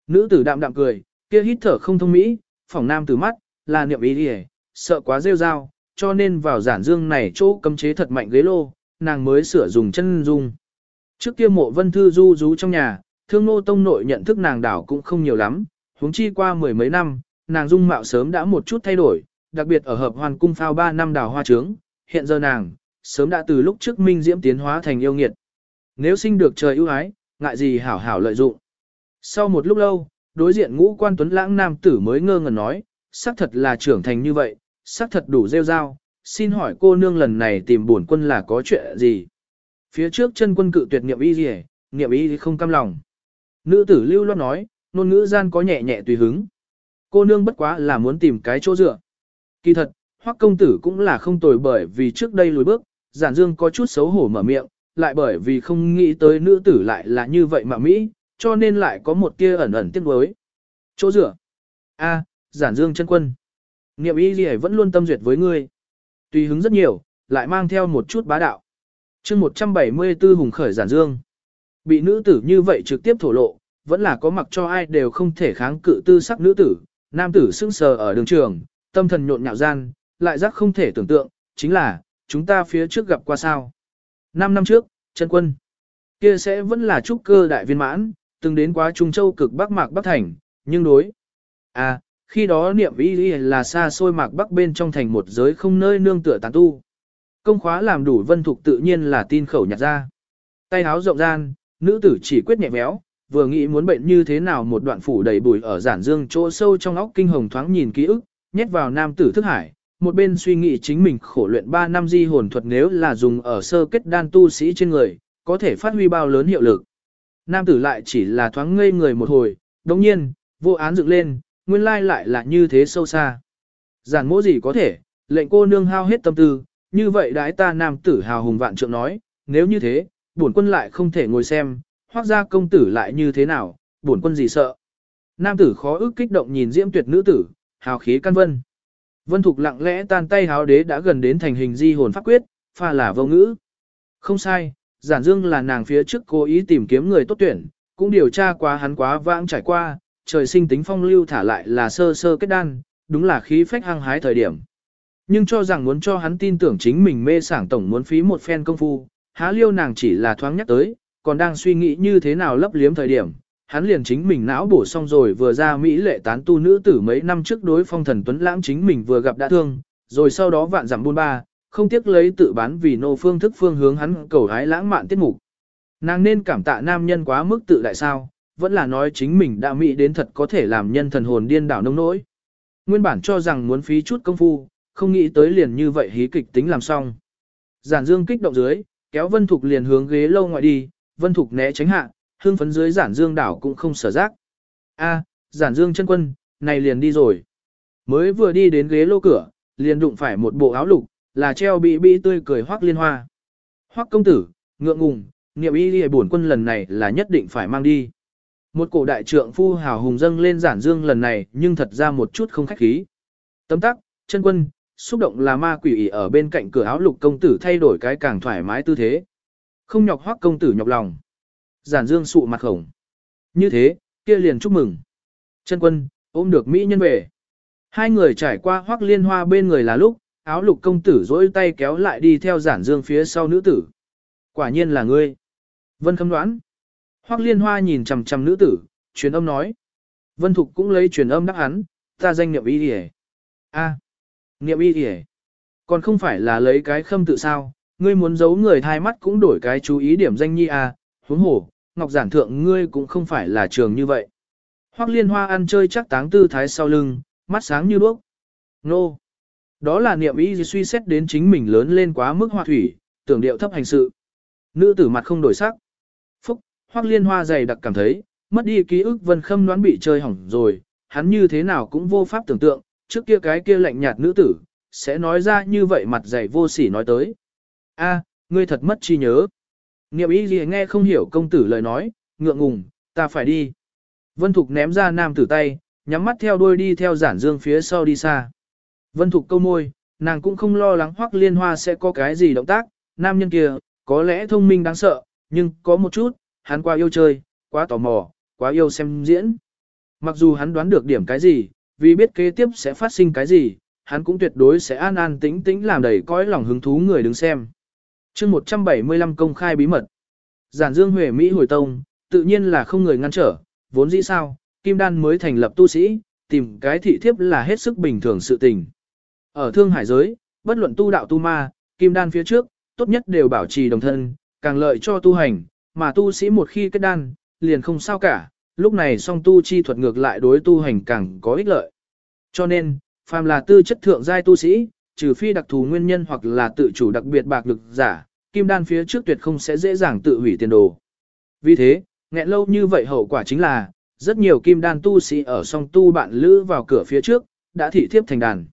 Nữ tử đạm đạm cười, kia hít thở không thông mỹ, phòng nam từ mắt, là niệm ý đi sợ quá rêu rao, cho nên vào giản dương này chỗ cấm chế thật mạnh ghế lô, nàng mới sửa dùng chân dung. Trước kia mộ vân thư du rú trong nhà, thương nô tông nội nhận thức nàng đảo cũng không nhiều lắm, huống chi qua mười mấy năm, nàng dung mạo sớm đã một chút thay đổi, đặc biệt ở hợp hoàn cung phao ba năm đào hoa trướng, hiện giờ nàng, sớm đã từ lúc trước minh diễm tiến hóa thành yêu nghiệt. Nếu sinh được trời ưu ái, ngại gì hảo hảo lợi dụng. Sau một lúc lâu, đối diện ngũ quan tuấn lãng nam tử mới ngơ ngẩn nói, xác thật là trưởng thành như vậy, xác thật đủ rêu rao, xin hỏi cô nương lần này tìm bổn quân là có chuyện gì? Phía trước chân quân cự tuyệt niệm y gì niệm y không cam lòng. Nữ tử lưu loát nói, ngôn ngữ gian có nhẹ nhẹ tùy hứng. Cô nương bất quá là muốn tìm cái chỗ dựa. Kỳ thật, hoắc công tử cũng là không tồi bởi vì trước đây lùi bước, giản dương có chút xấu hổ mở miệng, lại bởi vì không nghĩ tới nữ tử lại là như vậy mà Mỹ, cho nên lại có một tia ẩn ẩn tiếc nuối. Chỗ rửa. A, giản dương chân quân. Niệm y gì vẫn luôn tâm duyệt với ngươi. Tùy hứng rất nhiều, lại mang theo một chút bá đạo. chương 174 hùng khởi giản dương. Bị nữ tử như vậy trực tiếp thổ lộ, vẫn là có mặc cho ai đều không thể kháng cự tư sắc nữ tử. Nam tử sững sờ ở đường trường, tâm thần nhộn nhạo gian, lại giác không thể tưởng tượng, chính là, chúng ta phía trước gặp qua sao. Năm năm trước, chân quân, kia sẽ vẫn là trúc cơ đại viên mãn, từng đến quá Trung Châu cực Bắc Mạc Bắc Thành, nhưng đối. À, khi đó niệm ý là xa xôi Mạc Bắc bên trong thành một giới không nơi nương tựa tán tu. Công khóa làm đủ vân thục tự nhiên là tin khẩu nhặt ra. Tay háo rộng gian, nữ tử chỉ quyết nhẹ méo, vừa nghĩ muốn bệnh như thế nào một đoạn phủ đầy bùi ở giản dương chỗ sâu trong óc kinh hồng thoáng nhìn ký ức, nhét vào nam tử thức hải, một bên suy nghĩ chính mình khổ luyện 3 năm di hồn thuật nếu là dùng ở sơ kết đan tu sĩ trên người, có thể phát huy bao lớn hiệu lực. Nam tử lại chỉ là thoáng ngây người một hồi, đồng nhiên, vô án dựng lên, nguyên lai lại là như thế sâu xa. Giản mỗ gì có thể, lệnh cô nương hao hết tâm tư, như vậy đái ta nam tử hào hùng vạn trượng nói, nếu như thế, bổn quân lại không thể ngồi xem, hoác ra công tử lại như thế nào, bổn quân gì sợ. Nam tử khó ức kích động nhìn diễm tuyệt nữ tử, hào khí căn vân. Vân Thục lặng lẽ tan tay háo đế đã gần đến thành hình di hồn pháp quyết, pha là vô ngữ. Không sai, giản dương là nàng phía trước cố ý tìm kiếm người tốt tuyển, cũng điều tra qua hắn quá vãng trải qua, trời sinh tính phong lưu thả lại là sơ sơ kết đan, đúng là khí phách hăng hái thời điểm. Nhưng cho rằng muốn cho hắn tin tưởng chính mình mê sảng tổng muốn phí một phen công phu, há liêu nàng chỉ là thoáng nhắc tới, còn đang suy nghĩ như thế nào lấp liếm thời điểm, hắn liền chính mình não bổ xong rồi vừa ra Mỹ lệ tán tu nữ tử mấy năm trước đối phong thần Tuấn Lãng chính mình vừa gặp đã thương, rồi sau đó vạn giảm buôn ba, không tiếc lấy tự bán vì nô phương thức phương hướng hắn cầu hái lãng mạn tiết mục. Nàng nên cảm tạ nam nhân quá mức tự đại sao, vẫn là nói chính mình đã Mỹ đến thật có thể làm nhân thần hồn điên đảo nông nỗi. Nguyên bản cho rằng muốn phí chút công phu, không nghĩ tới liền như vậy hí kịch tính làm xong. Giản dương kích động dưới, kéo Vân Thục liền hướng ghế lâu ngoại đi, Vân Thục né tránh hạ, hương phấn dưới giản dương đảo cũng không sở giác. A, giản dương chân quân, này liền đi rồi. Mới vừa đi đến ghế lô cửa, liền đụng phải một bộ áo lục, là treo bị bị tươi cười hoác liên hoa. Hoác công tử, ngượng ngùng, niệm y lìa bổn quân lần này là nhất định phải mang đi. Một cổ đại trượng phu hào hùng dâng lên giản dương lần này nhưng thật ra một chút không khách khí. Tấm tắc, chân quân, xúc động là ma quỷ ỉ ở bên cạnh cửa áo lục công tử thay đổi cái càng thoải mái tư thế. Không nhọc hoác công tử nhọc lòng. Giản dương sụ mặt khổng. Như thế, kia liền chúc mừng. Chân quân, ôm được Mỹ nhân về. Hai người trải qua hoác liên hoa bên người là lúc, áo lục công tử dỗi tay kéo lại đi theo giản dương phía sau nữ tử. Quả nhiên là ngươi. Vân khâm đoán. Hoác liên hoa nhìn chằm chằm nữ tử, truyền âm nói. Vân thục cũng lấy truyền âm đáp hắn, ta danh niệm y hề. A. niệm y hề. Còn không phải là lấy cái khâm tự sao, ngươi muốn giấu người thai mắt cũng đổi cái chú ý điểm danh nhi a, huống hồ, ngọc giản thượng ngươi cũng không phải là trường như vậy. Hoắc liên hoa ăn chơi chắc táng tư thái sau lưng, mắt sáng như đuốc. Nô! Đó là niệm ý suy xét đến chính mình lớn lên quá mức hoa thủy, tưởng điệu thấp hành sự. Nữ tử mặt không đổi sắc. Phúc, Hoắc liên hoa dày đặc cảm thấy, mất đi ký ức vân khâm đoán bị chơi hỏng rồi, hắn như thế nào cũng vô pháp tưởng tượng, trước kia cái kia lạnh nhạt nữ tử, sẽ nói ra như vậy mặt dày vô sỉ nói tới. a ngươi thật mất chi nhớ. Niệm ý gì nghe không hiểu công tử lời nói, ngượng ngùng, ta phải đi. Vân Thục ném ra nam tử tay, nhắm mắt theo đuôi đi theo giản dương phía sau đi xa. Vân Thục câu môi, nàng cũng không lo lắng hoắc liên hoa sẽ có cái gì động tác, nam nhân kia, có lẽ thông minh đáng sợ, nhưng có một chút, hắn quá yêu chơi, quá tò mò, quá yêu xem diễn. Mặc dù hắn đoán được điểm cái gì, vì biết kế tiếp sẽ phát sinh cái gì, hắn cũng tuyệt đối sẽ an an tĩnh tĩnh làm đầy cõi lòng hứng thú người đứng xem chương 175 công khai bí mật. Giản Dương Huệ Mỹ hồi tông, tự nhiên là không người ngăn trở, vốn dĩ sao, Kim Đan mới thành lập tu sĩ, tìm cái thị thiếp là hết sức bình thường sự tình. Ở thương hải giới, bất luận tu đạo tu ma, Kim Đan phía trước, tốt nhất đều bảo trì đồng thân, càng lợi cho tu hành, mà tu sĩ một khi kết đan, liền không sao cả, lúc này song tu chi thuật ngược lại đối tu hành càng có ích lợi. Cho nên, phàm là tư chất thượng giai tu sĩ, trừ phi đặc thù nguyên nhân hoặc là tự chủ đặc biệt bạc lực giả, kim đan phía trước tuyệt không sẽ dễ dàng tự hủy tiền đồ. Vì thế, nghẹn lâu như vậy hậu quả chính là, rất nhiều kim đan tu sĩ ở song tu bạn lữ vào cửa phía trước, đã thị thiếp thành đàn.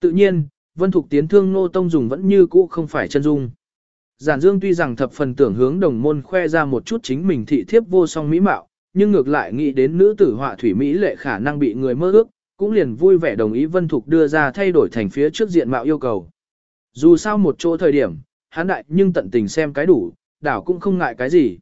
Tự nhiên, Vân Thục tiến thương Nô Tông dùng vẫn như cũ không phải chân dung. Giản Dương tuy rằng thập phần tưởng hướng đồng môn khoe ra một chút chính mình thị thiếp vô song mỹ mạo, nhưng ngược lại nghĩ đến nữ tử họa thủy mỹ lệ khả năng bị người mơ ước, cũng liền vui vẻ đồng ý Vân Thục đưa ra thay đổi thành phía trước diện mạo yêu cầu. Dù sao một chỗ thời điểm, hán đại nhưng tận tình xem cái đủ, đảo cũng không ngại cái gì.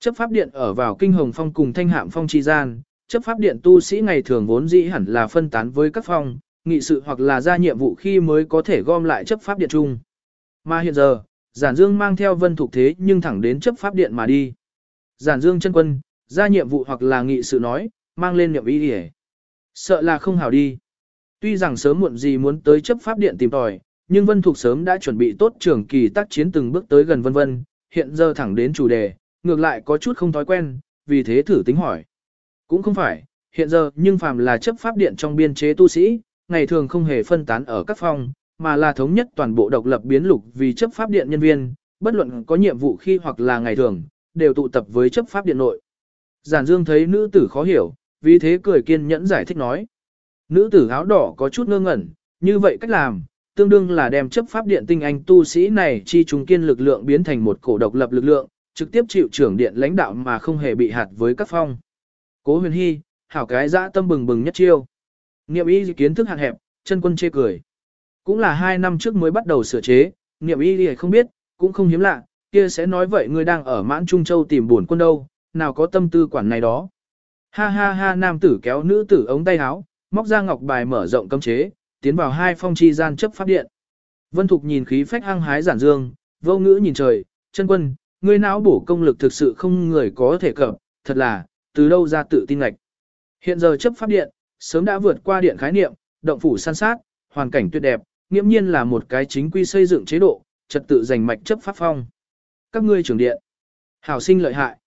Chấp pháp điện ở vào kinh hồng phong cùng thanh hạm phong chi gian, chấp pháp điện tu sĩ ngày thường vốn dĩ hẳn là phân tán với các phong, nghị sự hoặc là ra nhiệm vụ khi mới có thể gom lại chấp pháp điện chung. Mà hiện giờ, Giản Dương mang theo vân thục thế nhưng thẳng đến chấp pháp điện mà đi. Giản Dương chân quân, ra nhiệm vụ hoặc là nghị sự nói, mang lên nhiệm ý để. Sợ là không hảo đi. Tuy rằng sớm muộn gì muốn tới chấp pháp điện tìm tòi, nhưng Vân Thục sớm đã chuẩn bị tốt trường kỳ tác chiến từng bước tới gần vân vân, hiện giờ thẳng đến chủ đề, ngược lại có chút không thói quen, vì thế thử tính hỏi. Cũng không phải, hiện giờ nhưng phàm là chấp pháp điện trong biên chế tu sĩ, ngày thường không hề phân tán ở các phòng, mà là thống nhất toàn bộ độc lập biến lục vì chấp pháp điện nhân viên, bất luận có nhiệm vụ khi hoặc là ngày thường, đều tụ tập với chấp pháp điện nội. Giản Dương thấy nữ tử khó hiểu, vì thế cười kiên nhẫn giải thích nói. Nữ tử áo đỏ có chút ngơ ngẩn, như vậy cách làm, tương đương là đem chấp pháp điện tinh anh tu sĩ này chi trùng kiên lực lượng biến thành một cổ độc lập lực lượng, trực tiếp chịu trưởng điện lãnh đạo mà không hề bị hạt với các phong. Cố huyền hy, hảo cái dã tâm bừng bừng nhất chiêu. Niệm y kiến thức hạn hẹp, chân quân chê cười. Cũng là hai năm trước mới bắt đầu sửa chế, niệm y thì không biết, cũng không hiếm lạ, kia sẽ nói vậy ngươi đang ở mãn Trung Châu tìm buồn quân đâu, nào có tâm tư quản này đó. Ha ha ha nam tử kéo nữ tử ống tay áo, móc ra ngọc bài mở rộng cấm chế, tiến vào hai phong chi gian chấp pháp điện. Vân Thục nhìn khí phách hăng hái giản dương, vô ngữ nhìn trời, chân quân, ngươi não bổ công lực thực sự không người có thể cập, thật là, từ đâu ra tự tin ngạch. Hiện giờ chấp pháp điện, sớm đã vượt qua điện khái niệm, động phủ san sát, hoàn cảnh tuyệt đẹp, nghiễm nhiên là một cái chính quy xây dựng chế độ, trật tự giành mạch chấp pháp phong. Các ngươi trưởng điện, hảo sinh lợi hại.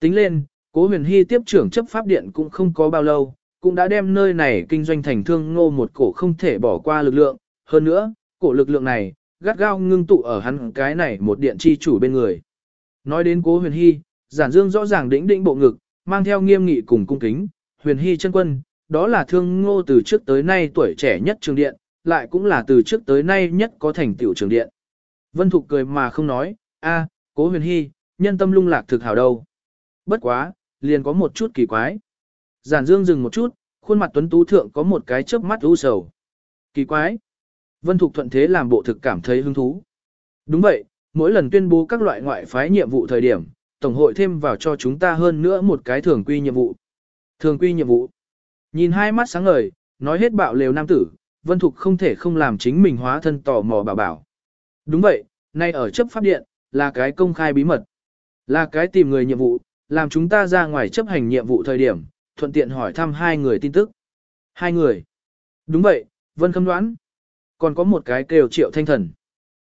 Tính lên, cố huyền hy tiếp trưởng chấp pháp điện cũng không có bao lâu, cũng đã đem nơi này kinh doanh thành thương ngô một cổ không thể bỏ qua lực lượng. Hơn nữa, cổ lực lượng này, gắt gao ngưng tụ ở hắn cái này một điện chi chủ bên người. Nói đến cố huyền hy, giản dương rõ ràng đĩnh đĩnh bộ ngực, mang theo nghiêm nghị cùng cung kính, huyền hy chân quân, đó là thương ngô từ trước tới nay tuổi trẻ nhất trường điện, lại cũng là từ trước tới nay nhất có thành tiểu trường điện. Vân Thục cười mà không nói, a, cố huyền hy, nhân tâm lung lạc thực hảo đâu. Bất quá, liền có một chút kỳ quái. Giản dương dừng một chút, khuôn mặt tuấn tú thượng có một cái chớp mắt u sầu. Kỳ quái. Vân Thục thuận thế làm bộ thực cảm thấy hứng thú. Đúng vậy, mỗi lần tuyên bố các loại ngoại phái nhiệm vụ thời điểm, Tổng hội thêm vào cho chúng ta hơn nữa một cái thường quy nhiệm vụ. Thường quy nhiệm vụ. Nhìn hai mắt sáng ngời, nói hết bạo lều nam tử, Vân Thục không thể không làm chính mình hóa thân tò mò bảo bảo. Đúng vậy, nay ở chấp pháp điện, là cái công khai bí mật. Là cái tìm người nhiệm vụ, làm chúng ta ra ngoài chấp hành nhiệm vụ thời điểm, thuận tiện hỏi thăm hai người tin tức. Hai người. Đúng vậy, Vân Khâm đoán. Còn có một cái kêu triệu thanh thần.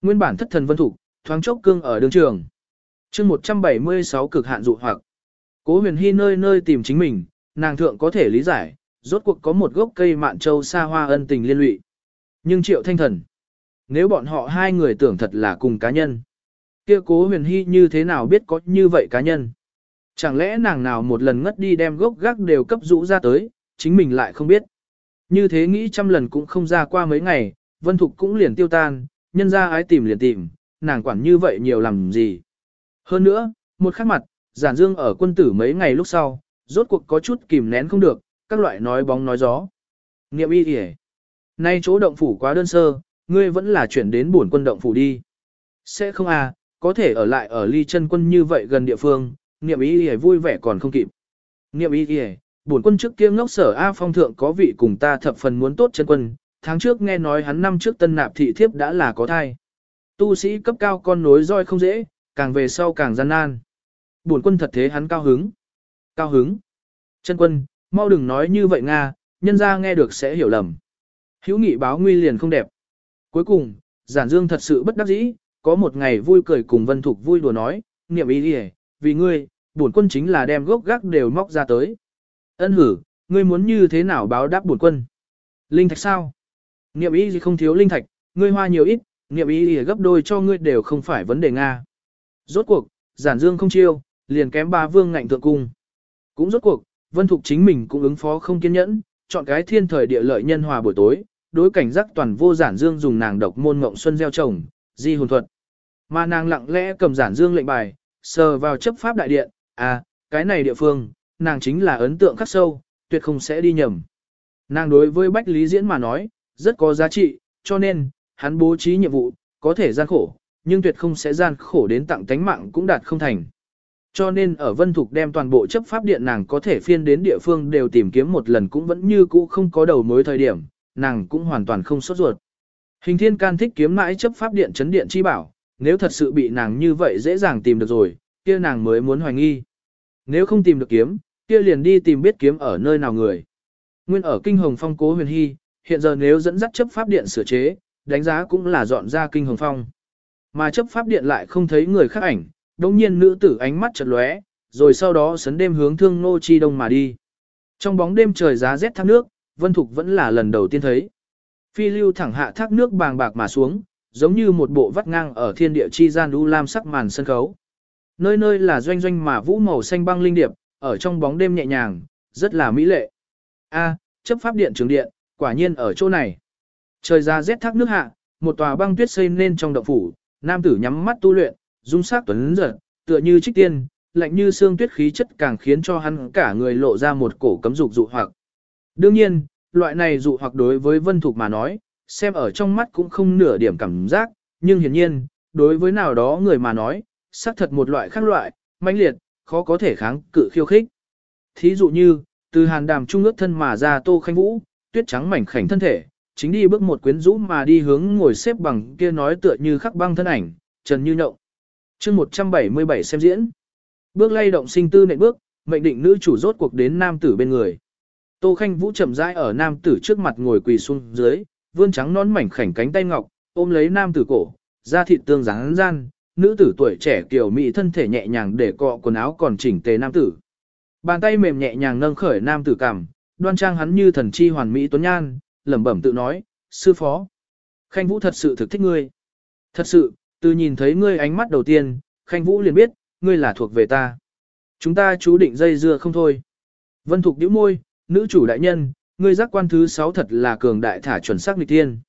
Nguyên bản thất thần Vân Thục, thoáng chốc cương ở đường trường. chương 176 cực hạn dụ hoặc. Cố huyền hy nơi nơi tìm chính mình, nàng thượng có thể lý giải, rốt cuộc có một gốc cây mạn châu xa hoa ân tình liên lụy. Nhưng triệu thanh thần, nếu bọn họ hai người tưởng thật là cùng cá nhân, kia cố huyền hy như thế nào biết có như vậy cá nhân? Chẳng lẽ nàng nào một lần ngất đi đem gốc gác đều cấp rũ ra tới, chính mình lại không biết. Như thế nghĩ trăm lần cũng không ra qua mấy ngày, vân thục cũng liền tiêu tan, nhân ra ái tìm liền tìm, nàng quản như vậy nhiều làm gì. Hơn nữa, một khắc mặt, giản dương ở quân tử mấy ngày lúc sau, rốt cuộc có chút kìm nén không được, các loại nói bóng nói gió. Nghiệm y kìa. Nay chỗ động phủ quá đơn sơ, ngươi vẫn là chuyển đến bổn quân động phủ đi. Sẽ không à, có thể ở lại ở ly chân quân như vậy gần địa phương, nghiệm y kìa vui vẻ còn không kịp. Nghiệm y kìa, bổn quân trước kia ngốc sở A phong thượng có vị cùng ta thập phần muốn tốt chân quân, tháng trước nghe nói hắn năm trước tân nạp thị thiếp đã là có thai. Tu sĩ cấp cao con nối roi không dễ, càng về sau càng gian nan. bổn quân thật thế hắn cao hứng. Cao hứng. Chân quân, mau đừng nói như vậy Nga, nhân ra nghe được sẽ hiểu lầm. Hữu nghị báo nguy liền không đẹp. Cuối cùng, giản dương thật sự bất đắc dĩ, có một ngày vui cười cùng vân thục vui đùa nói, niệm ý đi vì ngươi, bổn quân chính là đem gốc gác đều móc ra tới. Ân hử, ngươi muốn như thế nào báo đáp bổn quân? Linh thạch sao? Niệm ý gì không thiếu linh thạch, ngươi hoa nhiều ít, niệm ý gì gấp đôi cho ngươi đều không phải vấn đề Nga. Rốt cuộc, giản dương không chiêu, liền kém ba vương ngạnh thượng cung. Cũng rốt cuộc, Vân Thục chính mình cũng ứng phó không kiên nhẫn, chọn cái thiên thời địa lợi nhân hòa buổi tối, đối cảnh giác toàn vô giản dương dùng nàng độc môn ngộng xuân gieo trồng, di hồn thuật. Mà nàng lặng lẽ cầm giản dương lệnh bài, sờ vào chấp pháp đại điện, à, cái này địa phương, nàng chính là ấn tượng khắc sâu, tuyệt không sẽ đi nhầm. Nàng đối với Bách Lý Diễn mà nói, rất có giá trị, cho nên, hắn bố trí nhiệm vụ, có thể gian khổ, nhưng tuyệt không sẽ gian khổ đến tặng tánh mạng cũng đạt không thành. Cho nên ở Vân Thục đem toàn bộ chấp pháp điện nàng có thể phiên đến địa phương đều tìm kiếm một lần cũng vẫn như cũ không có đầu mối thời điểm, nàng cũng hoàn toàn không sốt ruột. Hình thiên can thích kiếm mãi chấp pháp điện chấn điện chi bảo, nếu thật sự bị nàng như vậy dễ dàng tìm được rồi, kia nàng mới muốn hoài nghi. Nếu không tìm được kiếm, kia liền đi tìm biết kiếm ở nơi nào người. Nguyên ở kinh hồng phong cố huyền hy, hiện giờ nếu dẫn dắt chấp pháp điện sửa chế, đánh giá cũng là dọn ra kinh hồng phong. Mà chấp pháp điện lại không thấy người khác ảnh, đồng nhiên nữ tử ánh mắt chật lóe, rồi sau đó sấn đêm hướng thương nô chi đông mà đi. Trong bóng đêm trời giá rét thác nước, Vân Thục vẫn là lần đầu tiên thấy. Phi lưu thẳng hạ thác nước bàng bạc mà xuống, giống như một bộ vắt ngang ở thiên địa chi gian u lam sắc màn sân khấu. Nơi nơi là doanh doanh mà vũ màu xanh băng linh điệp, ở trong bóng đêm nhẹ nhàng, rất là mỹ lệ. A, chấp pháp điện trường điện, quả nhiên ở chỗ này. Trời ra rét thác nước hạ, một tòa băng tuyết xây nên trong động phủ, nam tử nhắm mắt tu luyện, dung sắc tuấn giật, tựa như trích tiên, lạnh như xương tuyết khí chất càng khiến cho hắn cả người lộ ra một cổ cấm dục dụ hoặc. Đương nhiên, loại này dụ hoặc đối với Vân Thục mà nói, xem ở trong mắt cũng không nửa điểm cảm giác, nhưng hiển nhiên, đối với nào đó người mà nói, xác thật một loại khác loại, mãnh liệt, khó có thể kháng cự khiêu khích. Thí dụ như, từ hàn đàm trung ước thân mà ra tô khanh vũ, tuyết trắng mảnh khảnh thân thể, chính đi bước một quyến rũ mà đi hướng ngồi xếp bằng kia nói tựa như khắc băng thân ảnh, trần như nhộng chương 177 xem diễn. Bước lay động sinh tư nệ bước, mệnh định nữ chủ rốt cuộc đến nam tử bên người. Tô Khanh Vũ chậm rãi ở nam tử trước mặt ngồi quỳ xuống dưới, vươn trắng nón mảnh khảnh cánh tay ngọc, ôm lấy nam tử cổ, da thịt tương dáng gian, nữ tử tuổi trẻ kiểu mỹ thân thể nhẹ nhàng để cọ quần áo còn chỉnh tề nam tử. Bàn tay mềm nhẹ nhàng nâng khởi nam tử cằm, đoan trang hắn như thần chi hoàn mỹ tuấn nhan, lẩm bẩm tự nói, sư phó. Khanh Vũ thật sự thực thích ngươi. Thật sự, từ nhìn thấy ngươi ánh mắt đầu tiên, Khanh Vũ liền biết, ngươi là thuộc về ta. Chúng ta chú định dây dưa không thôi. Vân Thục nhíu môi, nữ chủ đại nhân, ngươi giác quan thứ sáu thật là cường đại thả chuẩn xác nghịch tiên.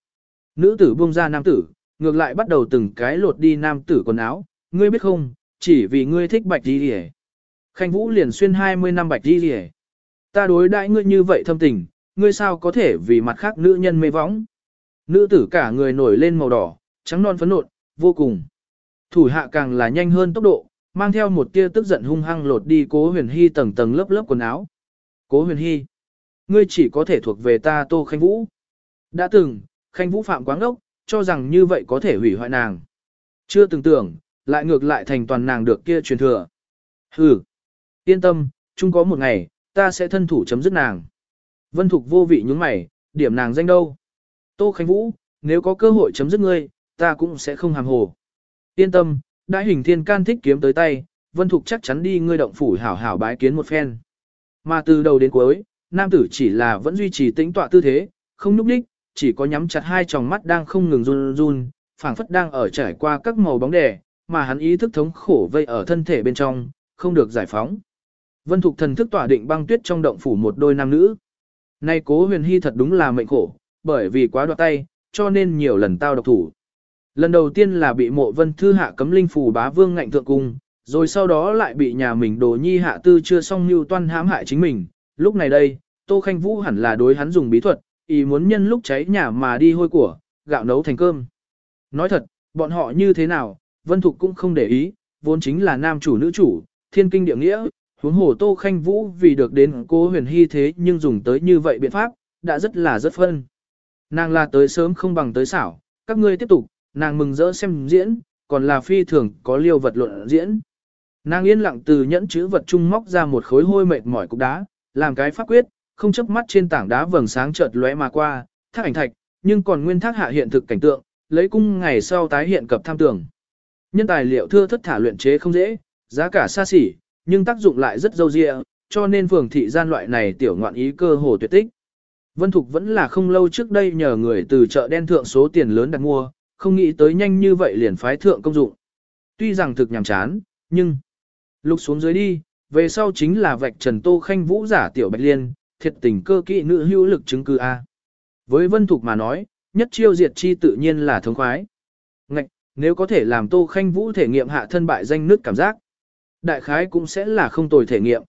Nữ tử buông ra nam tử, ngược lại bắt đầu từng cái lột đi nam tử quần áo, ngươi biết không, chỉ vì ngươi thích bạch đi hề. Khanh Vũ liền xuyên 20 năm bạch đi hề. Ta đối đãi ngươi như vậy thâm tình, ngươi sao có thể vì mặt khác nữ nhân mê võng. Nữ tử cả người nổi lên màu đỏ, trắng non phấn nộn, vô cùng. Thủ hạ càng là nhanh hơn tốc độ, mang theo một tia tức giận hung hăng lột đi cố huyền hy tầng tầng lớp lớp quần áo. Cố huyền hy, ngươi chỉ có thể thuộc về ta tô khanh vũ. Đã từng, khanh vũ phạm quáng ốc, cho rằng như vậy có thể hủy hoại nàng. Chưa từng tưởng, lại ngược lại thành toàn nàng được kia truyền thừa. Hừ, yên tâm, chung có một ngày, ta sẽ thân thủ chấm dứt nàng. Vân Thục vô vị nhúng mày, điểm nàng danh đâu. Tô Khánh Vũ, nếu có cơ hội chấm dứt ngươi, ta cũng sẽ không hàm hồ. Yên tâm, đại hình thiên can thích kiếm tới tay, Vân Thục chắc chắn đi ngươi động phủ hảo hảo bái kiến một phen. Mà từ đầu đến cuối, nam tử chỉ là vẫn duy trì tĩnh tọa tư thế, không núp đích, chỉ có nhắm chặt hai tròng mắt đang không ngừng run run, phảng phất đang ở trải qua các màu bóng đè, mà hắn ý thức thống khổ vây ở thân thể bên trong, không được giải phóng. Vân Thục thần thức tỏa định băng tuyết trong động phủ một đôi nam nữ. Nay cố huyền hy thật đúng là mệnh khổ, bởi vì quá đoạt tay, cho nên nhiều lần tao độc thủ. Lần đầu tiên là bị mộ vân thư hạ cấm linh phù bá vương ngạnh thượng cung, rồi sau đó lại bị nhà mình đồ nhi hạ tư chưa xong mưu toan hãm hại chính mình. Lúc này đây, Tô Khanh Vũ hẳn là đối hắn dùng bí thuật, ý muốn nhân lúc cháy nhà mà đi hôi của, gạo nấu thành cơm. Nói thật, bọn họ như thế nào, Vân Thục cũng không để ý, vốn chính là nam chủ nữ chủ, thiên kinh địa nghĩa, huống hồ Tô Khanh Vũ vì được đến cô huyền hy thế nhưng dùng tới như vậy biện pháp, đã rất là rất phân. Nàng là tới sớm không bằng tới xảo, các ngươi tiếp tục, nàng mừng rỡ xem diễn, còn là phi thường có liêu vật luận diễn. Nàng yên lặng từ nhẫn chữ vật trung móc ra một khối hôi mệt mỏi cục đá, làm cái pháp quyết, không chấp mắt trên tảng đá vầng sáng chợt lóe mà qua, thác ảnh thạch, nhưng còn nguyên thác hạ hiện thực cảnh tượng, lấy cung ngày sau tái hiện cập tham tưởng. Nhân tài liệu thưa thất thả luyện chế không dễ, giá cả xa xỉ, nhưng tác dụng lại rất dâu dịa, cho nên phường thị gian loại này tiểu ngoạn ý cơ hồ tuyệt tích. Vân Thục vẫn là không lâu trước đây nhờ người từ chợ đen thượng số tiền lớn đặt mua, không nghĩ tới nhanh như vậy liền phái thượng công dụng. Tuy rằng thực nhàm chán, nhưng Lục xuống dưới đi, về sau chính là vạch trần Tô Khanh Vũ giả tiểu Bạch Liên, thiệt tình cơ kỵ nữ hữu lực chứng cứ A. Với Vân Thục mà nói, nhất chiêu diệt chi tự nhiên là thống khoái. Ngạch, nếu có thể làm Tô Khanh Vũ thể nghiệm hạ thân bại danh nứt cảm giác, đại khái cũng sẽ là không tồi thể nghiệm.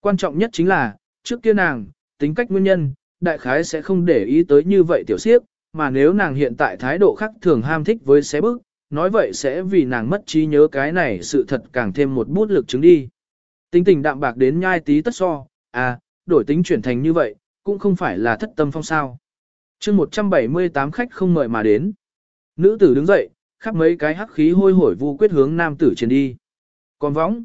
Quan trọng nhất chính là, trước kia nàng, tính cách nguyên nhân, đại khái sẽ không để ý tới như vậy tiểu siếp, mà nếu nàng hiện tại thái độ khác thường ham thích với xé bức, nói vậy sẽ vì nàng mất trí nhớ cái này sự thật càng thêm một bút lực chứng đi. Tính tình đạm bạc đến nhai tí tất so, à, đổi tính chuyển thành như vậy, cũng không phải là thất tâm phong sao. chương 178 khách không mời mà đến. Nữ tử đứng dậy, khắp mấy cái hắc khí hôi hổi vu quyết hướng nam tử trên đi. Còn võng.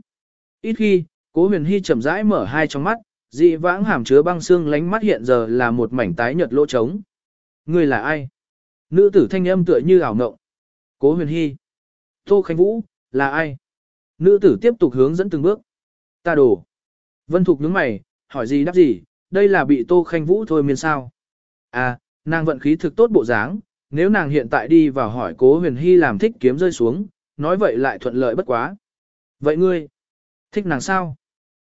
Ít khi, cố huyền hy chậm rãi mở hai trong mắt, dị vãng hàm chứa băng xương lánh mắt hiện giờ là một mảnh tái nhợt lỗ trống. Ngươi là ai? Nữ tử thanh âm tựa như ảo ngộng. Cố huyền hy. Tô Khánh Vũ, là ai? Nữ tử tiếp tục hướng dẫn từng bước. Ta đổ. Vân Thục nhướng mày, hỏi gì đáp gì, đây là bị Tô Khanh Vũ thôi miên sao. À, nàng vận khí thực tốt bộ dáng, nếu nàng hiện tại đi vào hỏi cố huyền hy làm thích kiếm rơi xuống, nói vậy lại thuận lợi bất quá. Vậy ngươi, thích nàng sao?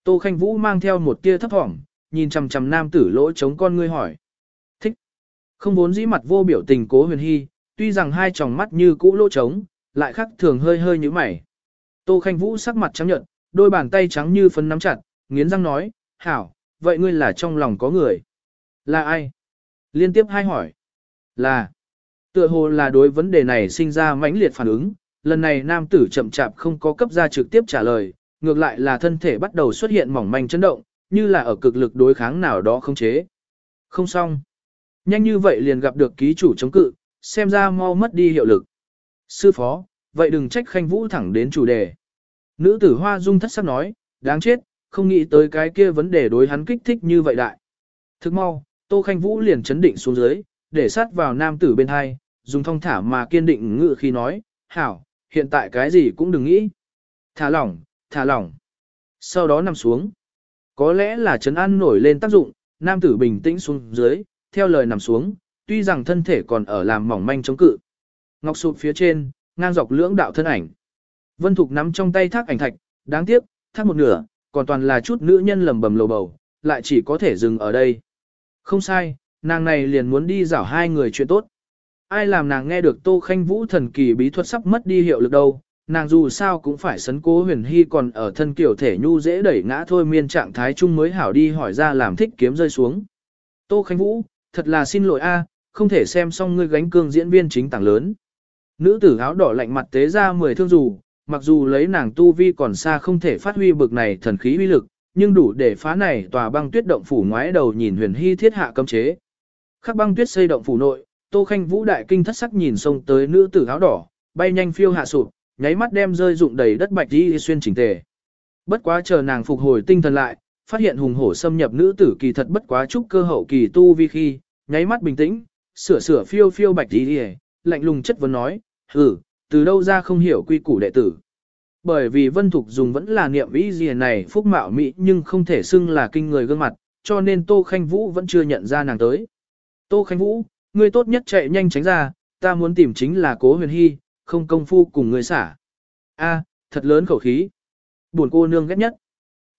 Tô Khanh Vũ mang theo một tia thấp thỏm, nhìn chằm chằm nam tử lỗ chống con ngươi hỏi. Không vốn dĩ mặt vô biểu tình cố huyền hy, tuy rằng hai tròng mắt như cũ lỗ trống, lại khắc thường hơi hơi như mày. Tô Khanh Vũ sắc mặt trắng nhợt, đôi bàn tay trắng như phấn nắm chặt, nghiến răng nói, hảo, vậy ngươi là trong lòng có người. Là ai? Liên tiếp hai hỏi. Là. Tựa hồ là đối vấn đề này sinh ra mãnh liệt phản ứng, lần này nam tử chậm chạp không có cấp ra trực tiếp trả lời, ngược lại là thân thể bắt đầu xuất hiện mỏng manh chấn động, như là ở cực lực đối kháng nào đó không chế. Không xong. Nhanh như vậy liền gặp được ký chủ chống cự, xem ra mau mất đi hiệu lực. Sư phó, vậy đừng trách khanh vũ thẳng đến chủ đề. Nữ tử hoa dung thất sắc nói, đáng chết, không nghĩ tới cái kia vấn đề đối hắn kích thích như vậy đại. Thức mau, Tô Khanh Vũ liền chấn định xuống dưới, để sát vào nam tử bên hai, dùng thong thả mà kiên định ngự khi nói, hảo, hiện tại cái gì cũng đừng nghĩ. Thả lỏng, thả lỏng. Sau đó nằm xuống. Có lẽ là chấn an nổi lên tác dụng, nam tử bình tĩnh xuống dưới, theo lời nằm xuống, tuy rằng thân thể còn ở làm mỏng manh chống cự. Ngọc sụp phía trên, ngang dọc lưỡng đạo thân ảnh. Vân Thục nắm trong tay thác ảnh thạch, đáng tiếc, thác một nửa, còn toàn là chút nữ nhân lầm bầm lầu bầu, lại chỉ có thể dừng ở đây. Không sai, nàng này liền muốn đi rảo hai người chuyện tốt. Ai làm nàng nghe được Tô Khanh Vũ thần kỳ bí thuật sắp mất đi hiệu lực đâu, nàng dù sao cũng phải sấn cố huyền hy còn ở thân kiểu thể nhu dễ đẩy ngã thôi miên trạng thái chung mới hảo đi hỏi ra làm thích kiếm rơi xuống. Tô Khanh Vũ, thật là xin lỗi a, không thể xem xong ngươi gánh cương diễn viên chính tảng lớn. Nữ tử áo đỏ lạnh mặt tế ra mười thương dù, mặc dù lấy nàng tu vi còn xa không thể phát huy bực này thần khí uy lực, nhưng đủ để phá này tòa băng tuyết động phủ ngoái đầu nhìn huyền hy thiết hạ cấm chế. Khắc băng tuyết xây động phủ nội, Tô Khanh Vũ đại kinh thất sắc nhìn xông tới nữ tử áo đỏ, bay nhanh phiêu hạ sụp, nháy mắt đem rơi dụng đầy đất bạch đi xuyên chỉnh tề. Bất quá chờ nàng phục hồi tinh thần lại, phát hiện hùng hổ xâm nhập nữ tử kỳ thật bất quá chúc cơ hậu kỳ tu vi khi, nháy mắt bình tĩnh, sửa sửa phiêu phiêu bạch đi lạnh lùng chất vấn nói, hừ, từ đâu ra không hiểu quy củ đệ tử. Bởi vì Vân Thục dùng vẫn là niệm ý gì này phúc mạo mỹ nhưng không thể xưng là kinh người gương mặt, cho nên Tô Khanh Vũ vẫn chưa nhận ra nàng tới. Tô Khanh Vũ, ngươi tốt nhất chạy nhanh tránh ra, ta muốn tìm chính là Cố Huyền Hy, không công phu cùng ngươi xả. A, thật lớn khẩu khí. Buồn cô nương ghét nhất.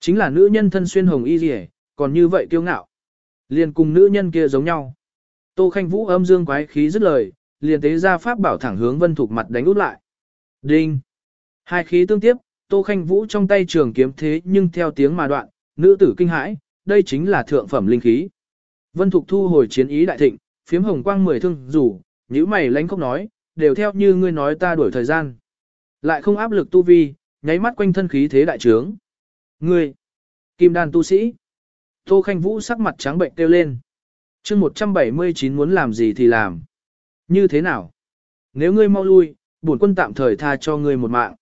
Chính là nữ nhân thân xuyên hồng y gì còn như vậy kiêu ngạo. Liền cùng nữ nhân kia giống nhau. Tô Khanh Vũ âm dương quái khí dứt lời, liền tế ra pháp bảo thẳng hướng Vân Thục mặt đánh út lại. Đinh! Hai khí tương tiếp, Tô Khanh Vũ trong tay trường kiếm thế nhưng theo tiếng mà đoạn, nữ tử kinh hãi, đây chính là thượng phẩm linh khí. Vân Thục thu hồi chiến ý đại thịnh, phiếm hồng quang mười thương rủ, nhíu mày lánh không nói, đều theo như ngươi nói ta đuổi thời gian. Lại không áp lực tu vi, nháy mắt quanh thân khí thế đại trướng. Ngươi! Kim đan tu sĩ! Tô Khanh Vũ sắc mặt trắng bệnh kêu lên. chương 179 muốn làm gì thì làm. Như thế nào? Nếu ngươi mau lui, bổn quân tạm thời tha cho ngươi một mạng.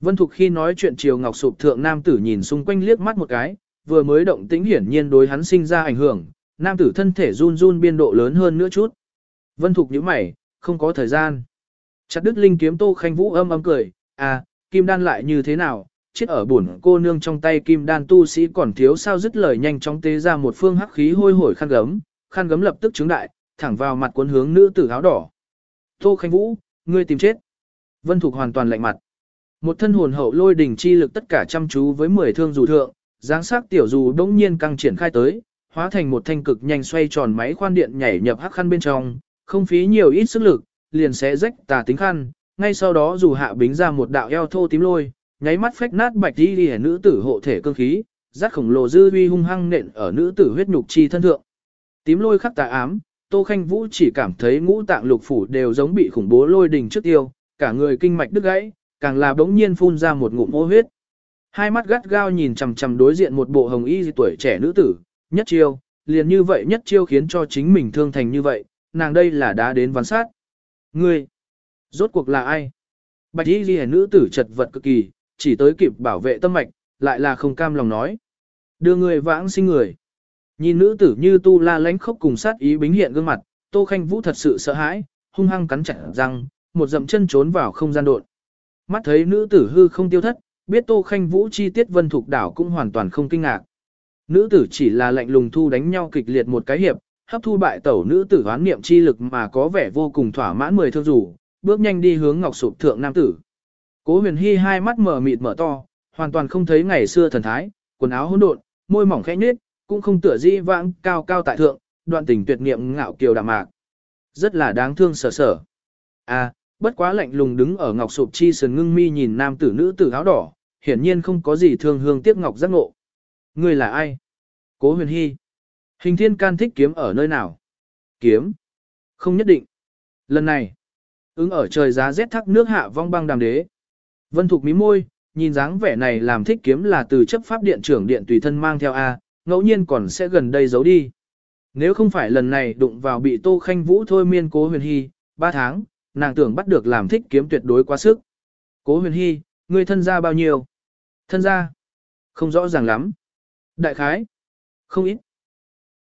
Vân Thục khi nói chuyện chiều ngọc sụp thượng nam tử nhìn xung quanh liếc mắt một cái, vừa mới động tĩnh hiển nhiên đối hắn sinh ra ảnh hưởng, nam tử thân thể run run biên độ lớn hơn nữa chút. Vân Thục nhíu mày, không có thời gian. Chặt đứt linh kiếm Tô Khanh Vũ âm âm cười, à, kim đan lại như thế nào, chết ở bổn cô nương trong tay kim đan tu sĩ còn thiếu sao dứt lời nhanh chóng tế ra một phương hắc khí hôi hổi khăn gấm, khăn gấm lập tức chứng đại, thẳng vào mặt cuốn hướng nữ tử áo đỏ. Tô Khanh Vũ, ngươi tìm chết. Vân Thục hoàn toàn lạnh mặt. Một thân hồn hậu lôi đỉnh chi lực tất cả chăm chú với 10 thương dù thượng, dáng sắc tiểu dù đống nhiên căng triển khai tới, hóa thành một thanh cực nhanh xoay tròn máy khoan điện nhảy nhập hắc khăn bên trong, không phí nhiều ít sức lực, liền sẽ rách tà tính khăn, ngay sau đó dù hạ bính ra một đạo eo thô tím lôi, nháy mắt phách nát bạch đi đi nữ tử hộ thể cương khí, rát khổng lồ dư uy hung hăng nện ở nữ tử huyết nhục chi thân thượng. Tím lôi khắc tà ám, Tô Khanh Vũ chỉ cảm thấy ngũ tạng lục phủ đều giống bị khủng bố lôi đình trước tiêu, cả người kinh mạch đứt gãy, càng là bỗng nhiên phun ra một ngụm ô huyết. Hai mắt gắt gao nhìn chằm chằm đối diện một bộ hồng y tuổi trẻ nữ tử, nhất chiêu, liền như vậy nhất chiêu khiến cho chính mình thương thành như vậy, nàng đây là đã đến ván sát. Ngươi, rốt cuộc là ai? Bạch y ghi nữ tử chật vật cực kỳ, chỉ tới kịp bảo vệ tâm mạch, lại là không cam lòng nói. Đưa người vãng sinh người. Nhìn nữ tử như tu la lánh khốc cùng sát ý bính hiện gương mặt, Tô Khanh Vũ thật sự sợ hãi, hung hăng cắn chặt răng, một dậm chân trốn vào không gian đột. Mắt thấy nữ tử hư không tiêu thất, biết Tô Khanh Vũ chi tiết vân thuộc đảo cũng hoàn toàn không kinh ngạc. Nữ tử chỉ là lạnh lùng thu đánh nhau kịch liệt một cái hiệp, hấp thu bại tẩu nữ tử hoán niệm chi lực mà có vẻ vô cùng thỏa mãn mười thương rủ, bước nhanh đi hướng ngọc sụp thượng nam tử. Cố huyền hy hai mắt mở mịt mở to, hoàn toàn không thấy ngày xưa thần thái, quần áo hỗn độn, môi mỏng khẽ nhếch, cũng không tựa di vãng cao cao tại thượng, đoạn tình tuyệt niệm ngạo kiều đạm mạc. Rất là đáng thương sở sở. À, bất quá lạnh lùng đứng ở ngọc sụp chi sườn ngưng mi nhìn nam tử nữ tử áo đỏ, hiển nhiên không có gì thương hương tiếc ngọc giác ngộ. Ngươi là ai? Cố huyền hy. Hình thiên can thích kiếm ở nơi nào? Kiếm. Không nhất định. Lần này, ứng ở trời giá rét thác nước hạ vong băng đàm đế. Vân Thục mí môi, nhìn dáng vẻ này làm thích kiếm là từ chấp pháp điện trưởng điện tùy thân mang theo A, ngẫu nhiên còn sẽ gần đây giấu đi. Nếu không phải lần này đụng vào bị Tô Khanh Vũ thôi miên cố huyền hy, ba tháng, nàng tưởng bắt được làm thích kiếm tuyệt đối quá sức. Cố huyền hy, người thân gia bao nhiêu? Thân gia? Không rõ ràng lắm. Đại khái? Không ít.